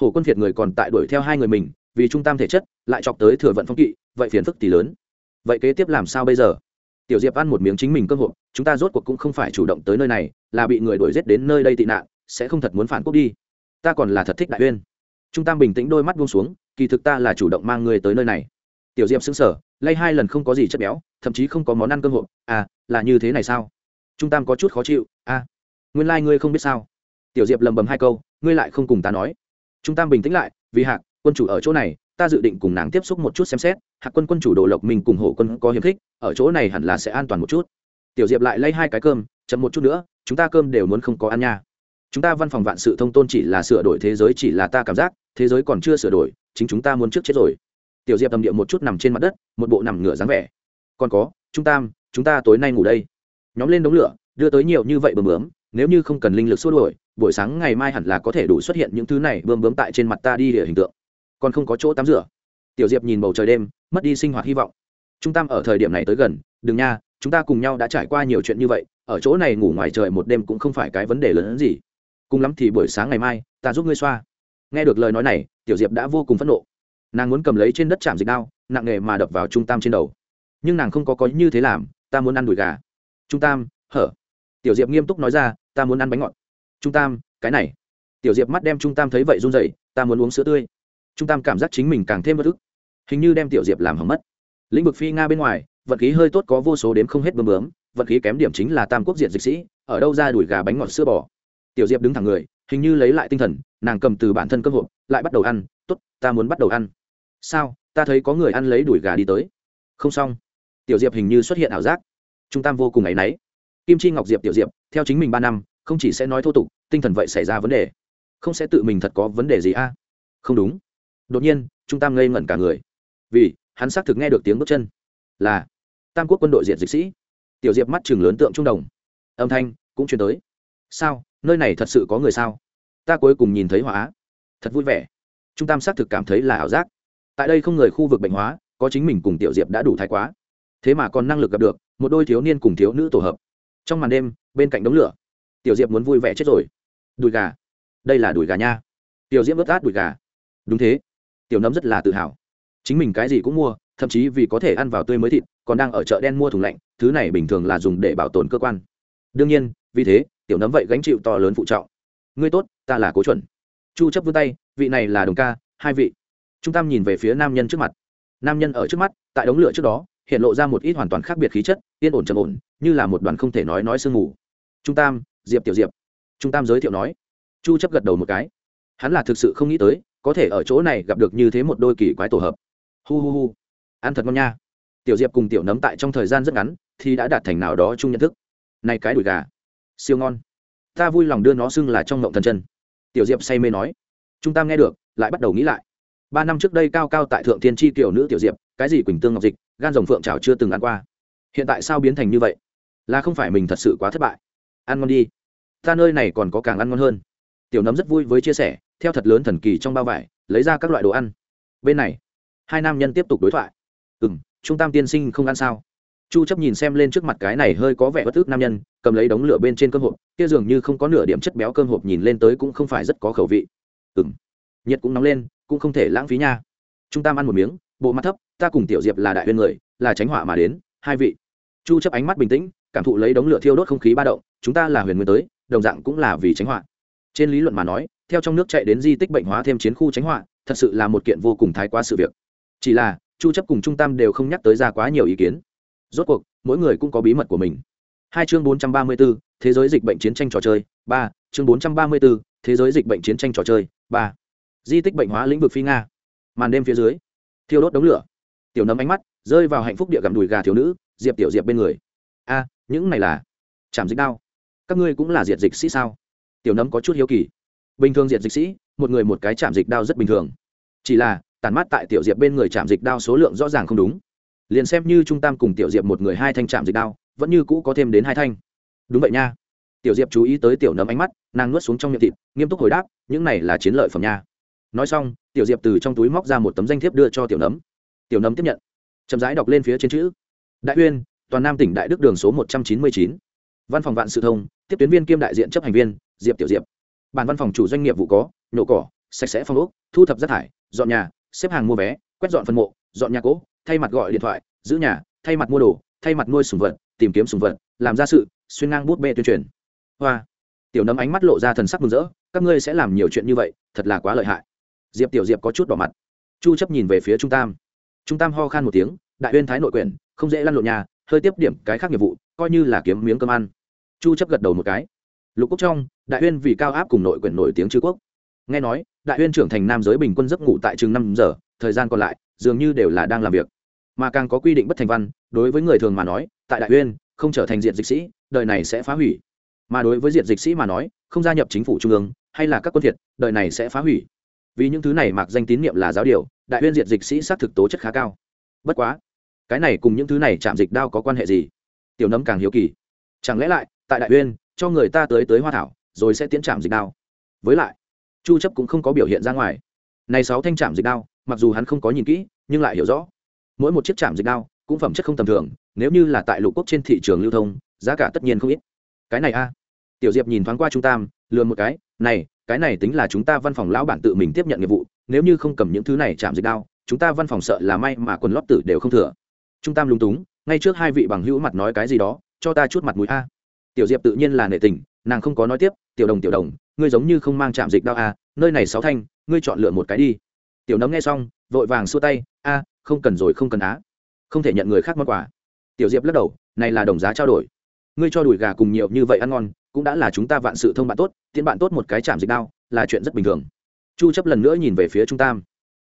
hổ quân việt người còn tại đuổi theo hai người mình, vì trung tam thể chất, lại chọc tới thừa vận phong kỵ, vậy phiền phức tỷ lớn. Vậy kế tiếp làm sao bây giờ? Tiểu diệp ăn một miếng chính mình cơ hội chúng ta rốt cuộc cũng không phải chủ động tới nơi này, là bị người đuổi g đến nơi đây tị nạn, sẽ không thật muốn phản quốc đi. Ta còn là thật thích đại uyên. Trung tam bình tĩnh đôi mắt buông xuống, kỳ thực ta là chủ động mang người tới nơi này. Tiểu diệp xứng sở lay hai lần không có gì chất béo, thậm chí không có món ăn cơm hộp. À là như thế này sao? Trung tam có chút khó chịu. À nguyên lai、like、ngươi không biết sao? Tiểu diệp lầm bầm hai câu, ngươi lại không cùng ta nói trung tam bình tĩnh lại, vì hạc, quân chủ ở chỗ này, ta dự định cùng nàng tiếp xúc một chút xem xét. Hạc quân quân chủ đồ lộc mình cùng hổ quân có hiếm khích, ở chỗ này hẳn là sẽ an toàn một chút. Tiểu diệp lại lấy hai cái cơm, chậm một chút nữa, chúng ta cơm đều muốn không có ăn nha. Chúng ta văn phòng vạn sự thông tôn chỉ là sửa đổi thế giới, chỉ là ta cảm giác, thế giới còn chưa sửa đổi, chính chúng ta muốn trước chết rồi. Tiểu diệp tầm địa một chút nằm trên mặt đất, một bộ nằm ngửa dáng vẻ. Còn có chúng ta chúng ta tối nay ngủ đây. Nhóm lên đống lửa, đưa tới nhiều như vậy bơm bướm nếu như không cần linh lực xua đuổi, buổi sáng ngày mai hẳn là có thể đủ xuất hiện những thứ này bơm bướm tại trên mặt ta đi địa hình tượng. Còn không có chỗ tắm rửa. Tiểu diệp nhìn bầu trời đêm, mất đi sinh hoạt hy vọng. Trung Tam ở thời điểm này tới gần, đừng nha, chúng ta cùng nhau đã trải qua nhiều chuyện như vậy, ở chỗ này ngủ ngoài trời một đêm cũng không phải cái vấn đề lớn hơn gì. Cùng lắm thì buổi sáng ngày mai, ta giúp ngươi xoa. Nghe được lời nói này, tiểu diệp đã vô cùng phẫn nộ. Nàng muốn cầm lấy trên đất chạm dịch đao, nặng nghề mà đập vào trung tam trên đầu. Nhưng nàng không có có như thế làm, ta muốn ăn đùi gà. Trung tam, hở? Tiểu diệp nghiêm túc nói ra ta muốn ăn bánh ngọt. Trung tam cái này. Tiểu diệp mắt đem trung tam thấy vậy run rẩy ta muốn uống sữa tươi. Trung tam cảm giác chính mình càng thêm bất ức. Hình như đem tiểu diệp làm hỏng mất. Lĩnh vực phi nga bên ngoài vận khí hơi tốt có vô số đếm không hết bơm bướm vận khí kém điểm chính là tam quốc diện dịch sĩ ở đâu ra đuổi gà bánh ngọt sữa bò. Tiểu diệp đứng thẳng người hình như lấy lại tinh thần nàng cầm từ bản thân cơ hội lại bắt đầu ăn Tốt, ta muốn bắt đầu ăn. Sao? Ta thấy có người ăn lấy đuổi gà đi tới. Không xong. Tiểu diệp hình như xuất hiện ảo giác. Trung tam vô cùng áy náy kim chi ngọc diệp tiểu diệp, theo chính mình ba năm, không chỉ sẽ nói thô tục, tinh thần vậy xảy ra vấn đề. Không sẽ tự mình thật có vấn đề gì a? Không đúng. Đột nhiên, trung tam ngây ngẩn cả người. Vì, hắn xác thực nghe được tiếng bước chân. Là, tam quốc quân đội diện dịch sĩ. Tiểu diệp mắt chừng lớn tượng trung đồng. Âm thanh cũng chuyển tới. Sao? Nơi này thật sự có người sao? Ta cuối cùng nhìn thấy hóa thật vui vẻ. Trung tam xác thực cảm thấy là ảo giác. Tại đây không người khu vực bệnh hóa, có chính mình cùng tiểu diệp đã đủ thái quá. Thế mà còn năng lực gặp được, một đôi thiếu niên cùng thiếu nữ tổ hợp trong màn đêm, bên cạnh đống lửa, tiểu diệp muốn vui vẻ chết rồi. Đùi gà. Đây là đùi gà nha. Tiểu diệp vớt át đùi gà. Đúng thế. Tiểu nấm rất là tự hào. Chính mình cái gì cũng mua, thậm chí vì có thể ăn vào tươi mới thịt, còn đang ở chợ đen mua thùng lạnh, thứ này bình thường là dùng để bảo tồn cơ quan. Đương nhiên, vì thế, tiểu nấm vậy gánh chịu to lớn phụ trọng. Ngươi tốt, ta là cố chuẩn. Chu chấp vươn tay, vị này là đồng ca, hai vị. Trung tâm nhìn về phía nam nhân trước mặt. Nam nhân ở trước mắt, tại đống lửa trước đó hiện lộ ra một ít hoàn toàn khác biệt khí chất, yên ổn trầm ổn, như là một đoàn không thể nói nói sương mù. Trung tam, diệp tiểu diệp. Trung tam giới thiệu nói. Chu chấp gật đầu một cái. Hắn là thực sự không nghĩ tới, có thể ở chỗ này gặp được như thế một đôi kỳ quái tổ hợp. Hu hu hu. Ăn thật ngon nha. Tiểu diệp cùng tiểu nấm tại trong thời gian rất ngắn, thì đã đạt thành nào đó chung nhận thức. Này cái đùi gà. Siêu ngon. Ta vui lòng đưa nó xưng là trong mộng thần chân. Tiểu diệp say mê nói. Trung tam nghe được, lại bắt đầu nghĩ lại. Ba năm trước đây cao cao tại thượng thiên tri kiểu nữ tiểu diệp, cái gì quỳnh tương ngọc dịch gan rồng phượng trào chưa từng ăn qua. Hiện tại sao biến thành như vậy? Là không phải mình thật sự quá thất bại. Ăn ngon đi. Ta nơi này còn có càng ăn ngon hơn. Tiểu nấm rất vui với chia sẻ, theo thật lớn thần kỳ trong bao vải, lấy ra các loại đồ ăn. Bên này, hai nam nhân tiếp tục đối thoại. Ừ m trung tam tiên sinh không ăn sao? Chu chấp nhìn xem lên trước mặt cái này hơi có vẻ bất ức nam nhân, cầm lấy đống lửa bên trên cơm hộp, kia dường như không có nửa điểm chất béo cơm hộp nhìn lên tới cũng không phải rất có khẩu vị. Ừ m nhiệt cũng nóng lên, cũng không thể lãng phí nha. Trung tam ăn một miếng bộ mặt thấp ta cùng tiểu diệp là đại huyên người là tránh họa mà đến hai vị. Chu chấp ánh mắt bình tĩnh cảm thụ lấy đống lửa thiêu đốt không khí ba động chúng ta là huyền nguyên tới đồng dạng cũng là vì tránh họa. Trên lý luận mà nói theo trong nước chạy đến di tích bệnh hóa thêm chiến khu tránh họa thật sự là một kiện vô cùng thái quá sự việc. Chỉ là chu chấp cùng trung tam đều không nhắc tới ra quá nhiều ý kiến. Rốt cuộc mỗi người cũng có bí mật của mình. Hai chương 434, thế giới dịch bệnh chiến tranh trò chơi ba chương 434, thế giới dịch bệnh chiến tranh trò chơi ba. Di tích bệnh hóa lĩnh vực phi nga. Màn đêm phía dưới thiêu đốt đống lửa. Tiểu nấm ánh mắt rơi vào hạnh phúc địa gặm đùi gà thiếu nữ, diệp tiểu diệp bên người. A, những này là chạm dịch đao. Các ngươi cũng là diệt dịch sĩ sao? Tiểu nấm có chút hiếu kỳ. Bình thường diệt dịch sĩ, một người một cái chạm dịch đao rất bình thường. Chỉ là tàn mắt tại tiểu diệp bên người chạm dịch đao số lượng rõ ràng không đúng. Liền xem như trung tam cùng tiểu diệp một người hai thanh chạm dịch đao, vẫn như cũ có thêm đến hai thanh. Đúng vậy nha. Tiểu diệp chú ý tới tiểu nấm ánh mắt, nàng nuốt xuống trong miệng thịt, nghiêm túc hồi đáp, những này là chiến lợi phẩm nha nói xong, tiểu diệp từ trong túi móc ra một tấm danh thiếp đưa cho tiểu nấm. Tiểu nấm tiếp nhận, chậm rãi đọc lên phía trên chữ. Đại uyên, toàn nam tỉnh đại đức đường số một trăm chín mươi chín. Văn phòng vạn sự thông, tiếp tuyến viên kiêm đại diện chấp hành viên, diệp tiểu diệp. Bản văn phòng chủ doanh nghiệp vụ có, nhổ cỏ, sạch sẽ phong ốc, thu thập rác thải, dọn nhà, xếp hàng mua vé, quét dọn phân mộ, dọn nhà cỗ thay mặt gọi điện thoại, giữ nhà, thay mặt mua đồ, thay mặt nuôi sùng vật, tìm kiếm sùng vật, làm ra sự, xuyên ngang bút bê tuyên truyền. Hoa. Tiểu nấm ánh mắt lộ ra thần sắc mừng rỡ, các ngươi sẽ làm nhiều chuyện như vậy, thật là quá lợi hại diệp tiểu diệp có chút đỏ mặt. Chu chấp nhìn về phía trung tam. Trung tam ho khan một tiếng, đại uyên thái nội quyền không dễ lăn lộn nhà hơi tiếp điểm cái khác nghiệp vụ, coi như là kiếm miếng cơm ăn. Chu chấp gật đầu một cái. Lục quốc trong, đại uyên vì cao áp cùng nội quyền nổi tiếng chư quốc. Nghe nói, đại uyên trưởng thành nam giới bình quân giấc ngủ tại chừng năm giờ, thời gian còn lại, dường như đều là đang làm việc. Mà càng có quy định bất thành văn, đối với người thường mà nói, tại đại uyên không trở thành diện dịch sĩ, đời này sẽ phá hủy. Mà đối với diện dịch sĩ mà nói, không gia nhập chính phủ trung ương, hay là các quân thiệt, đời này sẽ phá hủy vì những thứ này mặc danh tín nhiệm là giáo điều, đại uyên diện dịch sĩ xác thực tố chất khá cao. Bất quá, cái này cùng những thứ này chạm dịch đao có quan hệ gì? Tiểu nấm càng hiếu kỳ. Chẳng lẽ lại, tại đại uyên cho người ta tới tới hoa thảo, rồi sẽ tiến chạm dịch đao? Với lại, chu chấp cũng không có biểu hiện ra ngoài. Này sáu thanh chạm dịch đao, mặc dù hắn không có nhìn kỹ, nhưng lại hiểu rõ. Mỗi một chiếc chạm dịch đao, cũng phẩm chất không tầm thường, nếu như là tại lục quốc trên thị trường lưu thông, giá cả tất nhiên không ít. Cái này a. Tiểu diệp nhìn thoáng qua trung tam lườn một cái, này cái này tính là chúng ta văn phòng lão bản tự mình tiếp nhận nghiệp vụ, nếu như không cầm những thứ này chạm dịch đao, chúng ta văn phòng sợ là may mà quần lót tử đều không thừa. Trung tam lúng túng, ngay trước hai vị bằng hữu mặt nói cái gì đó, cho ta chút mặt mũi a. Tiểu diệp tự nhiên là nệ tình, nàng không có nói tiếp, tiểu đồng tiểu đồng, ngươi giống như không mang chạm dịch đao a, nơi này sáu thanh, ngươi chọn lựa một cái đi. Tiểu nấm nghe xong, vội vàng xua tay, a, không cần rồi, không cần á. Không thể nhận người khác món quà. Tiểu diệp lắc đầu, này là đồng giá trao đổi. Ngươi cho đùi gà cùng nhiều như vậy ăn ngon cũng đã là chúng ta vạn sự thông bạn tốt tiện bạn tốt một cái chạm dịch đao, là chuyện rất bình thường. Chu chấp lần nữa nhìn về phía trung tam.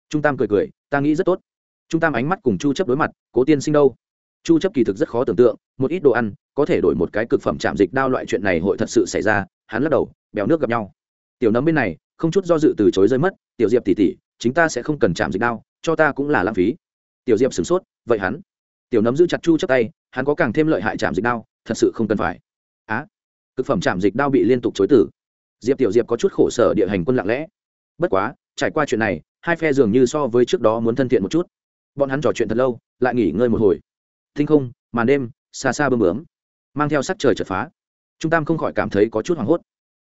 Trung tam cười cười, ta nghĩ rất tốt. Trung tam ánh mắt cùng chu chấp đối mặt, cố tiên sinh đâu? Chu chấp kỳ thực rất khó tưởng tượng, một ít đồ ăn, có thể đổi một cái cực phẩm chạm dịch đao loại chuyện này hội thật sự xảy ra, hắn lắc đầu, bèo nước gặp nhau. Tiểu nấm bên này, không chút do dự từ chối rơi mất, tiểu diệp tỷ tỷ, chính ta sẽ không cần chạm dịch đao, cho ta cũng là lãng phí. Tiểu diệp sửng sốt, vậy hắn? Tiểu nấm giữ chặt chu chấp tay, hắn có càng thêm lợi hại chạm dịch đao, thật sự không cần phải cực phẩm chạm dịch đao bị liên tục chối tử. Diệp tiểu diệp có chút khổ sở địa hành quân lặng lẽ. Bất quá, trải qua chuyện này, hai phe dường như so với trước đó muốn thân thiện một chút. Bọn hắn trò chuyện thật lâu, lại nghỉ ngơi một hồi. Thinh không, màn đêm, xa xa bơm bướm, mang theo sắc trời chật phá. Trung tam không khỏi cảm thấy có chút hoảng hốt.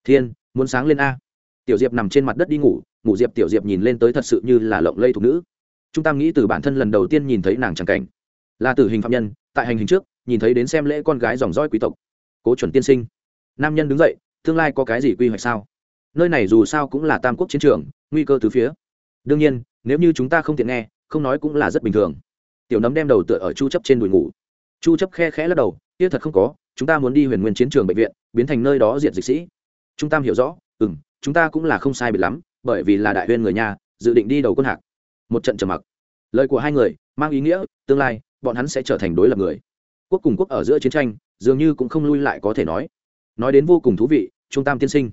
Thiên, muốn sáng lên a. Tiểu diệp nằm trên mặt đất đi ngủ ngủ diệp tiểu diệp nhìn lên tới thật sự như là lộng lây thục nữ. Trung tam nghĩ từ bản thân lần đầu tiên nhìn thấy nàng tràng cảnh. Là tử hình phạm nhân, tại hành hình trước, nhìn thấy đến xem lễ con gái dòng dõi quý tộc. Cố chuẩn tiên sinh nam nhân đứng dậy, tương lai có cái gì quy hoạch sao? Nơi này dù sao cũng là tam quốc chiến trường, nguy cơ từ phía. Đương nhiên, nếu như chúng ta không tiện nghe, không nói cũng là rất bình thường. Tiểu nấm đem đầu tựa ở chu chấp trên đùi ngủ. Chu chấp khe khẽ lắc đầu, kia thật không có, chúng ta muốn đi huyền nguyên chiến trường bệnh viện, biến thành nơi đó diện dịch sĩ. Trung tam hiểu rõ, ừm, chúng ta cũng là không sai biệt lắm, bởi vì là đại huyên người nhà, dự định đi đầu quân hạc. Một trận trầm mặc. Lời của hai người mang ý nghĩa, tương lai, bọn hắn sẽ trở thành đối lập người. Quốc cùng quốc ở giữa chiến tranh, dường như cũng không lui lại có thể nói nói đến vô cùng thú vị, trung tam tiên sinh.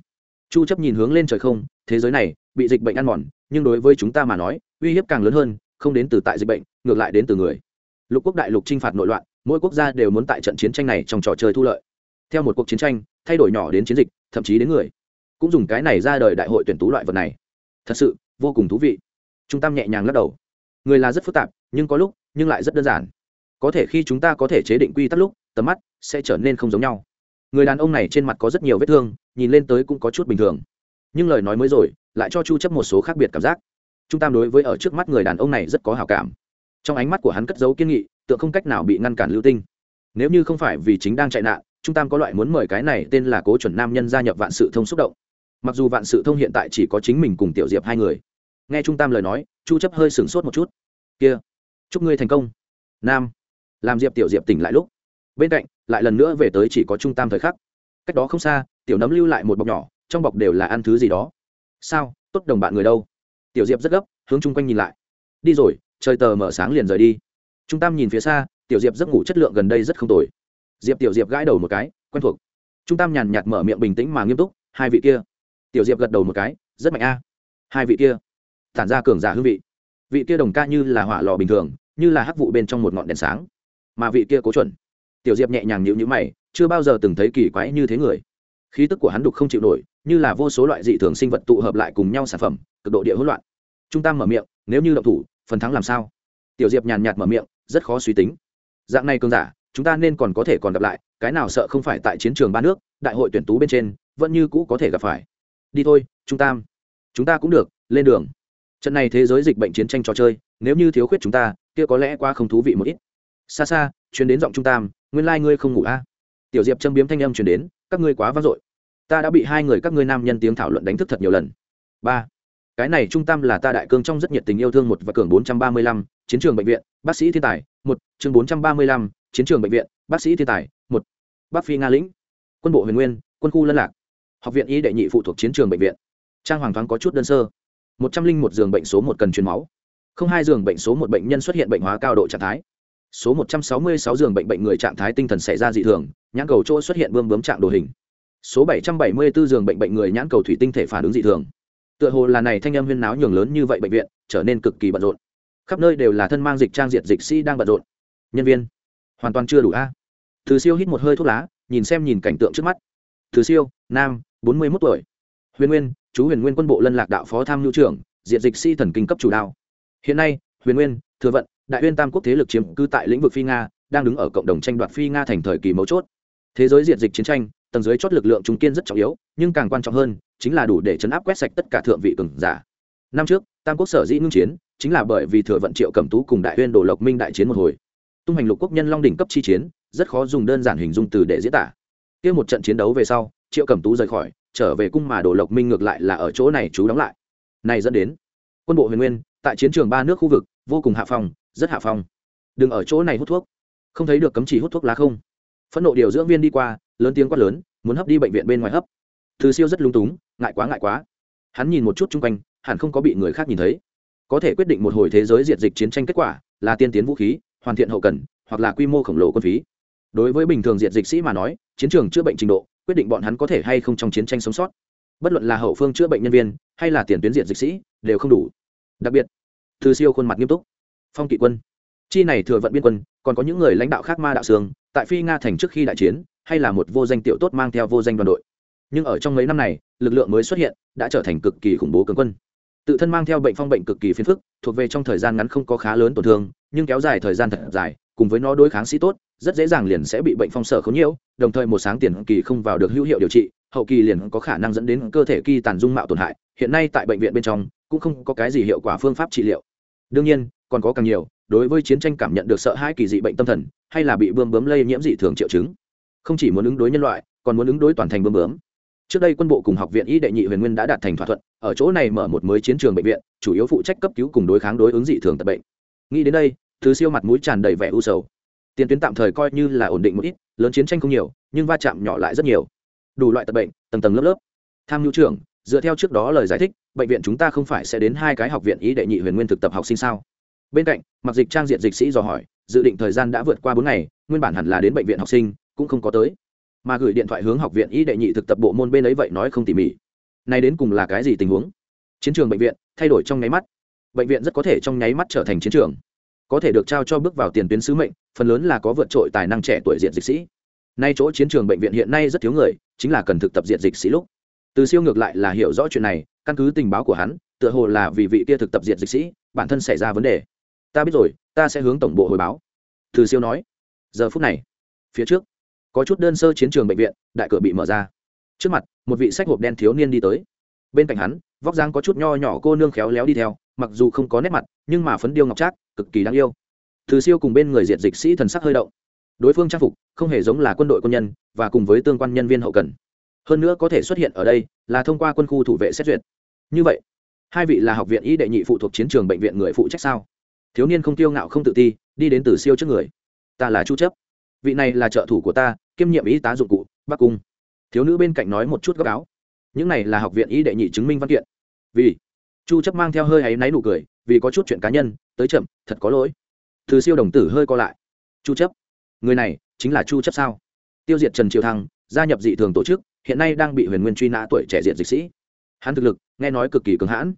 Chu chấp nhìn hướng lên trời không, thế giới này, bị dịch bệnh ăn mòn, nhưng đối với chúng ta mà nói, uy hiếp càng lớn hơn, không đến từ tại dịch bệnh, ngược lại đến từ người. Lục quốc đại lục chinh phạt nội loạn, mỗi quốc gia đều muốn tại trận chiến tranh này trong trò chơi thu lợi. Theo một cuộc chiến tranh, thay đổi nhỏ đến chiến dịch, thậm chí đến người. Cũng dùng cái này ra đời đại hội tuyển tú loại vật này. Thật sự, vô cùng thú vị. Trung tâm nhẹ nhàng lắc đầu. Người là rất phức tạp, nhưng có lúc, nhưng lại rất đơn giản. Có thể khi chúng ta có thể chế định quy tắc lúc, tầm mắt sẽ trở nên không giống nhau người đàn ông này trên mặt có rất nhiều vết thương, nhìn lên tới cũng có chút bình thường. Nhưng lời nói mới rồi, lại cho chu chấp một số khác biệt cảm giác. Trung tam đối với ở trước mắt người đàn ông này rất có hảo cảm. Trong ánh mắt của hắn cất giấu kiên nghị, tựa không cách nào bị ngăn cản lưu tinh. Nếu như không phải vì chính đang chạy nạn, trung tam có loại muốn mời cái này tên là cố chuẩn nam nhân gia nhập vạn sự thông xúc động. Mặc dù vạn sự thông hiện tại chỉ có chính mình cùng tiểu diệp hai người. Nghe trung tam lời nói, chu chấp hơi sửng sốt một chút. Kia, chúc ngươi thành công. Nam. Làm diệp tiểu diệp tỉnh lại lúc bên cạnh, lại lần nữa về tới chỉ có trung tam thời khắc. Cách đó không xa, tiểu nấm lưu lại một bọc nhỏ, trong bọc đều là ăn thứ gì đó. Sao? Tốt đồng bạn người đâu? Tiểu diệp rất gấp, hướng chung quanh nhìn lại. Đi rồi, trời tờ mở sáng liền rời đi. Trung tam nhìn phía xa, tiểu diệp giấc ngủ chất lượng gần đây rất không tồi. Diệp tiểu diệp gãi đầu một cái, quen thuộc. Trung tam nhàn nhạt mở miệng bình tĩnh mà nghiêm túc, hai vị kia. Tiểu diệp gật đầu một cái, rất mạnh a. Hai vị kia. Tản ra cường giả hương vị. Vị kia đồng ca như là hỏa lò bình thường, như là hắc vụ bên trong một ngọn đèn sáng. Mà vị kia cố chuẩn tiểu diệp nhẹ nhàng nhịu nhữ mày, chưa bao giờ từng thấy kỳ quái như thế người. Khí tức của hắn đục không chịu nổi, như là vô số loại dị thường sinh vật tụ hợp lại cùng nhau sản phẩm, cực độ địa hỗn loạn. Trung tam mở miệng, nếu như động thủ, phần thắng làm sao? Tiểu diệp nhàn nhạt mở miệng, rất khó suy tính. Dạng này cường giả, chúng ta nên còn có thể còn gặp lại, cái nào sợ không phải tại chiến trường ba nước, đại hội tuyển tú bên trên, vẫn như cũ có thể gặp phải. Đi thôi, trung tam. Chúng ta cũng được, lên đường. Trận này thế giới dịch bệnh chiến tranh trò chơi, nếu như thiếu khuyết chúng ta, kia có lẽ qua không thú vị một ít. Xa xa chuyến đến giọng trung tam nguyên lai、like、ngươi không ngủ a à? tiểu diệp châm biếm thanh âm chuyển đến, các ngươi quá vang dội. Ta đã bị hai người các ngươi nam nhân tiếng thảo luận đánh thức thật nhiều lần. Ba, cái này trung tâm là ta đại cương trong rất nhiệt tình yêu thương một và cường bốn trăm ba mươi lăm, chiến trường bệnh viện, bác sĩ thiên tài, một, chương bốn trăm ba mươi lăm, chiến trường bệnh viện, bác sĩ thiên tài, một, bắc phi nga lĩnh, quân bộ huyền nguyên, quân khu lân lạc, học viện y đệ nhị phụ thuộc chiến trường bệnh viện. Trang hoàng thoáng có chút đơn sơ. một trăm linh một giường bệnh số một cần truyền máu. không hai giường bệnh số một bệnh nhân xuất hiện bệnh hóa cao độ trạng thái số một trăm sáu mươi sáu giường bệnh bệnh người trạng thái tinh thần xảy ra dị thường, nhãn cầu chỗ xuất hiện bơm bướm trạng đồ hình. Số 774 giường bệnh bệnh người nhãn cầu thủy tinh thể phản ứng dị thường. Tựa hồ là này thanh âm huyên náo nhường lớn như vậy bệnh viện, trở nên cực kỳ bận rộn. Khắp nơi đều là thân mang dịch trang diệt dịch sĩ đang bận rộn. Nhân viên, hoàn toàn chưa đủ a. Từ siêu hít một hơi thuốc lá, nhìn xem nhìn cảnh tượng trước mắt. Từ siêu, nam 41 tuổi. Huyền nguyên, chú huyền nguyên quân bộ lân lạc đạo phó tham nhu trưởng, diệt dịch sĩ thần kinh cấp chủ đạo. Hiện nay, huyền nguyên, thừa vận đại uyên tam quốc thế lực chiếm cư tại lĩnh vực phi nga, đang đứng ở cộng đồng tranh đoạt phi nga thành thời kỳ mấu chốt. Thế giới diện dịch chiến tranh, tầng dưới chót lực lượng trung kiên rất trọng yếu, nhưng càng quan trọng hơn, chính là đủ để chấn áp quét sạch tất cả thượng vị cường giả. Năm trước, tam quốc sở dĩ ngưng chiến, chính là bởi vì thừa vận triệu cẩm tú cùng đại uyên đồ lộc minh đại chiến một hồi. Tung hành lục quốc nhân long đỉnh cấp chi chiến, rất khó dùng đơn giản hình dung từ để diễn tả. Kia một trận chiến đấu về sau, triệu cẩm tú rời khỏi, trở về cung mà đồ lộc minh ngược lại là ở chỗ này chú đóng lại. Này dẫn đến, quân bộ huyền nguyên, tại chiến trường ba nước khu vực, vô cùng hạ phong rất hạ phong. Đừng ở chỗ này hút thuốc. Không thấy được cấm chỉ hút thuốc lá không? Phẫn nộ điều dưỡng viên đi qua, lớn tiếng quát lớn, muốn hấp đi bệnh viện bên ngoài hấp. Thứ siêu rất lung túng, ngại quá ngại quá. Hắn nhìn một chút chung quanh, hẳn không có bị người khác nhìn thấy. Có thể quyết định một hồi thế giới diệt dịch chiến tranh kết quả là tiên tiến vũ khí, hoàn thiện hậu cần, hoặc là quy mô khổng lồ quân phí. Đối với bình thường diệt dịch sĩ mà nói, chiến trường chữa bệnh trình độ, quyết định bọn hắn có thể hay không trong chiến tranh sống sót. Bất luận là hậu phương chữa bệnh nhân viên, hay là tiền tuyến diệt dịch sĩ, đều không đủ. Đặc biệt thư siêu khuôn mặt nghiêm túc phong kỵ quân. Chi này thừa vận biên quân, còn có những người lãnh đạo khác ma đạo sương tại phi nga thành trước khi đại chiến, hay là một vô danh tiểu tốt mang theo vô danh đoàn đội. Nhưng ở trong mấy năm này, lực lượng mới xuất hiện, đã trở thành cực kỳ khủng bố cường quân. Tự thân mang theo bệnh phong bệnh cực kỳ phiền phức, thuộc về trong thời gian ngắn không có khá lớn tổn thương, nhưng kéo dài thời gian thật dài, cùng với nó đối kháng sĩ tốt, rất dễ dàng liền sẽ bị bệnh phong sở khống nhiễu, đồng thời một sáng tiền kỳ không vào được hữu hiệu điều trị, hậu kỳ liền có khả năng dẫn đến cơ thể kỳ tàn dung mạo tổn hại, hiện nay tại bệnh viện bên trong, cũng không có cái gì hiệu quả phương pháp trị liệu. Đương nhiên còn có càng nhiều, đối với chiến tranh cảm nhận được sợ hãi kỳ dị bệnh tâm thần, hay là bị bươm bướm lây nhiễm dị thường triệu chứng. Không chỉ muốn ứng đối nhân loại, còn muốn ứng đối toàn thành bươm bướm. Trước đây quân bộ cùng học viện y đệ nhị huyền nguyên đã đạt thành thỏa thuận, ở chỗ này mở một mới chiến trường bệnh viện, chủ yếu phụ trách cấp cứu cùng đối kháng đối ứng dị thường tập bệnh. Nghĩ đến đây, thứ siêu mặt mũi tràn đầy vẻ u sầu. Tiền tuyến tạm thời coi như là ổn định một ít, lớn chiến tranh không nhiều, nhưng va chạm nhỏ lại rất nhiều. Đủ loại tập bệnh, tầng tầng lớp lớp. Tham nhu trưởng, dựa theo trước đó lời giải thích, bệnh viện chúng ta không phải sẽ đến hai cái học viện y đệ nhị huyền nguyên thực tập học sinh sao? Bên cạnh, mặc dịch trang diện dịch sĩ dò hỏi, dự định thời gian đã vượt qua bốn ngày, nguyên bản hẳn là đến bệnh viện học sinh, cũng không có tới. Mà gửi điện thoại hướng học viện y đệ nhị thực tập bộ môn bên ấy vậy nói không tỉ mỉ. Nay đến cùng là cái gì tình huống? Chiến trường bệnh viện, thay đổi trong nháy mắt. Bệnh viện rất có thể trong nháy mắt trở thành chiến trường. Có thể được trao cho bước vào tiền tuyến sứ mệnh, phần lớn là có vượt trội tài năng trẻ tuổi diện dịch sĩ. Nay chỗ chiến trường bệnh viện hiện nay rất thiếu người, chính là cần thực tập diện dịch sĩ lúc. Từ siêu ngược lại là hiểu rõ chuyện này, căn cứ tình báo của hắn, tựa hồ là vì vị kia thực tập diện dịch sĩ, bản thân xảy ra vấn đề ta biết rồi, ta sẽ hướng tổng bộ hồi báo. Từ siêu nói. Giờ phút này, phía trước, có chút đơn sơ chiến trường bệnh viện, đại cửa bị mở ra. Trước mặt, một vị sách hộp đen thiếu niên đi tới. Bên cạnh hắn, vóc dáng có chút nho nhỏ cô nương khéo léo đi theo, mặc dù không có nét mặt, nhưng mà phấn điêu ngọc trác, cực kỳ đáng yêu. Từ siêu cùng bên người diệt dịch sĩ thần sắc hơi động. Đối phương trang phục, không hề giống là quân đội quân nhân, và cùng với tương quan nhân viên hậu cần. Hơn nữa có thể xuất hiện ở đây, là thông qua quân khu thủ vệ xét duyệt. Như vậy, hai vị là học viện y đệ nhị phụ thuộc chiến trường bệnh viện người phụ trách sao? Thiếu niên không tiêu ngạo không tự ti, đi đến từ siêu trước người. Ta là chu chấp. Vị này là trợ thủ của ta, kiêm nhiệm y tá dụng cụ, bắc cung. Thiếu nữ bên cạnh nói một chút góc áo. Những này là học viện y đệ nhị chứng minh văn kiện. Vì chu chấp mang theo hơi ấy náy nụ cười, vì có chút chuyện cá nhân, tới chậm, thật có lỗi. Từ siêu đồng tử hơi co lại. Chu chấp, người này chính là chu chấp sao? Tiêu diệt trần triều thăng, gia nhập dị thường tổ chức, hiện nay đang bị huyền nguyên truy nã tuổi trẻ diện dịch sĩ. Hắn thực lực, nghe nói cực kỳ cứng hãn.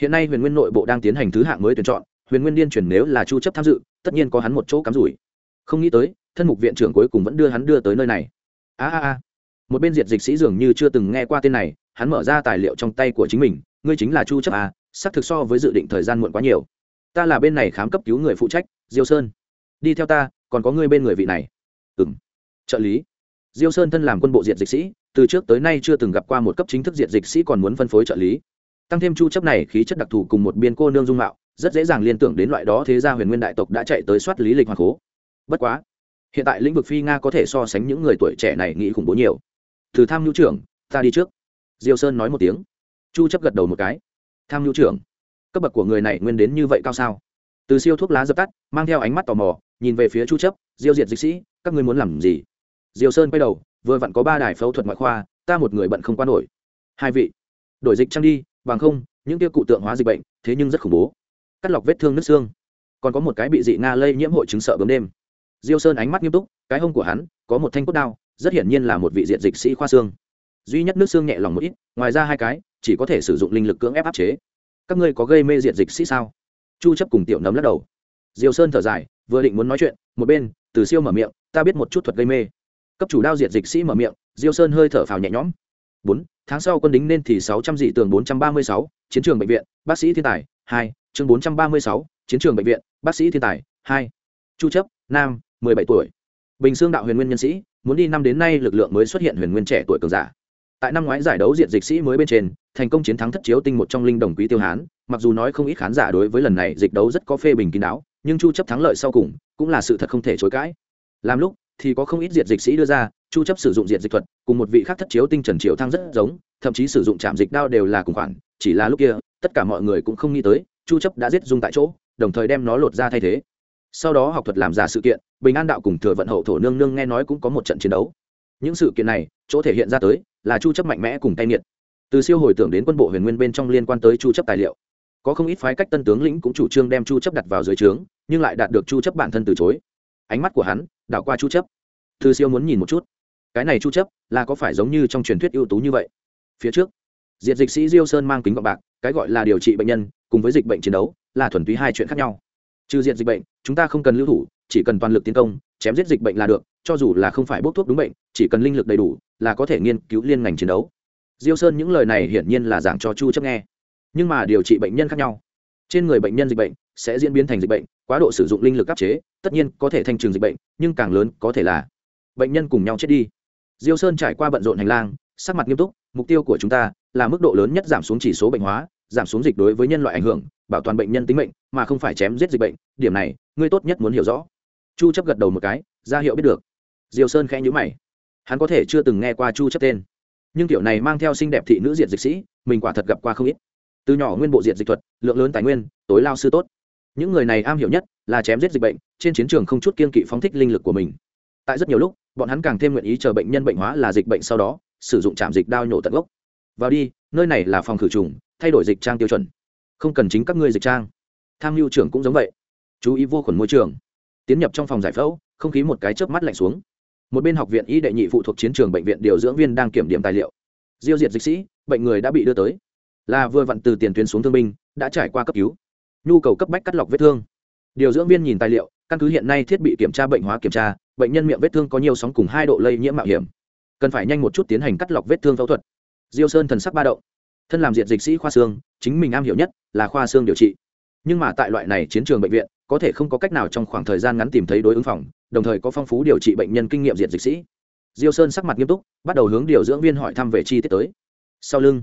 Hiện nay huyền nguyên nội bộ đang tiến hành thứ hạng mới tuyển chọn huyền nguyên điên chuyển nếu là chu chấp tham dự, tất nhiên có hắn một chỗ cắm rủi. Không nghĩ tới, thân mục viện trưởng cuối cùng vẫn đưa hắn đưa tới nơi này. A a a. Một bên diệt dịch sĩ dường như chưa từng nghe qua tên này, hắn mở ra tài liệu trong tay của chính mình, ngươi chính là chu chấp à xác thực so với dự định thời gian muộn quá nhiều. Ta là bên này khám cấp cứu người phụ trách, diêu sơn. Đi theo ta, còn có ngươi bên người vị này. Ừm. Trợ lý. Diêu sơn thân làm quân bộ diệt dịch sĩ, từ trước tới nay chưa từng gặp qua một cấp chính thức diệt dịch sĩ còn muốn phân phối trợ lý. Tăng thêm chu chấp này khí chất đặc thù cùng một biên cô nương dung mạo rất dễ dàng liên tưởng đến loại đó thế gia huyền nguyên đại tộc đã chạy tới soát lý lịch hoàng cố bất quá, hiện tại lĩnh vực phi nga có thể so sánh những người tuổi trẻ này nghĩ khủng bố nhiều. Từ tham nhu trưởng, ta đi trước. Diêu sơn nói một tiếng. Chu chấp gật đầu một cái. Tham nhu trưởng, cấp bậc của người này nguyên đến như vậy cao sao? Từ siêu thuốc lá dập tắt, mang theo ánh mắt tò mò, nhìn về phía chu chấp, diêu diệt dịch sĩ, các ngươi muốn làm gì? Diêu sơn quay đầu, vừa vặn có ba đài phẫu thuật ngoại khoa, ta một người bận không qua nổi. Hai vị, đổi dịch trang đi, bằng không, những kia cụ tượng hóa dịch bệnh, thế nhưng rất khủng bố cắt lọc vết thương nứt xương. Còn có một cái bị dị nga lây nhiễm hội chứng sợ bướm đêm. Diêu sơn ánh mắt nghiêm túc, cái hông của hắn có một thanh cốt đao, rất hiển nhiên là một vị diện dịch sĩ khoa xương. Duy nhất nước xương nhẹ lòng một ít, ngoài ra hai cái, chỉ có thể sử dụng linh lực cưỡng ép áp chế. Các ngươi có gây mê diện dịch sĩ sao? Chu chấp cùng tiểu nấm lắc đầu. Diêu sơn thở dài, vừa định muốn nói chuyện, một bên, từ siêu mở miệng, ta biết một chút thuật gây mê. Cấp chủ đao diện dịch sĩ mở miệng, diêu sơn hơi thở phào nhẹ nhõm. Bốn, tháng sau quân đính nên thì sáu trăm dị tường bốn trăm ba mươi sáu, chiến trường bệnh viện, bác sĩ thiên tài, hai chương bốn trăm ba mươi sáu, chiến trường bệnh viện, bác sĩ thiên tài, hai. Chu chấp, nam, mười bảy tuổi. Bình xương đạo huyền nguyên nhân sĩ, muốn đi năm đến nay lực lượng mới xuất hiện huyền nguyên trẻ tuổi cường giả. Tại năm ngoái giải đấu diện dịch sĩ mới bên trên, thành công chiến thắng thất chiếu tinh một trong linh đồng quý tiêu hán, mặc dù nói không ít khán giả đối với lần này dịch đấu rất có phê bình kín đáo, nhưng chu chấp thắng lợi sau cùng, cũng là sự thật không thể chối cãi. Làm lúc, thì có không ít diệt dịch sĩ đưa ra, chu chấp sử dụng diệt dịch thuật, cùng một vị khác thất chiếu tinh trần triều thăng rất giống, thậm chí sử dụng chạm dịch đao đều là cùng khoản, chỉ là lúc kia, tất cả mọi người cũng không nghĩ tới chu chấp đã giết dung tại chỗ, đồng thời đem nó lột ra thay thế. Sau đó học thuật làm giả sự kiện, bình an đạo cùng thừa vận hậu thổ nương nương nghe nói cũng có một trận chiến đấu. Những sự kiện này, chỗ thể hiện ra tới là chu chấp mạnh mẽ cùng tay nghiệt. Từ siêu hồi tưởng đến quân bộ huyền nguyên bên trong liên quan tới chu chấp tài liệu. Có không ít phái cách tân tướng lĩnh cũng chủ trương đem chu chấp đặt vào dưới trướng, nhưng lại đạt được chu chấp bản thân từ chối. Ánh mắt của hắn đảo qua chu chấp. Từ siêu muốn nhìn một chút. Cái này chu chấp là có phải giống như trong truyền thuyết ưu tú như vậy? Phía trước, diệt dịch sĩ diêu sơn mang kính gọng bạc, cái gọi là điều trị bệnh nhân cùng với dịch bệnh chiến đấu, là thuần túy hai chuyện khác nhau. Trừ diện dịch bệnh, chúng ta không cần lưu thủ, chỉ cần toàn lực tiến công, chém giết dịch bệnh là được, cho dù là không phải bốc thuốc đúng bệnh, chỉ cần linh lực đầy đủ, là có thể nghiên cứu liên ngành chiến đấu. Diêu sơn những lời này hiển nhiên là giảng cho chu chấp nghe. Nhưng mà điều trị bệnh nhân khác nhau. Trên người bệnh nhân dịch bệnh sẽ diễn biến thành dịch bệnh, quá độ sử dụng linh lực áp chế, tất nhiên có thể thanh trừng dịch bệnh, nhưng càng lớn có thể là bệnh nhân cùng nhau chết đi. Diêu sơn trải qua bận rộn hành lang, sắc mặt nghiêm túc, mục tiêu của chúng ta là mức độ lớn nhất giảm xuống chỉ số bệnh hóa giảm xuống dịch đối với nhân loại ảnh hưởng, bảo toàn bệnh nhân tính mệnh, mà không phải chém giết dịch bệnh, điểm này, ngươi tốt nhất muốn hiểu rõ. Chu chấp gật đầu một cái, ra hiệu biết được. Diêu sơn khẽ nhíu mày. Hắn có thể chưa từng nghe qua chu chấp tên. Nhưng tiểu này mang theo xinh đẹp thị nữ diệt dịch sĩ, mình quả thật gặp qua không ít. Từ nhỏ nguyên bộ diệt dịch thuật, lượng lớn tài nguyên, tối lao sư tốt. Những người này am hiểu nhất là chém giết dịch bệnh, trên chiến trường không chút kiên kỵ phóng thích linh lực của mình. Tại rất nhiều lúc, bọn hắn càng thêm nguyện ý chờ bệnh nhân bệnh hóa là dịch bệnh sau đó, sử dụng chạm dịch đao nhổ tận gốc. Vào đi, nơi này là phòng khử trùng thay đổi dịch trang tiêu chuẩn. Không cần chính các ngươi dịch trang. Tham mưu trưởng cũng giống vậy. Chú ý vô khuẩn môi trường. Tiến nhập trong phòng giải phẫu, không khí một cái chớp mắt lạnh xuống. Một bên học viện y đệ nhị phụ thuộc chiến trường bệnh viện điều dưỡng viên đang kiểm điểm tài liệu. Diêu diệt dịch sĩ, bệnh người đã bị đưa tới. Là vừa vặn từ tiền tuyến xuống thương binh, đã trải qua cấp cứu. Nhu cầu cấp bách cắt lọc vết thương. Điều dưỡng viên nhìn tài liệu, căn cứ hiện nay thiết bị kiểm tra bệnh hóa kiểm tra, bệnh nhân miệng vết thương có nhiều sóng cùng hai độ lây nhiễm mạo hiểm. Cần phải nhanh một chút tiến hành cắt lọc vết thương phẫu thuật. Diêu sơn thần sắc ba động thân làm diện dịch sĩ khoa xương, chính mình am hiểu nhất là khoa xương điều trị. Nhưng mà tại loại này chiến trường bệnh viện, có thể không có cách nào trong khoảng thời gian ngắn tìm thấy đối ứng phòng, đồng thời có phong phú điều trị bệnh nhân kinh nghiệm diện dịch sĩ. Diêu sơn sắc mặt nghiêm túc, bắt đầu hướng điều dưỡng viên hỏi thăm về chi tiết tới. Sau lưng,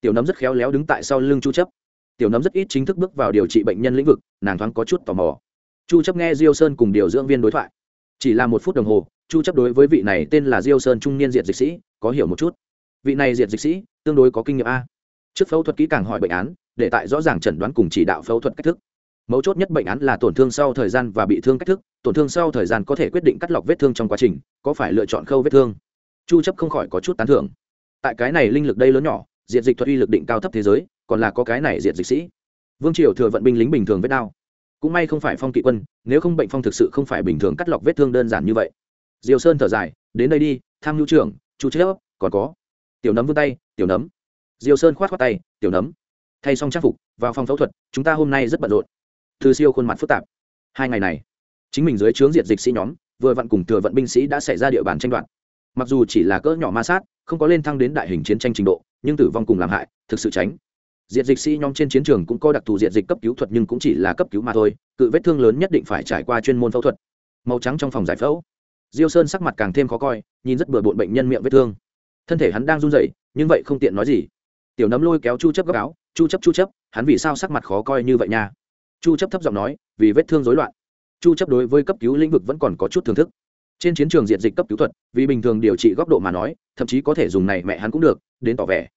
tiểu nấm rất khéo léo đứng tại sau lưng chu chấp. Tiểu nấm rất ít chính thức bước vào điều trị bệnh nhân lĩnh vực, nàng thoáng có chút tò mò. Chu chấp nghe diêu sơn cùng điều dưỡng viên đối thoại. Chỉ là một phút đồng hồ, chu chấp đối với vị này tên là diêu sơn trung niên diện dịch sĩ, có hiểu một chút. Vị này diện dịch sĩ, tương đối có kinh nghiệm a trước phẫu thuật kỹ càng hỏi bệnh án, để tại rõ ràng chẩn đoán cùng chỉ đạo phẫu thuật cách thức. Mấu chốt nhất bệnh án là tổn thương sau thời gian và bị thương cách thức, tổn thương sau thời gian có thể quyết định cắt lọc vết thương trong quá trình, có phải lựa chọn khâu vết thương. Chu chấp không khỏi có chút tán thưởng. Tại cái này linh lực đây lớn nhỏ diện dịch thuật uy lực định cao thấp thế giới, còn là có cái này diện dịch sĩ. Vương triều thừa vận binh lính bình thường vết đau cũng may không phải phong kỵ quân, nếu không bệnh phong thực sự không phải bình thường cắt lọc vết thương đơn giản như vậy. Diều sơn thở dài, đến đây đi, tham nhu trưởng, chu chấp còn có. Tiểu nấm vươn tay, tiểu nấm Diêu sơn khoát khoát tay, tiểu nấm, thay xong trang phục, vào phòng phẫu thuật, chúng ta hôm nay rất bận rộn. Thư siêu khuôn mặt phức tạp. Hai ngày này, chính mình dưới trướng diệt dịch sĩ nhóm, vừa vặn cùng thừa vận binh sĩ đã xảy ra địa bàn tranh đoạt. Mặc dù chỉ là cỡ nhỏ ma sát, không có lên thăng đến đại hình chiến tranh trình độ, nhưng tử vong cùng làm hại, thực sự tránh. Diệt dịch sĩ nhóm trên chiến trường cũng có đặc thù diệt dịch cấp cứu thuật nhưng cũng chỉ là cấp cứu mà thôi, cự vết thương lớn nhất định phải trải qua chuyên môn phẫu thuật. Màu trắng trong phòng giải phẫu. Diêu sơn sắc mặt càng thêm khó coi, nhìn rất bừa bộn bệnh nhân miệng vết thương. Thân thể hắn đang run rẩy, nhưng vậy không tiện nói gì tiểu nấm lôi kéo chu chấp góc áo, chu chấp chu chấp, hắn vì sao sắc mặt khó coi như vậy nha? Chu chấp thấp giọng nói, vì vết thương rối loạn. Chu chấp đối với cấp cứu lĩnh vực vẫn còn có chút thưởng thức. Trên chiến trường diện dịch cấp cứu thuật, vì bình thường điều trị góc độ mà nói, thậm chí có thể dùng này mẹ hắn cũng được, đến tỏ vẻ.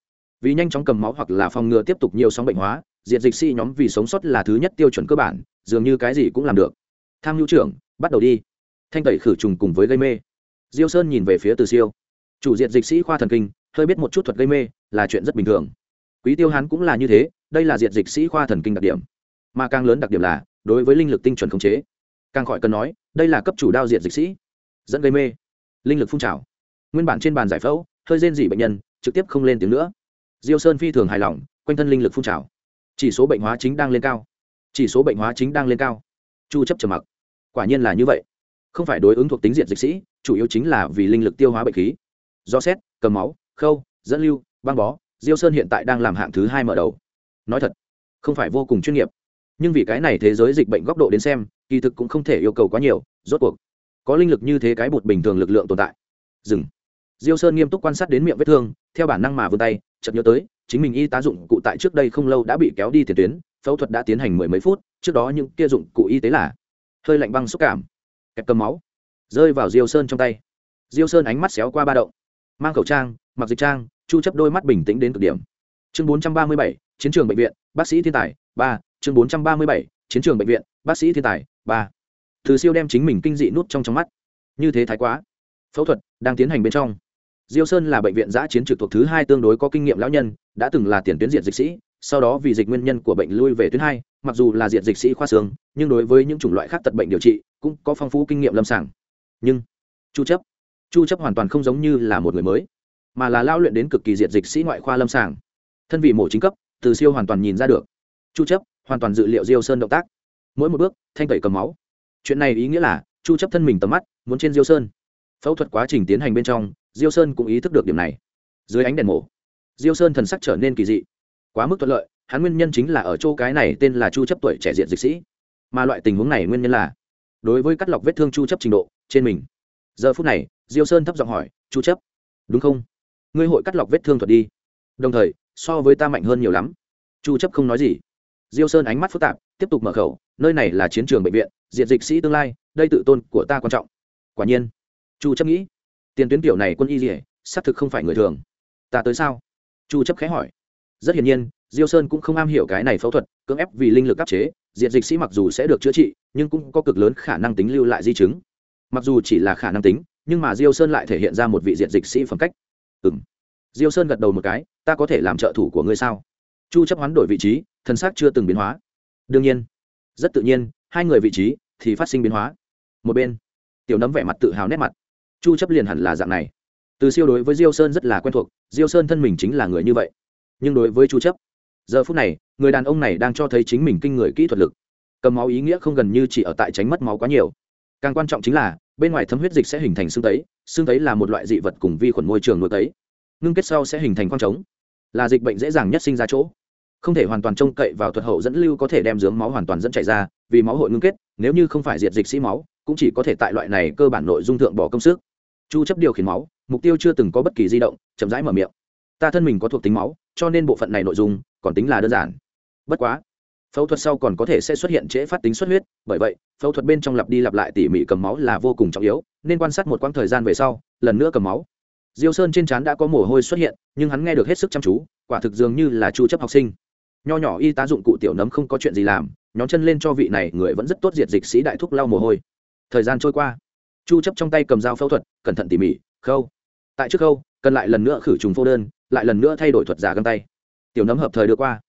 Vì nhanh chóng cầm máu hoặc là phòng ngừa tiếp tục nhiều sóng bệnh hóa, diện dịch sĩ nhóm vì sống sót là thứ nhất tiêu chuẩn cơ bản, dường như cái gì cũng làm được. Tham nhu trưởng, bắt đầu đi. Thanh tẩy khử trùng cùng với gây mê. Diêu sơn nhìn về phía từ siêu. Chủ diện dịch sĩ khoa thần kinh hơi biết một chút thuật gây mê là chuyện rất bình thường. Quý tiêu hán cũng là như thế, đây là diện dịch sĩ khoa thần kinh đặc điểm. Mà càng lớn đặc điểm là, đối với linh lực tinh chuẩn khống chế, càng khỏi cần nói, đây là cấp chủ đao diện dịch sĩ, dẫn gây mê, linh lực phun trào. Nguyên bản trên bàn giải phẫu, hơi rên dỉ bệnh nhân, trực tiếp không lên tiếng nữa. Diêu sơn phi thường hài lòng, quanh thân linh lực phun trào. Chỉ số bệnh hóa chính đang lên cao. Chỉ số bệnh hóa chính đang lên cao. Chu chấp trầm mặc. Quả nhiên là như vậy. Không phải đối ứng thuộc tính diện dịch sĩ, chủ yếu chính là vì linh lực tiêu hóa bệnh khí. Do xét, cầm máu khâu, dẫn lưu, băng bó, diêu sơn hiện tại đang làm hạng thứ hai mở đầu. Nói thật, không phải vô cùng chuyên nghiệp. Nhưng vì cái này thế giới dịch bệnh góc độ đến xem, kỳ thực cũng không thể yêu cầu quá nhiều, rốt cuộc, có linh lực như thế cái bột bình thường lực lượng tồn tại. Dừng. Diêu sơn nghiêm túc quan sát đến miệng vết thương, theo bản năng mà vươn tay, chợt nhớ tới, chính mình y tá dụng cụ tại trước đây không lâu đã bị kéo đi tiền tuyến, phẫu thuật đã tiến hành mười mấy phút, trước đó những kia dụng cụ y tế là hơi lạnh băng xúc cảm, kẹp cầm máu, rơi vào diêu sơn trong tay. Diêu sơn ánh mắt xéo qua ba động, mang khẩu trang mặc dịch trang chu chấp đôi mắt bình tĩnh đến cực điểm. Chương 437, chiến trường bệnh viện bác sĩ thiên tài ba. Chương 437, chiến trường bệnh viện bác sĩ thiên tài ba. Từ siêu đem chính mình kinh dị nút trong trong mắt. Như thế thái quá. Phẫu thuật đang tiến hành bên trong. Diêu sơn là bệnh viện giã chiến trực thuộc thứ hai tương đối có kinh nghiệm lão nhân đã từng là tiền tuyến diện dịch sĩ sau đó vì dịch nguyên nhân của bệnh lui về tuyến hai mặc dù là diện dịch sĩ khoa xương nhưng đối với những chủng loại khác tật bệnh điều trị cũng có phong phú kinh nghiệm lâm sàng. Nhưng chu chấp chu chấp hoàn toàn không giống như là một người mới mà là lao luyện đến cực kỳ diện dịch sĩ ngoại khoa lâm sàng. Thân vị mổ chính cấp, từ siêu hoàn toàn nhìn ra được. Chu chấp, hoàn toàn dự liệu diêu sơn động tác. Mỗi một bước, thanh tẩy cầm máu. Chuyện này ý nghĩa là, chu chấp thân mình tầm mắt, muốn trên diêu sơn. Phẫu thuật quá trình tiến hành bên trong, diêu sơn cũng ý thức được điểm này. Dưới ánh đèn mổ, diêu sơn thần sắc trở nên kỳ dị. Quá mức thuận lợi, hắn nguyên nhân chính là ở chỗ cái này tên là chu chấp tuổi trẻ diện dịch sĩ. Mà loại tình huống này nguyên nhân là, đối với cắt lọc vết thương chu chấp trình độ, trên mình. Giờ phút này, diêu sơn thấp giọng hỏi, chu chấp, đúng không? Ngươi hội cắt lọc vết thương thuật đi. Đồng thời, so với ta mạnh hơn nhiều lắm. Chu chấp không nói gì. Diêu sơn ánh mắt phức tạp, tiếp tục mở khẩu, nơi này là chiến trường bệnh viện diện dịch sĩ tương lai, đây tự tôn của ta quan trọng. Quả nhiên. Chu chấp nghĩ, tiền tuyến tiểu này quân y rỉa xác thực không phải người thường. Ta tới sao? Chu chấp khẽ hỏi. Rất hiển nhiên, diêu sơn cũng không am hiểu cái này phẫu thuật, cưỡng ép vì linh lực áp chế diện dịch sĩ mặc dù sẽ được chữa trị, nhưng cũng có cực lớn khả năng tính lưu lại di chứng. Mặc dù chỉ là khả năng tính, nhưng mà diêu sơn lại thể hiện ra một vị diện dịch sĩ phẩm cách ừ m diêu sơn gật đầu một cái, ta có thể làm trợ thủ của ngươi sao? Chu chấp hoán đổi vị trí, thân xác chưa từng biến hóa. Đương nhiên. Rất tự nhiên, hai người vị trí thì phát sinh biến hóa. Một bên. Tiểu nấm vẻ mặt tự hào nét mặt. Chu chấp liền hẳn là dạng này. Từ siêu đối với diêu sơn rất là quen thuộc, diêu sơn thân mình chính là người như vậy. Nhưng đối với chu chấp, giờ phút này, người đàn ông này đang cho thấy chính mình kinh người kỹ thuật lực. Cầm máu ý nghĩa không gần như chỉ ở tại tránh mất máu quá nhiều. Càng quan trọng chính là bên ngoài thấm huyết dịch sẽ hình thành xương tấy xương tấy là một loại dị vật cùng vi khuẩn môi trường nuôi tấy. Ngưng kết sau sẽ hình thành khoang trống, là dịch bệnh dễ dàng nhất sinh ra chỗ. Không thể hoàn toàn trông cậy vào thuật hậu dẫn lưu có thể đem dướng máu hoàn toàn dẫn chạy ra, vì máu hội ngưng kết, nếu như không phải diệt dịch sĩ máu, cũng chỉ có thể tại loại này cơ bản nội dung thượng bỏ công sức. Chu chấp điều khiển máu, mục tiêu chưa từng có bất kỳ di động, chậm rãi mở miệng. Ta thân mình có thuộc tính máu, cho nên bộ phận này nội dung còn tính là đơn giản. Bất quá phẫu thuật sau còn có thể sẽ xuất hiện trễ phát tính xuất huyết, bởi vậy, phẫu thuật bên trong lặp đi lặp lại tỉ mỉ cầm máu là vô cùng trọng yếu, nên quan sát một quãng thời gian về sau, lần nữa cầm máu. Diêu sơn trên trán đã có mồ hôi xuất hiện, nhưng hắn nghe được hết sức chăm chú, quả thực dường như là chu chấp học sinh. Nho nhỏ y tá dụng cụ tiểu nấm không có chuyện gì làm nhóm chân lên cho vị này người vẫn rất tốt diệt dịch sĩ đại thúc lau mồ hôi. Thời gian trôi qua, chu chấp trong tay cầm dao phẫu thuật, cẩn thận tỉ mỉ, khâu. Tại trước khâu, cần lại lần nữa khử trùng phô đơn, lại lần nữa thay đổi thuật giả găng tay. Tiểu nấm hợp thời đưa qua.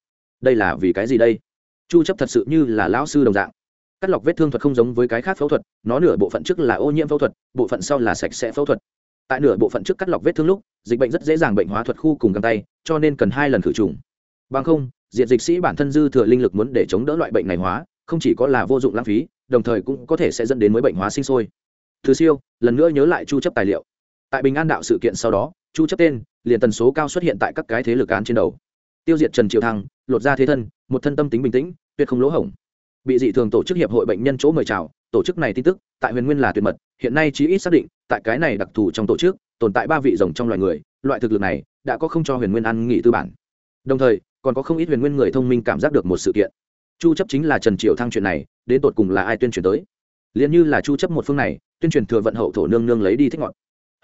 Đây là vì cái gì đây? Chu chấp thật sự như là lão sư đồng dạng. Cắt lọc vết thương thuật không giống với cái khác phẫu thuật, nó nửa bộ phận trước là ô nhiễm phẫu thuật, bộ phận sau là sạch sẽ phẫu thuật. Tại nửa bộ phận trước cắt lọc vết thương lúc, dịch bệnh rất dễ dàng bệnh hóa thuật khu cùng găng tay, cho nên cần hai lần khử trùng. Bằng không diện dịch sĩ bản thân dư thừa linh lực muốn để chống đỡ loại bệnh này hóa, không chỉ có là vô dụng lãng phí, đồng thời cũng có thể sẽ dẫn đến mới bệnh hóa sinh sôi. Thứ siêu, lần nữa nhớ lại chu chấp tài liệu. Tại bình an đạo sự kiện sau đó, chu chấp tên, liền tần số cao xuất hiện tại các cái thế lực án trên đầu. Tiêu diệt trần triệu thăng, lột ra thế thân một thân tâm tính bình tĩnh, tuyệt không lỗ hổng. Bị dị thường tổ chức hiệp hội bệnh nhân chỗ mời chào, tổ chức này tin tức, tại huyền nguyên là tuyệt mật, hiện nay chí ít xác định, tại cái này đặc thù trong tổ chức, tồn tại ba vị rồng trong loài người, loại thực lực này đã có không cho huyền nguyên ăn nghỉ tư bản. Đồng thời, còn có không ít huyền nguyên người thông minh cảm giác được một sự kiện. Chu chấp chính là trần triều thăng chuyện này, đến tột cùng là ai tuyên truyền tới? Liền như là chu chấp một phương này, tuyên truyền thừa vận hậu thổ nương nương lấy đi thích ngọn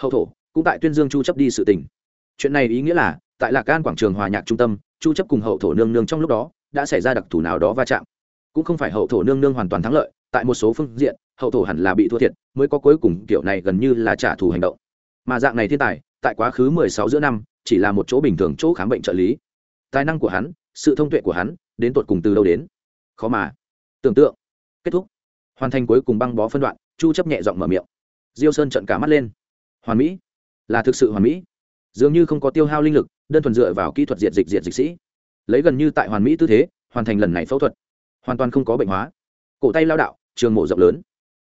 hậu thổ, cũng tại tuyên dương chu chấp đi sự tình. Chuyện này ý nghĩa là, tại lạc gan quảng trường hòa nhạc trung tâm, chu chấp cùng hậu thổ nương nương trong lúc đó đã xảy ra đặc thù nào đó va chạm. Cũng không phải hậu thổ nương nương hoàn toàn thắng lợi, tại một số phương diện, hậu thổ hẳn là bị thua thiệt, mới có cuối cùng kiểu này gần như là trả thù hành động. Mà dạng này thiên tài, tại quá khứ 16 giữa năm, chỉ là một chỗ bình thường chỗ khám bệnh trợ lý. Tài năng của hắn, sự thông tuệ của hắn, đến tột cùng từ đâu đến? Khó mà tưởng tượng. Kết thúc. Hoàn thành cuối cùng băng bó phân đoạn, chu chấp nhẹ giọng mở miệng. Diêu sơn trận cả mắt lên. Hoàn mỹ? Là thực sự hoàn mỹ? Dường như không có tiêu hao linh lực, đơn thuần dựa vào kỹ thuật diệt dịch diệt dịch sĩ lấy gần như tại hoàn mỹ tư thế, hoàn thành lần này phẫu thuật. Hoàn toàn không có bệnh hóa. Cổ tay lao đạo, trường mộ rộng lớn.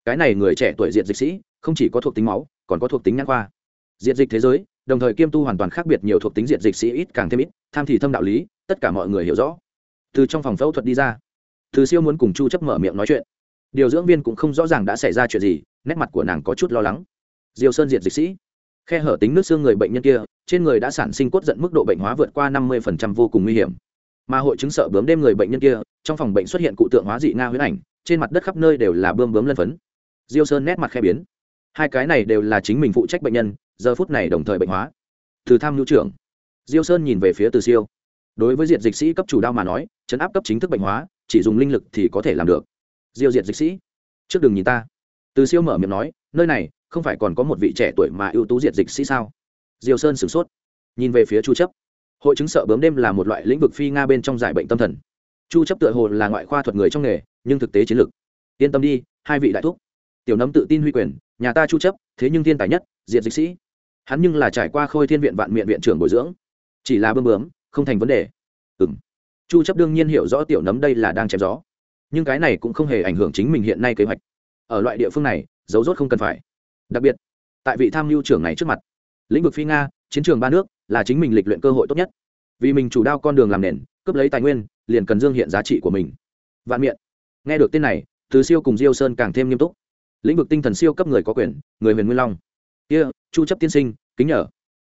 Cái này người trẻ tuổi diện dịch sĩ, không chỉ có thuộc tính máu, còn có thuộc tính nhãn khoa. Diện dịch thế giới, đồng thời kiêm tu hoàn toàn khác biệt nhiều thuộc tính diện dịch sĩ ít càng thêm ít, tham thì thâm đạo lý, tất cả mọi người hiểu rõ. Từ trong phòng phẫu thuật đi ra, từ siêu muốn cùng chu chấp mở miệng nói chuyện. Điều dưỡng viên cũng không rõ ràng đã xảy ra chuyện gì, nét mặt của nàng có chút lo lắng. Diều sơn diện dịch sĩ. Khe hở tính nước xương người bệnh nhân kia, trên người đã sản sinh cốt giận mức độ bệnh hóa vượt qua 50% vô cùng nguy hiểm mà hội chứng sợ bướm đêm người bệnh nhân kia, trong phòng bệnh xuất hiện cụ tượng hóa dị nga huyễn ảnh, trên mặt đất khắp nơi đều là bươm bướm lân phấn. Diêu sơn nét mặt khe biến. Hai cái này đều là chính mình phụ trách bệnh nhân, giờ phút này đồng thời bệnh hóa. Từ tham nhu trưởng. Diêu sơn nhìn về phía từ siêu. Đối với diệt dịch sĩ cấp chủ đao mà nói, chấn áp cấp chính thức bệnh hóa, chỉ dùng linh lực thì có thể làm được. Diêu diệt dịch sĩ. Trước đừng nhìn ta. Từ siêu mở miệng nói, nơi này, không phải còn có một vị trẻ tuổi mà ưu tú diệt dịch sĩ sao? Diêu sơn sửng sốt. Nhìn về phía chu chấp hội chứng sợ bướm đêm là một loại lĩnh vực phi nga bên trong giải bệnh tâm thần. Chu chấp tựa hồ là ngoại khoa thuật người trong nghề, nhưng thực tế chiến lược. Yên tâm đi, hai vị đại thúc. Tiểu nấm tự tin huy quyền, nhà ta chu chấp, thế nhưng thiên tài nhất, diệt dịch sĩ. Hắn nhưng là trải qua khôi thiên viện vạn miệng viện trưởng bồi dưỡng. Chỉ là bơm bướm, không thành vấn đề. Ừm. Chu chấp đương nhiên hiểu rõ tiểu nấm đây là đang chém gió. Nhưng cái này cũng không hề ảnh hưởng chính mình hiện nay kế hoạch. Ở loại địa phương này dấu rốt không cần phải. Đặc biệt, tại vị tham mưu trưởng này trước mặt, lĩnh vực phi nga, chiến trường ba nước là chính mình lịch luyện cơ hội tốt nhất. Vì mình chủ đao con đường làm nền cướp lấy tài nguyên liền cần dương hiện giá trị của mình. Vạn miệng nghe được tên này từ siêu cùng diêu sơn càng thêm nghiêm túc. Lĩnh vực tinh thần siêu cấp người có quyền người huyền nguyên long. Kia、yeah, chu chấp tiên sinh kính nhờ.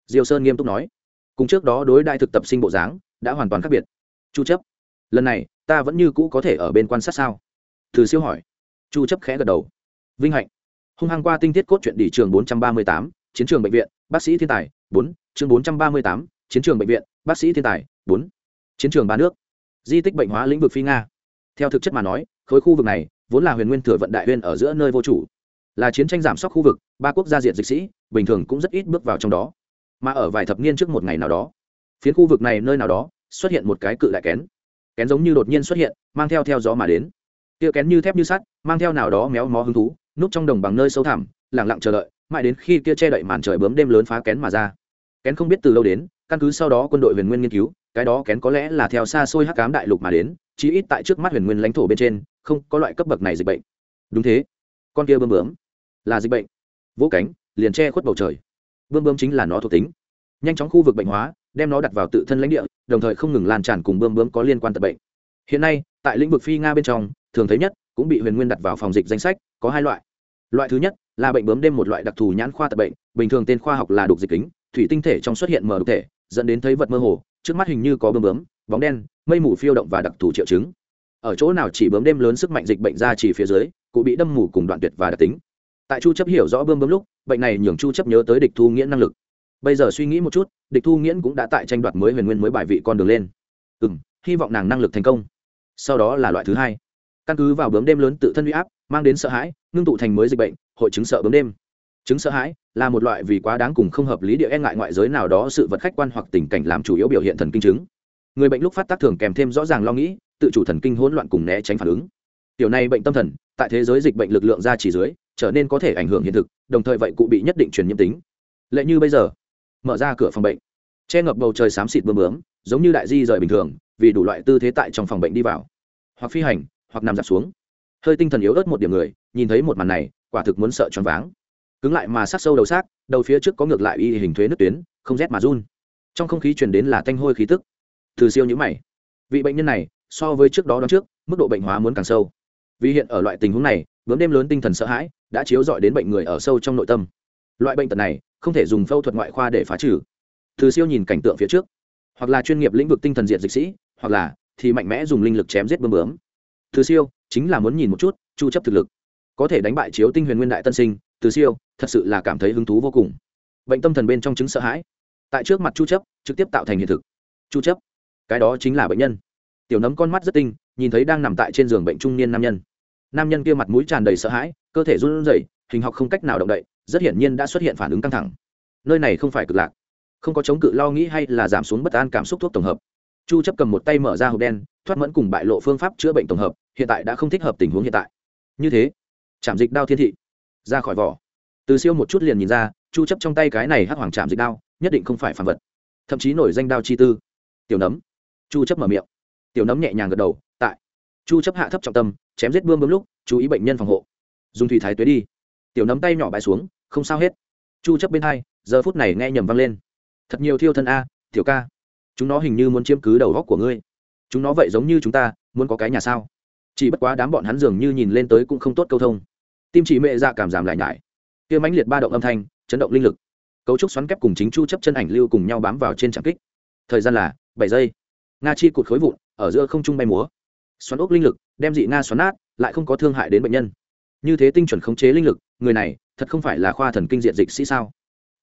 Diêu sơn nghiêm túc nói. Cùng trước đó đối đại thực tập sinh bộ dáng đã hoàn toàn khác biệt. Chu chấp lần này ta vẫn như cũ có thể ở bên quan sát sao? Từ siêu hỏi. Chu chấp khẽ gật đầu. Vinh hạnh. Hung hăng qua tinh tiết cốt truyện đỉ trường 438, chiến trường bệnh viện bác sĩ thiên tài 4, chương 438, chiến trường bệnh viện bác sĩ thiên tài 4, chiến trường ba nước di tích bệnh hóa lĩnh vực phi nga. Theo thực chất mà nói khối khu vực này vốn là huyền nguyên thừa vận đại huyền ở giữa nơi vô chủ là chiến tranh giảm sóc khu vực ba quốc gia diện dịch sĩ bình thường cũng rất ít bước vào trong đó mà ở vài thập niên trước một ngày nào đó phiến khu vực này nơi nào đó xuất hiện một cái cự đại kén. Kén giống như đột nhiên xuất hiện mang theo theo gió mà đến. Tia kén như thép như sắt mang theo nào đó méo mó hứng thú núp trong đồng bằng nơi sâu thẳm lẳng lặng chờ đợi mãi đến khi kia che đậy màn trời bướm đêm lớn phá kén mà ra. Kén không biết từ lâu đến, căn cứ sau đó quân đội huyền nguyên nghiên cứu, cái đó kén có lẽ là theo xa xôi hắc cám đại lục mà đến, chí ít tại trước mắt huyền nguyên lãnh thổ bên trên, không có loại cấp bậc này dịch bệnh. Đúng thế. Con kia bơm bướm là dịch bệnh. Vỗ cánh, liền che khuất bầu trời. Bơm bướm chính là nó thuộc tính. Nhanh chóng khu vực bệnh hóa, đem nó đặt vào tự thân lãnh địa, đồng thời không ngừng lan tràn cùng bơm bướm có liên quan tật bệnh. Hiện nay, tại lĩnh vực phi nga bên trong, thường thấy nhất cũng bị huyền nguyên đặt vào phòng dịch danh sách, có hai loại loại thứ nhất là bệnh bướm đêm một loại đặc thù nhãn khoa tập bệnh, bình thường tên khoa học là đục dịch kính, thủy tinh thể trong xuất hiện mờ đục thể, dẫn đến thấy vật mơ hồ, trước mắt hình như có bướm bướm, bóng đen, mây mù phiêu động và đặc thù triệu chứng. Ở chỗ nào chỉ bướm đêm lớn sức mạnh dịch bệnh ra chỉ phía dưới, cụ bị đâm mù cùng đoạn tuyệt và đặc tính. Tại chu chấp hiểu rõ bướm bướm lúc, bệnh này nhường chu chấp nhớ tới địch thu nghĩa năng lực. Bây giờ suy nghĩ một chút, địch thu nghĩa cũng đã tại tranh đoạt mới huyền nguyên mới bài vị con đường lên. Ừm, hy vọng nàng năng lực thành công. Sau đó là loại thứ hai. Căn cứ vào bướm đêm lớn tự thân uy áp mang đến sợ hãi, ngưng tụ thành mới dịch bệnh, hội chứng sợ bướm đêm. Chứng sợ hãi là một loại vì quá đáng cùng không hợp lý địa e ngại ngoại giới nào đó sự vật khách quan hoặc tình cảnh làm chủ yếu biểu hiện thần kinh chứng. Người bệnh lúc phát tác thường kèm thêm rõ ràng lo nghĩ, tự chủ thần kinh hỗn loạn cùng né tránh phản ứng. Tiểu này bệnh tâm thần, tại thế giới dịch bệnh lực lượng ra chỉ dưới, trở nên có thể ảnh hưởng hiện thực, đồng thời vậy cụ bị nhất định truyền nhiễm tính. Lệ như bây giờ, mở ra cửa phòng bệnh. Che ngập bầu trời xám xịt bơm bướm, giống như đại di rời bình thường, vì đủ loại tư thế tại trong phòng bệnh đi vào. Hoặc phi hành, hoặc nằm dạp xuống hơi tinh thần yếu ớt một điểm người, nhìn thấy một màn này, quả thực muốn sợ choáng váng. Cứng lại mà sát sâu đầu xác, đầu phía trước có ngược lại y hình thuế nước tuyến, không rét mà run. Trong không khí truyền đến là thanh hôi khí tức. Từ siêu nhữ mày. Vị bệnh nhân này, so với trước đó đón trước, mức độ bệnh hóa muốn càng sâu. Vì hiện ở loại tình huống này, bướm đêm lớn tinh thần sợ hãi, đã chiếu dọi đến bệnh người ở sâu trong nội tâm. Loại bệnh tật này, không thể dùng phẫu thuật ngoại khoa để phá trừ. Từ siêu nhìn cảnh tượng phía trước. Hoặc là chuyên nghiệp lĩnh vực tinh thần diện dịch sĩ, hoặc là thì mạnh mẽ dùng linh lực chém giết bướm bướm từ siêu chính là muốn nhìn một chút chu chấp thực lực. Có thể đánh bại chiếu tinh huyền nguyên đại tân sinh, từ siêu thật sự là cảm thấy hứng thú vô cùng. Bệnh tâm thần bên trong chứng sợ hãi. Tại trước mặt chu chấp, trực tiếp tạo thành hiện thực. Chu chấp, cái đó chính là bệnh nhân. Tiểu nấm con mắt rất tinh, nhìn thấy đang nằm tại trên giường bệnh trung niên nam nhân. Nam nhân kia mặt mũi tràn đầy sợ hãi, cơ thể run rẩy, hình học không cách nào động đậy, rất hiển nhiên đã xuất hiện phản ứng căng thẳng. Nơi này không phải cực lạc. Không có chống cự lo nghĩ hay là giảm xuống bất an cảm xúc thuốc tổng hợp chu chấp cầm một tay mở ra hộp đen, thoát mẫn cùng bại lộ phương pháp chữa bệnh tổng hợp, hiện tại đã không thích hợp tình huống hiện tại. Như thế chạm dịch đao thiên thị, ra khỏi vỏ. Từ siêu một chút liền nhìn ra, chu chấp trong tay cái này hắc hoàng chạm dịch đao, nhất định không phải phản vật. Thậm chí nổi danh đao chi tư. Tiểu nấm. Chu chấp mở miệng. Tiểu nấm nhẹ nhàng gật đầu, tại. Chu chấp hạ thấp trọng tâm, chém giết bươm bướm lúc, chú ý bệnh nhân phòng hộ. Dùng thủy thái tuế đi. Tiểu nấm tay nhỏ bãi xuống, không sao hết. Chu chấp bên hai, giờ phút này nghe nhầm vang lên. Thật nhiều thiêu thân a, tiểu ca chúng nó hình như muốn chiếm cứ đầu góc của ngươi. Chúng nó vậy giống như chúng ta, muốn có cái nhà sao? Chỉ bất quá đám bọn hắn dường như nhìn lên tới cũng không tốt câu thông. Tim chỉ mẹ dạ cảm giảm lại nhải kia mãnh liệt ba động âm thanh, chấn động linh lực. Cấu trúc xoắn kép cùng chính chu chấp chân ảnh lưu cùng nhau bám vào trên trạm kích. Thời gian là bảy giây. Nga chi cụt khối vụn, ở giữa không trung bay múa. Xoắn ốc linh lực, đem dị nga xoắn nát, lại không có thương hại đến bệnh nhân. Như thế tinh chuẩn khống chế linh lực, người này thật không phải là khoa thần kinh diện dịch sĩ sao?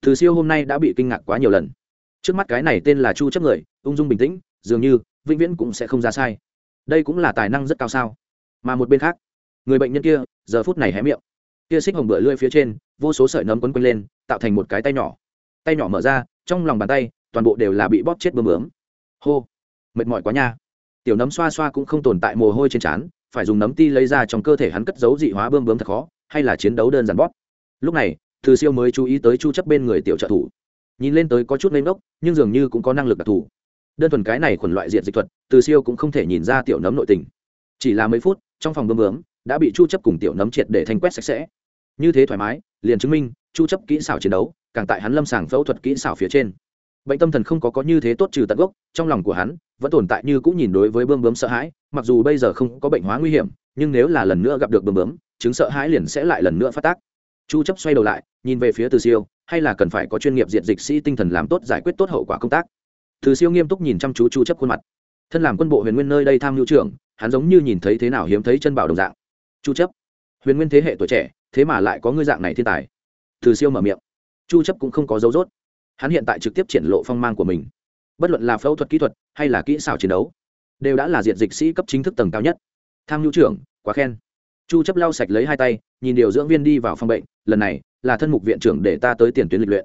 Từ siêu hôm nay đã bị kinh ngạc quá nhiều lần trước mắt cái này tên là chu chấp người, ung dung bình tĩnh, dường như, vĩnh viễn cũng sẽ không ra sai. Đây cũng là tài năng rất cao sao? Mà một bên khác, người bệnh nhân kia, giờ phút này hé miệng. Kia xích hồng bựa lưỡi phía trên, vô số sợi nấm quấn quanh lên, tạo thành một cái tay nhỏ. Tay nhỏ mở ra, trong lòng bàn tay, toàn bộ đều là bị bóp chết bơm bướm. Hô! Mệt mỏi quá nha. Tiểu nấm xoa xoa cũng không tồn tại mồ hôi trên trán, phải dùng nấm ti lấy ra trong cơ thể hắn cất giấu dị hóa bơm bướm thật khó, hay là chiến đấu đơn giản bóp. Lúc này, từ siêu mới chú ý tới chu chấp bên người tiểu trợ thủ nhìn lên tới có chút lên gốc nhưng dường như cũng có năng lực đặc thù. Đơn thuần cái này khuẩn loại diện dịch thuật, từ siêu cũng không thể nhìn ra tiểu nấm nội tình. Chỉ là mấy phút, trong phòng bơm bướm, đã bị chu chấp cùng tiểu nấm triệt để thanh quét sạch sẽ. Như thế thoải mái, liền chứng minh, chu chấp kỹ xảo chiến đấu, càng tại hắn lâm sàng phẫu thuật kỹ xảo phía trên. Bệnh tâm thần không có có như thế tốt trừ tận gốc, trong lòng của hắn, vẫn tồn tại như cũng nhìn đối với bơm bướm sợ hãi, mặc dù bây giờ không có bệnh hóa nguy hiểm, nhưng nếu là lần nữa gặp được bơm bướm, chứng sợ hãi liền sẽ lại lần nữa phát tác. Chu chấp xoay đầu lại, nhìn về phía từ siêu hay là cần phải có chuyên nghiệp diện dịch sĩ tinh thần làm tốt giải quyết tốt hậu quả công tác? Từ siêu nghiêm túc nhìn chăm chú chu chấp khuôn mặt. Thân làm quân bộ huyền nguyên nơi đây tham mưu trưởng, hắn giống như nhìn thấy thế nào hiếm thấy chân bảo đồng dạng. Chu chấp. Huyền nguyên thế hệ tuổi trẻ, thế mà lại có ngươi dạng này thiên tài. Từ siêu mở miệng. Chu chấp cũng không có dấu rốt. Hắn hiện tại trực tiếp triển lộ phong mang của mình. Bất luận là phẫu thuật kỹ thuật hay là kỹ xảo chiến đấu, đều đã là diện dịch sĩ cấp chính thức tầng cao nhất. Tham mưu trưởng, quá khen. Chu chấp lau sạch lấy hai tay, nhìn điều dưỡng viên đi vào phòng bệnh, lần này là thân mục viện trưởng để ta tới tiền tuyến lịch luyện.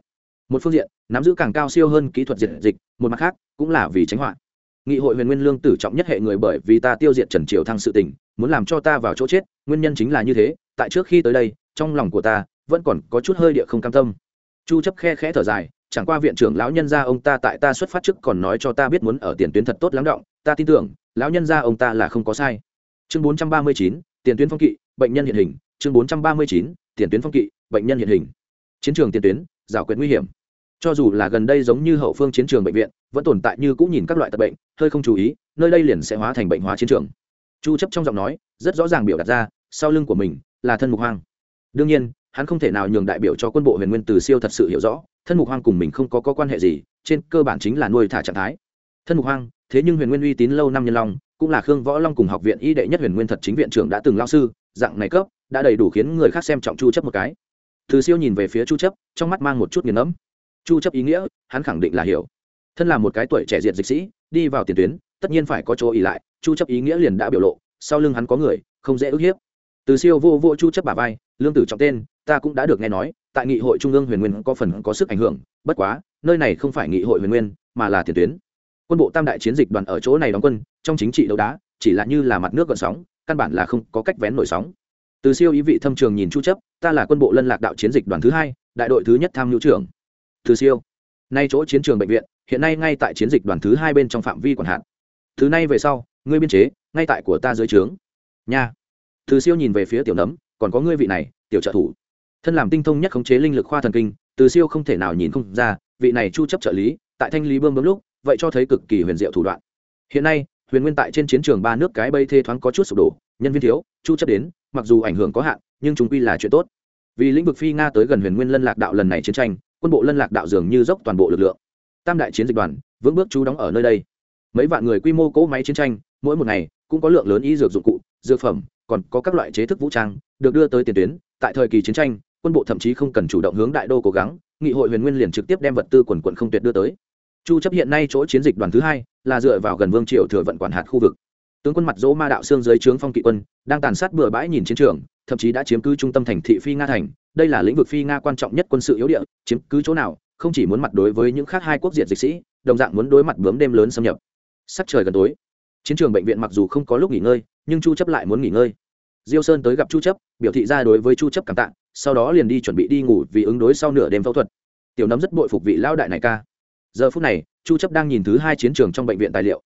Một phương diện nắm giữ càng cao siêu hơn kỹ thuật diệt dịch một mặt khác cũng là vì tránh họa. Nghị hội huyền nguyên lương tử trọng nhất hệ người bởi vì ta tiêu diệt trần triều thăng sự tình muốn làm cho ta vào chỗ chết nguyên nhân chính là như thế tại trước khi tới đây trong lòng của ta vẫn còn có chút hơi địa không cam tâm. Chu chấp khe khẽ thở dài chẳng qua viện trưởng lão nhân gia ông ta tại ta xuất phát trước còn nói cho ta biết muốn ở tiền tuyến thật tốt lắng động ta tin tưởng lão nhân gia ông ta là không có sai. Chương 439, tiền tuyến phong kỵ bệnh nhân hiện hình chương 439, tiền tuyến phong kỵ bệnh nhân hiện hình. Chiến trường tiền tuyến giải quyết nguy hiểm. Cho dù là gần đây giống như hậu phương chiến trường bệnh viện vẫn tồn tại như cũng nhìn các loại tật bệnh hơi không chú ý nơi đây liền sẽ hóa thành bệnh hóa chiến trường. Chu chấp trong giọng nói rất rõ ràng biểu đạt ra sau lưng của mình là thân mục hoang. Đương nhiên hắn không thể nào nhường đại biểu cho quân bộ huyền nguyên từ siêu thật sự hiểu rõ thân mục hoang cùng mình không có, có quan hệ gì trên cơ bản chính là nuôi thả trạng thái. Thân mục hoang thế nhưng huyền nguyên uy tín lâu năm nhân long cũng là khương võ long cùng học viện y đệ nhất huyền nguyên thật chính viện trưởng đã từng lao sư dạng này cấp đã đầy đủ khiến người khác xem trọng chu chấp một cái từ siêu nhìn về phía chu chấp, trong mắt mang một chút nghiền ngẫm. Chu chấp ý nghĩa, hắn khẳng định là hiểu. Thân là một cái tuổi trẻ diệt dịch sĩ, đi vào tiền tuyến, tất nhiên phải có chỗ ỉ lại, chu chấp ý nghĩa liền đã biểu lộ, sau lưng hắn có người, không dễ ức hiếp. Từ siêu vô vô chu chấp bả vai, lương tử trọng tên, ta cũng đã được nghe nói, tại nghị hội trung ương huyền nguyên có phần có sức ảnh hưởng, bất quá, nơi này không phải nghị hội huyền nguyên, mà là tiền tuyến. Quân bộ tam đại chiến dịch đoàn ở chỗ này đóng quân, trong chính trị đấu đá, chỉ là như là mặt nước gợn sóng, căn bản là không có cách vén nổi sóng từ siêu ý vị thâm trường nhìn chu chấp, ta là quân bộ lân lạc đạo chiến dịch đoàn thứ hai, đại đội thứ nhất tham nhu trưởng. Từ siêu. Nay chỗ chiến trường bệnh viện, hiện nay ngay tại chiến dịch đoàn thứ hai bên trong phạm vi quản hạn thứ nay về sau, ngươi biên chế, ngay tại của ta dưới trướng. Nha. Từ siêu nhìn về phía tiểu nấm, còn có ngươi vị này, tiểu trợ thủ. Thân làm tinh thông nhất khống chế linh lực khoa thần kinh, từ siêu không thể nào nhìn không ra, vị này chu chấp trợ lý, tại thanh lý bơm bấm lúc, vậy cho thấy cực kỳ huyền diệu thủ đoạn. Hiện nay, huyền nguyên tại trên chiến trường ba nước cái bây thê thoáng có chút sụp đổ nhân viên thiếu, chu chấp đến, mặc dù ảnh hưởng có hạn, nhưng chúng quy là chuyện tốt. Vì lĩnh vực phi nga tới gần huyền nguyên lân lạc đạo lần này chiến tranh, quân bộ lân lạc đạo dường như dốc toàn bộ lực lượng. Tam đại chiến dịch đoàn, vững bước chú đóng ở nơi đây. Mấy vạn người quy mô cỗ máy chiến tranh, mỗi một ngày cũng có lượng lớn y dược dụng cụ, dược phẩm, còn có các loại chế thức vũ trang, được đưa tới tiền tuyến. Tại thời kỳ chiến tranh, quân bộ thậm chí không cần chủ động hướng đại đô cố gắng, nghị hội huyền nguyên liền trực tiếp đem vật tư quần quận không tuyệt đưa tới. Chu chấp hiện nay chỗ chiến dịch đoàn thứ hai là dựa vào gần vương triều thừa vận quản hạt khu vực tướng quân mặt dỗ ma đạo xương dưới trướng phong kỵ quân, đang tàn sát bừa bãi nhìn chiến trường, thậm chí đã chiếm cứ trung tâm thành thị phi nga thành. Đây là lĩnh vực phi nga quan trọng nhất quân sự yếu địa, chiếm cứ chỗ nào, không chỉ muốn mặt đối với những khác hai quốc diện dịch sĩ, đồng dạng muốn đối mặt bướm đêm lớn xâm nhập. Sắc trời gần tối, chiến trường bệnh viện mặc dù không có lúc nghỉ ngơi, nhưng chu chấp lại muốn nghỉ ngơi. Diêu sơn tới gặp chu chấp, biểu thị ra đối với chu chấp cảm tạ, sau đó liền đi chuẩn bị đi ngủ vì ứng đối sau nửa đêm phẫu thuật. Tiểu nấm rất bội phục vị lao đại này ca. Giờ phút này, chu chấp đang nhìn thứ hai chiến trường trong bệnh viện tài liệu.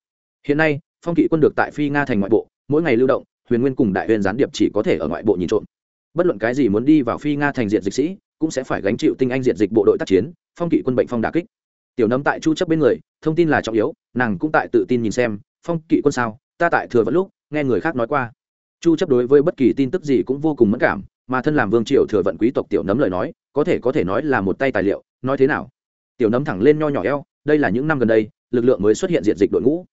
Hiện nay phong kỵ quân được tại phi nga thành ngoại bộ, mỗi ngày lưu động, huyền nguyên cùng đại huyền gián điệp chỉ có thể ở ngoại bộ nhìn trộm. Bất luận cái gì muốn đi vào phi nga thành diện dịch sĩ, cũng sẽ phải gánh chịu tinh anh diện dịch bộ đội tác chiến, phong kỵ quân bệnh phong đà kích. Tiểu nấm tại chu chấp bên người, thông tin là trọng yếu, nàng cũng tại tự tin nhìn xem, phong kỵ quân sao? Ta tại thừa vẫn lúc, nghe người khác nói qua. Chu chấp đối với bất kỳ tin tức gì cũng vô cùng mẫn cảm, mà thân làm vương triều thừa vận quý tộc tiểu nấm lời nói, có thể có thể nói là một tay tài liệu, nói thế nào? Tiểu nấm thẳng lên nho nhỏ eo, đây là những năm gần đây, lực lượng mới xuất hiện diện dịch đội ngũ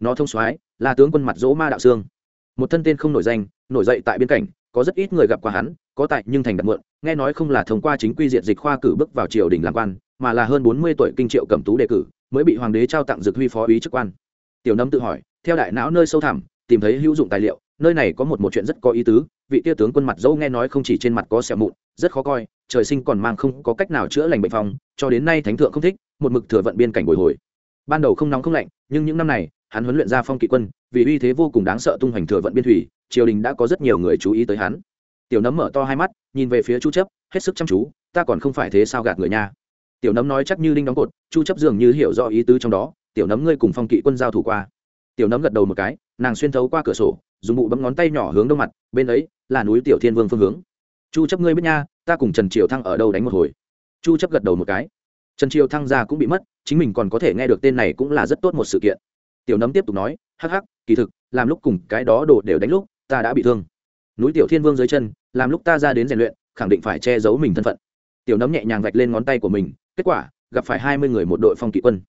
nó thông soái, là tướng quân mặt dỗ ma đạo sương một thân tên không nổi danh, nổi dậy tại biên cảnh, có rất ít người gặp qua hắn, có tại nhưng thành đặt mượn, nghe nói không là thông qua chính quy diện dịch khoa cử bước vào triều đình làm quan, mà là hơn bốn mươi tuổi kinh triệu cẩm tú đề cử, mới bị hoàng đế trao tặng dược huy phó úy chức quan. Tiểu nấm tự hỏi, theo đại não nơi sâu thẳm, tìm thấy hữu dụng tài liệu, nơi này có một một chuyện rất có ý tứ, vị tia tướng quân mặt dâu nghe nói không chỉ trên mặt có sẹo mụn, rất khó coi, trời sinh còn mang không có cách nào chữa lành bệnh phong, cho đến nay thánh thượng không thích, một mực thừa vận biên cảnh bồi hồi. Ban đầu không nóng không lạnh, nhưng những năm này hắn huấn luyện ra phong kỵ quân, vì uy thế vô cùng đáng sợ tung hoành thừa vận biên thủy, triều đình đã có rất nhiều người chú ý tới hắn. Tiểu nấm mở to hai mắt, nhìn về phía chu chấp, hết sức chăm chú, ta còn không phải thế sao gạt người nha. Tiểu nấm nói chắc như đinh đóng cột, chu chấp dường như hiểu rõ ý tứ trong đó, tiểu nấm ngươi cùng phong kỵ quân giao thủ qua. Tiểu nấm gật đầu một cái, nàng xuyên thấu qua cửa sổ, dùng bụ bấm ngón tay nhỏ hướng đông mặt, bên ấy là núi tiểu thiên vương phương hướng. Chu chấp ngươi biết nha, ta cùng trần triều thăng ở đâu đánh một hồi? Chu chấp gật đầu một cái. Trần triều thăng ra cũng bị mất, chính mình còn có thể nghe được tên này cũng là rất tốt một sự kiện tiểu nấm tiếp tục nói, hắc hắc, kỳ thực, làm lúc cùng cái đó đồ đều đánh lúc, ta đã bị thương. Núi tiểu thiên vương dưới chân, làm lúc ta ra đến rèn luyện, khẳng định phải che giấu mình thân phận. Tiểu nấm nhẹ nhàng vạch lên ngón tay của mình, kết quả, gặp phải hai mươi người một đội phong kỵ quân.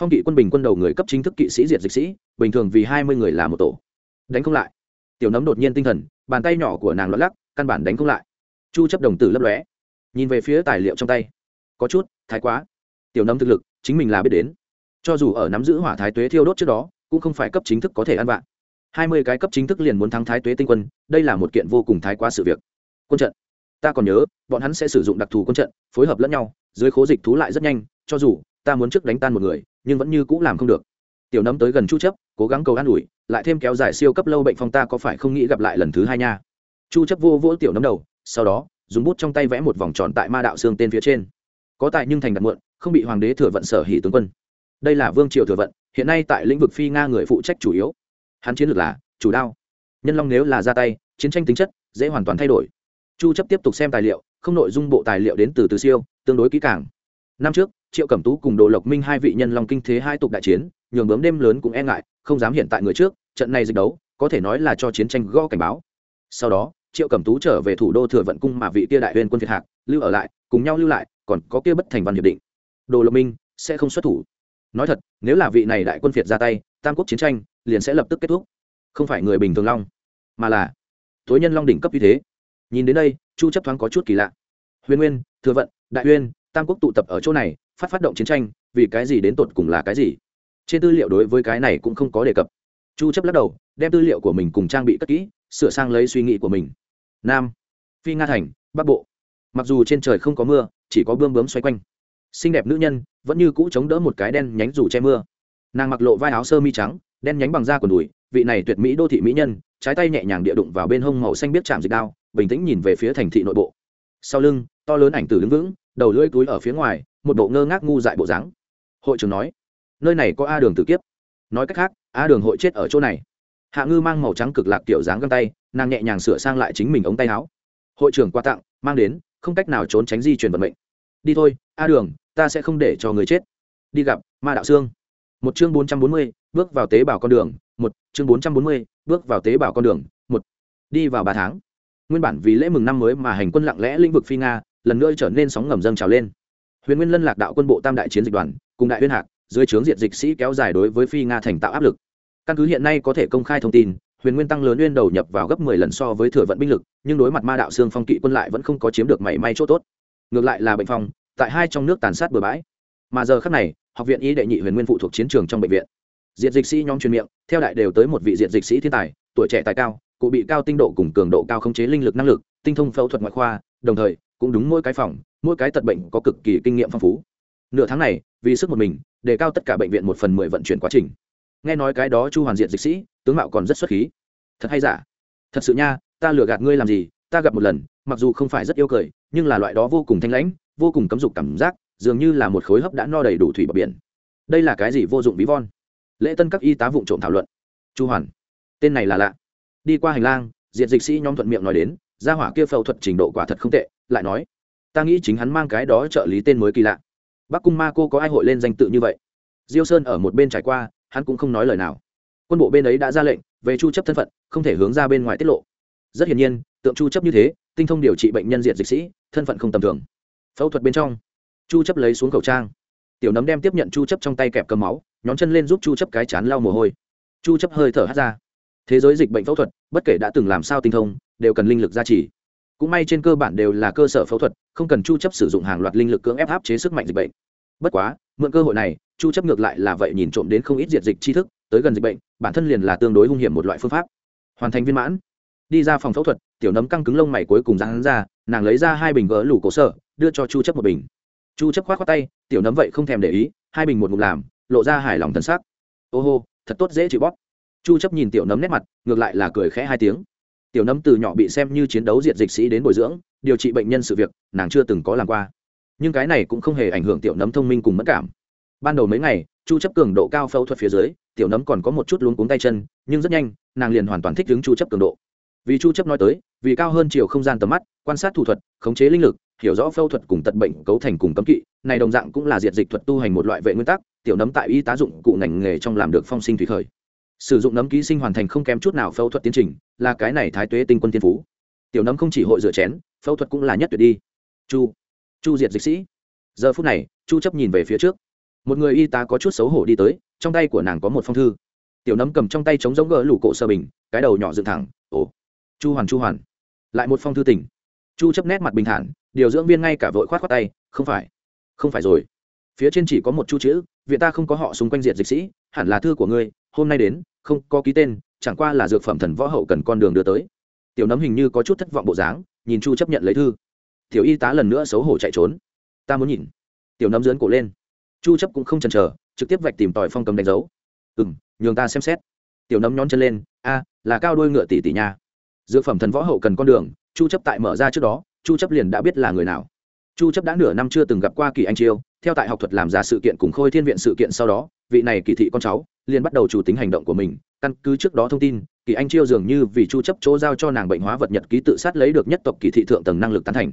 Phong kỵ quân bình quân đầu người cấp chính thức kỵ sĩ diệt dịch sĩ, bình thường vì hai mươi người là một tổ. Đánh không lại. Tiểu nấm đột nhiên tinh thần, bàn tay nhỏ của nàng lót lắc, căn bản đánh không lại. Chu chấp đồng tử lấp lóe. Nhìn về phía tài liệu trong tay. Có chút, thái quá. Tiểu nấm thực lực, chính mình là biết đến cho dù ở nắm giữ hỏa thái tuế thiêu đốt trước đó, cũng không phải cấp chính thức có thể ăn vạ. Hai mươi cái cấp chính thức liền muốn thắng thái tuế tinh quân, đây là một kiện vô cùng thái quá sự việc. Quân trận. Ta còn nhớ, bọn hắn sẽ sử dụng đặc thù quân trận, phối hợp lẫn nhau, dưới khố dịch thú lại rất nhanh, cho dù, ta muốn trước đánh tan một người, nhưng vẫn như cũng làm không được. Tiểu nấm tới gần chu chấp, cố gắng cầu an ủi, lại thêm kéo dài siêu cấp lâu bệnh phong ta có phải không nghĩ gặp lại lần thứ hai nha. Chu chấp vô vỗ tiểu nấm đầu, sau đó, dùng bút trong tay vẽ một vòng tròn tại ma đạo xương tên phía trên. Có tại nhưng thành đặt muộn, không bị hoàng đế thừa vận sở hỉ tướng quân đây là vương triều thừa vận, hiện nay tại lĩnh vực phi nga người phụ trách chủ yếu. Hắn chiến lược là chủ đao. Nhân long nếu là ra tay, chiến tranh tính chất dễ hoàn toàn thay đổi. Chu chấp tiếp tục xem tài liệu, không nội dung bộ tài liệu đến từ từ siêu, tương đối kỹ càng. Năm trước, triệu cẩm tú cùng đồ lộc minh hai vị nhân long kinh thế hai tục đại chiến, nhường bướm đêm lớn cũng e ngại, không dám hiện tại người trước, trận này dịch đấu, có thể nói là cho chiến tranh gõ cảnh báo. Sau đó, triệu cẩm tú trở về thủ đô thừa vận cung mà vị kia đại viên quân việt hạc, lưu ở lại, cùng nhau lưu lại, còn có kia bất thành văn hiệp định. Đồ lộc minh sẽ không xuất thủ nói thật, nếu là vị này đại quân việt ra tay, tam quốc chiến tranh liền sẽ lập tức kết thúc. Không phải người bình thường long, mà là tối nhân long đỉnh cấp như thế. Nhìn đến đây, chu chấp thoáng có chút kỳ lạ. Huyền nguyên, thừa vận, đại uyên, tam quốc tụ tập ở chỗ này, phát phát động chiến tranh, vì cái gì đến tột cùng là cái gì? Trên tư liệu đối với cái này cũng không có đề cập. Chu chấp lắc đầu, đem tư liệu của mình cùng trang bị cất kỹ, sửa sang lấy suy nghĩ của mình. Nam, phi nga thành, bắc bộ. Mặc dù trên trời không có mưa, chỉ có bươm bướm xoay quanh xinh đẹp nữ nhân, vẫn như cũ chống đỡ một cái đen nhánh dù che mưa. Nàng mặc lộ vai áo sơ mi trắng, đen nhánh bằng da quần đùi, vị này tuyệt mỹ đô thị mỹ nhân, trái tay nhẹ nhàng địa đụng vào bên hông màu xanh biết chạm dịch đao, bình tĩnh nhìn về phía thành thị nội bộ. Sau lưng, to lớn ảnh tử đứng vững, đầu lưỡi túi ở phía ngoài, một bộ ngơ ngác ngu dại bộ dáng. Hội trưởng nói, nơi này có a đường tử kiếp. Nói cách khác, a đường hội chết ở chỗ này. Hạ ngư mang màu trắng cực lạc kiểu dáng găng tay, nàng nhẹ nhàng sửa sang lại chính mình ống tay áo. Hội trưởng quà tặng, mang đến, không cách nào trốn tránh di truyền vận mệnh. Đi thôi, a đường ta sẽ không để cho người chết. Đi gặp, ma đạo sương. Một chương bốn trăm bốn mươi, bước vào tế bào con đường. Một, chương bốn trăm bốn mươi, bước vào tế bào con đường. Một, đi vào ba tháng. Nguyên bản vì lễ mừng năm mới mà hành quân lặng lẽ lĩnh vực phi nga, lần nữa trở nên sóng ngầm dâng trào lên. Huyền nguyên lân lạc đạo quân bộ tam đại chiến dịch đoàn, cùng đại huyên hạc, dưới trướng diện dịch sĩ kéo dài đối với phi nga thành tạo áp lực. Căn cứ hiện nay có thể công khai thông tin, huyền nguyên tăng lớn nguyên đầu nhập vào gấp mười lần so với thừa vận binh lực, nhưng đối mặt ma đạo xương phong kỵ quân lại vẫn không có chiếm được mảy may chỗ tốt. Ngược lại là bệnh phong tại hai trong nước tàn sát bừa bãi. Mà giờ khắc này, học viện y đệ nhị huyền nguyên phụ thuộc chiến trường trong bệnh viện. Diệt dịch sĩ nhóm truyền miệng, theo đại đều tới một vị diệt dịch sĩ thiên tài, tuổi trẻ tài cao, cụ bị cao tinh độ cùng cường độ cao khống chế linh lực năng lực, tinh thông phẫu thuật ngoại khoa, đồng thời, cũng đúng mỗi cái phòng, mỗi cái tật bệnh có cực kỳ kinh nghiệm phong phú. Nửa tháng này, vì sức một mình đề cao tất cả bệnh viện một phần mười vận chuyển quá trình. Nghe nói cái đó chu hoàn diện dịch sĩ, tướng mạo còn rất xuất khí. Thật hay giả? Thật sự nha, ta lừa gạt ngươi làm gì, ta gặp một lần, mặc dù không phải rất yêu cười nhưng là loại đó vô cùng thanh lãnh, vô cùng cấm dục cảm giác, dường như là một khối hấp đã no đầy đủ thủy bờ biển. Đây là cái gì vô dụng ví von? Lễ tân các y tá vụ trộm thảo luận. Chu hoàn, tên này là lạ. Đi qua hành lang diện dịch sĩ nhóm thuận miệng nói đến, gia hỏa kia phẫu thuật trình độ quả thật không tệ, lại nói, ta nghĩ chính hắn mang cái đó trợ lý tên mới kỳ lạ. Bắc cung ma cô có ai hội lên danh tự như vậy? Diêu sơn ở một bên trải qua, hắn cũng không nói lời nào. Quân bộ bên ấy đã ra lệnh, về chu chấp thân phận, không thể hướng ra bên ngoài tiết lộ. Rất hiển nhiên, tượng chu chấp như thế tinh thông điều trị bệnh nhân diện dịch sĩ, thân phận không tầm thường. Phẫu thuật bên trong, chu chấp lấy xuống khẩu trang. Tiểu nấm đem tiếp nhận chu chấp trong tay kẹp cầm máu, nhón chân lên giúp chu chấp cái chán lau mồ hôi. Chu chấp hơi thở hắt ra. Thế giới dịch bệnh phẫu thuật, bất kể đã từng làm sao tinh thông, đều cần linh lực gia trì. Cũng may trên cơ bản đều là cơ sở phẫu thuật, không cần chu chấp sử dụng hàng loạt linh lực cưỡng ép áp chế sức mạnh dịch bệnh. Bất quá, mượn cơ hội này, chu chấp ngược lại là vậy nhìn trộm đến không ít diệt dịch tri thức, tới gần dịch bệnh, bản thân liền là tương đối hung hiểm một loại phương pháp. Hoàn thành viên mãn. Đi ra phòng phẫu thuật tiểu nấm căng cứng lông mày cuối cùng răng ra, nàng lấy ra hai bình gỡ lủ cổ sở, đưa cho chu chấp một bình. Chu chấp khoát khoát tay, tiểu nấm vậy không thèm để ý, hai bình một ngụm làm, lộ ra hài lòng thần sắc. Ô hô, thật tốt dễ chịu bóp. Chu chấp nhìn tiểu nấm nét mặt, ngược lại là cười khẽ hai tiếng. Tiểu nấm từ nhỏ bị xem như chiến đấu diệt dịch sĩ đến bồi dưỡng, điều trị bệnh nhân sự việc, nàng chưa từng có làm qua. Nhưng cái này cũng không hề ảnh hưởng tiểu nấm thông minh cùng mất cảm. Ban đầu mấy ngày, chu chấp cường độ cao phẫu thuật phía dưới, tiểu nấm còn có một chút luống cuống tay chân, nhưng rất nhanh, nàng liền hoàn toàn thích ứng chu chấp cường độ vì chu chấp nói tới, vì cao hơn chiều không gian tầm mắt, quan sát thủ thuật, khống chế linh lực, hiểu rõ phẫu thuật cùng tận bệnh cấu thành cùng cấm kỵ, này đồng dạng cũng là diệt dịch thuật tu hành một loại vệ nguyên tắc, tiểu nấm tại y tá dụng cụ ngành nghề trong làm được phong sinh thủy khởi. Sử dụng nấm ký sinh hoàn thành không kém chút nào phẫu thuật tiến trình, là cái này thái tuế tinh quân tiên phú. Tiểu nấm không chỉ hội rửa chén, phẫu thuật cũng là nhất tuyệt đi. Chu chu diệt dịch sĩ. Giờ phút này, chu chấp nhìn về phía trước. Một người y tá có chút xấu hổ đi tới, trong tay của nàng có một phong thư. Tiểu nấm cầm trong tay chống giống gỡ lũ cổ sơ bình, cái đầu nhỏ dựng thẳng chu hoàn chu hoàn. Lại một phong thư tỉnh chu chấp nét mặt bình thản, điều dưỡng viên ngay cả vội khoát khoát tay, không phải không phải rồi. Phía trên chỉ có một chu chữ, viện ta không có họ xung quanh diệt dịch sĩ, hẳn là thư của ngươi, hôm nay đến, không có ký tên, chẳng qua là dược phẩm thần võ hậu cần con đường đưa tới. Tiểu nấm hình như có chút thất vọng bộ dáng, nhìn chu chấp nhận lấy thư. Tiểu y tá lần nữa xấu hổ chạy trốn. Ta muốn nhìn. Tiểu nấm dướn cổ lên. Chu chấp cũng không chần chờ, trực tiếp vạch tìm tòi phong cầm đánh dấu. Ừm, nhường ta xem xét. Tiểu nấm nhón chân lên, a, là cao đuôi ngựa tỷ tỷ nha dược phẩm thần võ hậu cần con đường, chu chấp tại mở ra trước đó, chu chấp liền đã biết là người nào. Chu chấp đã nửa năm chưa từng gặp qua kỳ anh chiêu, theo tại học thuật làm ra sự kiện cùng khôi thiên viện sự kiện sau đó, vị này kỳ thị con cháu liền bắt đầu chủ tính hành động của mình. Căn cứ trước đó thông tin, kỳ anh chiêu dường như vì chu chấp chỗ giao cho nàng bệnh hóa vật nhật ký tự sát lấy được nhất tộc kỳ thị thượng tầng năng lực tán thành.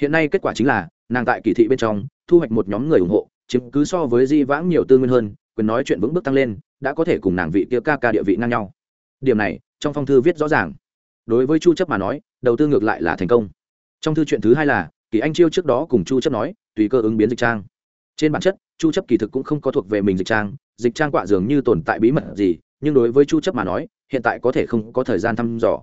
Hiện nay kết quả chính là, nàng tại kỳ thị bên trong, thu hoạch một nhóm người ủng hộ, chiếm cứ so với di vãng nhiều tư nguyên hơn, quyền nói chuyện vững bước tăng lên, đã có thể cùng nàng vị kia ca ca địa vị ngang nhau. Điểm này, trong phong thư viết rõ ràng đối với chu chấp mà nói, đầu tư ngược lại là thành công. Trong thư chuyện thứ hai là, kỳ anh chiêu trước đó cùng chu chấp nói, tùy cơ ứng biến dịch trang. Trên bản chất, chu chấp kỳ thực cũng không có thuộc về mình dịch trang dịch trang quạ dường như tồn tại bí mật gì, nhưng đối với chu chấp mà nói, hiện tại có thể không có thời gian thăm dò.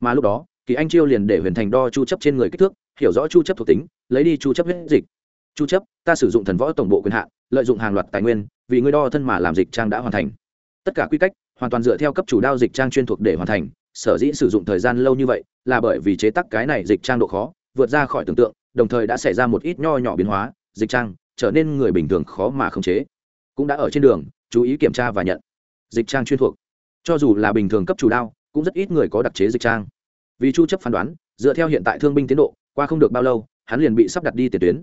Mà lúc đó, kỳ anh chiêu liền để huyền thành đo chu chấp trên người kích thước, hiểu rõ chu chấp thuộc tính, lấy đi chu chấp huyết dịch. Chu chấp, ta sử dụng thần võ tổng bộ quyền hạn, lợi dụng hàng loạt tài nguyên, vì ngươi đo thân mà làm dịch trang đã hoàn thành. Tất cả quy cách, hoàn toàn dựa theo cấp chủ đao dịch trang chuyên thuộc để hoàn thành sở dĩ sử dụng thời gian lâu như vậy là bởi vì chế tác cái này dịch trang độ khó, vượt ra khỏi tưởng tượng, đồng thời đã xảy ra một ít nho nhỏ biến hóa, dịch trang trở nên người bình thường khó mà khống chế. Cũng đã ở trên đường, chú ý kiểm tra và nhận. Dịch trang chuyên thuộc. Cho dù là bình thường cấp chủ đao, cũng rất ít người có đặc chế dịch trang. Vì chu chấp phán đoán, dựa theo hiện tại thương binh tiến độ, qua không được bao lâu, hắn liền bị sắp đặt đi tiền tuyến.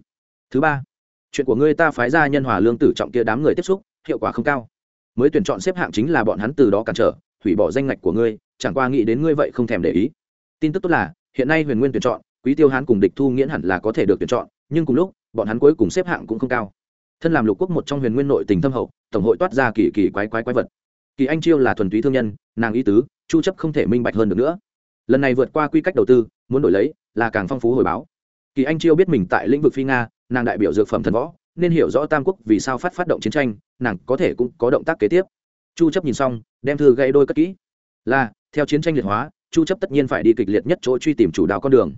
Thứ ba, chuyện của ngươi ta phái ra nhân hòa lương tử trọng kia đám người tiếp xúc, hiệu quả không cao. Mới tuyển chọn xếp hạng chính là bọn hắn từ đó cản trở, hủy bỏ danh ngạch của ngươi chẳng qua nghĩ đến ngươi vậy không thèm để ý. Tin tức tốt là, hiện nay huyền nguyên tuyển chọn, quý tiêu hán cùng địch thu nghiễn hẳn là có thể được tuyển chọn, nhưng cùng lúc, bọn hắn cuối cùng xếp hạng cũng không cao. Thân làm lục quốc một trong huyền nguyên nội tình thâm hậu, tổng hội toát ra kỳ kỳ quái quái quái vật. Kỳ anh chiêu là thuần túy thương nhân, nàng ý tứ, chu chấp không thể minh bạch hơn được nữa. Lần này vượt qua quy cách đầu tư, muốn đổi lấy, là càng phong phú hồi báo. Kỳ anh chiêu biết mình tại lĩnh vực phi nga, nàng đại biểu dược phẩm thần võ, nên hiểu rõ tam quốc vì sao phát phát động chiến tranh, nàng có thể cũng có động tác kế tiếp. Chu chấp nhìn xong, đem thư gây đôi cất kỹ là, theo chiến tranh liệt hóa, chu chấp tất nhiên phải đi kịch liệt nhất chỗ truy tìm chủ đạo con đường.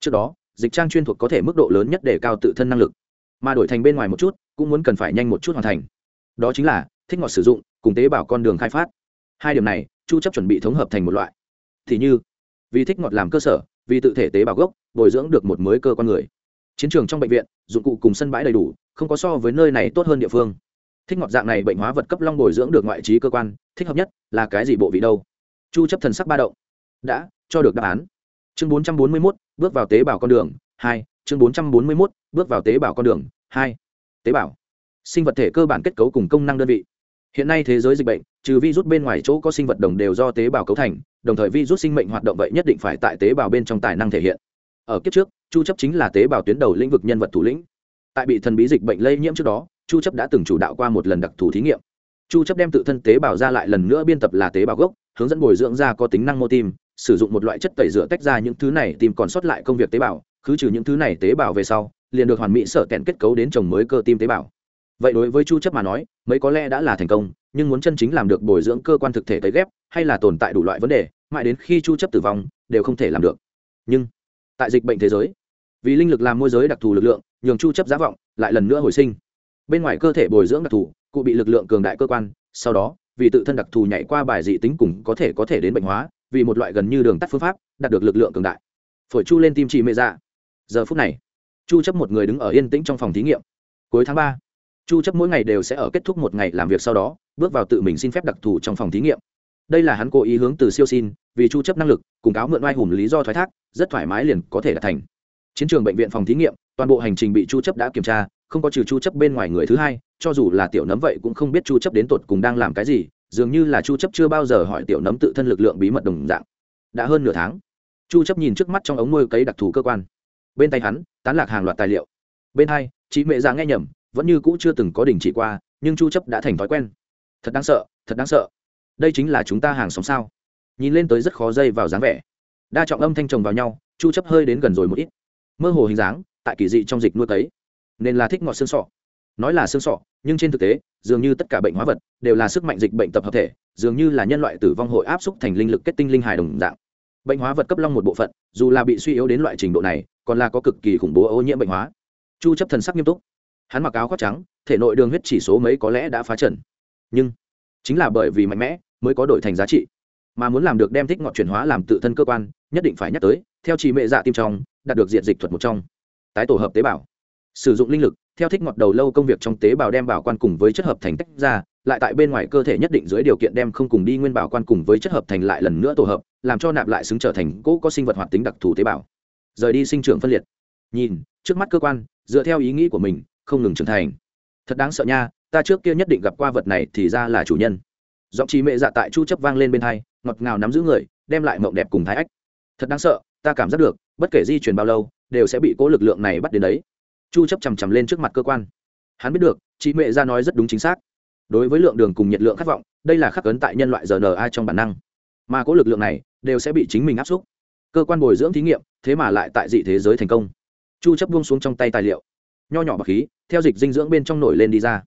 Trước đó, dịch trang chuyên thuộc có thể mức độ lớn nhất để cao tự thân năng lực. Mà đổi thành bên ngoài một chút, cũng muốn cần phải nhanh một chút hoàn thành. Đó chính là, thích ngọt sử dụng, cùng tế bào con đường khai phát. Hai điểm này, chu chấp chuẩn bị thống hợp thành một loại. Thì như, vì thích ngọt làm cơ sở, vì tự thể tế bào gốc, bồi dưỡng được một mới cơ con người. Chiến trường trong bệnh viện, dụng cụ cùng sân bãi đầy đủ, không có so với nơi này tốt hơn địa phương. Thích ngọt dạng này bệnh hóa vật cấp long bồi dưỡng được ngoại trí cơ quan, thích hợp nhất là cái gì bộ vị đâu? Chu chấp thần sắc ba động. Đã cho được đáp án. Chương 441, bước vào tế bào con đường. 2. chương 441, bước vào tế bào con đường. 2. tế bào. Sinh vật thể cơ bản kết cấu cùng công năng đơn vị. Hiện nay thế giới dịch bệnh trừ virus bên ngoài chỗ có sinh vật đồng đều do tế bào cấu thành đồng thời virus sinh mệnh hoạt động vậy nhất định phải tại tế bào bên trong tài năng thể hiện. Ở kiếp trước chu chấp chính là tế bào tuyến đầu lĩnh vực nhân vật thủ lĩnh. Tại bị thần bí dịch bệnh lây nhiễm trước đó chu chấp đã từng chủ đạo qua một lần đặc thù thí nghiệm. Chu chấp đem tự thân tế bào ra lại lần nữa biên tập là tế bào gốc hướng dẫn bồi dưỡng ra có tính năng mô tim, sử dụng một loại chất tẩy rửa tách ra những thứ này tìm còn sót lại công việc tế bào, khứ trừ những thứ này tế bào về sau, liền được hoàn mỹ sở kẹn kết cấu đến trồng mới cơ tim tế bào. Vậy đối với chu chấp mà nói, mấy có lẽ đã là thành công, nhưng muốn chân chính làm được bồi dưỡng cơ quan thực thể tấy ghép, hay là tồn tại đủ loại vấn đề, mãi đến khi chu chấp tử vong, đều không thể làm được. Nhưng, tại dịch bệnh thế giới, vì linh lực làm môi giới đặc thù lực lượng, nhường chu chấp giá vọng, lại lần nữa hồi sinh. Bên ngoài cơ thể bồi dưỡng đặc thù, cụ bị lực lượng cường đại cơ quan, sau đó vì tự thân đặc thù nhảy qua bài dị tính cùng có thể có thể đến bệnh hóa vì một loại gần như đường tắt phương pháp đạt được lực lượng cường đại. Phổi chu lên tim chị mê dạ. Giờ phút này chu chấp một người đứng ở yên tĩnh trong phòng thí nghiệm. Cuối tháng 3, chu chấp mỗi ngày đều sẽ ở kết thúc một ngày làm việc sau đó bước vào tự mình xin phép đặc thù trong phòng thí nghiệm. Đây là hắn cố ý hướng từ siêu xin vì chu chấp năng lực cùng cáo mượn oai hùng lý do thoái thác rất thoải mái liền có thể đạt thành. Chiến trường bệnh viện phòng thí nghiệm toàn bộ hành trình bị chu chấp đã kiểm tra không có trừ chu chấp bên ngoài người thứ hai, cho dù là tiểu nấm vậy cũng không biết chu chấp đến tột cùng đang làm cái gì, dường như là chu chấp chưa bao giờ hỏi tiểu nấm tự thân lực lượng bí mật đồng dạng. Đã hơn nửa tháng, chu chấp nhìn trước mắt trong ống nuôi cấy đặc thù cơ quan. Bên tay hắn, tán lạc hàng loạt tài liệu. Bên hai chị mẹ già dạ nghe nhầm, vẫn như cũ chưa từng có đình chỉ qua, nhưng chu chấp đã thành thói quen. Thật đáng sợ, thật đáng sợ. Đây chính là chúng ta hàng xóm sao? Nhìn lên tới rất khó dây vào dáng vẻ. Đa trọng âm thanh chồng vào nhau, chu chấp hơi đến gần rồi một ít. Mơ hồ hình dáng, tại kỳ dị trong dịch nuôi cấy nên là thích ngọt xương sọ. Nói là xương sọ, nhưng trên thực tế, dường như tất cả bệnh hóa vật đều là sức mạnh dịch bệnh tập hợp thể, dường như là nhân loại tử vong hội áp xúc thành linh lực kết tinh linh hài đồng dạng. Bệnh hóa vật cấp long một bộ phận, dù là bị suy yếu đến loại trình độ này, còn là có cực kỳ khủng bố ô nhiễm bệnh hóa. Chu chấp thần sắc nghiêm túc. Hắn mặc áo khoác trắng, thể nội đường huyết chỉ số mấy có lẽ đã phá trần. Nhưng, chính là bởi vì mạnh mẽ, mới có đổi thành giá trị. Mà muốn làm được đem thích ngọt chuyển hóa làm tự thân cơ quan, nhất định phải nhắc tới, theo chỉ mệ dạ tim trong, đạt được diện dịch thuật một trong. Tái tổ hợp tế bào sử dụng linh lực, theo thích ngọt đầu lâu công việc trong tế bào đem bảo quan cùng với chất hợp thành tách ra, lại tại bên ngoài cơ thể nhất định dưới điều kiện đem không cùng đi nguyên bảo quan cùng với chất hợp thành lại lần nữa tổ hợp, làm cho nạp lại xứng trở thành cỗ có sinh vật hoạt tính đặc thù tế bào. Rời đi sinh trưởng phân liệt. Nhìn, trước mắt cơ quan, dựa theo ý nghĩ của mình, không ngừng trưởng thành. Thật đáng sợ nha, ta trước kia nhất định gặp qua vật này thì ra là chủ nhân. Giọng trí mệ dạ tại chu chấp vang lên bên hai, ngọt ngào nắm giữ người, đem lại mộng đẹp cùng thái ách. Thật đáng sợ, ta cảm giác được, bất kể di chuyển bao lâu, đều sẽ bị cố lực lượng này bắt đến đấy chu chấp chằm chằm lên trước mặt cơ quan. Hắn biết được, chị mẹ ra nói rất đúng chính xác. Đối với lượng đường cùng nhiệt lượng khát vọng, đây là khắc ấn tại nhân loại rna trong bản năng. Mà có lực lượng này đều sẽ bị chính mình áp xúc. Cơ quan bồi dưỡng thí nghiệm, thế mà lại tại dị thế giới thành công. Chu chấp buông xuống trong tay tài liệu. Nho nhỏ bạc khí, theo dịch dinh dưỡng bên trong nổi lên đi ra.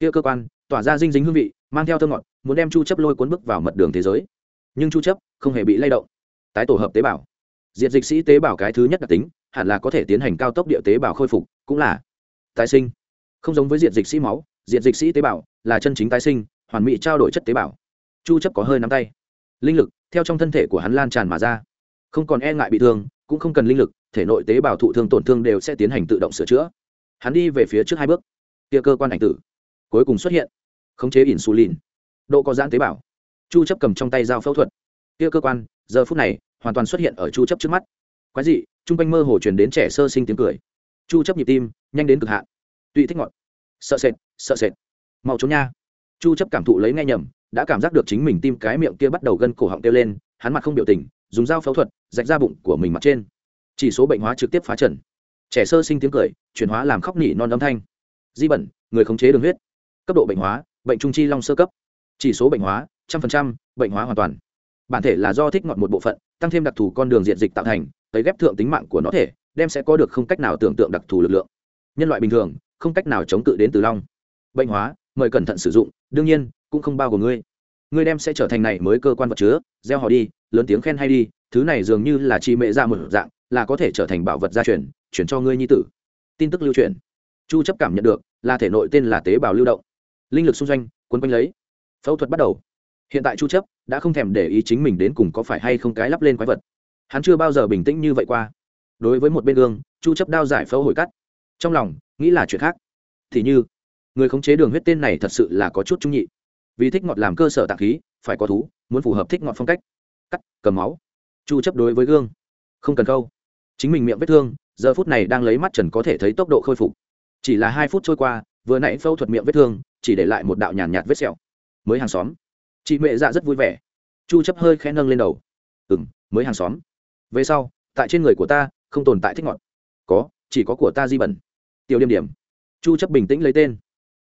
Kia cơ quan, tỏa ra dinh dính hương vị, mang theo thơ ngọt, muốn đem chu chấp lôi cuốn bước vào mật đường thế giới. Nhưng chu chấp không hề bị lay động. Tái tổ hợp tế bào. Diệt dịch sĩ tế bào cái thứ nhất đặc tính, hẳn là có thể tiến hành cao tốc địa tế bào khôi phục cũng là tái sinh. Không giống với diệt dịch sĩ máu, diệt dịch sĩ tế bào là chân chính tái sinh, hoàn mỹ trao đổi chất tế bào. Chu chấp có hơi nắm tay. Linh lực theo trong thân thể của hắn lan tràn mà ra. Không còn e ngại bị thương, cũng không cần linh lực, thể nội tế bào thụ thương tổn thương đều sẽ tiến hành tự động sửa chữa. Hắn đi về phía trước hai bước. Kia cơ quan ảnh tử cuối cùng xuất hiện. Khống chế insulin. Độ có giãn tế bào. Chu chấp cầm trong tay dao phẫu thuật. Kia cơ quan, giờ phút này, hoàn toàn xuất hiện ở chu chấp trước mắt. Quái dị, trung quanh mơ hồ truyền đến trẻ sơ sinh tiếng cười chu chấp nhịp tim, nhanh đến cực hạn. Tụy thích ngọn sợ sệt sợ sệt. Mau trốn nha. Chu chấp cảm thụ lấy nghe nhầm, đã cảm giác được chính mình tim cái miệng kia bắt đầu gân cổ họng tiêu lên, hắn mặt không biểu tình, dùng dao phẫu thuật, rạch ra bụng của mình mặt trên. Chỉ số bệnh hóa trực tiếp phá trần. Trẻ sơ sinh tiếng cười, chuyển hóa làm khóc nỉ non âm thanh. Di bẩn, người khống chế đường huyết. Cấp độ bệnh hóa, bệnh trung chi long sơ cấp. Chỉ số bệnh hóa, trăm phần trăm, bệnh hóa hoàn toàn. Bản thể là do thích ngọn một bộ phận, tăng thêm đặc thù con đường diện dịch tạo thành tới ghép thượng tính mạng của nó thể đem sẽ có được không cách nào tưởng tượng đặc thù lực lượng. Nhân loại bình thường, không cách nào chống cự đến từ long. Bệnh hóa, mời cẩn thận sử dụng, đương nhiên, cũng không bao gồm ngươi. Ngươi đem sẽ trở thành này mới cơ quan vật chứa, gieo họ đi, lớn tiếng khen hay đi, thứ này dường như là chi mẹ ra một dạng, là có thể trở thành bảo vật gia truyền chuyển cho ngươi nhi tử. Tin tức lưu truyền. Chu chấp cảm nhận được, là thể nội tên là tế bào lưu động. Linh lực xung doanh quấn quanh lấy. Phẫu thuật bắt đầu. Hiện tại chu chấp đã không thèm để ý chính mình đến cùng có phải hay không cái lắp lên quái vật. Hắn chưa bao giờ bình tĩnh như vậy qua đối với một bên gương chu chấp đao giải phẫu hồi cắt. Trong lòng nghĩ là chuyện khác. Thì như người khống chế đường huyết tên này thật sự là có chút trung nhị. Vì thích ngọt làm cơ sở tạng khí phải có thú muốn phù hợp thích ngọt phong cách. Cắt cầm máu. Chu chấp đối với gương không cần câu. Chính mình miệng vết thương giờ phút này đang lấy mắt trần có thể thấy tốc độ khôi phục. Chỉ là hai phút trôi qua vừa nãy phẫu thuật miệng vết thương chỉ để lại một đạo nhàn nhạt, vết sẹo. Mới hàng xóm. Chị mẹ dạ rất vui vẻ. Chu chấp hơi khẽ nâng lên đầu. Ừm mới hàng xóm. Về sau tại trên người của ta không tồn tại thích ngọt. Có, chỉ có của ta di bẩn. Tiểu điểm điểm chu chấp bình tĩnh lấy tên.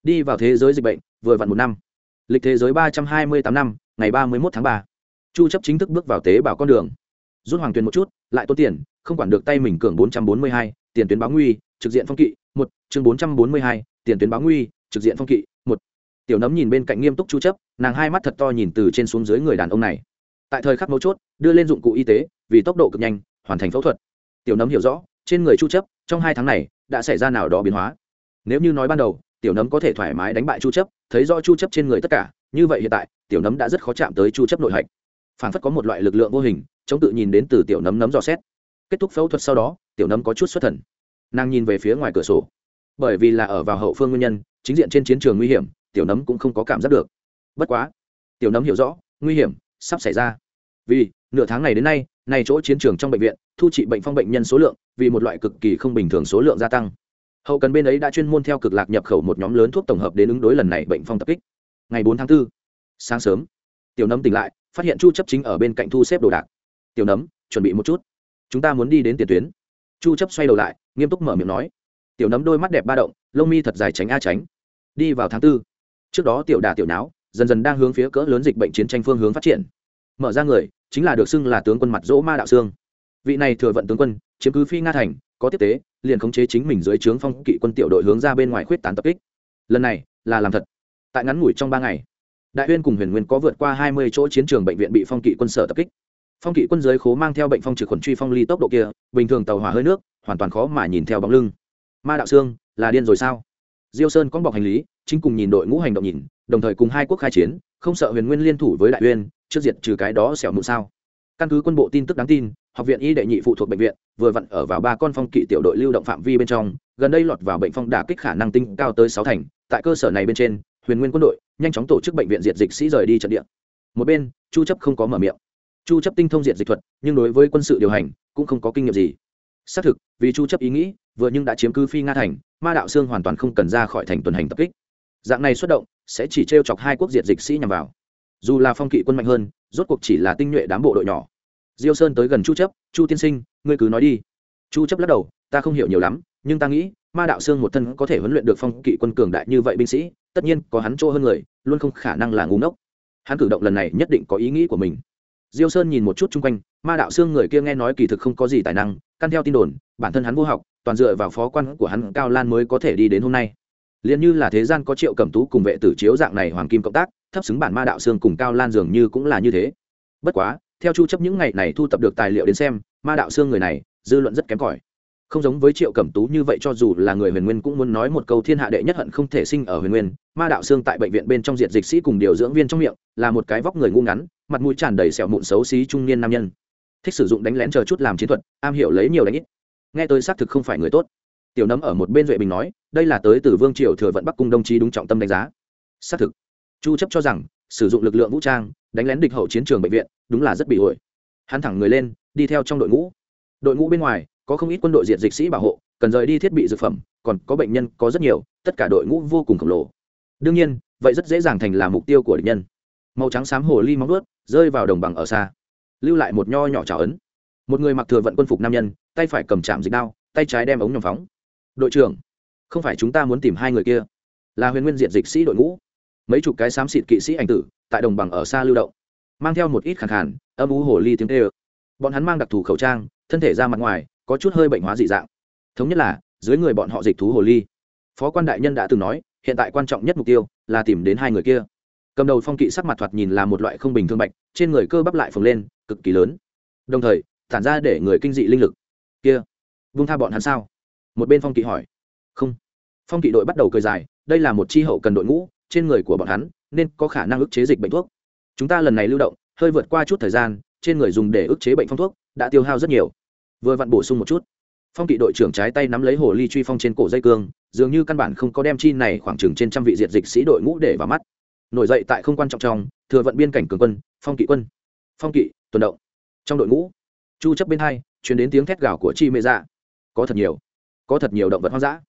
Đi vào thế giới dịch bệnh, vừa vặn một năm. Lịch thế giới ba trăm hai mươi tám năm, ngày ba mươi một tháng ba. Chu chấp chính thức bước vào tế bảo con đường. Rút hoàng tuyền một chút, lại tốn tiền, không quản được tay mình cường bốn trăm bốn mươi hai, tiền tuyến báo nguy, trực diện phong kỵ, một, chương bốn trăm bốn mươi hai, tiền tuyến báo nguy, trực diện phong kỵ, một. Tiểu nấm nhìn bên cạnh nghiêm túc chu chấp, nàng hai mắt thật to nhìn từ trên xuống dưới người đàn ông này. Tại thời khắc mấu chốt, đưa lên dụng cụ y tế, vì tốc độ cực nhanh, hoàn thành phẫu thuật tiểu nấm hiểu rõ, trên người chu chấp, trong hai tháng này, đã xảy ra nào đó biến hóa. Nếu như nói ban đầu, tiểu nấm có thể thoải mái đánh bại chu chấp, thấy rõ chu chấp trên người tất cả, như vậy hiện tại, tiểu nấm đã rất khó chạm tới chu chấp nội hạch. Phản phất có một loại lực lượng vô hình, chống tự nhìn đến từ tiểu nấm nấm dò xét. Kết thúc phẫu thuật sau đó, tiểu nấm có chút xuất thần. Nàng nhìn về phía ngoài cửa sổ. Bởi vì là ở vào hậu phương nguyên nhân, chính diện trên chiến trường nguy hiểm, tiểu nấm cũng không có cảm giác được. Bất quá, tiểu nấm hiểu rõ, nguy hiểm sắp xảy ra. Vì, nửa tháng này đến nay này chỗ chiến trường trong bệnh viện thu trị bệnh phong bệnh nhân số lượng vì một loại cực kỳ không bình thường số lượng gia tăng. Hậu cần bên ấy đã chuyên môn theo cực lạc nhập khẩu một nhóm lớn thuốc tổng hợp đến ứng đối lần này bệnh phong tập kích. Ngày bốn tháng 4, sáng sớm tiểu nấm tỉnh lại phát hiện chu chấp chính ở bên cạnh thu xếp đồ đạc. Tiểu nấm chuẩn bị một chút. Chúng ta muốn đi đến tiền tuyến. Chu chấp xoay đầu lại nghiêm túc mở miệng nói. Tiểu nấm đôi mắt đẹp ba động lông mi thật dài tránh a tránh. Đi vào tháng tư trước đó tiểu đà tiểu não dần dần đang hướng phía cỡ lớn dịch bệnh chiến tranh phương hướng phát triển. Mở ra người chính là được xưng là tướng quân mặt dỗ ma đạo xương. Vị này thừa vận tướng quân, chiếm cứ phi nga thành, có tiếp tế, liền khống chế chính mình dưới trướng phong kỵ quân tiểu đội hướng ra bên ngoài khuyết tán tập kích. Lần này, là làm thật. Tại ngắn ngủi trong ba ngày, đại huyên cùng huyền nguyên có vượt qua hai mươi chỗ chiến trường bệnh viện bị phong kỵ quân sở tập kích. Phong kỵ quân giới khố mang theo bệnh phong trừ khuẩn truy phong ly tốc độ kia, bình thường tàu hỏa hơi nước, hoàn toàn khó mà nhìn theo bóng lưng. Ma đạo sương là điên rồi sao? Diêu sơn con bọc hành lý, chính cùng nhìn đội ngũ hành động nhìn, đồng thời cùng hai quốc khai chiến, không sợ huyền nguyên liên thủ với đại uyên trước diệt trừ cái đó xẻo mụn sao? Căn cứ quân bộ tin tức đáng tin, học viện y đệ nhị phụ thuộc bệnh viện vừa vặn ở vào ba con phong kỵ tiểu đội lưu động phạm vi bên trong, gần đây lọt vào bệnh phong đả kích khả năng tinh cao tới sáu thành. Tại cơ sở này bên trên, huyền nguyên quân đội nhanh chóng tổ chức bệnh viện diệt dịch sĩ rời đi trận địa. Một bên, chu chấp không có mở miệng. Chu chấp tinh thông diệt dịch thuật, nhưng đối với quân sự điều hành cũng không có kinh nghiệm gì. Xác thực, vì chu chấp ý nghĩ, vừa nhưng đã chiếm cứ phi nga thành, ma đạo xương hoàn toàn không cần ra khỏi thành tuần hành tập kích. Dạng này xuất động, sẽ chỉ trêu chọc hai quốc diệt dịch sĩ nhằm vào dù là phong kỵ quân mạnh hơn, rốt cuộc chỉ là tinh nhuệ đám bộ đội nhỏ. Diêu sơn tới gần chu chấp, chu tiên sinh, ngươi cứ nói đi. Chu chấp lắc đầu, ta không hiểu nhiều lắm, nhưng ta nghĩ, ma đạo xương một thân có thể huấn luyện được phong kỵ quân cường đại như vậy binh sĩ, tất nhiên có hắn chỗ hơn người, luôn không khả năng là ngu ngốc. Hắn cử động lần này nhất định có ý nghĩ của mình. Diêu sơn nhìn một chút chung quanh, ma đạo xương người kia nghe nói kỳ thực không có gì tài năng, căn theo tin đồn, bản thân hắn vô học, toàn dựa vào phó quan của hắn cao lan mới có thể đi đến hôm nay liền như là thế gian có triệu cẩm tú cùng vệ tử chiếu dạng này hoàng kim cộng tác, thấp xứng bản ma đạo xương cùng cao lan dường như cũng là như thế. Bất quá, theo chu chấp những ngày này thu tập được tài liệu đến xem, ma đạo xương người này, dư luận rất kém cỏi. Không giống với triệu cẩm tú như vậy cho dù là người huyền nguyên cũng muốn nói một câu thiên hạ đệ nhất hận không thể sinh ở huyền nguyên, ma đạo xương tại bệnh viện bên trong diện dịch sĩ cùng điều dưỡng viên trong miệng, là một cái vóc người ngu ngắn, mặt mũi tràn đầy sẹo mụn xấu xí trung niên nam nhân. Thích sử dụng đánh lén chờ chút làm chiến thuật, am hiểu lấy nhiều đánh ít. Nghe tôi xác thực không phải người tốt tiểu nấm ở một bên duệ bình nói, đây là tới từ vương triều thừa vận bắc cung đồng chí đúng trọng tâm đánh giá. Xác thực. Chu chấp cho rằng, sử dụng lực lượng vũ trang, đánh lén địch hậu chiến trường bệnh viện, đúng là rất bị ổi hắn thẳng người lên, đi theo trong đội ngũ. Đội ngũ bên ngoài, có không ít quân đội diệt dịch sĩ bảo hộ, cần rời đi thiết bị dược phẩm, còn có bệnh nhân có rất nhiều, tất cả đội ngũ vô cùng khổng lồ. Đương nhiên, vậy rất dễ dàng thành là mục tiêu của địch nhân. Màu trắng xám hồ ly móng ướt rơi vào đồng bằng ở xa. Lưu lại một nho nhỏ trào ấn. Một người mặc thừa vận quân phục nam nhân, tay phải cầm chạm dịch đao, tay trái đem ống nhòm phóng đội trưởng, không phải chúng ta muốn tìm hai người kia. Là huyền nguyên Diện dịch sĩ đội ngũ. Mấy chục cái xám xịt kỵ sĩ ảnh tử tại đồng bằng ở xa lưu động, mang theo một ít khẳng khản âm ú hồ ly tiếng tê ơ bọn hắn mang đặc thù khẩu trang, thân thể ra mặt ngoài, có chút hơi bệnh hóa dị dạng. Thống nhất là, dưới người bọn họ dịch thú hồ ly. Phó quan đại nhân đã từng nói, hiện tại quan trọng nhất mục tiêu là tìm đến hai người kia. Cầm đầu phong kỵ sắc mặt thoạt nhìn là một loại không bình thường bạch trên người cơ bắp lại phồng lên, cực kỳ lớn. Đồng thời, tản ra để người kinh dị linh lực. Kia, vung tha bọn hắn sao? Một bên phong kỵ hỏi. Không. Phong kỵ đội bắt đầu cười dài, đây là một chi hậu cần đội ngũ, trên người của bọn hắn, nên có khả năng ức chế dịch bệnh thuốc. Chúng ta lần này lưu động, hơi vượt qua chút thời gian, trên người dùng để ức chế bệnh phong thuốc, đã tiêu hao rất nhiều. Vừa vặn bổ sung một chút. Phong kỵ đội trưởng trái tay nắm lấy hồ ly truy phong trên cổ dây cương, dường như căn bản không có đem chi này khoảng chừng trên trăm vị diệt dịch sĩ đội ngũ để vào mắt. Nổi dậy tại không quan trọng trong, thừa vận biên cảnh cường quân, phong kỵ quân. Phong kỵ, tuần động. Trong đội ngũ, chu chấp bên hai chuyển đến tiếng thét gào của chi mê dạ. Có thật nhiều có thật nhiều động vật hoang dã.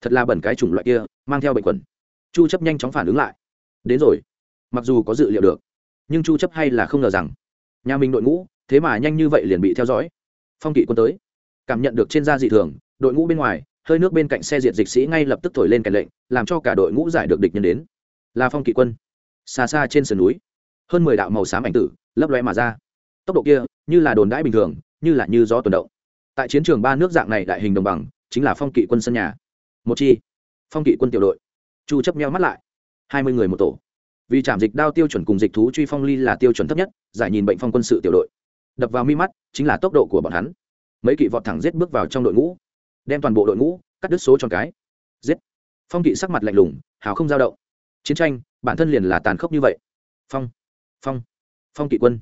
Thật là bẩn cái chủng loại kia, mang theo bệnh quẩn. Chu chấp nhanh chóng phản ứng lại. Đến rồi. Mặc dù có dự liệu được, nhưng chu chấp hay là không ngờ rằng, nhà mình đội ngũ, thế mà nhanh như vậy liền bị theo dõi. Phong kỵ quân tới. Cảm nhận được trên da dị thường, đội ngũ bên ngoài, hơi nước bên cạnh xe diệt dịch sĩ ngay lập tức thổi lên kèn lệnh, làm cho cả đội ngũ giải được địch nhân đến. Là phong kỵ quân. Xa xa trên sườn núi, hơn mười đạo màu xám ảnh tử, lấp lóe mà ra. Tốc độ kia, như là đồn đãi bình thường, như là như gió tuần động. Tại chiến trường ba nước dạng này đại hình đồng bằng chính là phong kỵ quân sân nhà. Một chi. Phong kỵ quân tiểu đội. Chu chấp meo mắt lại. Hai mươi người một tổ. Vì trảm dịch đao tiêu chuẩn cùng dịch thú truy phong ly là tiêu chuẩn thấp nhất, giải nhìn bệnh phong quân sự tiểu đội. Đập vào mi mắt, chính là tốc độ của bọn hắn. Mấy kỵ vọt thẳng giết bước vào trong đội ngũ. Đem toàn bộ đội ngũ, cắt đứt số tròn cái. Giết. Phong kỵ sắc mặt lạnh lùng, hào không dao động. Chiến tranh, bản thân liền là tàn khốc như vậy. Phong. Phong. Phong kỵ quân.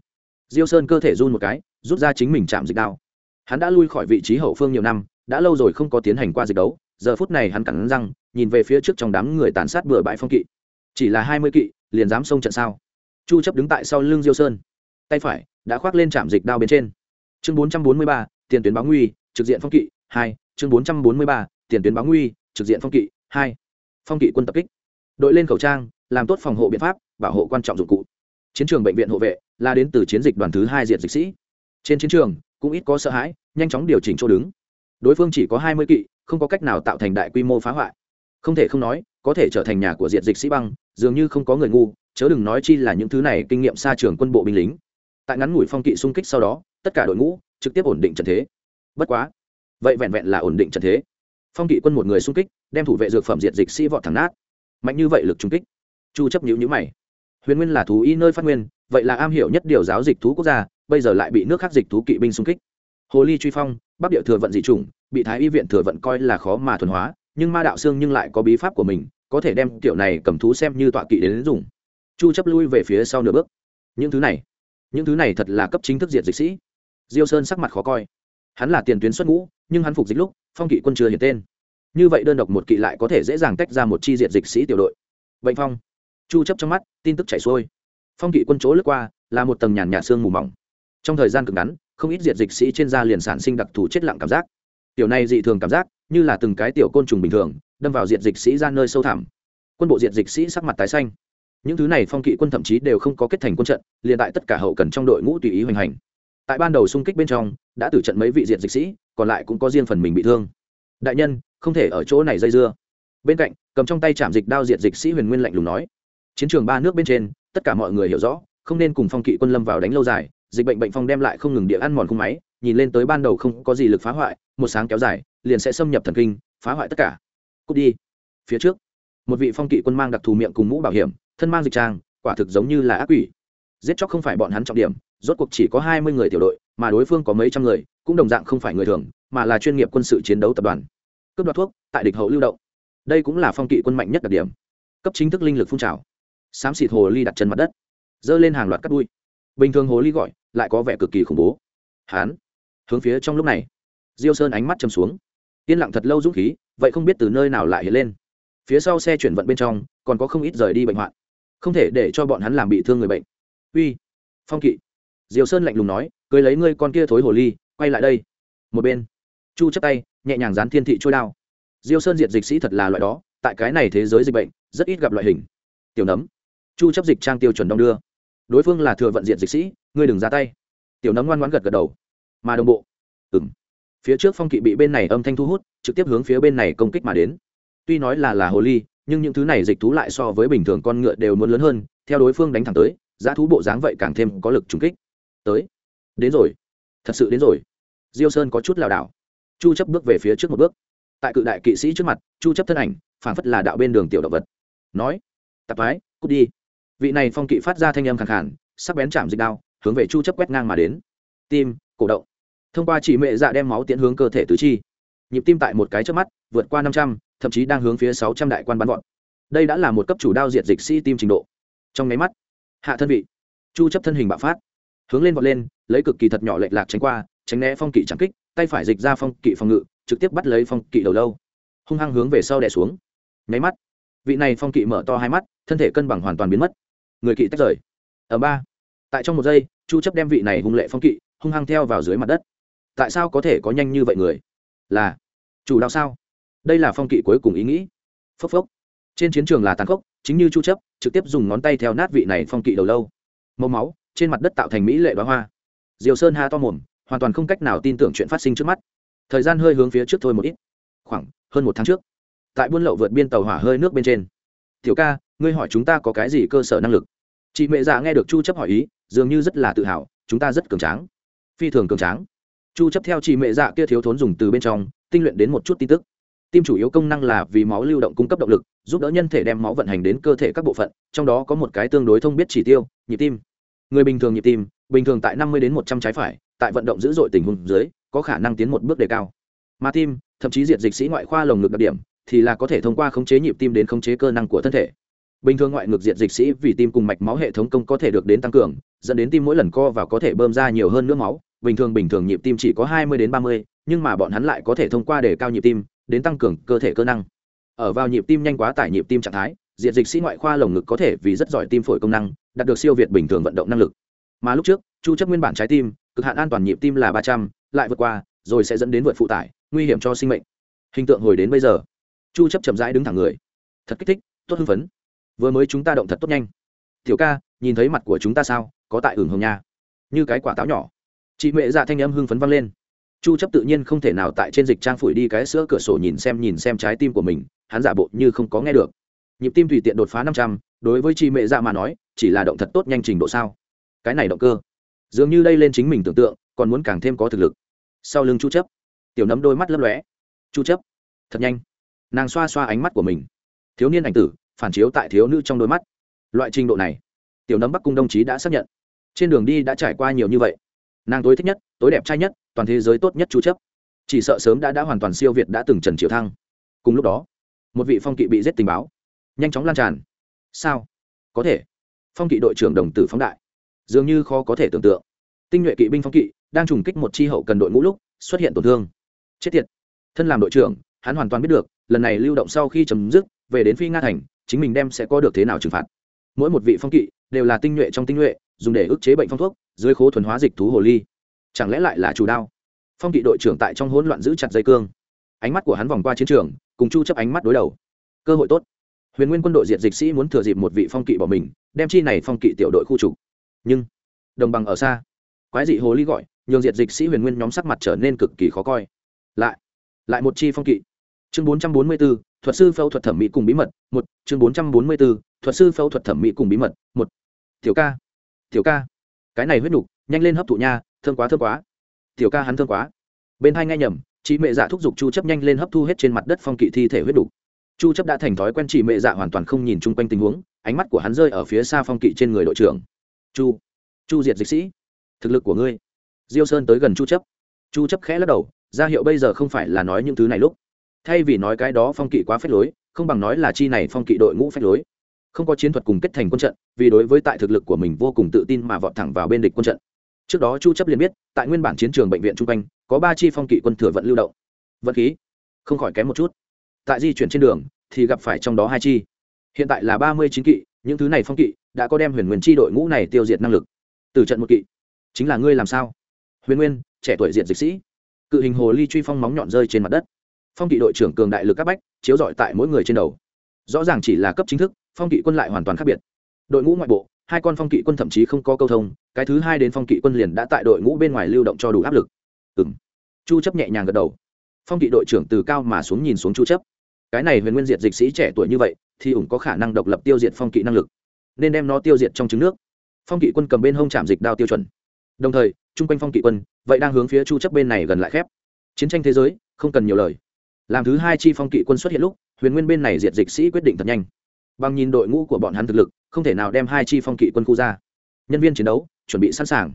Diêu sơn cơ thể run một cái, rút ra chính mình chạm dịch đao. Hắn đã lui khỏi vị trí hậu phương nhiều năm đã lâu rồi không có tiến hành qua dịch đấu giờ phút này hắn cắn răng nhìn về phía trước trong đám người tàn sát bừa bãi phong kỵ. Chỉ là hai mươi kỵ liền dám xông trận sao? Chu chấp đứng tại sau lưng diêu sơn. Tay phải đã khoác lên chạm dịch đao bên trên. Chương 443, tiền tuyến báo nguy trực diện phong kỵ hai chương 443, tiền tuyến báo nguy trực diện phong kỵ hai. Phong kỵ quân tập kích. Đội lên khẩu trang làm tốt phòng hộ biện pháp bảo hộ quan trọng dụng cụ. Chiến trường bệnh viện hộ vệ là đến từ chiến dịch đoàn thứ hai diện dịch sĩ. Trên chiến trường cũng ít có sợ hãi nhanh chóng điều chỉnh chỗ đứng đối phương chỉ có hai mươi kỵ, không có cách nào tạo thành đại quy mô phá hoại. Không thể không nói, có thể trở thành nhà của diện dịch sĩ băng, dường như không có người ngu, chớ đừng nói chi là những thứ này kinh nghiệm xa trường quân bộ binh lính. Tại ngắn ngủi phong kỵ xung kích sau đó, tất cả đội ngũ trực tiếp ổn định trận thế. Bất quá, vậy vẹn vẹn là ổn định trận thế. Phong kỵ quân một người xung kích, đem thủ vệ dược phẩm diện dịch sĩ vọt thẳng nát. Mạnh như vậy lực trung kích. Chu chấp nhữ nhữ mày. Huyền nguyên là thú y nơi phát nguyên, vậy là am hiểu nhất điều giáo dịch thú quốc gia, bây giờ lại bị nước khác dịch thú kỵ binh xung kích. Hồ ly truy phong bắc địa thừa vận dị chủng, bị thái y viện thừa vận coi là khó mà thuần hóa, nhưng ma đạo xương nhưng lại có bí pháp của mình, có thể đem kiểu này cầm thú xem như tọa kỵ đến dùng. Chu chấp lui về phía sau nửa bước. Những thứ này, những thứ này thật là cấp chính thức diện dịch sĩ. Diêu sơn sắc mặt khó coi. Hắn là tiền tuyến xuất ngũ, nhưng hắn phục dịch lúc, phong kỵ quân chưa hiện tên. Như vậy đơn độc một kỵ lại có thể dễ dàng tách ra một chi diện dịch sĩ tiểu đội. Bệnh phong. Chu chấp trong mắt, tin tức chảy xuôi. Phong kỵ quân chỗ lướt qua, là một tầng nhàn nhạt xương mù mỏng. Trong thời gian cực ngắn không ít diệt dịch sĩ trên da liền sản sinh đặc thù chết lặng cảm giác. Tiểu này dị thường cảm giác, như là từng cái tiểu côn trùng bình thường, đâm vào diệt dịch sĩ ra nơi sâu thẳm. Quân bộ diệt dịch sĩ sắc mặt tái xanh. Những thứ này phong kỵ quân thậm chí đều không có kết thành quân trận, liền tại tất cả hậu cần trong đội ngũ tùy ý hoành hành. Tại ban đầu xung kích bên trong, đã tử trận mấy vị diệt dịch sĩ, còn lại cũng có riêng phần mình bị thương. Đại nhân, không thể ở chỗ này dây dưa. Bên cạnh, cầm trong tay chạm dịch đao diệt dịch sĩ huyền nguyên lạnh lùng nói. Chiến trường ba nước bên trên, tất cả mọi người hiểu rõ, không nên cùng phong kỵ quân lâm vào đánh lâu dài dịch bệnh bệnh phong đem lại không ngừng địa ăn mòn khung máy, nhìn lên tới ban đầu không có gì lực phá hoại, một sáng kéo dài, liền sẽ xâm nhập thần kinh, phá hoại tất cả. Cút đi. Phía trước, một vị phong kỵ quân mang đặc thù miệng cùng mũ bảo hiểm, thân mang dịch trang, quả thực giống như là ác quỷ. Giết chóc không phải bọn hắn trọng điểm, rốt cuộc chỉ có hai mươi người tiểu đội, mà đối phương có mấy trăm người, cũng đồng dạng không phải người thường, mà là chuyên nghiệp quân sự chiến đấu tập đoàn. Cướp đoạt thuốc, tại địch hậu lưu động. Đây cũng là phong kỵ quân mạnh nhất đặc điểm. Cấp chính thức linh lực phun trào. Xám xịt hồ ly đặt chân mặt đất. Dơ lên hàng loạt cắt đuôi bình thường hồ ly gọi, lại có vẻ cực kỳ khủng bố. Hán, hướng phía trong lúc này, diêu sơn ánh mắt châm xuống. Yên lặng thật lâu dũng khí, vậy không biết từ nơi nào lại hiện lên. Phía sau xe chuyển vận bên trong, còn có không ít rời đi bệnh hoạn. Không thể để cho bọn hắn làm bị thương người bệnh. Uy, phong kỵ. Diều sơn lạnh lùng nói, cưới lấy ngươi con kia thối hồ ly, quay lại đây. Một bên, chu chấp tay, nhẹ nhàng dán thiên thị trôi đao. Diêu sơn diệt dịch sĩ thật là loại đó, tại cái này thế giới dịch bệnh, rất ít gặp loại hình. Tiểu nấm. Chu chấp dịch trang tiêu chuẩn đông đưa đối phương là thừa vận diện dịch sĩ, ngươi đừng ra tay. Tiểu nấm ngoan ngoãn gật gật đầu. Mà đồng bộ. Ừm. Phía trước phong kỵ bị bên này âm thanh thu hút, trực tiếp hướng phía bên này công kích mà đến. Tuy nói là là hồ ly, nhưng những thứ này dịch thú lại so với bình thường con ngựa đều muốn lớn hơn, theo đối phương đánh thẳng tới, giá thú bộ dáng vậy càng thêm có lực trùng kích. Tới. Đến rồi. Thật sự đến rồi. Diêu sơn có chút lảo đảo. Chu chấp bước về phía trước một bước. Tại cự đại kỵ sĩ trước mặt, chu chấp thân ảnh, phảng phất là đạo bên đường tiểu động vật. Nói, tạp thái, cút đi vị này phong kỵ phát ra thanh âm khẳng khản sắc bén chạm dịch đao hướng về chu chấp quét ngang mà đến. Tim cổ động. Thông qua chỉ mệ dạ đem máu tiến hướng cơ thể tứ chi. Nhịp tim tại một cái trước mắt vượt qua 500, thậm chí đang hướng phía 600 đại quan bắn vọt. Đây đã là một cấp chủ đao diệt dịch sĩ tim trình độ. Trong máy mắt hạ thân vị. Chu chấp thân hình bạo phát. Hướng lên vọt lên lấy cực kỳ thật nhỏ lệch lạc tránh qua tránh né phong kỵ chẳng kích tay phải dịch ra phong kỵ phòng ngự trực tiếp bắt lấy phong kỵ đầu lâu. Hung hăng hướng về sau đè xuống. Nháy mắt vị này phong kỵ mở to hai mắt thân thể cân bằng hoàn toàn biến mất người kỵ tách rời. Ở ba, tại trong một giây, chu chấp đem vị này hung lệ phong kỵ hung hăng theo vào dưới mặt đất. Tại sao có thể có nhanh như vậy người? Là, chủ đạo sao? Đây là phong kỵ cuối cùng ý nghĩ. Phốc phốc. Trên chiến trường là tàn khốc, chính như chu chấp, trực tiếp dùng ngón tay theo nát vị này phong kỵ đầu lâu. Màu máu, trên mặt đất tạo thành mỹ lệ đóa hoa. Diều sơn ha to mồm, hoàn toàn không cách nào tin tưởng chuyện phát sinh trước mắt. Thời gian hơi hướng phía trước thôi một ít. Khoảng hơn một tháng trước, tại buôn lậu vượt biên tàu hỏa hơi nước bên trên tiểu ca, ngươi hỏi chúng ta có cái gì cơ sở năng lực? Chị mẹ già nghe được chu chấp hỏi ý, dường như rất là tự hào, chúng ta rất cường tráng. Phi thường cường tráng. Chu chấp theo chị mẹ dạ kia thiếu thốn dùng từ bên trong, tinh luyện đến một chút tin tức. Tim chủ yếu công năng là vì máu lưu động cung cấp động lực, giúp đỡ nhân thể đem máu vận hành đến cơ thể các bộ phận, trong đó có một cái tương đối thông biết chỉ tiêu, nhịp tim. Người bình thường nhịp tim, bình thường tại 50 đến 100 trái phải, tại vận động dữ dội tình huống dưới, có khả năng tiến một bước đề cao. Mà tim, thậm chí diệt dịch sĩ ngoại khoa lồng ngực đặc điểm thì là có thể thông qua khống chế nhịp tim đến khống chế cơ năng của thân thể. Bình thường ngoại ngược diện dịch sĩ vì tim cùng mạch máu hệ thống công có thể được đến tăng cường dẫn đến tim mỗi lần co và có thể bơm ra nhiều hơn nước máu. Bình thường bình thường nhịp tim chỉ có 20 đến 30, nhưng mà bọn hắn lại có thể thông qua để cao nhịp tim đến tăng cường cơ thể cơ năng. Ở vào nhịp tim nhanh quá tải nhịp tim trạng thái diệt dịch sĩ ngoại khoa lồng ngực có thể vì rất giỏi tim phổi công năng đạt được siêu việt bình thường vận động năng lực. Mà lúc trước chu chấp nguyên bản trái tim cực hạn an toàn nhịp tim là 300, lại vượt qua rồi sẽ dẫn đến vượt phụ tải nguy hiểm cho sinh mệnh. Hình tượng hồi đến bây giờ chu chấp chậm rãi đứng thẳng người. Thật kích thích tốt hưng phấn. Vừa mới chúng ta động thật tốt nhanh. Tiểu ca nhìn thấy mặt của chúng ta sao? Có tại ửng hồng nha. Như cái quả táo nhỏ. Chị mẹ dạ thanh âm hưng phấn vang lên. Chu chấp tự nhiên không thể nào tại trên dịch trang phủi đi cái sữa cửa sổ nhìn xem nhìn xem trái tim của mình hắn giả bộ như không có nghe được. Nhịp tim tùy tiện đột phá 500, đối với chị mẹ dạ mà nói chỉ là động thật tốt nhanh trình độ sao? Cái này động cơ. Dường như đây lên chính mình tưởng tượng còn muốn càng thêm có thực lực. Sau lưng chu chấp tiểu nấm đôi mắt lấp lóe. Chu chấp thật nhanh nàng xoa xoa ánh mắt của mình. Thiếu niên ảnh tử, phản chiếu tại thiếu nữ trong đôi mắt. Loại trình độ này, tiểu nấm bắc cung đồng chí đã xác nhận. Trên đường đi đã trải qua nhiều như vậy. Nàng tối thích nhất, tối đẹp trai nhất, toàn thế giới tốt nhất chú chấp. Chỉ sợ sớm đã đã hoàn toàn siêu việt đã từng trần triệu thăng. Cùng lúc đó, một vị phong kỵ bị giết tình báo. Nhanh chóng lan tràn. Sao? Có thể. Phong kỵ đội trưởng đồng tử phóng đại. Dường như khó có thể tưởng tượng. Tinh nhuệ kỵ binh phong kỵ đang trùng kích một chi hậu cần đội ngũ lúc xuất hiện tổn thương. Chết tiệt. Thân làm đội trưởng, hắn hoàn toàn biết được lần này lưu động sau khi chấm dứt, về đến phi nga thành, chính mình đem sẽ có được thế nào trừng phạt. Mỗi một vị phong kỵ đều là tinh nhuệ trong tinh nhuệ, dùng để ức chế bệnh phong thuốc, dưới khố thuần hóa dịch thú hồ ly. Chẳng lẽ lại là chủ đao? Phong kỵ đội trưởng tại trong hỗn loạn giữ chặt dây cương. Ánh mắt của hắn vòng qua chiến trường, cùng chu chấp ánh mắt đối đầu. Cơ hội tốt. Huyền nguyên quân đội diệt dịch sĩ muốn thừa dịp một vị phong kỵ bỏ mình, đem chi này phong kỵ tiểu đội khu trục. Nhưng, đồng bằng ở xa, quái dị hồ ly gọi, nhường diệt dịch sĩ huyền nguyên nhóm sắc mặt trở nên cực kỳ khó coi. Lại lại một chi phong kỵ chương 444, thuật sư phẫu thuật thẩm mỹ cùng bí mật một chương 444, thuật sư phẫu thuật thẩm mỹ cùng bí mật một. Tiểu ca. Tiểu ca. Cái này huyết nục nhanh lên hấp thụ nha thương quá thương quá. Tiểu ca hắn thương quá. Bên hai nghe nhầm chị mẹ dạ thúc giục chu chấp nhanh lên hấp thu hết trên mặt đất phong kỵ thi thể huyết đục chu chấp đã thành thói quen chị mẹ dạ hoàn toàn không nhìn chung quanh tình huống ánh mắt của hắn rơi ở phía xa phong kỵ trên người đội trưởng. Chu. Chu diệt dịch sĩ. Thực lực của ngươi. Diêu sơn tới gần chu chấp. Chu chấp khẽ lắc đầu ra hiệu bây giờ không phải là nói những thứ này lúc thay vì nói cái đó phong kỵ quá phép lối, không bằng nói là chi này phong kỵ đội ngũ phép lối. Không có chiến thuật cùng kết thành quân trận, vì đối với tại thực lực của mình vô cùng tự tin mà vọt thẳng vào bên địch quân trận. Trước đó chu chấp liền biết, tại nguyên bản chiến trường bệnh viện trung quanh, có ba chi phong kỵ quân thừa vận lưu động. Vận khí, không khỏi kém một chút. Tại di chuyển trên đường, thì gặp phải trong đó hai chi. Hiện tại là ba mươi chín kỵ, những thứ này phong kỵ đã có đem huyền nguyên chi đội ngũ này tiêu diệt năng lực. Từ trận một kỵ, chính là ngươi làm sao? Huyền nguyên, trẻ tuổi diện dịch sĩ. Cự hình hồ ly truy phong móng nhọn rơi trên mặt đất phong kỵ đội trưởng cường đại lực các bách, chiếu dọi tại mỗi người trên đầu. Rõ ràng chỉ là cấp chính thức, phong kỵ quân lại hoàn toàn khác biệt. Đội ngũ ngoại bộ, hai con phong kỵ quân thậm chí không có câu thông, cái thứ hai đến phong kỵ quân liền đã tại đội ngũ bên ngoài lưu động cho đủ áp lực. Ừ m chu chấp nhẹ nhàng gật đầu. Phong kỵ đội trưởng từ cao mà xuống nhìn xuống chu chấp. Cái này huyền nguyên diệt dịch sĩ trẻ tuổi như vậy, thì ủng có khả năng độc lập tiêu diệt phong kỵ năng lực, nên đem nó tiêu diệt trong trứng nước. Phong kỵ quân cầm bên hông chạm dịch đao tiêu chuẩn. Đồng thời, chung quanh phong kỵ quân, vậy đang hướng phía chu chấp bên này gần lại khép. Chiến tranh thế giới, không cần nhiều lời làm thứ hai chi phong kỵ quân xuất hiện lúc, huyền nguyên bên này diệt dịch sĩ quyết định thật nhanh. Bằng nhìn đội ngũ của bọn hắn thực lực, không thể nào đem hai chi phong kỵ quân khu ra. Nhân viên chiến đấu, chuẩn bị sẵn sàng.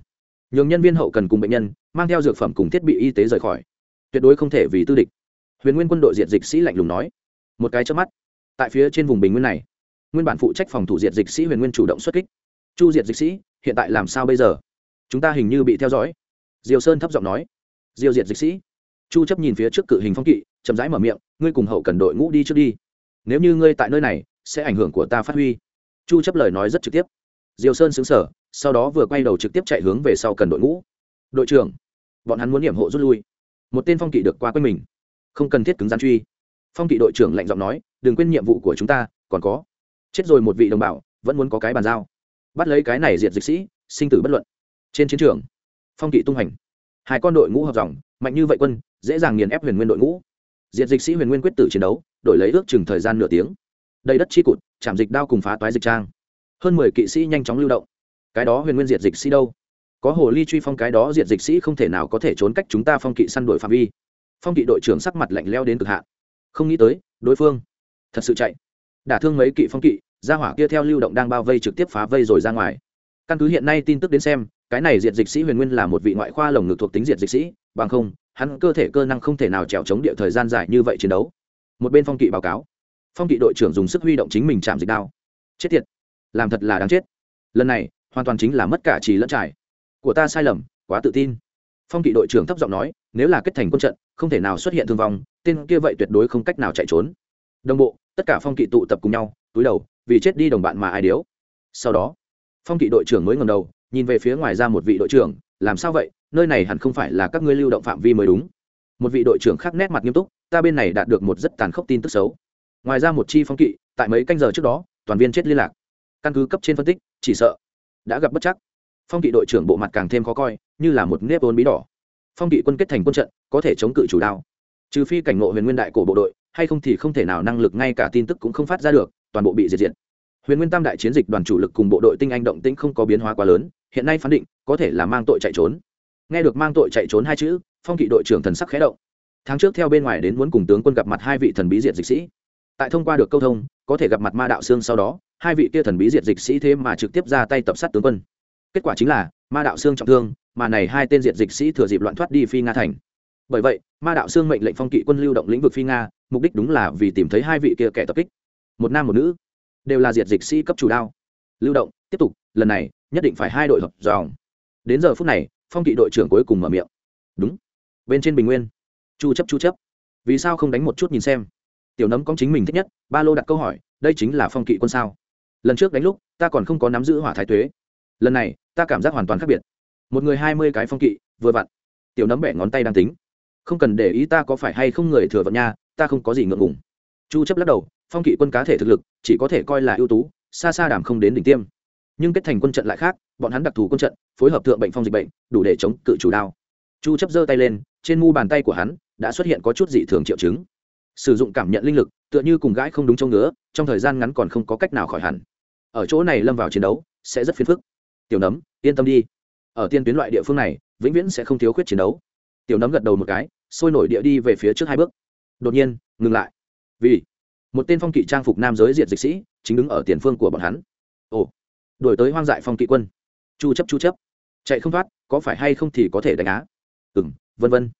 Nhường nhân viên hậu cần cùng bệnh nhân, mang theo dược phẩm cùng thiết bị y tế rời khỏi. Tuyệt đối không thể vì tư địch. Huyền nguyên quân đội diệt dịch sĩ lạnh lùng nói. Một cái trước mắt, tại phía trên vùng bình nguyên này, nguyên bản phụ trách phòng thủ diệt dịch sĩ huyền nguyên chủ động xuất kích. Chu diệt dịch sĩ, hiện tại làm sao bây giờ? Chúng ta hình như bị theo dõi. Diều sơn thấp giọng nói. Diều diệt dịch sĩ. Chu chấp nhìn phía trước cự hình phong kỵ chậm rãi mở miệng, ngươi cùng hậu cần đội ngũ đi trước đi. Nếu như ngươi tại nơi này, sẽ ảnh hưởng của ta phát huy. Chu chấp lời nói rất trực tiếp. Diều sơn xứng sở sau đó vừa quay đầu trực tiếp chạy hướng về sau cần đội ngũ. Đội trưởng, bọn hắn muốn nhiệm hộ rút lui. Một tên phong kỵ được qua quanh mình. Không cần thiết cứng rắn truy. Phong kỵ đội trưởng lạnh giọng nói, đừng quên nhiệm vụ của chúng ta, còn có. Chết rồi một vị đồng bào, vẫn muốn có cái bàn giao. Bắt lấy cái này diệt dịch sĩ, sinh tử bất luận. Trên chiến trường, phong kỵ tung hành. Hai con đội ngũ hợp dòng, mạnh như vậy quân, dễ dàng nghiền ép huyền nguyên đội ngũ diệt dịch sĩ huyền nguyên quyết tử chiến đấu, đổi lấy ước chừng thời gian nửa tiếng. Đầy đất chi cụt, chạm dịch đao cùng phá toái dịch trang. Hơn mười kỵ sĩ nhanh chóng lưu động. Cái đó huyền nguyên diệt dịch sĩ đâu? Có hồ ly truy phong cái đó diệt dịch sĩ không thể nào có thể trốn cách chúng ta phong kỵ săn đuổi phạm vi. Phong kỵ đội trưởng sắc mặt lạnh leo đến cực hạn. Không nghĩ tới, đối phương thật sự chạy. Đả thương mấy kỵ phong kỵ, gia hỏa kia theo lưu động đang bao vây trực tiếp phá vây rồi ra ngoài. Căn cứ hiện nay tin tức đến xem, cái này diệt dịch sĩ huyền nguyên là một vị ngoại khoa lồng ngực thuộc tính diệt dịch sĩ, bằng không hắn cơ thể cơ năng không thể nào trèo chống địa thời gian dài như vậy chiến đấu. Một bên phong kỵ báo cáo. Phong kỵ đội trưởng dùng sức huy động chính mình chạm dịch đao. Chết tiệt. Làm thật là đáng chết. Lần này, hoàn toàn chính là mất cả trì lẫn trải. Của ta sai lầm, quá tự tin. Phong kỵ đội trưởng thấp giọng nói, nếu là kết thành quân trận, không thể nào xuất hiện thương vong, tên kia vậy tuyệt đối không cách nào chạy trốn. Đồng bộ, tất cả phong kỵ tụ tập cùng nhau, túi đầu, vì chết đi đồng bạn mà ai điếu. Sau đó, phong kỵ đội trưởng mới ngầm đầu, nhìn về phía ngoài ra một vị đội trưởng, làm sao vậy? Nơi này hẳn không phải là các ngươi lưu động phạm vi mới đúng. Một vị đội trưởng khác nét mặt nghiêm túc, ta bên này đạt được một rất tàn khốc tin tức xấu. Ngoài ra một chi phong kỵ, tại mấy canh giờ trước đó, toàn viên chết liên lạc. Căn cứ cấp trên phân tích, chỉ sợ đã gặp bất chắc. Phong kỵ đội trưởng bộ mặt càng thêm khó coi, như là một nếp ôn bí đỏ. Phong kỵ quân kết thành quân trận, có thể chống cự chủ đao. Trừ phi cảnh ngộ huyền nguyên đại cổ bộ đội, hay không thì không thể nào năng lực ngay cả tin tức cũng không phát ra được, toàn bộ bị diệt diệt. Huyền nguyên tam đại chiến dịch đoàn chủ lực cùng bộ đội tinh anh động tĩnh không có biến hóa quá lớn, hiện nay phán định, có thể là mang tội chạy trốn nghe được mang tội chạy trốn hai chữ, phong kỵ đội trưởng thần sắc khẽ động. Tháng trước theo bên ngoài đến muốn cùng tướng quân gặp mặt hai vị thần bí diệt dịch sĩ. Tại thông qua được câu thông, có thể gặp mặt ma đạo sương sau đó, hai vị kia thần bí diệt dịch sĩ thế mà trực tiếp ra tay tập sát tướng quân. Kết quả chính là, ma đạo sương trọng thương, mà này hai tên diệt dịch sĩ thừa dịp loạn thoát đi phi nga thành. Bởi vậy, ma đạo sương mệnh lệnh phong kỵ quân lưu động lĩnh vực phi nga, mục đích đúng là vì tìm thấy hai vị kia kẻ tập kích. Một nam một nữ, đều là diệt dịch sĩ cấp chủ đao. Lưu động, tiếp tục, lần này, nhất định phải hai đội hợp dòng. Đến giờ phút này phong kỵ đội trưởng cuối cùng mở miệng. Đúng. Bên trên bình nguyên. Chu chấp chu chấp. Vì sao không đánh một chút nhìn xem? Tiểu nấm có chính mình thích nhất. Ba lô đặt câu hỏi, đây chính là phong kỵ quân sao? Lần trước đánh lúc, ta còn không có nắm giữ hỏa thái tuế. Lần này, ta cảm giác hoàn toàn khác biệt. Một người hai mươi cái phong kỵ, vừa vặn. Tiểu nấm bẻ ngón tay đang tính. Không cần để ý ta có phải hay không người thừa vận nha, ta không có gì ngượng ngùng. Chu chấp lắc đầu, phong kỵ quân cá thể thực lực, chỉ có thể coi là ưu tú, xa xa đảm không đến đỉnh tiêm nhưng kết thành quân trận lại khác, bọn hắn đặc thù quân trận, phối hợp thượng bệnh phong dịch bệnh, đủ để chống cự chủ đao. Chu chấp giơ tay lên, trên mu bàn tay của hắn đã xuất hiện có chút dị thường triệu chứng. Sử dụng cảm nhận linh lực, tựa như cùng gãi không đúng trong ngứa, trong thời gian ngắn còn không có cách nào khỏi hẳn. Ở chỗ này lâm vào chiến đấu, sẽ rất phiền phức. Tiểu nấm, yên tâm đi. Ở tiên tuyến loại địa phương này, vĩnh viễn sẽ không thiếu khuyết chiến đấu. Tiểu nấm gật đầu một cái, sôi nổi địa đi về phía trước hai bước. Đột nhiên, ngừng lại. Vì một tên phong kỵ trang phục nam giới diệt dịch sĩ, chính đứng ở tiền phương của bọn hắn đổi tới hoang dại phong kỵ quân. Chu chấp chu chấp. Chạy không thoát có phải hay không thì có thể đánh á? Ừm vân vân.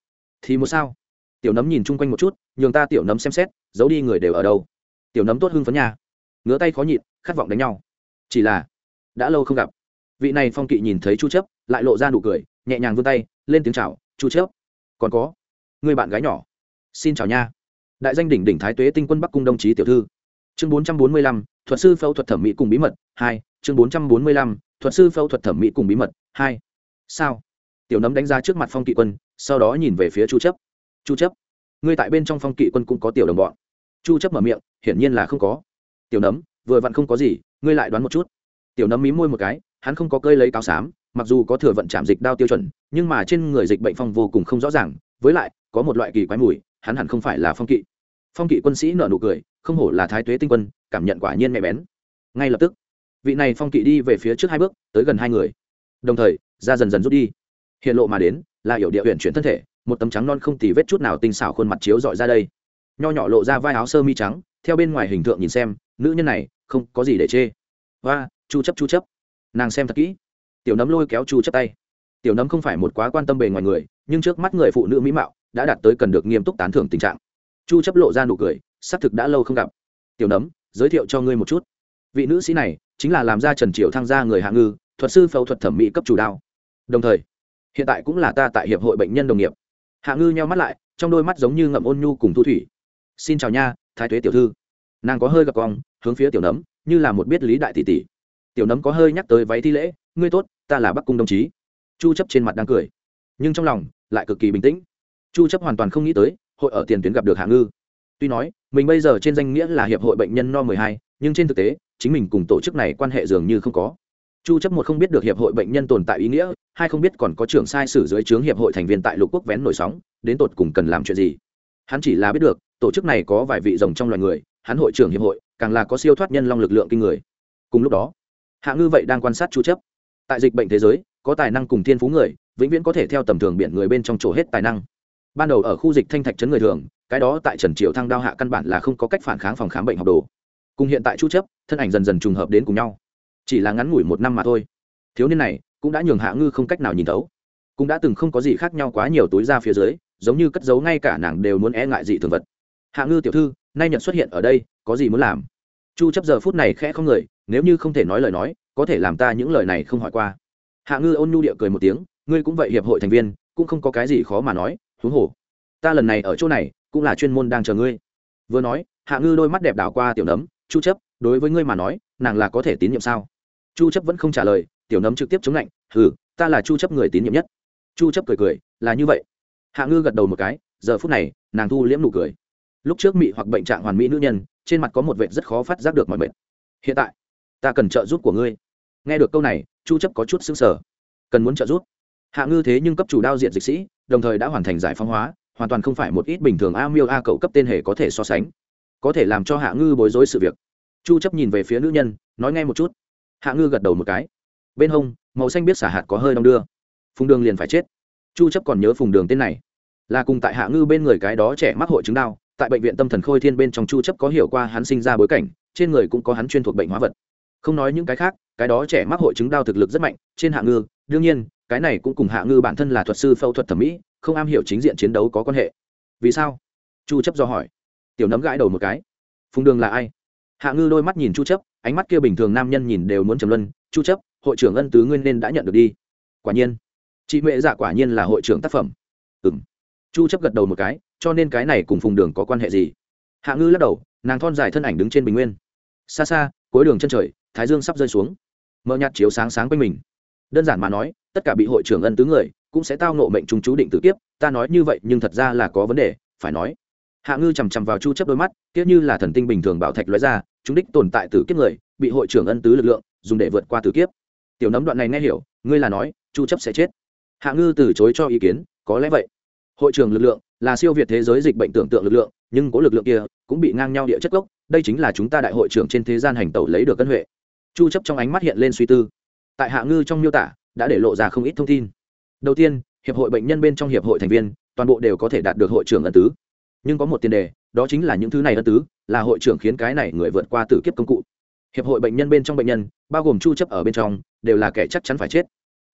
Thì một sao? Tiểu nấm nhìn chung quanh một chút nhường ta tiểu nấm xem xét giấu đi người đều ở đâu. Tiểu nấm tốt hưng phấn nhà ngứa tay khó nhịn khát vọng đánh nhau. Chỉ là đã lâu không gặp. Vị này phong kỵ nhìn thấy chu chấp lại lộ ra nụ cười nhẹ nhàng vươn tay lên tiếng chào chu chấp. Còn có người bạn gái nhỏ. Xin chào nha. Đại danh đỉnh đỉnh thái tuế tinh quân bắc cung đồng chí tiểu thư. Chương 445, thuật sư phẫu thuật thẩm mỹ cùng bí mật hai chương 445, thuật sư phẫu thuật thẩm mỹ cùng bí mật hai. Sao? Tiểu nấm đánh ra trước mặt phong kỵ quân sau đó nhìn về phía chu chấp. Chu chấp ngươi tại bên trong phong kỵ quân cũng có tiểu đồng bọn. Chu chấp mở miệng hiển nhiên là không có. Tiểu nấm vừa vặn không có gì ngươi lại đoán một chút. Tiểu nấm mí môi một cái hắn không có cơi lấy cáo xám mặc dù có thừa vận chạm dịch đao tiêu chuẩn nhưng mà trên người dịch bệnh phong vô cùng không rõ ràng với lại có một loại kỳ quái mùi hắn hẳn không phải là phong kỵ. Phong kỵ quân sĩ nở nụ cười không hổ là thái tuế tinh quân cảm nhận quả nhiên mẹ bén. Ngay lập tức vị này phong kỵ đi về phía trước hai bước, tới gần hai người. Đồng thời ra dần dần rút đi. Hiện lộ mà đến, là hiểu địa huyện chuyển thân thể, một tấm trắng non không tì vết chút nào tinh xảo khuôn mặt chiếu dọi ra đây. Nho nhỏ lộ ra vai áo sơ mi trắng, theo bên ngoài hình tượng nhìn xem, nữ nhân này, không có gì để chê. Và chu chấp chu chấp. Nàng xem thật kỹ. Tiểu nấm lôi kéo chu chấp tay. Tiểu nấm không phải một quá quan tâm bề ngoài người, nhưng trước mắt người phụ nữ mỹ mạo, đã đạt tới cần được nghiêm túc tán thưởng tình trạng. Chu chấp lộ ra nụ cười xác thực đã lâu không gặp. Tiểu nấm, giới thiệu cho ngươi một chút. Vị nữ sĩ này chính là làm ra trần triều thăng gia người hạ ngư thuật sư phẫu thuật thẩm mỹ cấp chủ đao. Đồng thời hiện tại cũng là ta tại hiệp hội bệnh nhân đồng nghiệp. Hạ ngư nheo mắt lại trong đôi mắt giống như ngậm ôn nhu cùng thu thủy. Xin chào nha thái tuế tiểu thư. Nàng có hơi gặp cong hướng phía tiểu nấm như là một biết lý đại tỷ tỷ. Tiểu nấm có hơi nhắc tới váy thi lễ ngươi tốt ta là bắc cung đồng chí. Chu chấp trên mặt đang cười. Nhưng trong lòng lại cực kỳ bình tĩnh. Chu chấp hoàn toàn không nghĩ tới hội ở tiền tuyến gặp được hạ ngư. Tuy nói mình bây giờ trên danh nghĩa là hiệp hội bệnh nhân no 12, nhưng trên thực tế, chính mình cùng tổ chức này quan hệ dường như không có. Chu chấp một không biết được hiệp hội bệnh nhân tồn tại ý nghĩa, hai không biết còn có trưởng sai sử dưới trướng hiệp hội thành viên tại lục quốc vén nổi sóng, đến tột cùng cần làm chuyện gì. Hắn chỉ là biết được, tổ chức này có vài vị rồng trong loài người, hắn hội trưởng hiệp hội, càng là có siêu thoát nhân long lực lượng kinh người. Cùng lúc đó, hạ ngư vậy đang quan sát chu chấp. Tại dịch bệnh thế giới, có tài năng cùng thiên phú người, vĩnh viễn có thể theo tầm thường biển người bên trong chỗ hết tài năng. Ban đầu ở khu dịch thanh thạch trấn người thường, cái đó tại trần triều thăng đao hạ căn bản là không có cách phản kháng phòng khám bệnh học đồ cùng hiện tại chu chấp, thân ảnh dần dần trùng hợp đến cùng nhau. Chỉ là ngắn ngủi một năm mà thôi. Thiếu niên này cũng đã nhường hạ ngư không cách nào nhìn thấu. Cũng đã từng không có gì khác nhau quá nhiều túi ra phía dưới, giống như cất giấu ngay cả nàng đều muốn e ngại dị thường vật. Hạ ngư tiểu thư, nay nhận xuất hiện ở đây, có gì muốn làm? Chu chấp giờ phút này khẽ không người, nếu như không thể nói lời nói, có thể làm ta những lời này không hỏi qua. Hạ ngư ôn nhu địa cười một tiếng, ngươi cũng vậy hiệp hội thành viên, cũng không có cái gì khó mà nói huống hồ ta lần này ở chỗ này, cũng là chuyên môn đang chờ ngươi. Vừa nói, hạ ngư đôi mắt đẹp đảo qua tiểu nấm chu chấp, đối với ngươi mà nói, nàng là có thể tín nhiệm sao? Chu chấp vẫn không trả lời, tiểu nấm trực tiếp chống lạnh, hừ, ta là chu chấp người tín nhiệm nhất. Chu chấp cười cười, là như vậy. Hạ ngư gật đầu một cái, giờ phút này, nàng thu liễm nụ cười. Lúc trước mị hoặc bệnh trạng hoàn mỹ nữ nhân, trên mặt có một vệt rất khó phát giác được mọi bệnh hiện tại, ta cần trợ giúp của ngươi. Nghe được câu này, chu chấp có chút sững sờ. Cần muốn trợ giúp? Hạ ngư thế nhưng cấp chủ đao diện dịch sĩ, đồng thời đã hoàn thành giải phóng hóa, hoàn toàn không phải một ít bình thường a miêu a cậu cấp tên hề có thể so sánh có thể làm cho hạ ngư bối rối sự việc. Chu chấp nhìn về phía nữ nhân, nói nghe một chút. Hạ ngư gật đầu một cái. Bên hông, màu xanh biết xả hạt có hơi đong đưa. Phùng đường liền phải chết. Chu chấp còn nhớ phùng đường tên này. Là cùng tại hạ ngư bên người cái đó trẻ mắc hội chứng đau, tại bệnh viện tâm thần khôi thiên bên trong chu chấp có hiểu qua hắn sinh ra bối cảnh, trên người cũng có hắn chuyên thuộc bệnh hóa vật. Không nói những cái khác, cái đó trẻ mắc hội chứng đau thực lực rất mạnh, trên hạ ngư, đương nhiên, cái này cũng cùng hạ ngư bản thân là thuật sư phẫu thuật thẩm mỹ, không am hiểu chính diện chiến đấu có quan hệ. Vì sao? Chu chấp do hỏi tiểu nấm gãi đầu một cái. Phùng đường là ai? Hạ ngư đôi mắt nhìn chu chấp, ánh mắt kia bình thường nam nhân nhìn đều muốn trầm luân. Chu chấp, hội trưởng ân tứ nguyên nên đã nhận được đi. Quả nhiên. Chị mẹ dạ quả nhiên là hội trưởng tác phẩm. Ừm. Chu chấp gật đầu một cái, cho nên cái này cùng phùng đường có quan hệ gì? Hạ ngư lắc đầu, nàng thon dài thân ảnh đứng trên bình nguyên. Xa xa, cuối đường chân trời, thái dương sắp rơi xuống. Mờ nhạt chiếu sáng sáng quanh mình. Đơn giản mà nói, tất cả bị hội trưởng ân tứ người cũng sẽ tao nộ mệnh trùng chú định tử kiếp. Ta nói như vậy nhưng thật ra là có vấn đề, phải nói hạ ngư chằm chằm vào chu chấp đôi mắt tiếc như là thần tinh bình thường bảo thạch lóe ra, chúng đích tồn tại tử kiếp người, bị hội trưởng ân tứ lực lượng, dùng để vượt qua tử kiếp. Tiểu nấm đoạn này nghe hiểu, ngươi là nói, chu chấp sẽ chết. Hạ ngư từ chối cho ý kiến, có lẽ vậy. Hội trưởng lực lượng, là siêu việt thế giới dịch bệnh tưởng tượng lực lượng, nhưng có lực lượng kia, cũng bị ngang nhau địa chất gốc, đây chính là chúng ta đại hội trưởng trên thế gian hành tẩu lấy được cân huệ. Chu chấp trong ánh mắt hiện lên suy tư. Tại hạ ngư trong miêu tả, đã để lộ ra không ít thông tin. Đầu tiên, hiệp hội bệnh nhân bên trong hiệp hội thành viên, toàn bộ đều có thể đạt được hội trưởng ân tứ nhưng có một tiền đề, đó chính là những thứ này ân tứ, là hội trưởng khiến cái này người vượt qua tử kiếp công cụ. Hiệp hội bệnh nhân bên trong bệnh nhân, bao gồm chu chấp ở bên trong, đều là kẻ chắc chắn phải chết.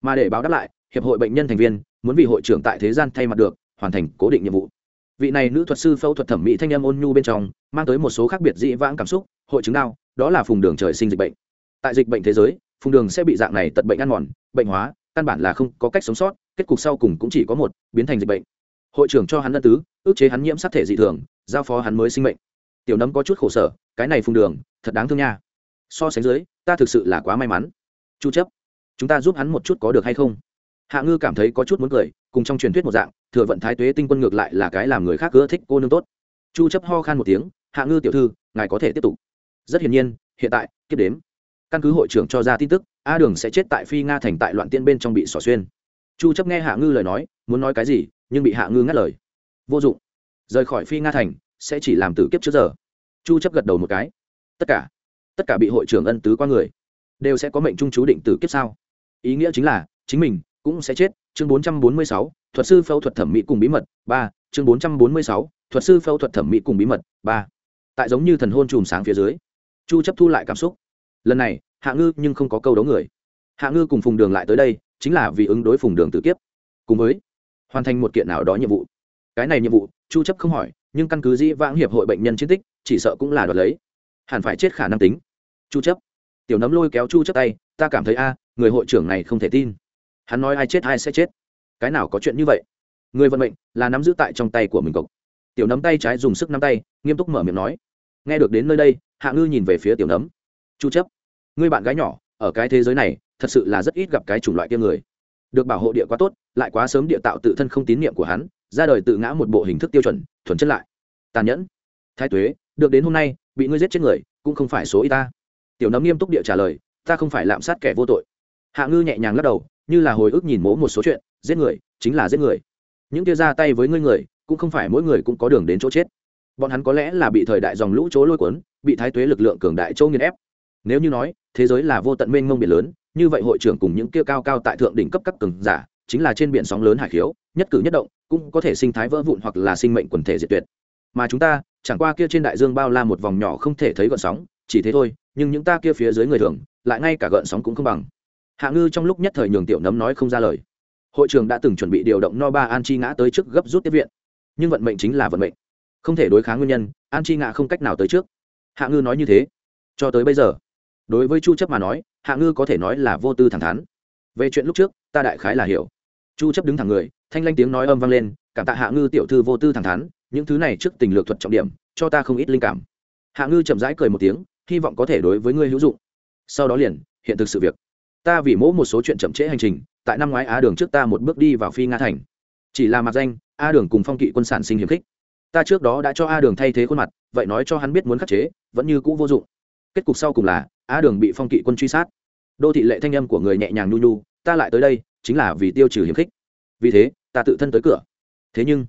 Mà để báo đáp lại, hiệp hội bệnh nhân thành viên, muốn vì hội trưởng tại thế gian thay mặt được, hoàn thành cố định nhiệm vụ. Vị này nữ thuật sư phẫu thuật thẩm mỹ thanh âm ôn nhu bên trong, mang tới một số khác biệt dị vãng cảm xúc, hội chứng đau, đó là phùng đường trời sinh dịch bệnh. Tại dịch bệnh thế giới, phùng đường sẽ bị dạng này tật bệnh ăn mòn, bệnh hóa, căn bản là không có cách sống sót, kết cục sau cùng cũng chỉ có một, biến thành dịch bệnh hội trưởng cho hắn ân tứ, ước chế hắn nhiễm sắc thể dị thường, giao phó hắn mới sinh mệnh. Tiểu nấm có chút khổ sở, cái này phùng đường, thật đáng thương nha. So sánh dưới, ta thực sự là quá may mắn. Chu chấp, chúng ta giúp hắn một chút có được hay không? Hạ ngư cảm thấy có chút muốn cười, cùng trong truyền thuyết một dạng, thừa vận thái tuế tinh quân ngược lại là cái làm người khác ưa thích cô nương tốt. Chu chấp ho khan một tiếng, hạ ngư tiểu thư, ngài có thể tiếp tục. Rất hiển nhiên, hiện tại, kiếp đếm. Căn cứ hội trưởng cho ra tin tức, a đường sẽ chết tại phi nga thành tại loạn tiên bên trong bị xỏ xuyên. Chu chấp nghe hạ ngư lời nói, muốn nói cái gì nhưng bị hạ ngư ngắt lời. Vô dụng. Rời khỏi phi nga thành sẽ chỉ làm tử kiếp trước giờ. Chu chấp gật đầu một cái. Tất cả tất cả bị hội trưởng ân tứ qua người đều sẽ có mệnh trung chú định tử kiếp sao? Ý nghĩa chính là chính mình cũng sẽ chết. Chương 446, thuật sư phẫu thuật thẩm mỹ cùng bí mật ba. Chương 446, thuật sư phẫu thuật thẩm mỹ cùng bí mật ba. Tại giống như thần hôn chùm sáng phía dưới chu chấp thu lại cảm xúc. Lần này hạ ngư nhưng không có câu đấu người. Hạ ngư cùng phùng đường lại tới đây chính là vì ứng đối phùng đường tử kiếp. Cùng với hoàn thành một kiện nào đó nhiệm vụ. Cái này nhiệm vụ, chu chấp không hỏi, nhưng căn cứ dĩ vãng hiệp hội bệnh nhân chiến tích, chỉ sợ cũng là đoạt lấy. Hẳn phải chết khả năng tính. Chu chấp. Tiểu nấm lôi kéo chu chấp tay, ta cảm thấy a, người hội trưởng này không thể tin. Hắn nói ai chết ai sẽ chết. Cái nào có chuyện như vậy? Người vận mệnh là nắm giữ tại trong tay của mình cộc tiểu nấm tay trái dùng sức nắm tay, nghiêm túc mở miệng nói, nghe được đến nơi đây, hạ ngư nhìn về phía tiểu nấm. Chu chấp, ngươi bạn gái nhỏ, ở cái thế giới này, thật sự là rất ít gặp cái chủng loại kia người được bảo hộ địa quá tốt, lại quá sớm địa tạo tự thân không tín nhiệm của hắn, ra đời tự ngã một bộ hình thức tiêu chuẩn, thuần chất lại. Tàn nhẫn. Thái tuế, được đến hôm nay, bị ngươi giết chết người, cũng không phải số y ta. Tiểu nấm nghiêm túc địa trả lời, ta không phải lạm sát kẻ vô tội. Hạ ngư nhẹ nhàng lắc đầu, như là hồi ức nhìn mố một số chuyện, giết người, chính là giết người. Những kia ra tay với ngươi người, cũng không phải mỗi người cũng có đường đến chỗ chết. Bọn hắn có lẽ là bị thời đại dòng lũ chỗ lôi cuốn, bị thái tuế lực lượng cường đại châu nghiền ép. Nếu như nói, thế giới là vô tận mênh mông biển lớn như vậy hội trưởng cùng những kia cao cao tại thượng đỉnh cấp các cường giả, chính là trên biển sóng lớn hải khiếu, nhất cử nhất động, cũng có thể sinh thái vỡ vụn hoặc là sinh mệnh quần thể diệt tuyệt. Mà chúng ta, chẳng qua kia trên đại dương bao la một vòng nhỏ không thể thấy gợn sóng, chỉ thế thôi, nhưng những ta kia phía dưới người thường, lại ngay cả gợn sóng cũng không bằng. Hạ ngư trong lúc nhất thời nhường tiểu nấm nói không ra lời. Hội trường đã từng chuẩn bị điều động no ba an chi ngã tới trước gấp rút tiếp viện. Nhưng vận mệnh chính là vận mệnh. Không thể đối kháng nguyên nhân, an chi ngã không cách nào tới trước. Hạ ngư nói như thế. Cho tới bây giờ, đối với chu chấp mà nói hạ ngư có thể nói là vô tư thẳng thắn. Về chuyện lúc trước, ta đại khái là hiểu. Chu chấp đứng thẳng người, thanh lanh tiếng nói âm vang lên, cảm tạ hạ ngư tiểu thư vô tư thẳng thắn, những thứ này trước tình lược thuật trọng điểm, cho ta không ít linh cảm. Hạ ngư chậm rãi cười một tiếng, hy vọng có thể đối với ngươi hữu dụng. Sau đó liền, hiện thực sự việc. Ta vì mỗ một số chuyện chậm trễ hành trình, tại năm ngoái á đường trước ta một bước đi vào phi nga thành. Chỉ là mặt danh a đường cùng phong kỵ quân sản sinh hiểm khích. Ta trước đó đã cho a đường thay thế khuôn mặt, vậy nói cho hắn biết muốn khắc chế, vẫn như cũ vô dụng. Kết cục sau cùng là a đường bị phong kỵ quân truy sát đô thị lệ thanh âm của người nhẹ nhàng nhu nhu, ta lại tới đây, chính là vì tiêu trừ hiểm khích. Vì thế, ta tự thân tới cửa. Thế nhưng,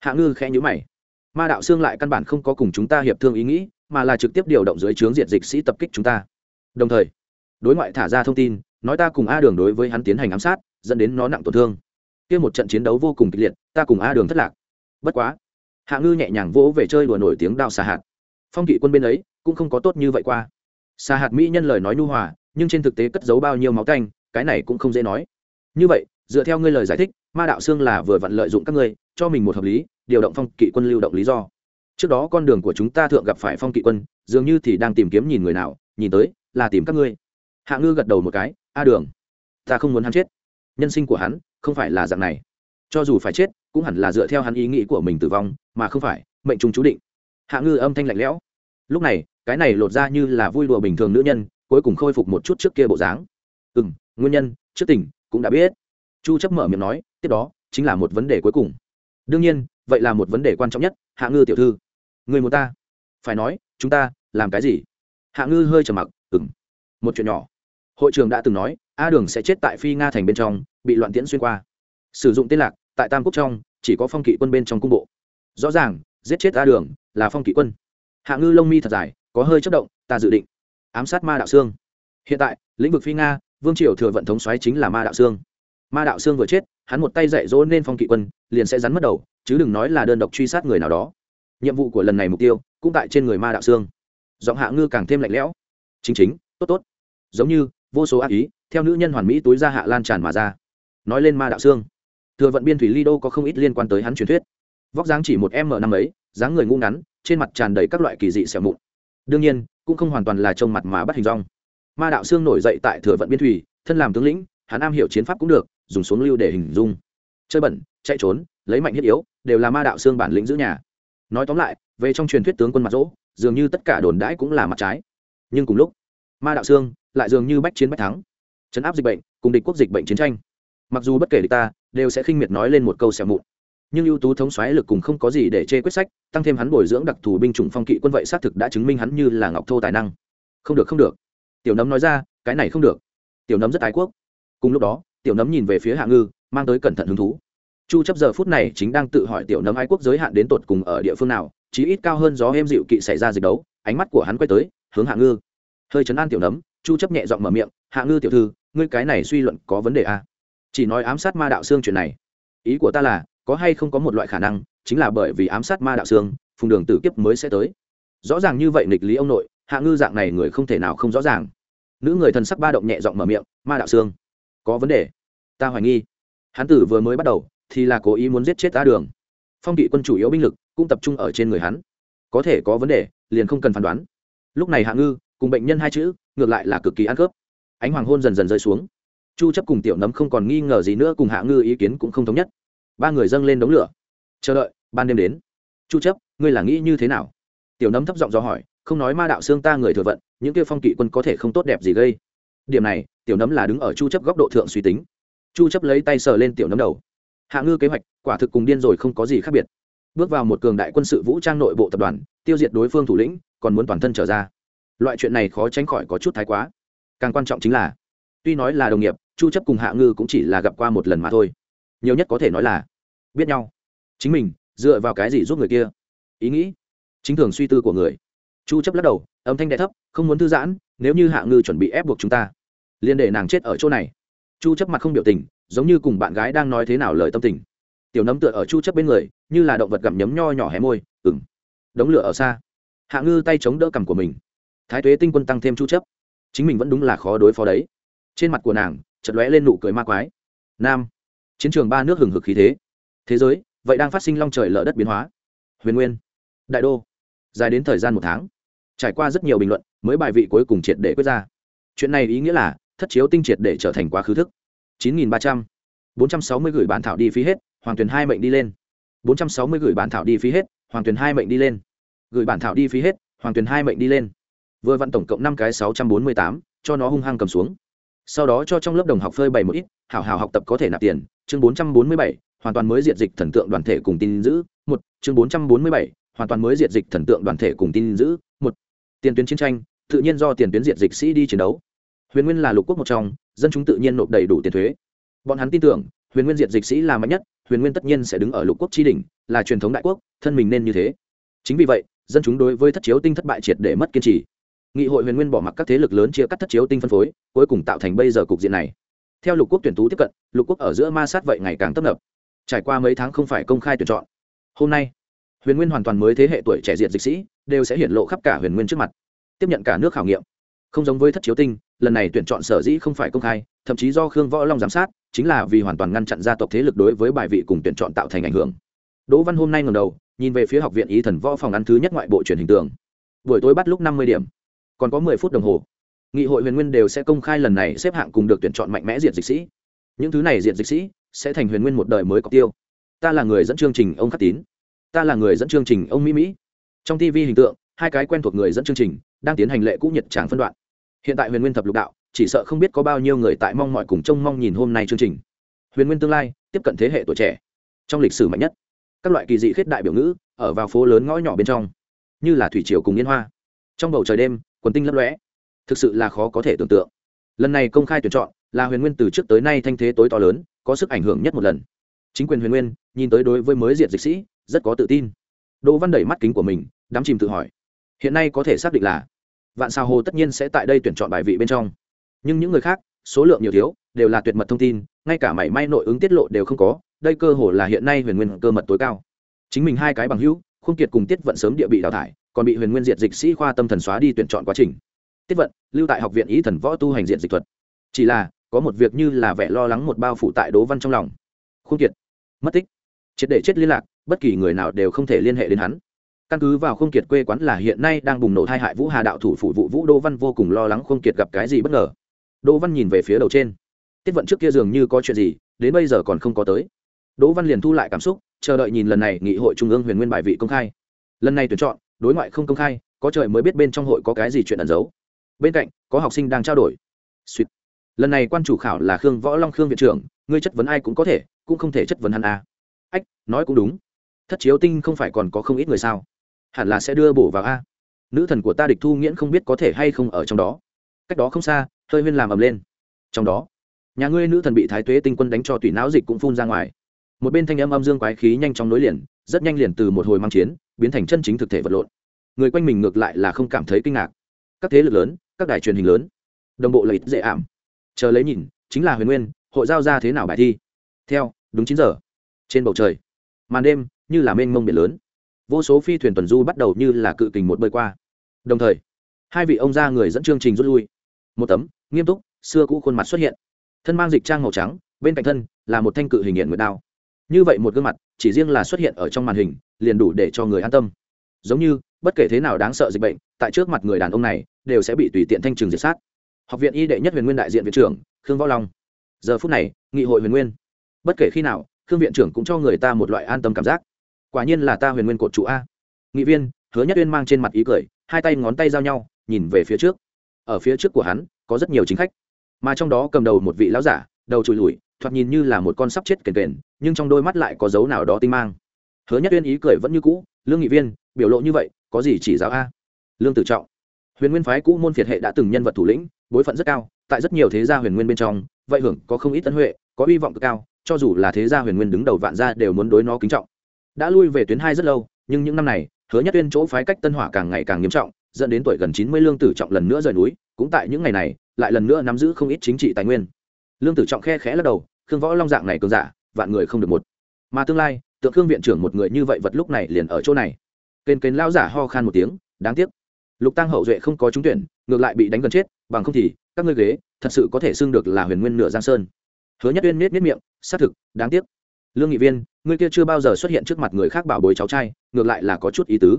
hạ ngư khẽ nhữ mày. Ma đạo xương lại căn bản không có cùng chúng ta hiệp thương ý nghĩ, mà là trực tiếp điều động dưới trướng diện dịch sĩ tập kích chúng ta. Đồng thời, đối ngoại thả ra thông tin, nói ta cùng a đường đối với hắn tiến hành ám sát, dẫn đến nó nặng tổn thương. Kia một trận chiến đấu vô cùng kịch liệt, ta cùng a đường thất lạc. Bất quá, hạ ngư nhẹ nhàng vỗ về chơi đùa nổi tiếng đao xà hạt. Phong kỵ quân bên ấy cũng không có tốt như vậy qua. Xà hạt mỹ nhân lời nói nhu hòa nhưng trên thực tế cất giấu bao nhiêu máu canh, cái này cũng không dễ nói. Như vậy, dựa theo ngươi lời giải thích, ma đạo xương là vừa vặn lợi dụng các ngươi, cho mình một hợp lý, điều động phong kỵ quân lưu động lý do. Trước đó con đường của chúng ta thượng gặp phải phong kỵ quân, dường như thì đang tìm kiếm nhìn người nào, nhìn tới, là tìm các ngươi. Hạ ngư gật đầu một cái, a đường, ta không muốn hắn chết. Nhân sinh của hắn không phải là dạng này. Cho dù phải chết, cũng hẳn là dựa theo hắn ý nghĩ của mình tử vong, mà không phải, mệnh trùng chú định. Hạ ngư âm thanh lạnh lẽo. Lúc này, cái này lột ra như là vui đùa bình thường nữ nhân cuối cùng khôi phục một chút trước kia bộ dáng. Ừ m nguyên nhân, trước tình cũng đã biết. Chu chấp mở miệng nói, tiếp đó, chính là một vấn đề cuối cùng. Đương nhiên, vậy là một vấn đề quan trọng nhất, hạ ngư tiểu thư. Người muốn ta? Phải nói, chúng ta, làm cái gì? Hạ ngư hơi trầm mặc ừng một chuyện nhỏ. Hội trường đã từng nói, a đường sẽ chết tại phi nga thành bên trong, bị loạn tiễn xuyên qua. Sử dụng tên lạc, tại tam quốc trong, chỉ có phong kỵ quân bên trong cung bộ. Rõ ràng, giết chết a đường, là phong kỵ quân. Hạ ngư lông mi thật dài, có hơi chất động, ta dự định ám sát ma đạo sương hiện tại, lĩnh vực phi nga, vương triều thừa vận thống xoáy chính là ma đạo sương ma đạo sương vừa chết, hắn một tay dạy dỗ nên phong kỵ quân, liền sẽ rắn mất đầu, chứ đừng nói là đơn độc truy sát người nào đó. Nhiệm vụ của lần này mục tiêu, cũng tại trên người ma đạo sương giọng hạ ngư càng thêm lạnh lẽo. Chính chính, tốt tốt. Giống như, vô số ác ý, theo nữ nhân hoàn mỹ túi ra hạ lan tràn mà ra. Nói lên ma đạo sương thừa vận biên thủy ly đô có không ít liên quan tới hắn truyền thuyết. Vóc dáng chỉ một m năm ấy, dáng người ngu ngắn, trên mặt tràn đầy các loại kỳ dị xẻo mụn đương nhiên, cũng không hoàn toàn là trông mặt mà bắt hình rong. Ma đạo sương nổi dậy tại thừa vận biên thủy, thân làm tướng lĩnh, hắn am hiểu chiến pháp cũng được, dùng xuống lưu để hình dung. Chơi bẩn, chạy trốn, lấy mạnh thiết yếu, đều là ma đạo xương bản lĩnh giữ nhà. Nói tóm lại, về trong truyền thuyết tướng quân mặt rỗ, dường như tất cả đồn đãi cũng là mặt trái. Nhưng cùng lúc, ma đạo xương lại dường như bách chiến bách thắng. Chấn áp dịch bệnh, cùng địch quốc dịch bệnh chiến tranh. Mặc dù bất kể địch ta, đều sẽ khinh miệt nói lên một câu xẻo mụn nhưng ưu tú thống xoáy lực cùng không có gì để chê quyết sách, tăng thêm hắn bồi dưỡng đặc thù binh chủng phong kỵ quân vậy xác thực đã chứng minh hắn như là ngọc thô tài năng. Không được không được. Tiểu nấm nói ra, cái này không được. Tiểu nấm rất ái quốc. Cùng lúc đó, tiểu nấm nhìn về phía hạ ngư, mang tới cẩn thận hứng thú. Chu chấp giờ phút này chính đang tự hỏi tiểu nấm ái quốc giới hạn đến tột cùng ở địa phương nào, chí ít cao hơn gió êm dịu kỵ xảy ra dịch đấu, ánh mắt của hắn quay tới, hướng hạ ngư. Hơi chấn an tiểu nấm, chu chấp nhẹ giọng mở miệng, hạ ngư tiểu thư, ngươi cái này suy luận có vấn đề à? chỉ nói ám sát ma đạo xương chuyện này. Ý của ta là có hay không có một loại khả năng, chính là bởi vì ám sát ma đạo xương, phùng đường tử kiếp mới sẽ tới. Rõ ràng như vậy nghịch lý ông nội, hạ ngư dạng này người không thể nào không rõ ràng. Nữ người thần sắc ba động nhẹ giọng mở miệng, ma đạo xương, có vấn đề. Ta hoài nghi. Hán tử vừa mới bắt đầu, thì là cố ý muốn giết chết ta đường. Phong kỵ quân chủ yếu binh lực cũng tập trung ở trên người hắn. Có thể có vấn đề, liền không cần phán đoán. Lúc này hạ ngư, cùng bệnh nhân hai chữ, ngược lại là cực kỳ ăn khớp ánh hoàng hôn dần dần rơi xuống. Chu chấp cùng tiểu nấm không còn nghi ngờ gì nữa cùng hạ ngư ý kiến cũng không thống nhất ba người dâng lên đống lửa. Chờ đợi, ban đêm đến. Chu chấp, ngươi là nghĩ như thế nào? Tiểu nấm thấp giọng do hỏi, không nói ma đạo xương ta người thừa vận, những kia phong kỵ quân có thể không tốt đẹp gì gây. Điểm này, tiểu nấm là đứng ở chu chấp góc độ thượng suy tính. Chu chấp lấy tay sờ lên tiểu nấm đầu. Hạ ngư kế hoạch, quả thực cùng điên rồi không có gì khác biệt. Bước vào một cường đại quân sự vũ trang nội bộ tập đoàn, tiêu diệt đối phương thủ lĩnh, còn muốn toàn thân trở ra. Loại chuyện này khó tránh khỏi có chút thái quá. Càng quan trọng chính là, tuy nói là đồng nghiệp, chu chấp cùng hạ ngư cũng chỉ là gặp qua một lần mà thôi nhiều nhất có thể nói là biết nhau. Chính mình, dựa vào cái gì giúp người kia? Ý nghĩ. Chính thường suy tư của người. Chu chấp lắc đầu, âm thanh đè thấp, không muốn thư giãn, nếu như hạ ngư chuẩn bị ép buộc chúng ta, liền để nàng chết ở chỗ này. Chu chấp mặt không biểu tình, giống như cùng bạn gái đang nói thế nào lời tâm tình. Tiểu nấm tựa ở chu chấp bên người, như là động vật gặm nhấm nho nhỏ hé môi, ừm. Đống lửa ở xa. Hạ ngư tay chống đỡ cằm của mình. Thái tuế tinh quân tăng thêm chu chấp. Chính mình vẫn đúng là khó đối phó đấy. Trên mặt của nàng, chợt lóe lên nụ cười ma quái. Nam chiến trường ba nước hừng hực khí thế. Thế giới, vậy đang phát sinh long trời lở đất biến hóa. Huyền nguyên, đại đô, dài đến thời gian một tháng. Trải qua rất nhiều bình luận, mới bài vị cuối cùng triệt để quyết ra. Chuyện này ý nghĩa là, thất chiếu tinh triệt để trở thành quá khứ thức. chín nghìn ba trăm, bốn trăm sáu mươi gửi bản thảo đi phí hết, hoàng tuyền hai mệnh đi lên. bốn trăm sáu mươi gửi bản thảo đi phí hết, hoàng tuyền hai mệnh đi lên. Gửi bản thảo đi phí hết, hoàng tuyền hai mệnh đi lên. Vừa vặn tổng cộng năm cái sáu trăm bốn mươi tám, cho nó hung hăng cầm xuống sau đó cho trong lớp đồng học phơi bày một ít, hảo hảo học tập có thể nạp tiền. Chương bốn trăm bốn mươi bảy, hoàn toàn mới diệt dịch thần tượng đoàn thể cùng tin giữ. Một, chương bốn trăm bốn mươi bảy, hoàn toàn mới diệt dịch thần tượng đoàn thể cùng tin giữ. Một, tiền tuyến chiến tranh, tự nhiên do tiền tuyến diệt dịch sĩ đi chiến đấu. Huyền nguyên là lục quốc một trong, dân chúng tự nhiên nộp đầy đủ tiền thuế. Bọn hắn tin tưởng, huyền nguyên diệt dịch sĩ là mạnh nhất, huyền nguyên tất nhiên sẽ đứng ở lục quốc tri đình là truyền thống đại quốc, thân mình nên như thế. Chính vì vậy, dân chúng đối với thất chiếu tinh thất bại triệt để mất kiên trì nghị hội huyền nguyên bỏ mặc các thế lực lớn chia cắt thất chiếu tinh phân phối, cuối cùng tạo thành bây giờ cục diện này. Theo lục quốc tuyển tú tiếp cận, lục quốc ở giữa ma sát vậy ngày càng tấp nập. Trải qua mấy tháng không phải công khai tuyển chọn, hôm nay, huyền nguyên hoàn toàn mới thế hệ tuổi trẻ diện dịch sĩ, đều sẽ hiển lộ khắp cả huyền nguyên trước mặt. Tiếp nhận cả nước khảo nghiệm, không giống với thất chiếu tinh, lần này tuyển chọn sở dĩ không phải công khai, thậm chí do khương võ long giám sát, chính là vì hoàn toàn ngăn chặn gia tộc thế lực đối với bài vị cùng tuyển chọn tạo thành ảnh hưởng. Đỗ văn hôm nay ngầm đầu, nhìn về phía học viện ý thần võ phòng ăn thứ nhất ngoại bộ truyền hình tường. Buổi tối bắt lúc năm mươi điểm còn có mười phút đồng hồ. Nghị hội huyền nguyên đều sẽ công khai lần này xếp hạng cùng được tuyển chọn mạnh mẽ diện dịch sĩ. Những thứ này diện dịch sĩ sẽ thành huyền nguyên một đời mới có tiêu. Ta là người dẫn chương trình ông khắc tín. Ta là người dẫn chương trình ông mỹ mỹ. Trong tv hình tượng, hai cái quen thuộc người dẫn chương trình đang tiến hành lệ cũ nhật tràng phân đoạn. Hiện tại huyền nguyên thập lục đạo, chỉ sợ không biết có bao nhiêu người tại mong mọi cùng trông mong nhìn hôm nay chương trình. Huyền nguyên tương lai, tiếp cận thế hệ tuổi trẻ. Trong lịch sử mạnh nhất, các loại kỳ dị khuyết đại biểu ngữ ở vào phố lớn ngõ nhỏ bên trong, như là thủy triều cùng yên hoa. Trong bầu trời đêm quần tinh lấp lóe. Thực sự là khó có thể tưởng tượng. Lần này công khai tuyển chọn là huyền nguyên từ trước tới nay thanh thế tối to lớn, có sức ảnh hưởng nhất một lần. Chính quyền huyền nguyên nhìn tới đối với mới diệt dịch sĩ, rất có tự tin. Đỗ văn đẩy mắt kính của mình, đắm chìm tự hỏi. Hiện nay có thể xác định là vạn sao hồ tất nhiên sẽ tại đây tuyển chọn bài vị bên trong. Nhưng những người khác, số lượng nhiều thiếu, đều là tuyệt mật thông tin, ngay cả mảy may nội ứng tiết lộ đều không có, đây cơ hồ là hiện nay huyền nguyên cơ mật tối cao. Chính mình hai cái bằng hữu không kiệt cùng tiết vận sớm địa bị đào thải còn bị huyền nguyên diệt dịch sĩ khoa tâm thần xóa đi tuyển chọn quá trình. Tiết vận, lưu tại học viện ý thần võ tu hành diện dịch thuật. Chỉ là, có một việc như là vẻ lo lắng một bao phủ tại đố văn trong lòng. Không kiệt, mất tích. Triệt để chết liên lạc, bất kỳ người nào đều không thể liên hệ đến hắn. Căn cứ vào không kiệt quê quán là hiện nay đang bùng nổ thai hại vũ hà đạo thủ phủ vụ vũ đỗ văn vô cùng lo lắng không kiệt gặp cái gì bất ngờ. Đỗ văn nhìn về phía đầu trên. Tiết vận trước kia dường như có chuyện gì, đến bây giờ còn không có tới. Đỗ văn liền thu lại cảm xúc, chờ đợi nhìn lần này nghị hội trung ương huyền nguyên bài vị công khai. Lần này tuyển chọn đối ngoại không công khai, có trời mới biết bên trong hội có cái gì chuyện ẩn giấu. Bên cạnh, có học sinh đang trao đổi. Sweet. lần này quan chủ khảo là khương võ long khương viện trưởng, ngươi chất vấn ai cũng có thể, cũng không thể chất vấn hắn à. ách, nói cũng đúng. Thất chiếu tinh không phải còn có không ít người sao? Hẳn là sẽ đưa bổ vào a. Nữ thần của ta địch thu nghiễn không biết có thể hay không ở trong đó. Cách đó không xa, hơi huyên làm ầm lên. Trong đó, nhà ngươi nữ thần bị thái tuế tinh quân đánh cho tủy não dịch cũng phun ra ngoài. Một bên thanh âm âm dương quái khí nhanh chóng nối liền rất nhanh liền từ một hồi mang chiến, biến thành chân chính thực thể vật lộn. Người quanh mình ngược lại là không cảm thấy kinh ngạc. Các thế lực lớn, các đài truyền hình lớn, đồng bộ lợi ích dễ ảm. Chờ lấy nhìn, chính là huyền nguyên, hội giao ra thế nào bài thi? Theo, đúng chín giờ. Trên bầu trời, màn đêm như là mênh mông biển lớn. Vô số phi thuyền tuần du bắt đầu như là cự kình một bơi qua. Đồng thời, hai vị ông gia người dẫn chương trình rút lui. Một tấm, nghiêm túc, xưa cũ khuôn mặt xuất hiện. Thân mang dịch trang màu trắng, bên cạnh thân là một thanh cự hình hiện nguyệt đao. Như vậy một gương mặt chỉ riêng là xuất hiện ở trong màn hình, liền đủ để cho người an tâm. Giống như, bất kể thế nào đáng sợ dịch bệnh, tại trước mặt người đàn ông này, đều sẽ bị tùy tiện thanh trừng diệt sát. Học viện y đệ nhất huyền nguyên đại diện viện trưởng, khương võ long. Giờ phút này, nghị hội huyền nguyên. Bất kể khi nào, khương viện trưởng cũng cho người ta một loại an tâm cảm giác. Quả nhiên là ta huyền nguyên cột trụ a. Nghị viên, hứa nhất uyên mang trên mặt ý cười, hai tay ngón tay giao nhau, nhìn về phía trước. Ở phía trước của hắn, có rất nhiều chính khách. Mà trong đó cầm đầu một vị lão giả, đầu trùi lùi thoạt nhìn như là một con sắp chết kền kền, nhưng trong đôi mắt lại có dấu nào đó tinh mang. Hứa nhất uyên ý cười vẫn như cũ, lương nghị viên, biểu lộ như vậy, có gì chỉ giáo a? Lương tử trọng, huyền nguyên phái cũ môn phiệt hệ đã từng nhân vật thủ lĩnh, bối phận rất cao, tại rất nhiều thế gia huyền nguyên bên trong, vậy hưởng có không ít tân huệ, có hy vọng cực cao, cho dù là thế gia huyền nguyên đứng đầu vạn gia đều muốn đối nó kính trọng. Đã lui về tuyến hai rất lâu, nhưng những năm này, hứa nhất uyên chỗ phái cách tân hỏa càng ngày càng nghiêm trọng, dẫn đến tuổi gần chín mươi lương tử trọng lần nữa rời núi, cũng tại những ngày này, lại lần nữa nắm giữ không ít chính trị tài nguyên. Lương tử trọng khe khẽ lắc đầu khương võ long dạng này cường giả, vạn người không được một. Mà tương lai, tượng khương viện trưởng một người như vậy vật lúc này liền ở chỗ này. Kênh kênh lao giả ho khan một tiếng, đáng tiếc. Lục tăng hậu duệ không có trúng tuyển, ngược lại bị đánh gần chết, bằng không thì, các ngươi ghế, thật sự có thể xưng được là huyền nguyên nửa giang sơn. Hứa nhất uyên nết nết miệng, xác thực, đáng tiếc. Lương nghị viên, ngươi kia chưa bao giờ xuất hiện trước mặt người khác bảo bồi cháu trai, ngược lại là có chút ý tứ.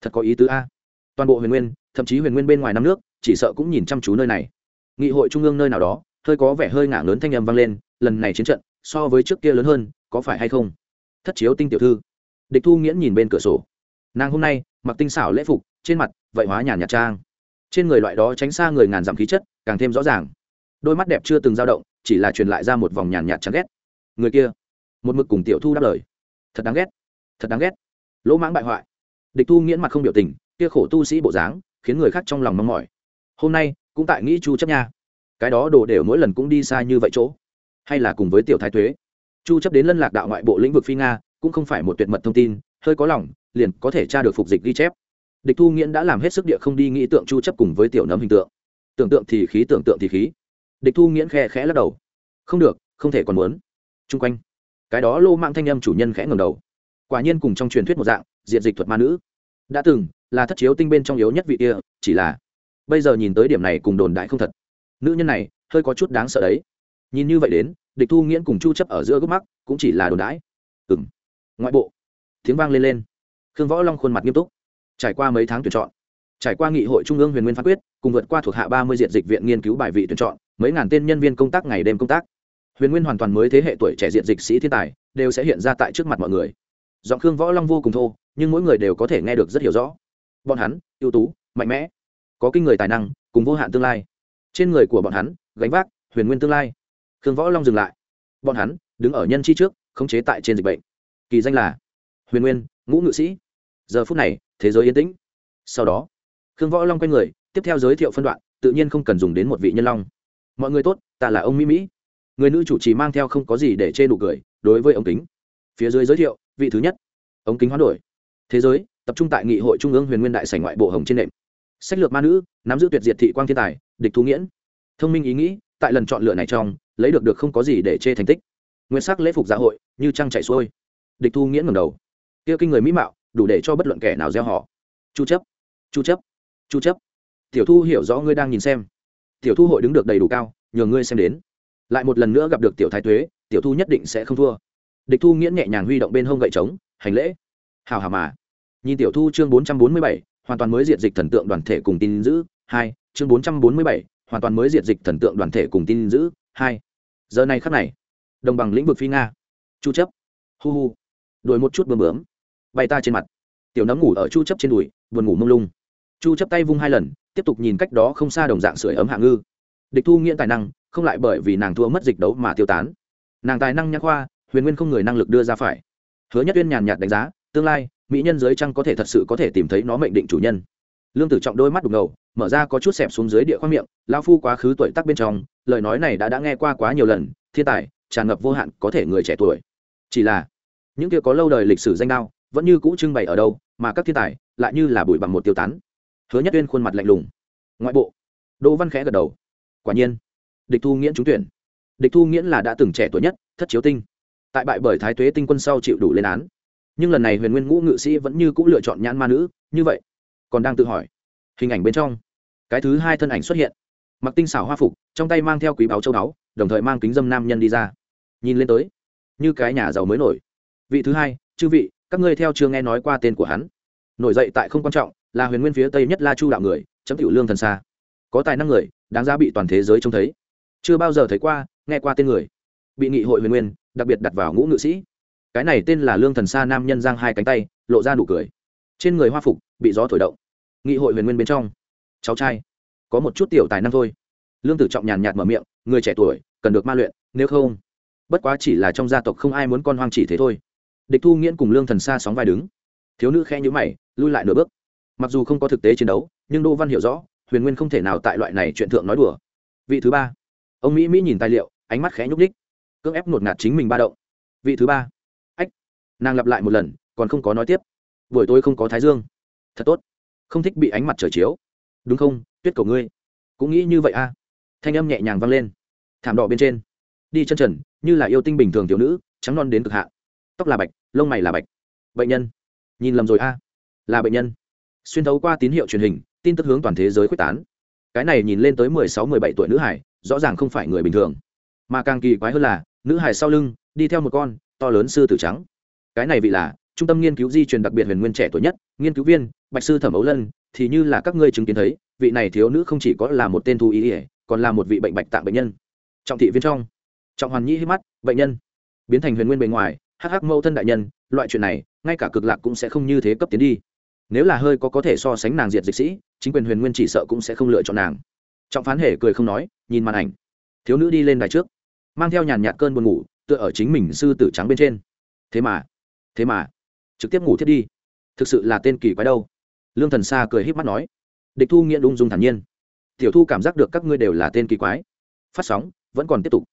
Thật có ý tứ a. Toàn bộ huyền nguyên, thậm chí huyền nguyên bên ngoài năm nước, chỉ sợ cũng nhìn chăm chú nơi này. Nghị hội trung ương nơi nào đó hơi có vẻ hơi ngả lớn thanh âm vang lên, lần này chiến trận, so với trước kia lớn hơn, có phải hay không? Thất chiếu tinh tiểu thư. Địch thu nghiễn nhìn bên cửa sổ. Nàng hôm nay, mặc tinh xảo lễ phục, trên mặt, vậy hóa nhàn nhạt trang. Trên người loại đó tránh xa người ngàn dặm khí chất, càng thêm rõ ràng. Đôi mắt đẹp chưa từng dao động, chỉ là truyền lại ra một vòng nhàn nhạt chán ghét. Người kia, một mực cùng tiểu thu đáp lời. Thật đáng ghét. Thật đáng ghét. Lỗ mãng bại hoại. Địch thu nghiễn mặt không biểu tình, kia khổ tu sĩ bộ dáng, khiến người khác trong lòng mong mỏi. Hôm nay, cũng tại nghĩ chu chấp nha cái đó đồ đều mỗi lần cũng đi xa như vậy chỗ. Hay là cùng với tiểu thái thuế. Chu chấp đến lân lạc đạo ngoại bộ lĩnh vực phi nga, cũng không phải một tuyệt mật thông tin, hơi có lòng, liền có thể tra được phục dịch ghi chép. Địch thu nghiễn đã làm hết sức địa không đi nghĩ tượng chu chấp cùng với tiểu nấm hình tượng. Tưởng tượng thì khí, tưởng tượng thì khí. Địch thu nghiễn khe khẽ lắc đầu. Không được, không thể còn muốn. Chung quanh, cái đó lô mạng thanh âm chủ nhân khẽ ngẩng đầu. Quả nhiên cùng trong truyền thuyết một dạng diện dịch thuật ma nữ. Đã từng, là thất chiếu tinh bên trong yếu nhất vị kia, chỉ là bây giờ nhìn tới điểm này cùng đồn đại không thật nữ nhân này hơi có chút đáng sợ đấy. Nhìn như vậy đến, địch thu nghiễn cùng chu chấp ở giữa gốc mắt cũng chỉ là đồn đãi. Ừng ngoại bộ. Tiếng vang lên lên. Khương võ long khuôn mặt nghiêm túc. Trải qua mấy tháng tuyển chọn, trải qua nghị hội trung ương huyền nguyên phán quyết, cùng vượt qua thuộc hạ ba mươi diện dịch viện nghiên cứu bài vị tuyển chọn, mấy ngàn tên nhân viên công tác ngày đêm công tác. Huyền nguyên hoàn toàn mới thế hệ tuổi trẻ diện dịch sĩ thiên tài, đều sẽ hiện ra tại trước mặt mọi người. Giọng khương võ long vô cùng thô, nhưng mỗi người đều có thể nghe được rất hiểu rõ. Bọn hắn, ưu tú, mạnh mẽ, có kinh người tài năng, cùng vô hạn tương lai trên người của bọn hắn, gánh vác, huyền nguyên tương lai. Khương võ long dừng lại. Bọn hắn đứng ở nhân chi trước, khống chế tại trên dịch bệnh. Kỳ danh là huyền nguyên, ngũ ngự sĩ. Giờ phút này, thế giới yên tĩnh. Sau đó, khương võ long quay người, tiếp theo giới thiệu phân đoạn, tự nhiên không cần dùng đến một vị nhân long. Mọi người tốt, ta là ông mỹ mỹ. Người nữ chủ trì mang theo không có gì để chê nụ cười, đối với ống kính. Phía dưới giới thiệu, vị thứ nhất. Ống kính hoán đổi. Thế giới, tập trung tại nghị hội trung ương huyền nguyên đại sảnh ngoại bộ hồng trên nệm. Sách lược ma nữ, nắm giữ tuyệt diệt thị quang thiên tài địch thú nghiễn. Thông minh ý nghĩ tại lần chọn lựa này trong lấy được được không có gì để chê thành tích. Nguyên sắc lễ phục dạ hội như trăng chạy xuôi. Địch thu nghiễn ngầm đầu. Kia kinh người mỹ mạo đủ để cho bất luận kẻ nào gieo họ. Chu chấp chu chấp chu chấp. Tiểu thu hiểu rõ ngươi đang nhìn xem. Tiểu thu hội đứng được đầy đủ cao nhờ ngươi xem đến. Lại một lần nữa gặp được tiểu thái tuế tiểu thu nhất định sẽ không thua. Địch thu nghiễn nhẹ nhàng huy động bên hông gậy trống hành lễ. Hào hào mà. Nhìn tiểu thu chương 447, hoàn toàn mới diện dịch thần tượng đoàn thể cùng tin giữ. Hai chương 447, hoàn toàn mới diệt dịch thần tượng đoàn thể cùng tin giữ hai. Giờ này khắc này đồng bằng lĩnh vực phi nga. Chu chấp. Hu hu. Đuổi một chút bướm bướm. Bay ta trên mặt. Tiểu nấm ngủ ở chu chấp trên đùi buồn ngủ mông lung. Chu chấp tay vung hai lần tiếp tục nhìn cách đó không xa đồng dạng sưởi ấm hạ ngư. Địch thu nghiện tài năng không lại bởi vì nàng thua mất dịch đấu mà tiêu tán. Nàng tài năng nhắc khoa huyền nguyên không người năng lực đưa ra phải. Hứa nhất uyên nhàn nhạt đánh giá tương lai mỹ nhân dưới trăng có thể thật sự có thể tìm thấy nó mệnh định chủ nhân. Lương tử trọng đôi mắt đục ngầu mở ra có chút xẹp xuống dưới địa khoang miệng lao phu quá khứ tuổi tác bên trong, lời nói này đã đã nghe qua quá nhiều lần, thiên tài, tràn ngập vô hạn có thể người trẻ tuổi. Chỉ là, những kia có lâu đời lịch sử danh đao, vẫn như cũ trưng bày ở đâu, mà các thiên tài lại như là bụi bằng một tiêu tán. Hứa nhất uyên khuôn mặt lạnh lùng. Ngoại bộ, đỗ văn khẽ gật đầu. Quả nhiên, địch thu nghiễn trúng tuyển. Địch thu nghiễn là đã từng trẻ tuổi nhất, thất chiếu tinh. Tại bại bởi thái tuế tinh quân sau chịu đủ lên án. Nhưng lần này huyền nguyên ngũ ngự sĩ vẫn như cũ lựa chọn nhãn ma nữ, như vậy. Còn đang tự hỏi hình ảnh bên trong. Cái thứ hai thân ảnh xuất hiện. Mặc tinh xảo hoa phục, trong tay mang theo quý báo châu báu, đồng thời mang kính dâm nam nhân đi ra. Nhìn lên tới, như cái nhà giàu mới nổi. Vị thứ hai, chư vị, các ngươi theo chưa nghe nói qua tên của hắn. Nổi dậy tại không quan trọng, là huyền nguyên phía tây nhất la chu đạo người, chấm tiểu lương thần xa. Có tài năng người, đáng ra bị toàn thế giới trông thấy. Chưa bao giờ thấy qua, nghe qua tên người. Bị nghị hội huyền nguyên, đặc biệt đặt vào ngũ ngự sĩ. Cái này tên là lương thần xa nam nhân giang hai cánh tay, lộ ra nụ cười. Trên người hoa phục, bị gió thổi động nghị hội huyền nguyên bên trong. Cháu trai, có một chút tiểu tài năng thôi. Lương tử trọng nhàn nhạt mở miệng, người trẻ tuổi, cần được ma luyện, nếu không, bất quá chỉ là trong gia tộc không ai muốn con hoang chỉ thế thôi. Địch thu nghiễn cùng lương thần xa sóng vai đứng. Thiếu nữ khe nhữ mày, lui lại nửa bước. Mặc dù không có thực tế chiến đấu, nhưng đỗ văn hiểu rõ, huyền nguyên không thể nào tại loại này chuyện thượng nói đùa. Vị thứ ba. Ông mỹ mỹ nhìn tài liệu, ánh mắt khẽ nhúc ních cưỡng ép ngột ngạt chính mình ba động. Vị thứ ba. Ách. Nàng lặp lại một lần, còn không có nói tiếp. Buổi tối không có thái dương. Thật tốt không thích bị ánh mặt trời chiếu. Đúng không, tuyết cầu ngươi? Cũng nghĩ như vậy a thanh âm nhẹ nhàng vang lên. Thảm đỏ bên trên. Đi chân trần, như là yêu tinh bình thường thiếu nữ, trắng non đến cực hạn. Tóc là bạch, lông mày là bạch. Bệnh nhân. Nhìn lầm rồi a là bệnh nhân. Xuyên thấu qua tín hiệu truyền hình, tin tức hướng toàn thế giới quyết tán. Cái này nhìn lên tới mười sáu, mười bảy tuổi nữ hải, rõ ràng không phải người bình thường. Mà càng kỳ quái hơn là, nữ hải sau lưng, đi theo một con, to lớn sư tử trắng. Cái này vị là trung tâm nghiên cứu di truyền đặc biệt huyền nguyên trẻ tuổi nhất, nghiên cứu viên, bạch sư thẩm ấu lân, thì như là các ngươi chứng kiến thấy, vị này thiếu nữ không chỉ có là một tên thu ý ỉa còn là một vị bệnh bạch tạng bệnh nhân. Trọng thị viên trong. Trọng hoàn nhĩ hít mắt, bệnh nhân. Biến thành huyền nguyên bề ngoài, hắc hắc mâu thân đại nhân, loại chuyện này, ngay cả cực lạc cũng sẽ không như thế cấp tiến đi. Nếu là hơi có có thể so sánh nàng diệt dịch sĩ, chính quyền huyền nguyên chỉ sợ cũng sẽ không lựa chọn nàng. Trọng phán hề cười không nói, nhìn màn ảnh. Thiếu nữ đi lên đài trước, mang theo nhàn nhạt cơn buồn ngủ, tựa ở chính mình sư tử trắng bên trên. Thế mà thế mà trực tiếp ngủ thiết đi. Thực sự là tên kỳ quái đâu. Lương thần xa cười h í p mắt nói. Địch thu nghĩa ung dung thản nhiên. Tiểu thu cảm giác được các ngươi đều là tên kỳ quái. Phát sóng, vẫn còn tiếp tục.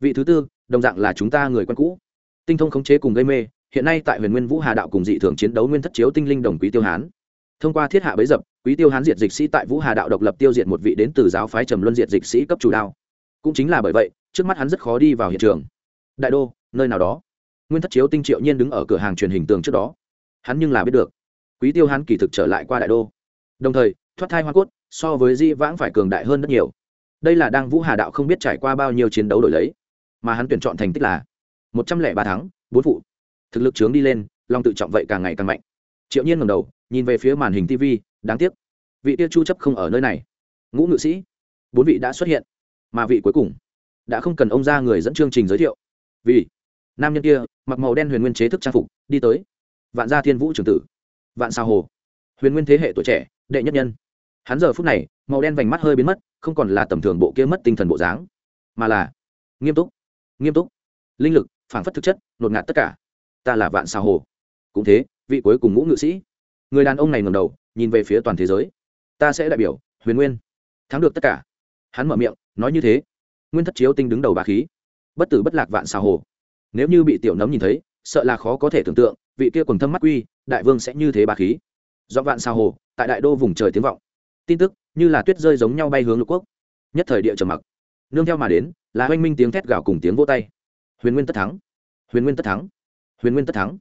Vị thứ tư, đồng dạng là chúng ta người quen cũ. Tinh thông khống chế cùng gây mê, hiện nay tại huyền nguyên vũ hà đạo cùng dị thường chiến đấu nguyên thất chiếu tinh linh đồng quý tiêu hán. Thông qua thiết hạ bấy dập, quý tiêu hán diệt dịch sĩ tại vũ hà đạo độc lập tiêu diệt một vị đến từ giáo phái trầm luân diệt dịch sĩ cấp chủ đao cũng chính là bởi vậy, trước mắt hắn rất khó đi vào hiện trường. Đại đô, nơi nào đó nguyên thất chiếu tinh triệu nhiên đứng ở cửa hàng truyền hình tường trước đó. Hắn nhưng là biết được. Quý tiêu hắn kỳ thực trở lại qua đại đô. Đồng thời, thoát thai hoa cốt, so với di vãng phải cường đại hơn rất nhiều. Đây là đang vũ hà đạo không biết trải qua bao nhiêu chiến đấu đổi lấy, mà hắn tuyển chọn thành tích là một trăm lẻ ba tháng bốn phụ. Thực lực trướng đi lên, lòng tự trọng vậy càng ngày càng mạnh. Triệu nhiên ngầm đầu, nhìn về phía màn hình tv đáng tiếc, vị tiêu chu chấp không ở nơi này. Ngũ ngự sĩ, bốn vị đã xuất hiện, mà vị cuối cùng đã không cần ông ra người dẫn chương trình giới thiệu. Vì nam nhân kia mặc màu đen huyền nguyên chế thức trang phục, đi tới. Vạn gia thiên vũ trường tử. Vạn sao hồ. Huyền nguyên thế hệ tuổi trẻ, đệ nhất nhân. Hắn giờ phút này, màu đen vành mắt hơi biến mất, không còn là tầm thường bộ kia mất tinh thần bộ dáng, mà là nghiêm túc nghiêm túc. Linh lực phản phất thực chất, nột ngạt tất cả. Ta là vạn sao hồ. Cũng thế, vị cuối cùng ngũ ngự sĩ. Người đàn ông này ngầm đầu, nhìn về phía toàn thế giới. Ta sẽ đại biểu, huyền nguyên. Thắng được tất cả. Hắn mở miệng, nói như thế. Nguyên thất chiếu tinh đứng đầu bà khí. Bất tử bất lạc vạn xào hồ nếu như bị tiểu nấm nhìn thấy, sợ là khó có thể tưởng tượng, vị kia quần thâm mắt quy đại vương sẽ như thế bà khí. Do vạn sao hồ, tại đại đô vùng trời tiếng vọng. Tin tức, như là tuyết rơi giống nhau bay hướng lục quốc. Nhất thời địa trầm mặc. Nương theo mà đến, là oanh minh tiếng thét gào cùng tiếng vô tay. Huyền nguyên tất thắng. Huyền nguyên tất thắng. Huyền nguyên tất thắng.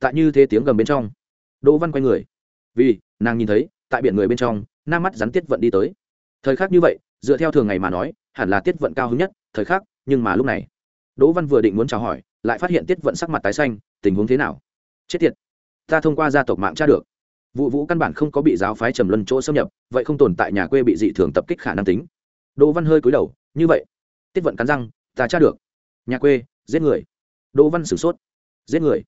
Tại như thế tiếng gầm bên trong, đỗ văn quay người. Vì, nàng nhìn thấy, tại biển người bên trong, nam mắt rắn tiết vận đi tới. Thời khắc như vậy, dựa theo thường ngày mà nói, hẳn là tiết vận cao hứng nhất, thời khắc, nhưng mà lúc này, đỗ văn vừa định muốn chào hỏi lại phát hiện tiết vận sắc mặt tái xanh, tình huống thế nào? Chết tiệt, ta thông qua gia tộc mạng tra được. Vụ vũ căn bản không có bị giáo phái trầm luân chỗ xâm nhập, vậy không tồn tại nhà quê bị dị thường tập kích khả năng tính. Đỗ văn hơi cúi đầu, như vậy, tiết vận cắn răng, ta tra được. Nhà quê, giết người. Đỗ văn sửng sốt, giết người.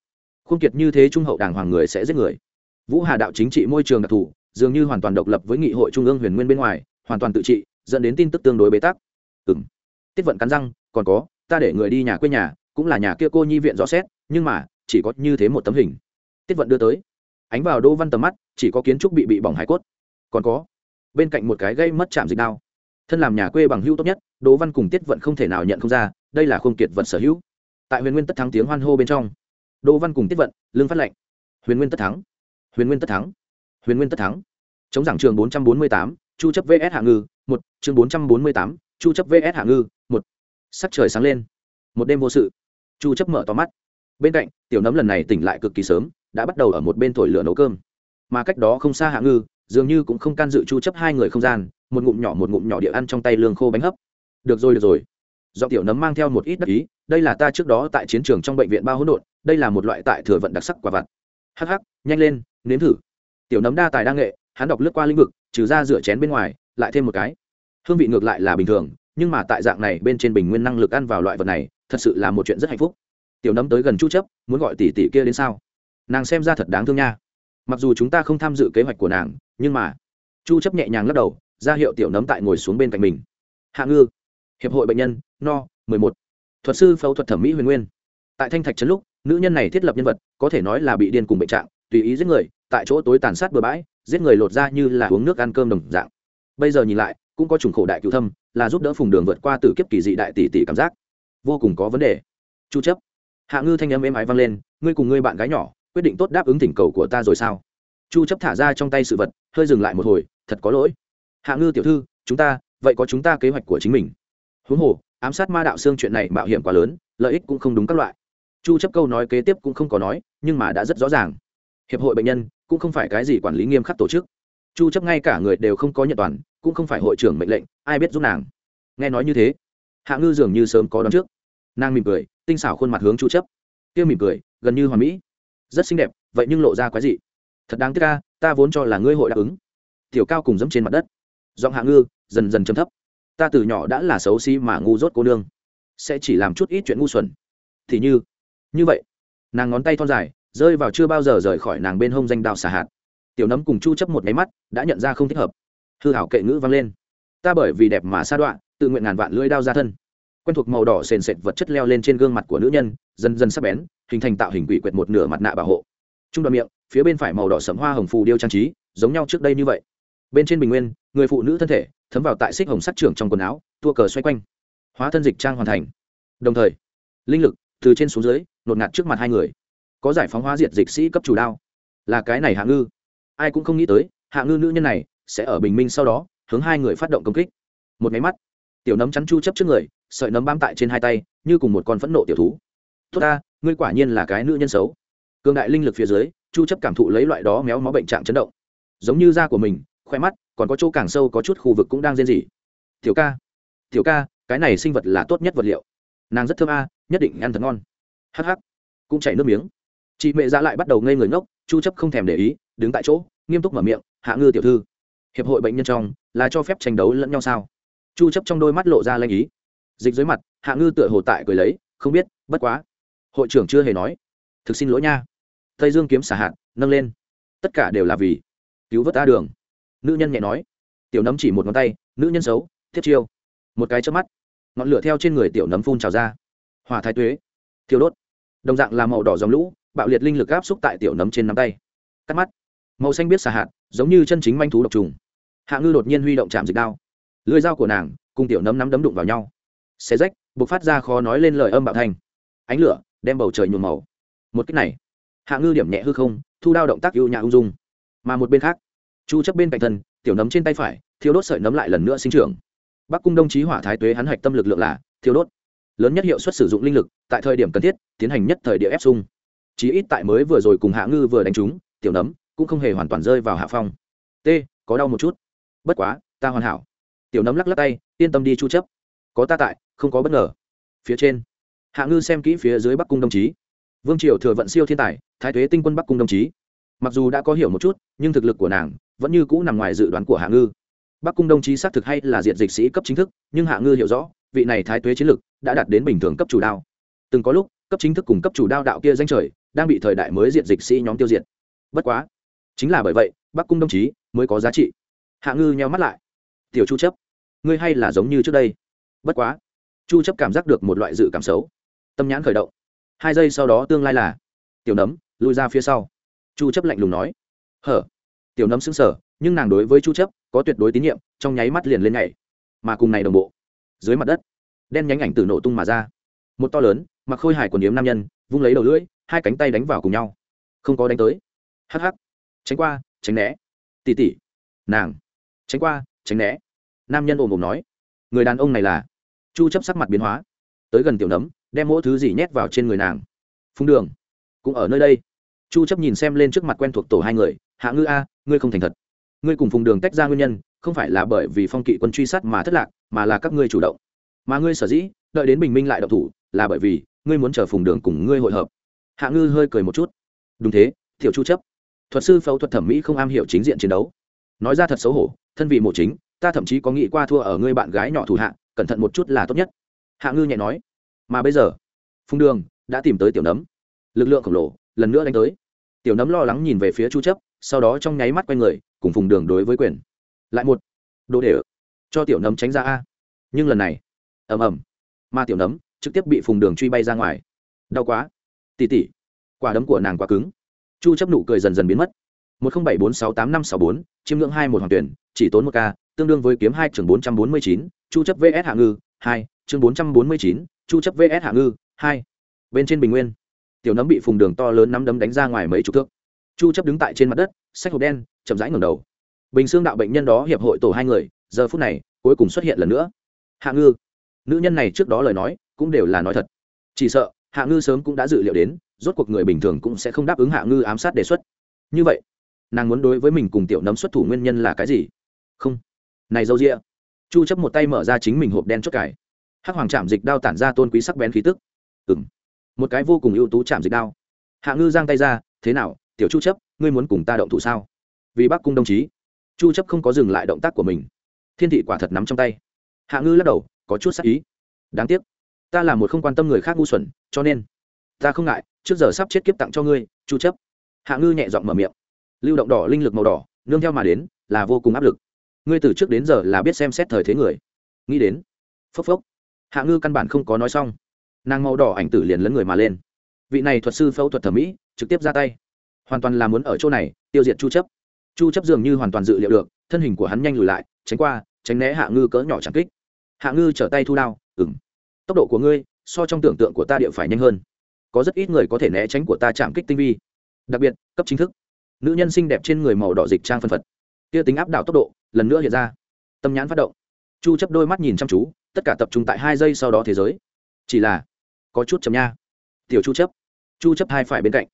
Khung kiệt như thế trung hậu đảng hoàng người sẽ giết người. Vũ hà đạo chính trị môi trường đặc thù, dường như hoàn toàn độc lập với nghị hội trung ương huyền nguyên bên ngoài, hoàn toàn tự trị, dẫn đến tin tức tương đối bế tắc. Ừng tiết vận cắn răng, còn có, ta để người đi nhà quê nhà cũng là nhà kia cô nhi viện rõ xét, nhưng mà, chỉ có như thế một tấm hình. Tiết vận đưa tới. Ánh vào đỗ văn tầm mắt, chỉ có kiến trúc bị bị bỏng hải cốt. Còn có, bên cạnh một cái gây mất chạm dịch đao. Thân làm nhà quê bằng hữu tốt nhất, đỗ văn cùng tiết vận không thể nào nhận không ra, đây là khung kiệt vật sở hữu. Tại huyền nguyên tất thắng tiếng hoan hô bên trong, đỗ văn cùng tiết vận lương phát lệnh huyền nguyên tất thắng. Huyền nguyên tất thắng. Huyền nguyên tất thắng. Chống giảng trường bốn trăm bốn mươi tám, chu chấp vs hạ ngư, một, chương bốn trăm bốn mươi tám, chu chấp vs hạ ngư, một. Sắc trời sáng lên. Một đêm vô sự chu chấp mở to mắt. Bên cạnh, tiểu nấm lần này tỉnh lại cực kỳ sớm, đã bắt đầu ở một bên thổi lửa nấu cơm. Mà cách đó không xa hạ ngư, dường như cũng không can dự chu chấp hai người không gian, một ngụm nhỏ một ngụm nhỏ địa ăn trong tay lương khô bánh hấp. Được rồi được rồi. Do tiểu nấm mang theo một ít đắc ý, đây là ta trước đó tại chiến trường trong bệnh viện bao hỗn độn, đây là một loại tại thừa vận đặc sắc quả vặt. Hắc hắc, nhanh lên, nếm thử. Tiểu nấm đa tài đa nghệ, hắn đọc lướt qua lĩnh vực, trừ ra rửa chén bên ngoài, lại thêm một cái. Hương vị ngược lại là bình thường, nhưng mà tại dạng này bên trên bình nguyên năng lực ăn vào loại vật này thật sự là một chuyện rất hạnh phúc. Tiểu nấm tới gần chu chấp, muốn gọi tỷ tỷ kia đến sao? Nàng xem ra thật đáng thương nha. Mặc dù chúng ta không tham dự kế hoạch của nàng, nhưng mà, chu chấp nhẹ nhàng lắc đầu, ra hiệu tiểu nấm tại ngồi xuống bên cạnh mình. Hạ ngư, hiệp hội bệnh nhân, no 11. thuật sư phẫu thuật thẩm mỹ huyền nguyên. Tại thanh thạch trấn lúc, nữ nhân này thiết lập nhân vật, có thể nói là bị điên cùng bệnh trạng, tùy ý giết người, tại chỗ tối tàn sát bừa bãi, giết người lột ra như là uống nước ăn cơm đồng dạng. Bây giờ nhìn lại, cũng có trùng khổ đại cựu thâm, là giúp đỡ phùng đường vượt qua từ kiếp kỳ dị đại tỷ tỷ cảm giác vô cùng có vấn đề. Chu chấp, hạ ngư thanh âm êm ái vang lên, ngươi cùng ngươi bạn gái nhỏ, quyết định tốt đáp ứng thỉnh cầu của ta rồi sao? Chu chấp thả ra trong tay sự vật, hơi dừng lại một hồi, thật có lỗi. Hạ ngư tiểu thư, chúng ta, vậy có chúng ta kế hoạch của chính mình. Huống hồ, ám sát ma đạo xương chuyện này mạo hiểm quá lớn, lợi ích cũng không đúng các loại. Chu chấp câu nói kế tiếp cũng không có nói, nhưng mà đã rất rõ ràng. Hiệp hội bệnh nhân cũng không phải cái gì quản lý nghiêm khắc tổ chức. Chu chấp ngay cả người đều không có nhận toàn, cũng không phải hội trưởng mệnh lệnh, ai biết giúp nàng. Nghe nói như thế, hạ ngư dường như sớm có đoán trước nàng mỉm cười, tinh xảo khuôn mặt hướng chu chấp. Kia mỉm cười, gần như hoàn mỹ. Rất xinh đẹp, vậy nhưng lộ ra quái dị. Thật đáng tiếc ca ta vốn cho là ngươi hội đáp ứng. Tiểu cao cùng dẫm trên mặt đất. Giọng hạ ngư, dần dần chấm thấp. Ta từ nhỏ đã là xấu xí mà ngu dốt cô nương. Sẽ chỉ làm chút ít chuyện ngu xuẩn. Thì như như vậy. Nàng ngón tay thon dài, rơi vào chưa bao giờ rời khỏi nàng bên hông danh đào xà hạt. Tiểu nấm cùng chu chấp một máy mắt, đã nhận ra không thích hợp. Hư hảo kệ ngữ vang lên. Ta bởi vì đẹp mà sa đoạn tự nguyện ngàn vạn lưỡi đao ra thân quen thuộc màu đỏ sền sệt vật chất leo lên trên gương mặt của nữ nhân, dần dần sắp bén, hình thành tạo hình quỷ quyệt một nửa mặt nạ bảo hộ. Trung đoạn miệng, phía bên phải màu đỏ sẫm hoa hồng phù điêu trang trí, giống nhau trước đây như vậy. Bên trên bình nguyên, người phụ nữ thân thể, thấm vào tại xích hồng sắt trưởng trong quần áo, tua cờ xoay quanh. Hóa thân dịch trang hoàn thành. Đồng thời, linh lực từ trên xuống dưới, nột ngạt trước mặt hai người. Có giải phóng hóa diệt dịch sĩ cấp chủ đao. Là cái này hạ ngư. Ai cũng không nghĩ tới, hạ ngư nữ nhân này sẽ ở bình minh sau đó, hướng hai người phát động công kích. Một máy mắt, tiểu nấm chắn chu chấp trước người sợi nấm bám tại trên hai tay, như cùng một con phẫn nộ tiểu thú. Tốt ta, ngươi quả nhiên là cái nữ nhân xấu. Cường đại linh lực phía dưới, chu chấp cảm thụ lấy loại đó méo mó bệnh trạng chấn động. Giống như da của mình khoe mắt, còn có chỗ càng sâu có chút khu vực cũng đang rên rỉ. Tiểu ca tiểu ca, cái này sinh vật là tốt nhất vật liệu. Nàng rất thơm a, nhất định ăn thật ngon. Hắc hắc, cũng chảy nước miếng. Chị mẹ ra lại bắt đầu ngây người ngốc, chu chấp không thèm để ý, đứng tại chỗ, nghiêm túc mở miệng, hạ ngư tiểu thư, hiệp hội bệnh nhân trong là cho phép tranh đấu lẫn nhau sao? Chu chấp trong đôi mắt lộ ra lanh ý dịch dưới mặt, hạ ngư tựa hồ tại cười lấy, không biết, bất quá. Hội trưởng chưa hề nói. Thực xin lỗi nha. Tây dương kiếm xả hạn, nâng lên. Tất cả đều là vì cứu vớt ta đường. Nữ nhân nhẹ nói. Tiểu nấm chỉ một ngón tay, nữ nhân xấu, thiết chiêu. Một cái trước mắt, ngọn lửa theo trên người tiểu nấm phun trào ra. Hòa thái tuế, thiêu đốt. Đồng dạng là màu đỏ dòng lũ, bạo liệt linh lực áp xúc tại tiểu nấm trên nắm tay. Cắt mắt. Màu xanh biết xà hạt giống như chân chính manh thú độc trùng. Hạ ngư đột nhiên huy động chạm dịch đao. Lưỡi dao của nàng cùng tiểu nấm nắm đấm đụng vào nhau xé rách buộc phát ra khó nói lên lời âm bạo thanh. Ánh lửa đem bầu trời nhuộm màu. Một cách này, hạ ngư điểm nhẹ hư không, thu đao động tác ưu nhã ung dung. Mà một bên khác, chu chấp bên cạnh thân, tiểu nấm trên tay phải thiếu đốt sợi nấm lại lần nữa sinh trưởng. Bắc cung đồng chí hỏa thái tuế hắn hạch tâm lực lượng là thiếu đốt. Lớn nhất hiệu suất sử dụng linh lực, tại thời điểm cần thiết, tiến hành nhất thời địa ép sung chí ít tại mới vừa rồi cùng hạ ngư vừa đánh trúng, tiểu nấm cũng không hề hoàn toàn rơi vào hạ phong. T, có đau một chút. Bất quá, ta hoàn hảo. Tiểu nấm lắc lắc tay, yên tâm đi chu chấp có ta tại, không có bất ngờ. Phía trên, hạ ngư xem kỹ phía dưới bắc cung đồng chí. Vương triều thừa vận siêu thiên tài, thái tuế tinh quân bắc cung đồng chí. Mặc dù đã có hiểu một chút, nhưng thực lực của nàng vẫn như cũ nằm ngoài dự đoán của hạ ngư. Bắc cung đồng chí xác thực hay là diện dịch sĩ cấp chính thức, nhưng hạ ngư hiểu rõ, vị này thái tuế chiến lực đã đạt đến bình thường cấp chủ đao. Từng có lúc, cấp chính thức cùng cấp chủ đao đạo kia danh trời đang bị thời đại mới diện dịch sĩ nhóm tiêu diệt. Bất quá, chính là bởi vậy, bắc cung đồng chí mới có giá trị. Hạ ngư nheo mắt lại. Tiểu chu chấp, ngươi hay là giống như trước đây bất quá, chu chấp cảm giác được một loại dự cảm xấu. Tâm nhãn khởi động. Hai giây sau đó tương lai là, tiểu nấm lùi ra phía sau. Chu chấp lạnh lùng nói. Hở? Tiểu nấm sững sờ, nhưng nàng đối với chu chấp có tuyệt đối tín nhiệm, trong nháy mắt liền lên nhảy. Mà cùng này đồng bộ, dưới mặt đất, đen nhánh ảnh từ nổ tung mà ra. Một to lớn, mặc khôi hài quần điếm nam nhân, vung lấy đầu lưỡi, hai cánh tay đánh vào cùng nhau. Không có đánh tới. Hắc hắc. Tránh qua, tránh né. Tỉ tỉ. Nàng. Tránh qua, tránh né. Nam nhân ồm ồm nói. Người đàn ông này là chu chấp sắc mặt biến hóa. Tới gần tiểu nấm, đem mỗi thứ gì nhét vào trên người nàng. Phung đường, cũng ở nơi đây. Chu chấp nhìn xem lên trước mặt quen thuộc tổ hai người, hạ ngư a, ngươi không thành thật. Ngươi cùng phùng đường tách ra nguyên nhân, không phải là bởi vì phong kỵ quân truy sát mà thất lạc, mà là các ngươi chủ động. Mà ngươi sở dĩ, đợi đến bình minh lại động thủ, là bởi vì ngươi muốn chờ phùng đường cùng ngươi hội hợp. Hạ ngư hơi cười một chút. Đúng thế thiểu chu chấp. Thuật sư phẫu thuật thẩm mỹ không am hiểu chính diện chiến đấu. Nói ra thật xấu hổ, thân vị mộ chính, ta thậm chí có nghĩ qua thua ở ngươi bạn gái nhỏ thủ hạ cẩn thận một chút là tốt nhất. Hạ ngư nhẹ nói, mà bây giờ, phùng đường đã tìm tới tiểu nấm. Lực lượng khổng lồ lần nữa đánh tới. Tiểu nấm lo lắng nhìn về phía chu chấp, sau đó trong nháy mắt quay người, cùng phùng đường đối với quyền. Lại một đồ để cho tiểu nấm tránh ra a. Nhưng lần này, ầm ầm, mà tiểu nấm trực tiếp bị phùng đường truy bay ra ngoài. Đau quá. Tỉ tỉ, quả đấm của nàng quá cứng. Chu chấp nụ cười dần dần biến mất một không bảy bốn sáu tám năm sáu bốn, chiêm ngưỡng hai một hoàng tuyển, chỉ tốn một ca, tương đương với kiếm hai trường bốn trăm bốn mươi chín, chu chấp vs hạ ngư, hai, chương bốn trăm bốn mươi chín, chu chấp vs hạ ngư, hai. Bên trên bình nguyên, tiểu nấm bị phùng đường to lớn nắm đấm đánh ra ngoài mấy chục thước. Chu chấp đứng tại trên mặt đất, sách hộp đen, chậm rãi ngẩng đầu. Bình xương đạo bệnh nhân đó hiệp hội tổ hai người, giờ phút này, cuối cùng xuất hiện lần nữa. Hạ ngư, nữ nhân này trước đó lời nói, cũng đều là nói thật. Chỉ sợ, hạ ngư sớm cũng đã dự liệu đến, rốt cuộc người bình thường cũng sẽ không đáp ứng hạ ngư ám sát đề xuất. Như vậy nàng muốn đối với mình cùng tiểu nấm xuất thủ nguyên nhân là cái gì? Không. Này dâu rịa chu chấp một tay mở ra chính mình hộp đen chốt cải. Hắc hoàng chạm dịch đao tản ra tôn quý sắc bén khí tức. Ừm. Một cái vô cùng ưu tú chạm dịch đao. Hạ ngư giang tay ra, thế nào, tiểu chu chấp, ngươi muốn cùng ta động thủ sao? Vì bắc cung đồng chí, chu chấp không có dừng lại động tác của mình. Thiên thị quả thật nắm trong tay. Hạ ngư lắc đầu, có chút sắc ý. Đáng tiếc, ta là một không quan tâm người khác ngu xuẩn, cho nên ta không ngại, trước giờ sắp chết kiếp tặng cho ngươi, chu chấp. Hạ ngư nhẹ giọng mở miệng lưu động đỏ linh lực màu đỏ, nương theo mà đến, là vô cùng áp lực. Ngươi từ trước đến giờ là biết xem xét thời thế người. Nghĩ đến. Phốc phốc. Hạ ngư căn bản không có nói xong. Nàng màu đỏ ảnh tử liền lấn người mà lên. Vị này thuật sư phẫu thuật thẩm mỹ, trực tiếp ra tay. Hoàn toàn là muốn ở chỗ này, tiêu diệt chu chấp. Chu chấp dường như hoàn toàn dự liệu được, thân hình của hắn nhanh lùi lại, tránh qua, tránh né hạ ngư cỡ nhỏ chẳng kích. Hạ ngư trở tay thu đao ừng tốc độ của ngươi, so trong tưởng tượng của ta địa phải nhanh hơn. Có rất ít người có thể né tránh của ta chạm kích tinh vi. Đặc biệt, cấp chính thức nữ nhân xinh đẹp trên người màu đỏ dịch trang phân phật. Kia tính áp đảo tốc độ, lần nữa hiện ra. Tâm nhãn phát động. Chu chấp đôi mắt nhìn chăm chú, tất cả tập trung tại hai giây sau đó thế giới. Chỉ là, có chút chấm nha. Tiểu chu chấp. Chu chấp hai phải bên cạnh.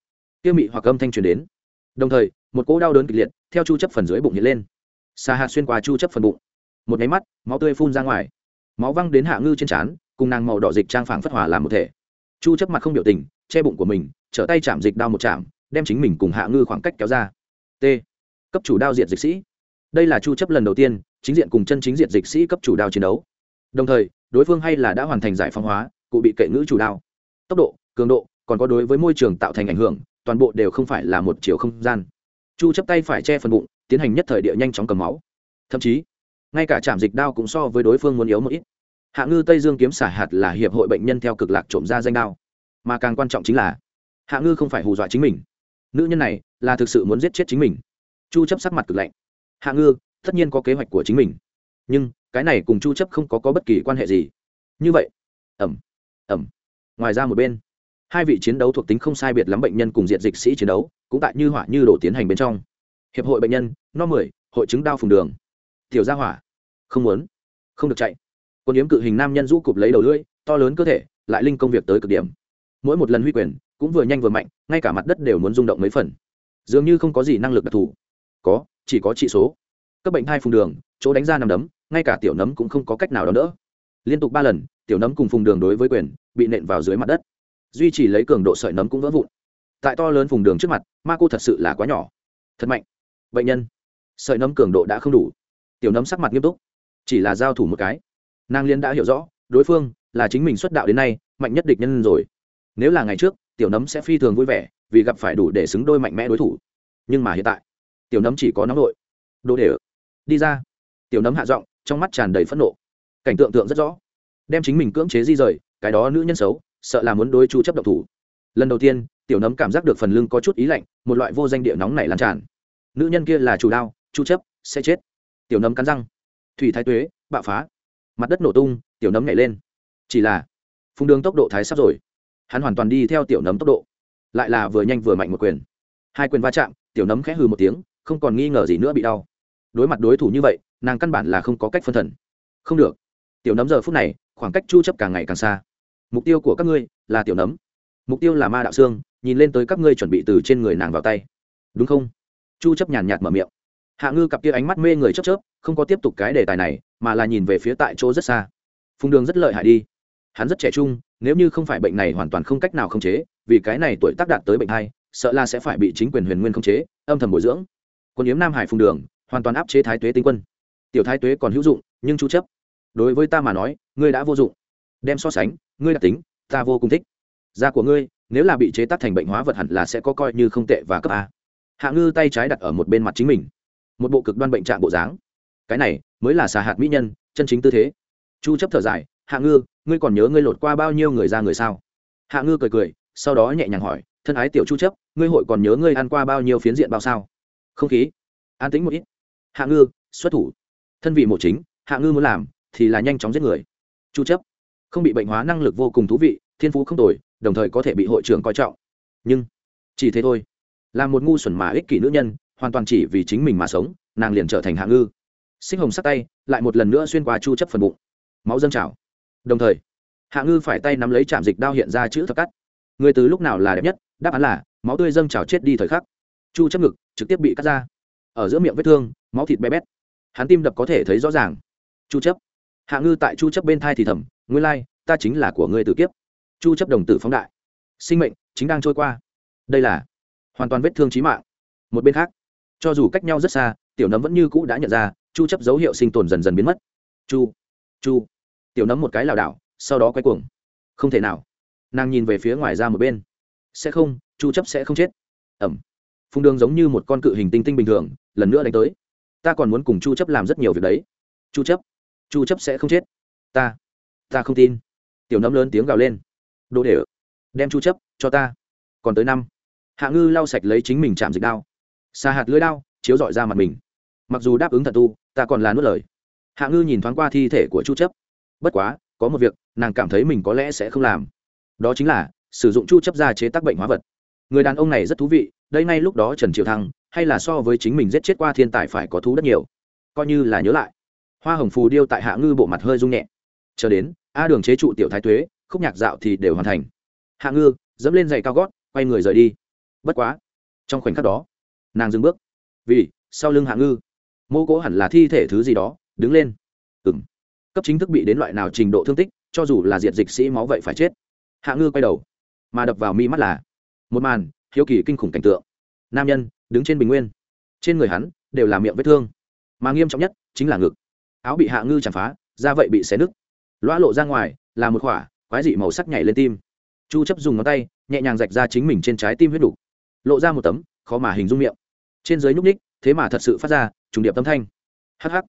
Kia mị hoặc âm thanh truyền đến. Đồng thời, một cỗ đau đớn kịch liệt theo chu chấp phần dưới bụng hiện lên. Xa hạt xuyên qua chu chấp phần bụng. Một máy mắt, máu tươi phun ra ngoài. Máu văng đến hạ ngư trên trán, cùng nàng màu đỏ dịch trang phảng phất hòa làm một thể. Chu chấp mặt không biểu tình, che bụng của mình, trở tay chạm dịch đau một chạm đem chính mình cùng hạ ngư khoảng cách kéo ra. T. Cấp chủ đao diệt dịch sĩ. Đây là chu chấp lần đầu tiên, chính diện cùng chân chính diện dịch sĩ cấp chủ đao chiến đấu. Đồng thời, đối phương hay là đã hoàn thành giải phóng hóa, cụ bị kệ ngữ chủ đao. Tốc độ, cường độ, còn có đối với môi trường tạo thành ảnh hưởng, toàn bộ đều không phải là một chiều không gian. Chu chấp tay phải che phần bụng, tiến hành nhất thời địa nhanh chóng cầm máu. Thậm chí, ngay cả chạm dịch đao cũng so với đối phương muốn yếu một ít. Hạ ngư tây dương kiếm xả hạt là hiệp hội bệnh nhân theo cực lạc trộm ra danh đao. Mà càng quan trọng chính là, hạ ngư không phải hù dọa chính mình nữ nhân này là thực sự muốn giết chết chính mình. Chu chấp sắc mặt cực lạnh. Hạ ngư, tất nhiên có kế hoạch của chính mình. Nhưng, cái này cùng chu chấp không có có bất kỳ quan hệ gì. Như vậy ẩm ẩm ngoài ra một bên, hai vị chiến đấu thuộc tính không sai biệt lắm bệnh nhân cùng diện dịch sĩ chiến đấu cũng tại như hỏa như đổ tiến hành bên trong. Hiệp hội bệnh nhân, no mười, hội chứng đau phùng đường. Tiểu gia hỏa, không muốn, không được chạy. Quân yếm cự hình nam nhân rũ cụp lấy đầu lưỡi, to lớn cơ thể, lại linh công việc tới cực điểm. Mỗi một lần huy quyền cũng vừa nhanh vừa mạnh, ngay cả mặt đất đều muốn rung động mấy phần. Dường như không có gì năng lực đặc thù. Có, chỉ có trị số. Các bệnh thai phùng đường, chỗ đánh ra nằm đấm, ngay cả tiểu nấm cũng không có cách nào đón đỡ. Liên tục ba lần, tiểu nấm cùng phùng đường đối với quyền, bị nện vào dưới mặt đất. Duy trì lấy cường độ sợi nấm cũng vỡ vụn. Tại to lớn phùng đường trước mặt, ma cô thật sự là quá nhỏ. Thật mạnh. Bệnh nhân, sợi nấm cường độ đã không đủ. Tiểu nấm sắc mặt nghiêm túc. Chỉ là giao thủ một cái. Nàng liên đã hiểu rõ, đối phương là chính mình xuất đạo đến nay, mạnh nhất địch nhân rồi nếu là ngày trước, tiểu nấm sẽ phi thường vui vẻ, vì gặp phải đủ để xứng đôi mạnh mẽ đối thủ. Nhưng mà hiện tại, tiểu nấm chỉ có nóng nội. Đồ để đi ra. Tiểu nấm hạ giọng, trong mắt tràn đầy phẫn nộ. Cảnh tượng tượng rất rõ. Đem chính mình cưỡng chế di rời, cái đó nữ nhân xấu, sợ là muốn đối chu chấp độc thủ. Lần đầu tiên, tiểu nấm cảm giác được phần lưng có chút ý lạnh, một loại vô danh địa nóng này lan tràn. Nữ nhân kia là chủ đao chu chấp, sẽ chết. Tiểu nấm cắn răng. Thủy thái tuế, bạo phá. Mặt đất nổ tung, tiểu nấm nhảy lên. Chỉ là, phùng đường tốc độ thái sắp rồi hắn hoàn toàn đi theo tiểu nấm tốc độ. Lại là vừa nhanh vừa mạnh một quyền. Hai quyền va chạm, tiểu nấm khẽ hừ một tiếng, không còn nghi ngờ gì nữa bị đau. Đối mặt đối thủ như vậy, nàng căn bản là không có cách phân thần. Không được. Tiểu nấm giờ phút này, khoảng cách chu chấp càng ngày càng xa. Mục tiêu của các ngươi là tiểu nấm. Mục tiêu là ma đạo xương, nhìn lên tới các ngươi chuẩn bị từ trên người nàng vào tay. Đúng không? Chu chấp nhàn nhạt mở miệng. Hạ ngư cặp kia ánh mắt mê người chớp chớp, không có tiếp tục cái đề tài này, mà là nhìn về phía tại chỗ rất xa. Phùng đường rất lợi hại đi hắn rất trẻ trung, nếu như không phải bệnh này hoàn toàn không cách nào khống chế, vì cái này tuổi tác đạt tới bệnh hai, sợ là sẽ phải bị chính quyền huyền nguyên khống chế, âm thầm bồi dưỡng. Quân yếm nam hải phùng đường, hoàn toàn áp chế thái tuế tinh quân. Tiểu thái tuế còn hữu dụng, nhưng chú chấp. Đối với ta mà nói, ngươi đã vô dụng. Đem so sánh, ngươi đặc tính, ta vô cùng thích. Da của ngươi, nếu là bị chế tác thành bệnh hóa vật hẳn là sẽ có coi như không tệ và cấp a. Hạ ngư tay trái đặt ở một bên mặt chính mình. Một bộ cực đoan bệnh trạng bộ dáng. Cái này, mới là xà hạt mỹ nhân, chân chính tư thế. Chu chấp thở dài, hạ ngư ngươi còn nhớ ngươi lột qua bao nhiêu người ra người sao? Hạ ngư cười cười, sau đó nhẹ nhàng hỏi, thân ái tiểu chu chấp, ngươi hội còn nhớ ngươi ăn qua bao nhiêu phiến diện bao sao? Không khí, an tĩnh một ít. Hạ ngư, xuất thủ. Thân vị mộ chính, hạ ngư muốn làm thì là nhanh chóng giết người. Chu chấp, không bị bệnh hóa năng lực vô cùng thú vị, thiên phú không tồi, đồng thời có thể bị hội trưởng coi trọng. Nhưng, chỉ thế thôi. Là một ngu xuẩn mà ích kỷ nữ nhân, hoàn toàn chỉ vì chính mình mà sống, nàng liền trở thành hạ ngư. Sinh hồng sắt tay, lại một lần nữa xuyên qua chu chấp phần bụng. Máu dâng trào đồng thời, hạ ngư phải tay nắm lấy chạm dịch đao hiện ra chữ thập cắt người từ lúc nào là đẹp nhất? Đáp án là, máu tươi dâng trào chết đi thời khắc. Chu chấp ngực trực tiếp bị cắt ra. Ở giữa miệng vết thương, máu thịt bé bét. Hắn tim đập có thể thấy rõ ràng. Chu chấp. Hạ ngư tại chu chấp bên thai thì thầm, nguyên lai, ta chính là của ngươi tử kiếp. Chu chấp đồng tử phóng đại. Sinh mệnh, chính đang trôi qua. Đây là hoàn toàn vết thương chí mạng. Một bên khác, cho dù cách nhau rất xa, tiểu nấm vẫn như cũ đã nhận ra, chu chấp dấu hiệu sinh tồn dần dần biến mất. Chu chu tiểu nấm một cái lảo đảo, sau đó quay cuồng. Không thể nào. Nàng nhìn về phía ngoài ra một bên. Sẽ không, chu chấp sẽ không chết. Ẩm. Phùng đường giống như một con cự hình tinh tinh bình thường, lần nữa đánh tới. Ta còn muốn cùng chu chấp làm rất nhiều việc đấy. Chu chấp. Chu chấp sẽ không chết. Ta. Ta không tin. Tiểu nấm lớn tiếng gào lên. Đồ để đem chu chấp cho ta. Còn tới năm. Hạ ngư lau sạch lấy chính mình chạm dịch đao. Xa hạt lưỡi đao, chiếu dọi ra mặt mình. Mặc dù đáp ứng thật tu, ta còn là nuốt lời. Hạ ngư nhìn thoáng qua thi thể của chu chấp bất quá, có một việc, nàng cảm thấy mình có lẽ sẽ không làm. Đó chính là, sử dụng chu chấp ra chế tác bệnh hóa vật. Người đàn ông này rất thú vị, đây ngay lúc đó trần triệu thăng, hay là so với chính mình giết chết qua thiên tài phải có thú rất nhiều. Coi như là nhớ lại. Hoa hồng phù điêu tại hạ ngư bộ mặt hơi rung nhẹ. Chờ đến, a đường chế trụ tiểu thái tuế, khúc nhạc dạo thì đều hoàn thành. Hạ ngư, dẫm lên giày cao gót, quay người rời đi. Bất quá, trong khoảnh khắc đó, nàng dừng bước. Vì, sau lưng hạ ngư, mô cố hẳn là thi thể thứ gì đó, đứng lên. Ừng cấp chính thức bị đến loại nào trình độ thương tích, cho dù là diệt dịch sĩ máu vậy phải chết. Hạ ngư quay đầu, mà đập vào mi mắt là một màn hiếu kỳ kinh khủng cảnh tượng. Nam nhân đứng trên bình nguyên, trên người hắn đều là miệng vết thương, mà nghiêm trọng nhất chính là ngực. Áo bị hạ ngư chạm phá, da vậy bị xé nứt. Loa lộ ra ngoài là một khỏa quái dị màu sắc nhảy lên tim. Chu chấp dùng ngón tay nhẹ nhàng rạch ra chính mình trên trái tim huyết đủ lộ ra một tấm khó mà hình dung miệng. Trên dưới nhúc ních thế mà thật sự phát ra trùng điệp tâm thanh. Hắc hắc,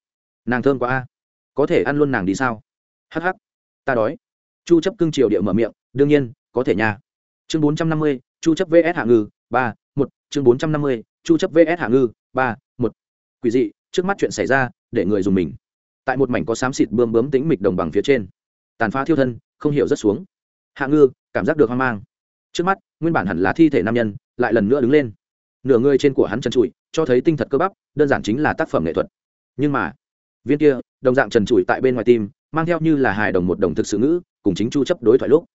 nàng thơm quá a có thể ăn luôn nàng đi sao? Hắc hắc ta đói. Chu chấp cưng triều địa mở miệng đương nhiên có thể nha. Chương 450, chu chấp vs hạ ngư ba một. Chương 450, chu chấp vs hạ ngư ba một. Quỷ dị trước mắt chuyện xảy ra để người dùng mình. Tại một mảnh có xám xịt bươm bướm tính mịch đồng bằng phía trên. Tàn phá thiêu thân không hiểu rất xuống. Hạ ngư cảm giác được hoang mang. Trước mắt nguyên bản hẳn là thi thể nam nhân lại lần nữa đứng lên. Nửa người trên của hắn chân trụi cho thấy tinh thật cơ bắp đơn giản chính là tác phẩm nghệ thuật. Nhưng mà viên kia, đồng dạng trần trụi tại bên ngoài tim, mang theo như là hài đồng một đồng thực sự ngữ, cùng chính chu chấp đối thoại lúc.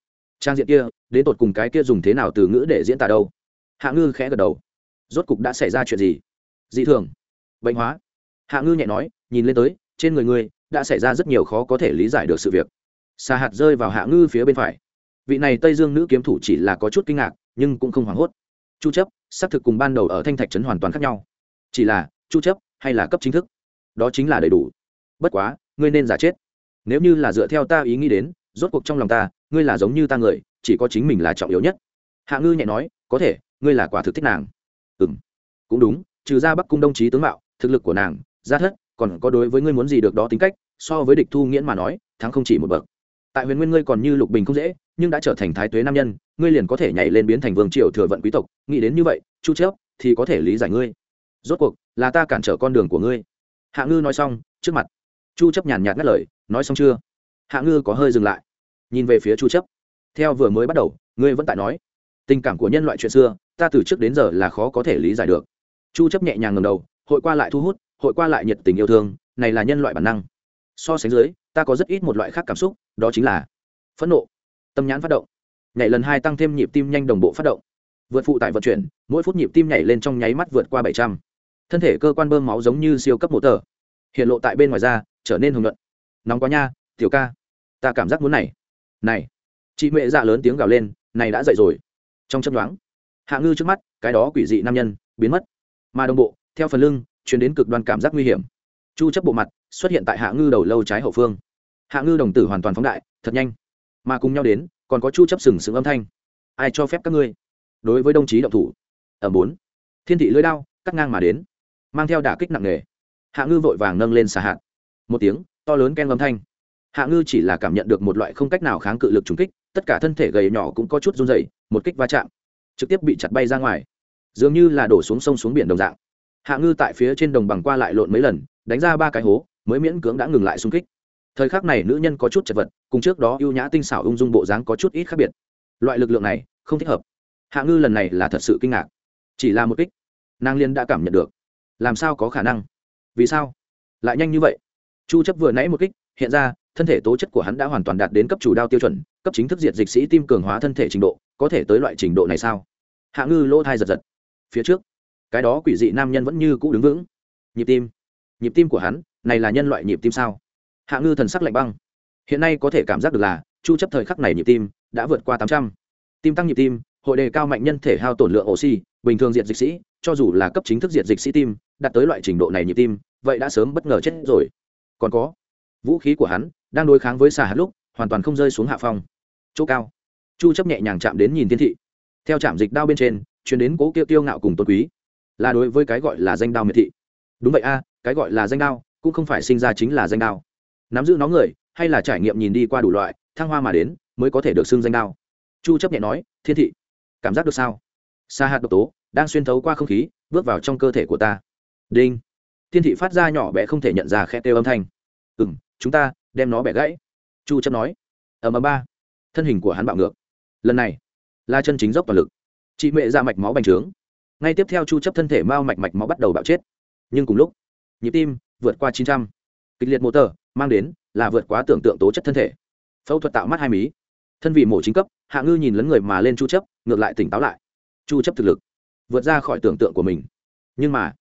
Trang diện kia, đến tột cùng cái kia dùng thế nào từ ngữ để diễn tả đâu? Hạ ngư khẽ gật đầu. Rốt cục đã xảy ra chuyện gì? Dị thường. Bệnh hóa. Hạ ngư nhẹ nói, nhìn lên tới, trên người ngươi, đã xảy ra rất nhiều khó có thể lý giải được sự việc. Xà hạt rơi vào hạ ngư phía bên phải. Vị này tây dương nữ kiếm thủ chỉ là có chút kinh ngạc, nhưng cũng không hoảng hốt. Chu chấp, xác thực cùng ban đầu ở thanh thạch trấn hoàn toàn khác nhau. Chỉ là, chu chấp hay là cấp chính thức? Đó chính là đầy đủ bất quá, ngươi nên giả chết. Nếu như là dựa theo ta ý nghĩ đến, rốt cuộc trong lòng ta, ngươi là giống như ta người, chỉ có chính mình là trọng yếu nhất. Hạ ngư nhẹ nói, có thể, ngươi là quả thực thích nàng. Ừm, cũng đúng, trừ ra bắc cung đồng chí tướng mạo, thực lực của nàng, gia thất, còn có đối với ngươi muốn gì được đó tính cách, so với địch thu nghiễn mà nói, thắng không chỉ một bậc. Tại huyền nguyên ngươi còn như lục bình không dễ, nhưng đã trở thành thái tuế nam nhân, ngươi liền có thể nhảy lên biến thành vương triều thừa vận quý tộc. Nghĩ đến như vậy, chu chớp thì có thể lý giải ngươi. Rốt cuộc, là ta cản trở con đường của ngươi. Hạ ngư nói xong, trước mặt chu chấp nhàn nhạt ngắt lời, nói xong chưa? Hạ ngư có hơi dừng lại, nhìn về phía chu chấp. Theo vừa mới bắt đầu, ngươi vẫn tại nói, tình cảm của nhân loại chuyện xưa, ta từ trước đến giờ là khó có thể lý giải được. Chu chấp nhẹ nhàng ngẩng đầu, hội qua lại thu hút, hội qua lại nhiệt tình yêu thương, này là nhân loại bản năng. So sánh dưới, ta có rất ít một loại khác cảm xúc, đó chính là phẫn nộ, tâm nhãn phát động. Nhảy lần hai tăng thêm nhịp tim nhanh đồng bộ phát động. Vượt phụ tải vận chuyển, mỗi phút nhịp tim nhảy lên trong nháy mắt vượt qua bảy trăm. Thân thể cơ quan bơm máu giống như siêu cấp mô tờ. Hiện lộ tại bên ngoài da trở nên hồng nhuận nóng quá nha, tiểu ca. Ta cảm giác muốn này. Này. Chị mẹ dạ lớn tiếng gào lên, này đã dậy rồi. Trong chấp đoán hạ ngư trước mắt, cái đó quỷ dị nam nhân, biến mất. Mà đồng bộ, theo phần lưng, chuyển đến cực đoan cảm giác nguy hiểm. Chu chấp bộ mặt, xuất hiện tại hạ ngư đầu lâu trái hậu phương. Hạ ngư đồng tử hoàn toàn phóng đại, thật nhanh. Mà cùng nhau đến, còn có chu chấp sừng sững âm thanh. Ai cho phép các ngươi? Đối với đồng chí động thủ. Ở bốn. Thiên thị lưỡi đao, cắt ngang mà đến, mang theo đả kích nặng nề. Hạ ngư vội vàng nâng lên xà hạt một tiếng, to lớn ken âm thanh. Hạ ngư chỉ là cảm nhận được một loại không cách nào kháng cự lực trùng kích, tất cả thân thể gầy nhỏ cũng có chút run rẩy, một kích va chạm, trực tiếp bị chặt bay ra ngoài. Dường như là đổ xuống sông xuống biển đồng dạng. Hạ ngư tại phía trên đồng bằng qua lại lộn mấy lần, đánh ra ba cái hố, mới miễn cưỡng đã ngừng lại xung kích. Thời khắc này nữ nhân có chút chật vật, cùng trước đó ưu nhã tinh xảo ung dung bộ dáng có chút ít khác biệt. Loại lực lượng này, không thích hợp. Hạ ngư lần này là thật sự kinh ngạc. Chỉ là một kích, nàng liên đã cảm nhận được. Làm sao có khả năng? Vì sao? Lại nhanh như vậy? Chu chấp vừa nãy một kích, hiện ra, thân thể tố chất của hắn đã hoàn toàn đạt đến cấp chủ đao tiêu chuẩn, cấp chính thức diệt dịch sĩ tim cường hóa thân thể trình độ, có thể tới loại trình độ này sao? Hạ ngư lỗ thai giật giật. Phía trước, cái đó quỷ dị nam nhân vẫn như cũ đứng vững. Nhịp tim. Nhịp tim của hắn, này là nhân loại nhịp tim sao? Hạ ngư thần sắc lạnh băng. Hiện nay có thể cảm giác được là, chu chấp thời khắc này nhịp tim đã vượt qua 800. tim tăng nhịp tim, hội đề cao mạnh nhân thể hao tổn lượng oxy, bình thường diệt dịch sĩ, cho dù là cấp chính thức diệt dịch sĩ tim, đạt tới loại trình độ này nhịp tim, vậy đã sớm bất ngờ chết rồi còn có. Vũ khí của hắn đang đối kháng với xà hạt lúc, hoàn toàn không rơi xuống hạ phong. Chỗ cao. Chu chấp nhẹ nhàng chạm đến nhìn thiên thị. Theo chạm dịch đao bên trên truyền đến cố kia tiêu ngạo cùng tôn quý. Là đối với cái gọi là danh đao miệt thị. Đúng vậy a, cái gọi là danh đao cũng không phải sinh ra chính là danh đao. Nắm giữ nó người, hay là trải nghiệm nhìn đi qua đủ loại, thăng hoa mà đến, mới có thể được xưng danh đao. Chu chấp nhẹ nói, thiên thị, cảm giác được sao? Xa hạt độc tố đang xuyên thấu qua không khí, bước vào trong cơ thể của ta. Đinh thiên thị phát ra nhỏ bé không thể nhận ra khe kêu âm thanh. Ừ m chúng ta đem nó bẻ gãy. Chu chấp nói. Ở ầm ba. Thân hình của hắn bạo ngược. Lần này, là chân chính dốc toàn lực. Chị mẹ ra mạch máu bành trướng. Ngay tiếp theo chu chấp thân thể mau mạch mạch máu bắt đầu bạo chết. Nhưng cùng lúc, nhịp tim vượt qua 900. kịch liệt motor mang đến là vượt quá tưởng tượng tố chất thân thể. Phẫu thuật tạo mắt hai mí. Thân vị mổ chính cấp, hạ ngư nhìn lấn người mà lên chu chấp ngược lại tỉnh táo lại. Chu chấp thực lực vượt ra khỏi tưởng tượng của mình. Nhưng mà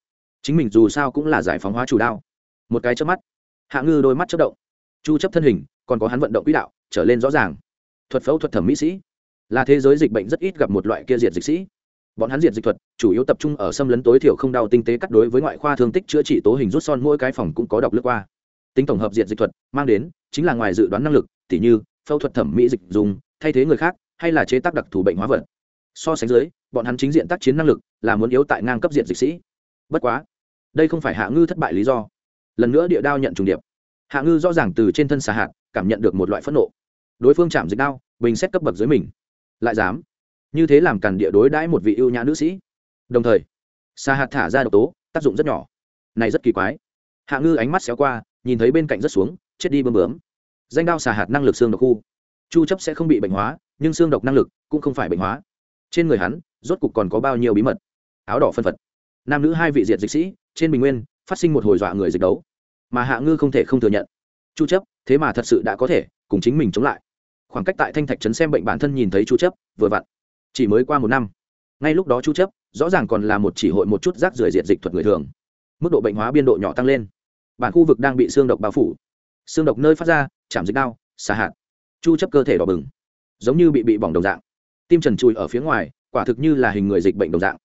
chính mình dù sao cũng là giải phóng hóa chủ đao. Một cái chớp mắt, hạ ngư đôi mắt chớp động. Chu chấp thân hình, còn có hắn vận động quỹ đạo, trở lên rõ ràng. Thuật phẫu thuật thẩm mỹ sĩ. Là thế giới dịch bệnh rất ít gặp một loại kia diệt dịch sĩ. Bọn hắn diệt dịch thuật, chủ yếu tập trung ở xâm lấn tối thiểu không đau tinh tế cắt đối với ngoại khoa thương tích chữa trị tố hình rút son mỗi cái phòng cũng có độc lướt qua. Tính tổng hợp diệt dịch thuật, mang đến, chính là ngoài dự đoán năng lực, tỉ như, phẫu thuật thẩm mỹ dịch dùng, thay thế người khác, hay là chế tác đặc thù bệnh hóa vật. So sánh dưới, bọn hắn chính diện tác chiến năng lực, là muốn yếu tại ngang cấp diện dịch sĩ. Bất quá đây không phải hạ ngư thất bại lý do. Lần nữa địa đao nhận trùng điệp. Hạ ngư rõ ràng từ trên thân xà hạt, cảm nhận được một loại phẫn nộ. Đối phương chạm dịch đao, bình xét cấp bậc dưới mình. Lại dám. Như thế làm càn địa đối đãi một vị ưu nhã nữ sĩ. Đồng thời, xà hạt thả ra độc tố, tác dụng rất nhỏ. Này rất kỳ quái. Hạ ngư ánh mắt xéo qua, nhìn thấy bên cạnh rất xuống, chết đi bơm bướm. Danh đao xà hạt năng lực xương độc khu. Chu chấp sẽ không bị bệnh hóa, nhưng xương độc năng lực cũng không phải bệnh hóa. Trên người hắn, rốt cục còn có bao nhiêu bí mật? Áo đỏ phân phật nam nữ hai vị diệt dịch sĩ, trên bình nguyên, phát sinh một hồi dọa người dịch đấu. Mà hạ ngư không thể không thừa nhận. Chu chấp, thế mà thật sự đã có thể cùng chính mình chống lại. Khoảng cách tại thanh thạch trấn xem bệnh bản thân nhìn thấy chu chấp, vừa vặn. Chỉ mới qua một năm. Ngay lúc đó chu chấp, rõ ràng còn là một chỉ hội một chút rác rưởi diệt dịch thuật người thường. Mức độ bệnh hóa biên độ nhỏ tăng lên. Bản khu vực đang bị xương độc bao phủ. Xương độc nơi phát ra, chạm dịch đau, xả hạt. Chu chấp cơ thể đỏ bừng. Giống như bị bị bỏng đồng dạng. Tim trần trùi ở phía ngoài, quả thực như là hình người dịch bệnh đồng dạng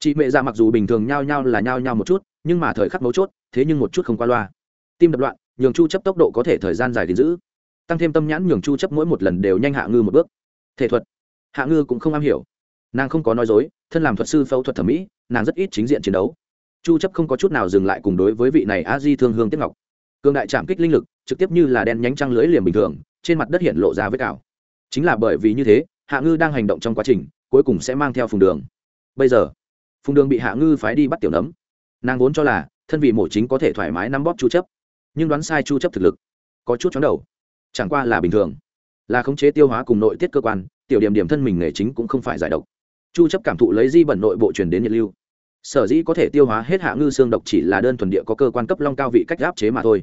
chị mẹ ra mặc dù bình thường nhao nhao là nhao nhao một chút, nhưng mà thời khắc mấu chốt, thế nhưng một chút không qua loa. Tim đập loạn, nhường chu chấp tốc độ có thể thời gian dài đến giữ. Tăng thêm tâm nhãn nhường chu chấp mỗi một lần đều nhanh hạ ngư một bước. Thể thuật, hạ ngư cũng không am hiểu. Nàng không có nói dối, thân làm thuật sư phẫu thuật thẩm mỹ, nàng rất ít chính diện chiến đấu. Chu chấp không có chút nào dừng lại cùng đối với vị này a di thương hương tiếp ngọc. Cường đại chạm kích linh lực, trực tiếp như là đen nhánh trăng lưới liềm bình thường, trên mặt đất hiện lộ ra với cào chính là bởi vì như thế, hạ ngư đang hành động trong quá trình, cuối cùng sẽ mang theo phùng đường. Bây giờ phùng đường bị hạ ngư phái đi bắt tiểu nấm. Nàng vốn cho là thân vị mổ chính có thể thoải mái nắm bóp chu chấp, nhưng đoán sai chu chấp thực lực, có chút chóng đầu. Chẳng qua là bình thường, là khống chế tiêu hóa cùng nội tiết cơ quan, tiểu điểm điểm thân mình nghề chính cũng không phải giải độc. Chu chấp cảm thụ lấy di bẩn nội bộ truyền đến nhiệt lưu. Sở dĩ có thể tiêu hóa hết hạ ngư xương độc chỉ là đơn thuần địa có cơ quan cấp long cao vị cách áp chế mà thôi.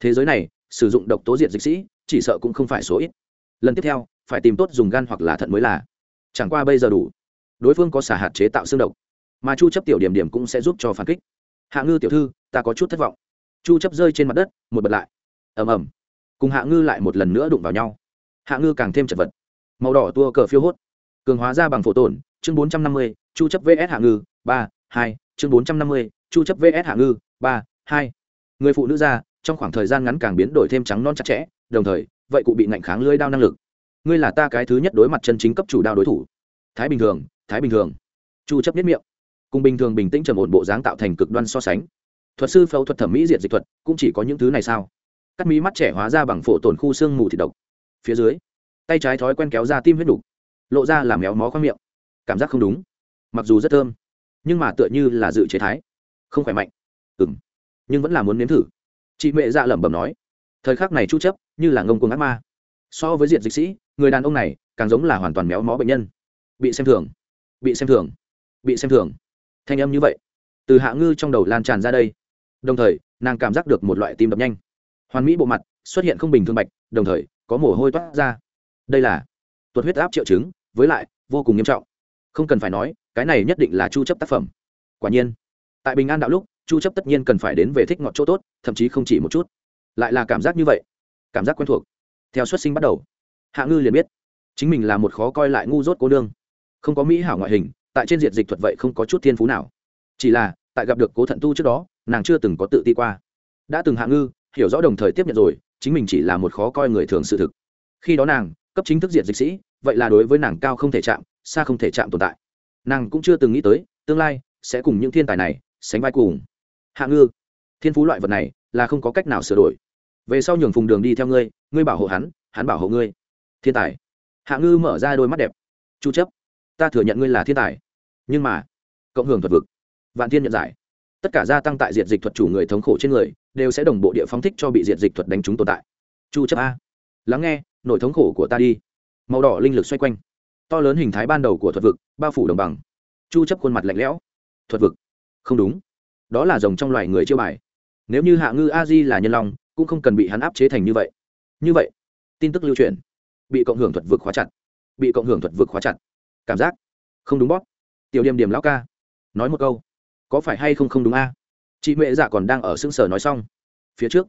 Thế giới này, sử dụng độc tố diện dịch sĩ, chỉ sợ cũng không phải số ít. Lần tiếp theo, phải tìm tốt dùng gan hoặc là thận mới là. Chẳng qua bây giờ đủ. Đối phương có xả hạt chế tạo xương độc mà chu chấp tiểu điểm điểm cũng sẽ giúp cho phản kích. Hạ ngư tiểu thư ta có chút thất vọng. Chu chấp rơi trên mặt đất một bật lại. Ầm ầm. Cùng hạ ngư lại một lần nữa đụng vào nhau. Hạ ngư càng thêm chật vật. Màu đỏ tua cờ phiêu hốt. Cường hóa ra bằng phổ tổn chương 450, chu chấp vs hạ ngư ba hai chương 450, chu chấp vs hạ ngư ba hai. Người phụ nữ ra trong khoảng thời gian ngắn càng biến đổi thêm trắng non chặt chẽ đồng thời vậy cụ bị ngạnh kháng lưỡi đao năng lực. Ngươi là ta cái thứ nhất đối mặt chân chính cấp chủ đao đối thủ. Thái bình thường thái bình thường. Chu chấp nhất miệng cùng bình thường bình tĩnh trầm ổn bộ dáng tạo thành cực đoan so sánh. Thuật sư phẫu thuật thẩm mỹ diệt dịch thuật, cũng chỉ có những thứ này sao? Cắt mí mắt trẻ hóa ra bằng phổ tổn khu xương mù thịt độc. Phía dưới, tay trái thói quen kéo ra tim huyết đục, lộ ra làm méo mó khoang miệng. Cảm giác không đúng. Mặc dù rất thơm, nhưng mà tựa như là dự chế thái. Không khỏe mạnh. Ừng nhưng vẫn là muốn nếm thử. Chị mẹ dạ lẩm bẩm nói. Thời khắc này chu chấp, như là ngông cuồng ác ma. So với diện dịch sĩ, người đàn ông này càng giống là hoàn toàn méo mó bệnh nhân. Bị xem thường. Bị xem thường. Bị xem thường thanh âm như vậy, từ hạ ngư trong đầu lan tràn ra đây. Đồng thời, nàng cảm giác được một loại tim đập nhanh. Hoàn mỹ bộ mặt xuất hiện không bình thường bạch, đồng thời có mồ hôi toát ra. Đây là tuột huyết áp triệu chứng, với lại vô cùng nghiêm trọng. Không cần phải nói, cái này nhất định là chu chấp tác phẩm. Quả nhiên, tại bình an đạo lúc, chu chấp tất nhiên cần phải đến về thích ngọt chỗ tốt, thậm chí không chỉ một chút. Lại là cảm giác như vậy, cảm giác quen thuộc. Theo xuất sinh bắt đầu, hạ ngư liền biết, chính mình là một khó coi lại ngu dốt cô đương không có mỹ hảo ngoại hình tại trên diện dịch thuật vậy không có chút thiên phú nào. Chỉ là, tại gặp được cố thận tu trước đó, nàng chưa từng có tự ti qua. Đã từng hạ ngư, hiểu rõ đồng thời tiếp nhận rồi, chính mình chỉ là một khó coi người thường sự thực. Khi đó nàng, cấp chính thức diện dịch sĩ, vậy là đối với nàng cao không thể chạm, xa không thể chạm tồn tại. Nàng cũng chưa từng nghĩ tới, tương lai sẽ cùng những thiên tài này sánh vai cùng. Hạ ngư, thiên phú loại vật này là không có cách nào sửa đổi. Về sau nhường phùng đường đi theo ngươi ngươi bảo hộ hắn hắn bảo hộ ngươi. Thiên tài. Hạ ngư mở ra đôi mắt đẹp. Chu chấp, ta thừa nhận ngươi là thiên tài nhưng mà, cộng hưởng thuật vực, vạn thiên nhận giải. Tất cả gia tăng tại diệt dịch thuật chủ người thống khổ trên người, đều sẽ đồng bộ địa phóng thích cho bị diệt dịch thuật đánh trúng tồn tại. Chu chấp a. Lắng nghe nỗi thống khổ của ta đi. Màu đỏ linh lực xoay quanh. To lớn hình thái ban đầu của thuật vực, bao phủ đồng bằng. Chu chấp khuôn mặt lạnh lẽo. Thuật vực. Không đúng. Đó là rồng trong loài người chiêu bài. Nếu như hạ ngư a di là nhân long, cũng không cần bị hắn áp chế thành như vậy. Như vậy, tin tức lưu truyền. Bị cộng hưởng thuật vực khóa chặt. Bị cộng hưởng thuật vực khóa chặt. Cảm giác. Không đúng bóp tiểu điểm điểm lão ca, nói một câu, có phải hay không không đúng a? Chị mẹ dạ còn đang ở xương sở nói xong. Phía trước,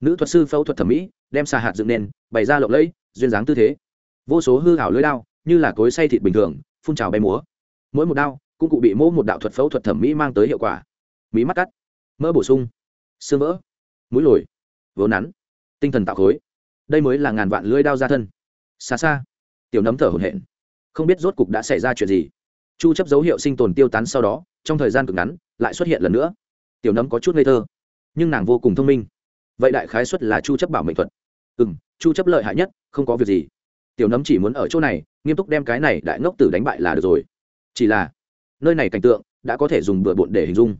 nữ thuật sư phẫu thuật thẩm mỹ đem xà hạt dựng nền, bày ra lộng lẫy, duyên dáng tư thế. Vô số hư hảo lưới đao, như là cối say thịt bình thường, phun trào bay múa. Mỗi một đao cũng cụ bị mỗ một đạo thuật phẫu thuật thẩm mỹ mang tới hiệu quả. Mỹ mắt cắt, mỡ bổ sung, xương vỡ, mũi lồi vố nắn, tinh thần tạo khối. Đây mới là ngàn vạn lưỡi đao ra thân. Xa xa, tiểu nấm thở hổn hển. Không biết rốt cục đã xảy ra chuyện gì chu chấp dấu hiệu sinh tồn tiêu tán sau đó, trong thời gian cực ngắn, lại xuất hiện lần nữa. Tiểu nấm có chút ngây thơ, nhưng nàng vô cùng thông minh. Vậy đại khái suất là chu chấp bảo mệnh thuật. Ừ chu chấp lợi hại nhất, không có việc gì. Tiểu nấm chỉ muốn ở chỗ này, nghiêm túc đem cái này đại ngốc tử đánh bại là được rồi. Chỉ là, nơi này cảnh tượng đã có thể dùng bừa bộn để hình dung.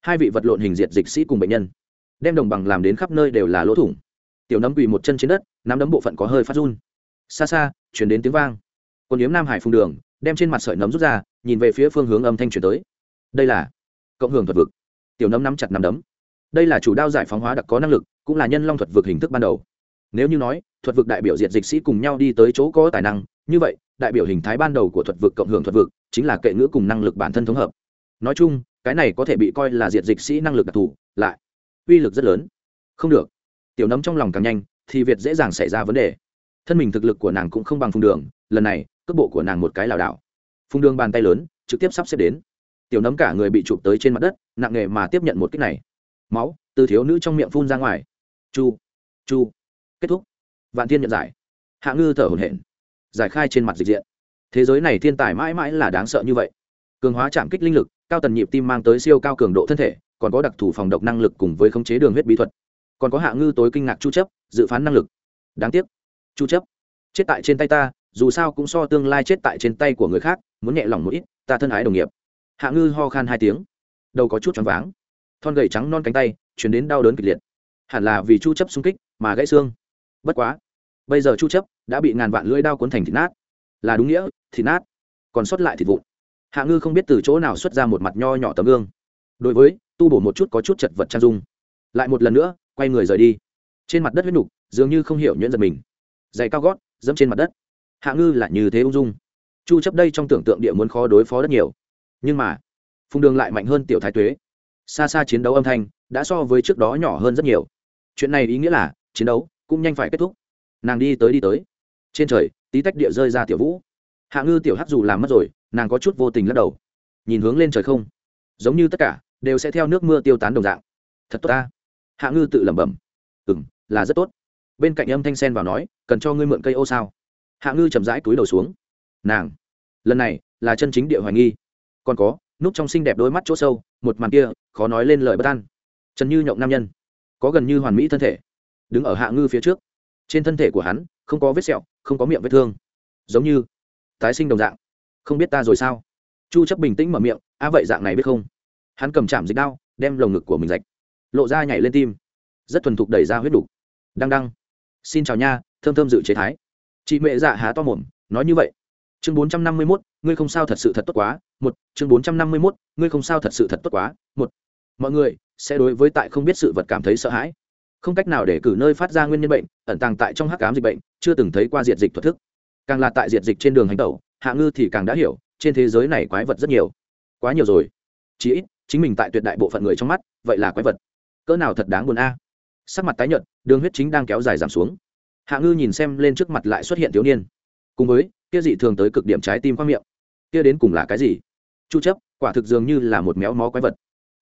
Hai vị vật lộn hình diệt dịch sĩ cùng bệnh nhân, đem đồng bằng làm đến khắp nơi đều là lỗ thủng. Tiểu nấm quỳ một chân trên đất, nắm đấm bộ phận có hơi phát run. Xa xa chuyển đến tiếng vang. Còn yếm nam hải phung đường đem trên mặt sợi nấm rút ra, nhìn về phía phương hướng âm thanh chuyển tới. Đây là cộng hưởng thuật vực. Tiểu nấm nắm chặt nắm đấm. Đây là chủ đao giải phóng hóa đặc có năng lực, cũng là nhân long thuật vực hình thức ban đầu. Nếu như nói, thuật vực đại biểu diệt dịch sĩ cùng nhau đi tới chỗ có tài năng, như vậy, đại biểu hình thái ban đầu của thuật vực cộng hưởng thuật vực chính là kệ ngữ cùng năng lực bản thân thống hợp. Nói chung, cái này có thể bị coi là diệt dịch sĩ năng lực đặc thù, lại uy lực rất lớn. Không được. Tiểu nấm trong lòng càng nhanh, thì việt dễ dàng xảy ra vấn đề. Thân mình thực lực của nàng cũng không bằng phùng đường, lần này cước bộ của nàng một cái lảo đảo. Phùng đường bàn tay lớn, trực tiếp sắp xếp đến. Tiểu nấm cả người bị chụp tới trên mặt đất, nặng nề mà tiếp nhận một kích này. Máu từ thiếu nữ trong miệng phun ra ngoài. Chu chu. Kết thúc. Vạn thiên nhận giải. Hạ ngư thở hổn hển. Giải khai trên mặt dịch diện. Thế giới này thiên tài mãi mãi là đáng sợ như vậy. Cường hóa chạm kích linh lực, cao tần nhịp tim mang tới siêu cao cường độ thân thể, còn có đặc thù phòng độc năng lực cùng với khống chế đường huyết bí thuật. Còn có hạ ngư tối kinh ngạc chu chấp, dự phán năng lực. Đáng tiếc. Chu chấp, chết tại trên tay ta dù sao cũng so tương lai chết tại trên tay của người khác, muốn nhẹ lòng một ít, ta thân ái đồng nghiệp. Hạ ngư ho khan hai tiếng, đầu có chút choáng váng. Thon gầy trắng non cánh tay, chuyển đến đau đớn kịch liệt. Hẳn là vì chu chấp xung kích mà gãy xương. Bất quá, bây giờ chu chấp đã bị ngàn vạn lưỡi đao cuốn thành thịt nát. Là đúng nghĩa, thịt nát, còn sót lại thịt vụn. Hạ ngư không biết từ chỗ nào xuất ra một mặt nho nhỏ tấm gương. Đối với, tu bổ một chút có chút chật vật trang dung. Lại một lần nữa, quay người rời đi. Trên mặt đất huyết nục, dường như không hiểu nhuyễn giật mình. Giày cao gót, dẫm trên mặt đất hạ ngư là như thế ung dung. Chu chấp đây trong tưởng tượng địa muốn khó đối phó rất nhiều. Nhưng mà, phùng đường lại mạnh hơn tiểu thái tuế. Xa xa chiến đấu âm thanh đã so với trước đó nhỏ hơn rất nhiều. Chuyện này ý nghĩa là, chiến đấu cũng nhanh phải kết thúc. Nàng đi tới đi tới. Trên trời, tí tách địa rơi ra tiểu vũ. Hạ ngư tiểu hắc dù làm mất rồi, nàng có chút vô tình lắc đầu. Nhìn hướng lên trời không, giống như tất cả đều sẽ theo nước mưa tiêu tán đồng dạng. Thật tốt ta. Hạ ngư tự lẩm bẩm. Ừ m là rất tốt. Bên cạnh âm thanh sen vào nói, cần cho ngươi mượn cây ô sao? Hạ ngư chậm rãi túi đầu xuống. Nàng, lần này là chân chính địa hoài nghi. Còn có, núp trong xinh đẹp đôi mắt chỗ sâu, một màn kia, khó nói lên lời bất an. Trần như nhộng nam nhân, có gần như hoàn mỹ thân thể, đứng ở hạ ngư phía trước. Trên thân thể của hắn, không có vết sẹo, không có miệng vết thương. Giống như tái sinh đồng dạng. Không biết ta rồi sao? Chu chấp bình tĩnh mở miệng á vậy dạng này biết không? Hắn cầm chạm dịch đao, đem lồng ngực của mình rạch, lộ ra nhảy lên tim. Rất thuần thục đẩy ra huyết đủ đăng đăng. Xin chào nha, thơm thơm dự chế thái chị mẹ dạ há to mồm nói như vậy. Chương 451, ngươi không sao thật sự thật tốt quá. Một chương 451, ngươi không sao thật sự thật tốt quá. Một mọi người sẽ đối với tại không biết sự vật cảm thấy sợ hãi. Không cách nào để cử nơi phát ra nguyên nhân bệnh ẩn tàng tại trong hắc cám dịch bệnh chưa từng thấy qua diệt dịch thuật thức. Càng là tại diệt dịch trên đường hành tẩu hạ ngư thì càng đã hiểu trên thế giới này quái vật rất nhiều. Quá nhiều rồi. Chí ít chính mình tại tuyệt đại bộ phận người trong mắt vậy là quái vật. Cỡ nào thật đáng buồn a. Sắc mặt tái nhợt đường huyết chính đang kéo dài giảm xuống hạ ngư nhìn xem lên trước mặt lại xuất hiện thiếu niên. Cùng với, kia dị thường tới cực điểm trái tim khoang miệng. Kia đến cùng là cái gì? Chu chấp, quả thực dường như là một méo mó quái vật.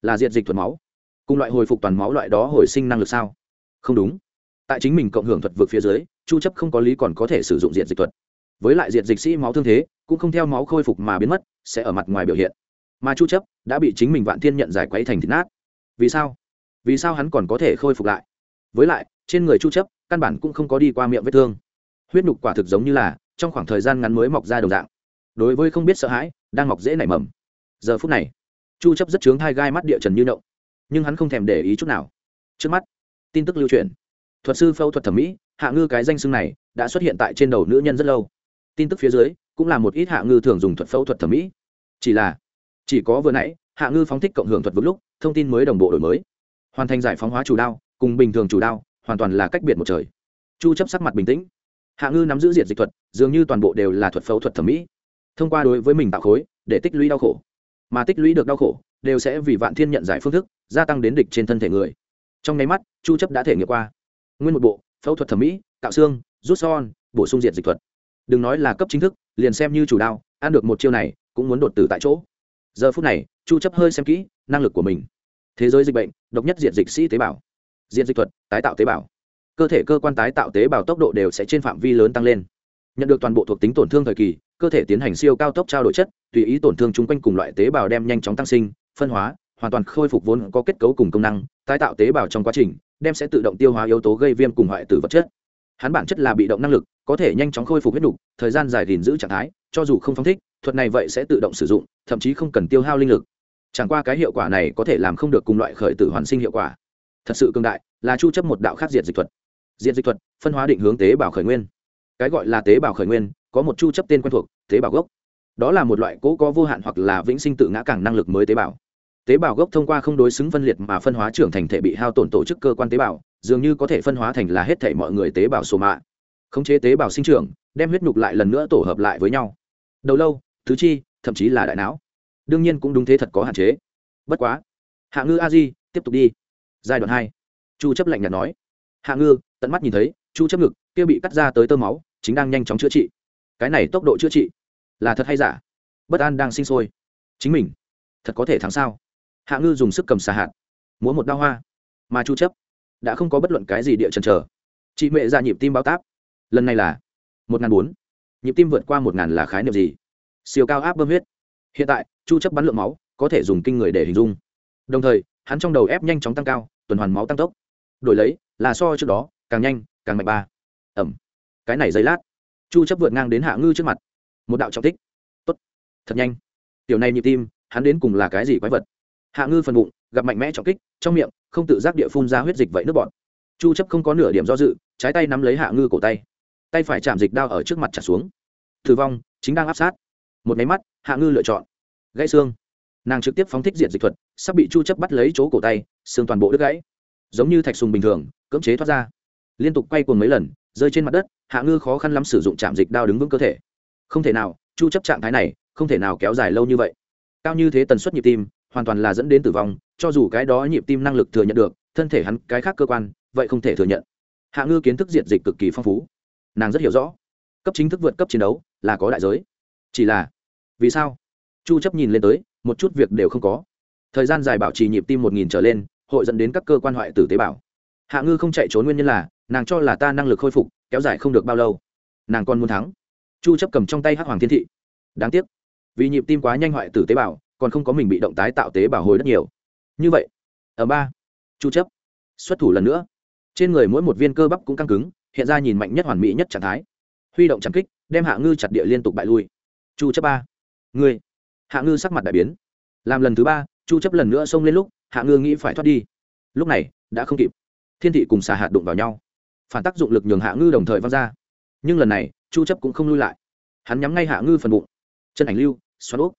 Là diệt dịch thuật máu. Cùng loại hồi phục toàn máu loại đó hồi sinh năng lực sao? Không đúng. Tại chính mình cộng hưởng thuật vực phía dưới, chu chấp không có lý còn có thể sử dụng diệt dịch thuật. Với lại diệt dịch sĩ máu thương thế, cũng không theo máu khôi phục mà biến mất, sẽ ở mặt ngoài biểu hiện. Mà chu chấp đã bị chính mình vạn thiên nhận giải quấy thành thịt nát. Vì sao? Vì sao hắn còn có thể khôi phục lại? Với lại trên người chu chấp, căn bản cũng không có đi qua miệng vết thương. Huyết nhục quả thực giống như là, trong khoảng thời gian ngắn mới mọc ra đồng dạng. Đối với không biết sợ hãi, đang mọc dễ nảy mầm. Giờ phút này, chu chấp rất chướng hai gai mắt địa trần như nậu, nhưng hắn không thèm để ý chút nào. Trước mắt, tin tức lưu truyền. Thuật sư phẫu thuật thẩm mỹ, hạ ngư cái danh xưng này, đã xuất hiện tại trên đầu nữ nhân rất lâu. Tin tức phía dưới, cũng là một ít hạ ngư thường dùng thuật phẫu thuật thẩm mỹ. Chỉ là, chỉ có vừa nãy, hạ ngư phóng thích cộng hưởng thuật vững lúc, thông tin mới đồng bộ đổi mới. Hoàn thành giải phóng hóa chủ đao, cùng bình thường chủ đao hoàn toàn là cách biệt một trời. Chu chấp sắc mặt bình tĩnh. Hạ ngư nắm giữ diệt dịch thuật, dường như toàn bộ đều là thuật phẫu thuật thẩm mỹ. Thông qua đối với mình tạo khối, để tích lũy đau khổ. Mà tích lũy được đau khổ, đều sẽ vì vạn thiên nhận giải phương thức, gia tăng đến địch trên thân thể người. Trong nháy mắt, chu chấp đã thể nghiệm qua. Nguyên một bộ, phẫu thuật thẩm mỹ tạo xương, rút son, bổ sung diệt dịch thuật. Đừng nói là cấp chính thức, liền xem như chủ đao, ăn được một chiêu này, cũng muốn đột tử tại chỗ. Giờ phút này, chu chấp hơi xem kỹ năng lực của mình. Thế giới dịch bệnh, độc nhất diệt dịch sĩ tế bào diện dịch thuật tái tạo tế bào. Cơ thể cơ quan tái tạo tế bào tốc độ đều sẽ trên phạm vi lớn tăng lên. Nhận được toàn bộ thuộc tính tổn thương thời kỳ cơ thể tiến hành siêu cao tốc trao đổi chất tùy ý tổn thương chung quanh cùng loại tế bào đem nhanh chóng tăng sinh phân hóa hoàn toàn khôi phục vốn có kết cấu cùng công năng tái tạo tế bào trong quá trình đem sẽ tự động tiêu hóa yếu tố gây viêm cùng hoại tử vật chất. Hắn bản chất là bị động năng lực có thể nhanh chóng khôi phục huyết đủ, thời gian dài gìn giữ trạng thái cho dù không phóng thích thuật này vậy sẽ tự động sử dụng thậm chí không cần tiêu hao linh lực. Chẳng qua cái hiệu quả này có thể làm không được cùng loại khởi tử hoàn sinh hiệu quả thật sự cương đại, là chu chấp một đạo khác diệt dịch thuật. Diệt dịch thuật, phân hóa định hướng tế bào khởi nguyên. Cái gọi là tế bào khởi nguyên, có một chu chấp tên quen thuộc, tế bào gốc. Đó là một loại cố có vô hạn hoặc là vĩnh sinh tự ngã càng năng lực mới tế bào. Tế bào gốc thông qua không đối xứng phân liệt mà phân hóa trưởng thành thể bị hao tổn tổ chức cơ quan tế bào, dường như có thể phân hóa thành là hết thể mọi người tế bào số mạ. Khống chế tế bào sinh trưởng, đem huyết nhục lại lần nữa tổ hợp lại với nhau. Đầu lâu thứ chi, thậm chí là đại não. Đương nhiên cũng đúng thế thật có hạn chế. Bất quá. Hạ ngư a di, tiếp tục đi giai đoạn hai. Chu chấp lạnh nhạt nói. Hạ ngư, tận mắt nhìn thấy, chu chấp ngực kia bị cắt ra tới tơ máu, chính đang nhanh chóng chữa trị. Cái này tốc độ chữa trị là thật hay giả? Bất an đang sinh sôi. Chính mình, thật có thể thắng sao? Hạ ngư dùng sức cầm xà hạt, múa một đao hoa. Mà chu chấp đã không có bất luận cái gì địa chần chờ. Chị mẹ ra nhịp tim báo táp. Lần này là một ngàn bốn. Nhịp tim vượt qua một ngàn là khái niệm gì? Siêu cao áp bơm huyết. Hiện tại, chu chấp bắn lượng máu, có thể dùng kinh người để hình dung. Đồng thời, hắn trong đầu ép nhanh chóng tăng cao tuần hoàn máu tăng tốc. Đổi lấy, là so trước đó, càng nhanh, càng mạnh ba. Ẩm. Cái này giây lát. Chu chấp vượt ngang đến hạ ngư trước mặt. Một đạo trọng tích. Tốt. Thật nhanh. Tiểu này nhịp tim, hắn đến cùng là cái gì quái vật? Hạ ngư phần bụng, gặp mạnh mẽ trọng kích, trong miệng, không tự giác địa phun ra huyết dịch vậy nước bọt. Chu chấp không có nửa điểm do dự, trái tay nắm lấy hạ ngư cổ tay. Tay phải chạm dịch đao ở trước mặt trả xuống. Thử vong, chính đang áp sát. Một máy mắt, hạ ngư lựa chọn. Gãy xương nàng trực tiếp phóng thích diện dịch thuật, sắp bị chu chấp bắt lấy chỗ cổ tay, xương toàn bộ đứt gãy. Giống như thạch sùng bình thường, cưỡng chế thoát ra. Liên tục quay cuồng mấy lần, rơi trên mặt đất, hạ ngư khó khăn lắm sử dụng chạm dịch đao đứng vững cơ thể. Không thể nào, chu chấp trạng thái này, không thể nào kéo dài lâu như vậy. Cao như thế tần suất nhịp tim, hoàn toàn là dẫn đến tử vong, cho dù cái đó nhịp tim năng lực thừa nhận được, thân thể hắn, cái khác cơ quan, vậy không thể thừa nhận. Hạ ngư kiến thức diện dịch cực kỳ phong phú. Nàng rất hiểu rõ, cấp chính thức vượt cấp chiến đấu là có đại giới. Chỉ là, vì sao? Chu chấp nhìn lên tới một chút việc đều không có. Thời gian dài bảo trì nhịp tim một nghìn trở lên, hội dẫn đến các cơ quan hoại tử tế bào. Hạ ngư không chạy trốn nguyên nhân là, nàng cho là ta năng lực khôi phục, kéo dài không được bao lâu. Nàng còn muốn thắng. Chu chấp cầm trong tay hắc hoàng thiên thị. Đáng tiếc, vì nhịp tim quá nhanh hoại tử tế bào, còn không có mình bị động tái tạo tế bào hồi rất nhiều. Như vậy, ở ba, chu chấp xuất thủ lần nữa. Trên người mỗi một viên cơ bắp cũng căng cứng, hiện ra nhìn mạnh nhất hoàn mỹ nhất trạng thái. Huy động chẳng kích, đem hạ ngư chặt địa liên tục bại lui. Chu chấp ba, ngươi hạ ngư sắc mặt đại biến. Làm lần thứ ba, chu chấp lần nữa xông lên lúc, hạ ngư nghĩ phải thoát đi. Lúc này, đã không kịp. Thiên thị cùng xà hạt đụng vào nhau. Phản tác dụng lực nhường hạ ngư đồng thời văng ra. Nhưng lần này, chu chấp cũng không lui lại. Hắn nhắm ngay hạ ngư phần bụng. Chân ảnh lưu, xoắn úp.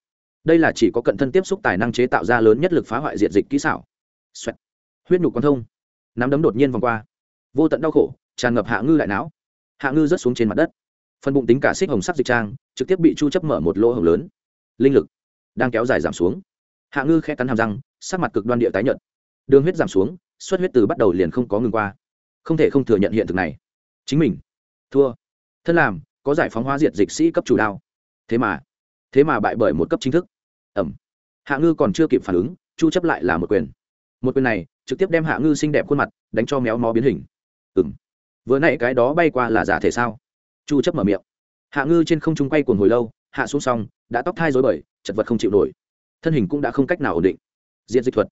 Đây là chỉ có cận thân tiếp xúc tài năng chế tạo ra lớn nhất lực phá hoại diện dịch kỹ xảo. Xoẹt. huyết nhục quan thông. Nắm đấm đột nhiên vòng qua. Vô tận đau khổ, tràn ngập hạ ngư lại não. Hạ ngư rớt xuống trên mặt đất. Phần bụng tính cả xích hồng sắc dịch trang, trực tiếp bị chu chấp mở một lỗ hồng lớn. Linh lực đang kéo dài giảm xuống. Hạ ngư khẽ cắn hàm răng, sắc mặt cực đoan địa tái nhợt. Đường huyết giảm xuống, xuất huyết từ bắt đầu liền không có ngừng qua. Không thể không thừa nhận hiện thực này. Chính mình. Thua. Thân làm, có giải phóng hóa diệt dịch sĩ cấp chủ đao. Thế mà thế mà bại bởi một cấp chính thức. Ẩm. Hạ ngư còn chưa kịp phản ứng, chu chấp lại là một quyền. Một quyền này, trực tiếp đem hạ ngư xinh đẹp khuôn mặt đánh cho méo mó biến hình. Ừm. Vừa nãy cái đó bay qua là giả thể sao? Chu chấp mở miệng. Hạ ngư trên không trung quay cuồng hồi lâu, hạ xuống xong, đã tóc thai rối bời chật vật không chịu nổi. Thân hình cũng đã không cách nào ổn định. Diệt dịch thuật.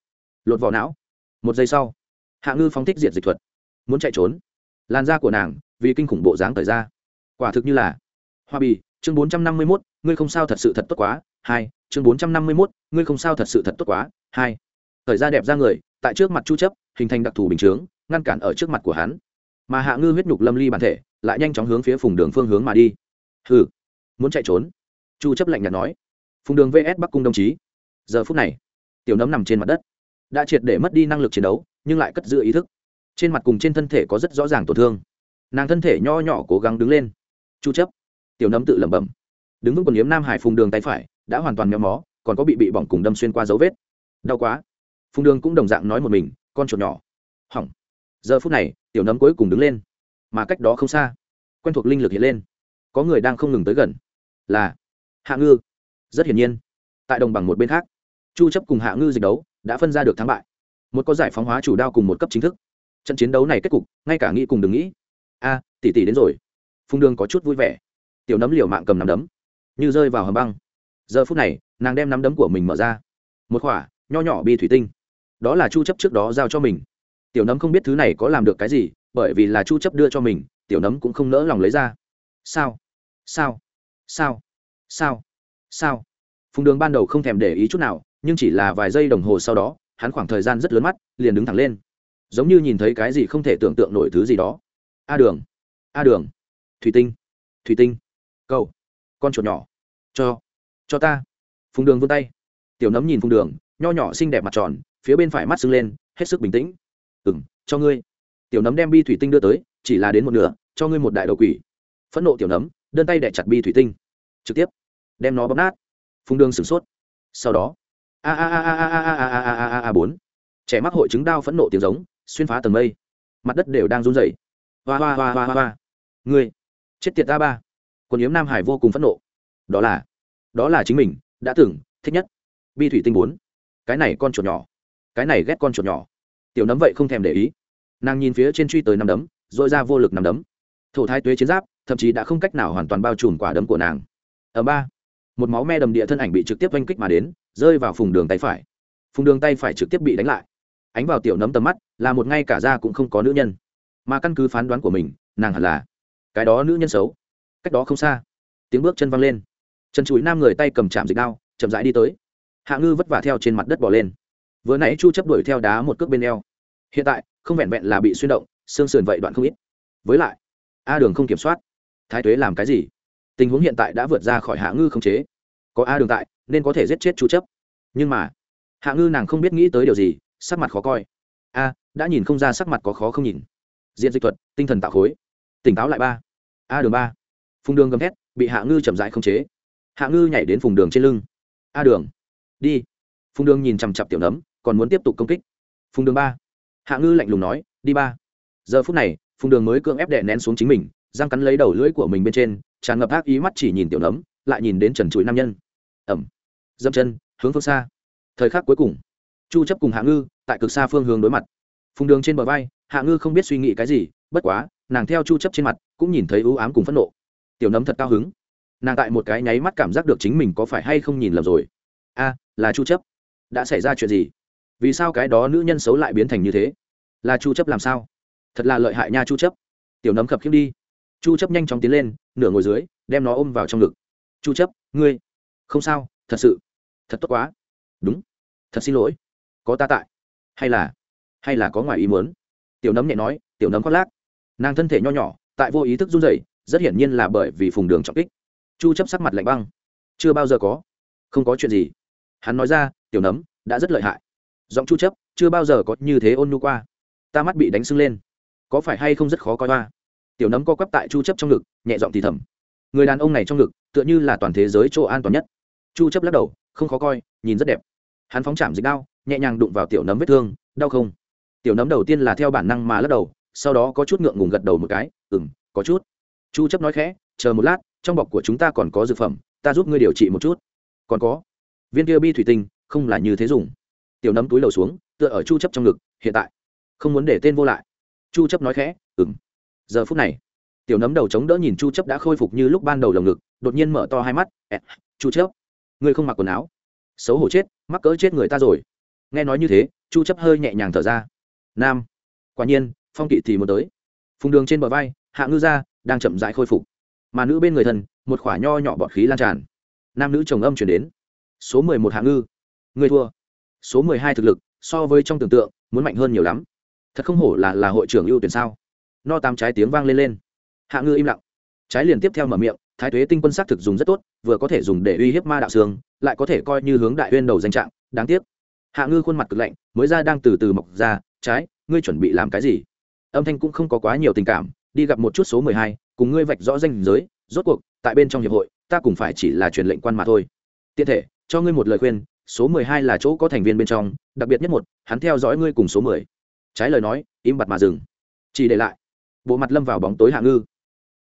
Lột vỏ não. Một giây sau, hạ ngư phóng thích diệt dịch thuật. Muốn chạy trốn. Làn da của nàng, vì kinh khủng bộ dáng thời ra. Quả thực như là hoa bì. Chương bốn trăm năm mươi mốt, ngươi không sao thật sự thật tốt quá. Hai, chương bốn trăm năm mươi mốt, ngươi không sao thật sự thật tốt quá. Hai, thời ra đẹp ra người, tại trước mặt chu chấp, hình thành đặc thù bình chướng, ngăn cản ở trước mặt của hắn. Mà hạ ngư huyết nhục lâm ly bản thể, lại nhanh chóng hướng phía phùng đường phương hướng mà đi. Hừ, muốn chạy trốn. Chu chấp lạnh nhạt nói phùng đường vs bắc cung đồng chí. Giờ phút này, tiểu nấm nằm trên mặt đất. Đã triệt để mất đi năng lực chiến đấu, nhưng lại cất giữ ý thức. Trên mặt cùng trên thân thể có rất rõ ràng tổn thương. Nàng thân thể nho nhỏ cố gắng đứng lên. Chu chấp. Tiểu nấm tự lẩm bẩm. Đứng vững quần yếm nam hải phùng đường tay phải, đã hoàn toàn méo mó, còn có bị bị bỏng cùng đâm xuyên qua dấu vết. Đau quá. Phùng đường cũng đồng dạng nói một mình, con chuột nhỏ. Hỏng. Giờ phút này, tiểu nấm cuối cùng đứng lên. Mà cách đó không xa, quen thuộc linh lực hiện lên. Có người đang không ngừng tới gần. Là hạ ngư rất hiển nhiên, tại đồng bằng một bên khác, chu chấp cùng hạ ngư dịch đấu đã phân ra được thắng bại. Một có giải phóng hóa chủ đao cùng một cấp chính thức. Trận chiến đấu này kết cục, ngay cả nghĩ cùng đừng nghĩ. A, tỷ tỷ đến rồi. Phùng đường có chút vui vẻ. Tiểu nấm liều mạng cầm nắm đấm. Như rơi vào hầm băng. Giờ phút này, nàng đem nắm đấm của mình mở ra. Một khỏa nho nhỏ bi thủy tinh. Đó là chu chấp trước đó giao cho mình. Tiểu nấm không biết thứ này có làm được cái gì, bởi vì là chu chấp đưa cho mình, tiểu nấm cũng không nỡ lòng lấy ra. Sao? Sao? Sao? Sao? Sao? Phùng đường ban đầu không thèm để ý chút nào nhưng chỉ là vài giây đồng hồ sau đó hắn khoảng thời gian rất lớn mắt liền đứng thẳng lên. Giống như nhìn thấy cái gì không thể tưởng tượng nổi thứ gì đó. A đường a đường. Thủy tinh thủy tinh. Cậu, con chuột nhỏ. Cho cho ta. Phùng đường vươn tay. Tiểu nấm nhìn phùng đường nho nhỏ xinh đẹp mặt tròn phía bên phải mắt sưng lên hết sức bình tĩnh. Ừ m cho ngươi. Tiểu nấm đem bi thủy tinh đưa tới chỉ là đến một nửa cho ngươi một đại đầu quỷ. Phẫn nộ tiểu nấm đơn tay đẻ chặt bi thủy tinh. Trực tiếp đem nó bóp nát phùng đường sửng sốt sau đó a a a a a a a a a a a bốn trẻ mắc hội chứng đau phẫn nộ tiếng giống xuyên phá tầng mây mặt đất đều đang run rẩy hoa hoa hoa hoa hoa hoa ngươi chết tiệt ta ba còn yếm nam hải vô cùng phẫn nộ đó là đó là chính mình đã từng thích nhất bi thủy tinh bốn cái này con chuột nhỏ cái này ghét con chuột nhỏ tiểu nấm vậy không thèm để ý nàng nhìn phía trên truy tới nằm đấm dội ra vô lực nằm đấm thổ thái tuế chiến giáp thậm chí đã không cách nào hoàn toàn bao trùm quả đấm của nàng ở ba một máu me đầm địa thân ảnh bị trực tiếp oanh kích mà đến, rơi vào phùng đường tay phải. Phùng đường tay phải trực tiếp bị đánh lại. Ánh vào tiểu nấm tầm mắt, là một ngay cả da cũng không có nữ nhân. Mà căn cứ phán đoán của mình, nàng hẳn là cái đó nữ nhân xấu. Cách đó không xa, tiếng bước chân văng lên. Chân chuối nam người tay cầm chạm dịch đao, chậm rãi đi tới. Hạ ngư vất vả theo trên mặt đất bỏ lên. Vừa nãy chu chấp đuổi theo đá một cước bên eo. Hiện tại, không vẹn vẹn là bị xuyên động, xương sườn vậy đoạn không ít. Với lại, a đường không kiểm soát. Thái tuế làm cái gì? Tình huống hiện tại đã vượt ra khỏi hạ ngư không chế. Có a đường tại, nên có thể giết chết chú chấp. Nhưng mà, hạ ngư nàng không biết nghĩ tới điều gì, sắc mặt khó coi. A, đã nhìn không ra sắc mặt có khó không nhìn. Diện dịch thuật, tinh thần tạo khối. Tỉnh táo lại ba. A đường ba. Phùng đường gầm thét, bị hạ ngư chậm rãi không chế. Hạ ngư nhảy đến phùng đường trên lưng. A đường, đi. Phùng đường nhìn chằm chặp tiểu nấm, còn muốn tiếp tục công kích. Phùng đường ba. Hạ ngư lạnh lùng nói, đi ba. Giờ phút này, phùng đường mới cưỡng ép đệ nén xuống chính mình, răng cắn lấy đầu lưỡi của mình bên trên tràn ngập ác ý mắt chỉ nhìn tiểu nấm, lại nhìn đến trần chuối nam nhân. Ẩm. Dâm chân, hướng phương xa. Thời khắc cuối cùng, chu chấp cùng hạ ngư tại cực xa phương hướng đối mặt. Phùng đường trên bờ vai, hạ ngư không biết suy nghĩ cái gì, bất quá, nàng theo chu chấp trên mặt, cũng nhìn thấy ưu ám cùng phẫn nộ. Tiểu nấm thật cao hứng. Nàng tại một cái nháy mắt cảm giác được chính mình có phải hay không nhìn lầm rồi. A, là chu chấp. Đã xảy ra chuyện gì? Vì sao cái đó nữ nhân xấu lại biến thành như thế? Là chu chấp làm sao? Thật là lợi hại nha chu chấp. Tiểu nấm khập khiễng đi chu chấp nhanh chóng tiến lên, nửa ngồi dưới, đem nó ôm vào trong ngực. Chu chấp, ngươi không sao? Thật sự? Thật tốt quá. Đúng. Thật xin lỗi. Có ta tại. Hay là hay là có ngoài ý muốn? Tiểu nấm nhẹ nói, tiểu nấm khoác lác. Nàng thân thể nho nhỏ, tại vô ý thức run rẩy, rất hiển nhiên là bởi vì phùng đường trọng kích. Chu chấp sắc mặt lạnh băng. Chưa bao giờ có. Không có chuyện gì. Hắn nói ra, tiểu nấm, đã rất lợi hại. Giọng chu chấp, chưa bao giờ có như thế ôn nhu qua. Ta mắt bị đánh sưng lên. Có phải hay không rất khó coi hoa? Tiểu nấm co quắp tại chu chấp trong ngực, nhẹ giọng thì thầm. Người đàn ông này trong ngực, tựa như là toàn thế giới chỗ an toàn nhất. Chu chấp lắc đầu, không khó coi, nhìn rất đẹp. Hắn phóng chạm dịch đao, nhẹ nhàng đụng vào tiểu nấm vết thương, đau không? Tiểu nấm đầu tiên là theo bản năng mà lắc đầu, sau đó có chút ngượng ngùng gật đầu một cái, ừm, có chút. Chu chấp nói khẽ, chờ một lát, trong bọc của chúng ta còn có dược phẩm, ta giúp ngươi điều trị một chút. Còn có? Viên kia bi thủy tinh, không là như thế dùng. Tiểu nấm túi đầu xuống, tựa ở chu chấp trong ngực, hiện tại, không muốn để tên vô lại. Chu chấp nói khẽ, ừm giờ phút này, tiểu nấm đầu chống đỡ nhìn chu chấp đã khôi phục như lúc ban đầu lồng ngực, đột nhiên mở to hai mắt chu chấp ngươi không mặc quần áo, xấu hổ chết, mắc cỡ chết người ta rồi. Nghe nói như thế, chu chấp hơi nhẹ nhàng thở ra. Nam, quả nhiên, phong kỵ thì muốn tới. Phùng đường trên bờ vai, hạ ngư ra đang chậm rãi khôi phục. Mà nữ bên người thần, một khỏa nho nhỏ bọt khí lan tràn. Nam nữ chồng âm chuyển đến. Số mười một hạ ngư người thua. Số mười hai thực lực, so với trong tưởng tượng, muốn mạnh hơn nhiều lắm. Thật không hổ là là hội trưởng ưu tuyển sao? No tám trái tiếng vang lên lên. Hạ ngư im lặng. Trái liền tiếp theo mở miệng, thái tuế tinh quân xác thực dùng rất tốt, vừa có thể dùng để uy hiếp ma đạo sương lại có thể coi như hướng đại uyên đầu danh trạng, đáng tiếc. Hạ ngư khuôn mặt cực lạnh, mới ra đang từ từ mọc ra, trái, ngươi chuẩn bị làm cái gì? Âm thanh cũng không có quá nhiều tình cảm, đi gặp một chút số mười hai, cùng ngươi vạch rõ danh giới, rốt cuộc, tại bên trong hiệp hội, ta cũng phải chỉ là truyền lệnh quan mà thôi. Tiện thể, cho ngươi một lời khuyên, số mười hai là chỗ có thành viên bên trong, đặc biệt nhất một, hắn theo dõi ngươi cùng số mười. Trái lời nói, im bặt mà dừng. Chỉ để lại bộ mặt lâm vào bóng tối hạ ngư.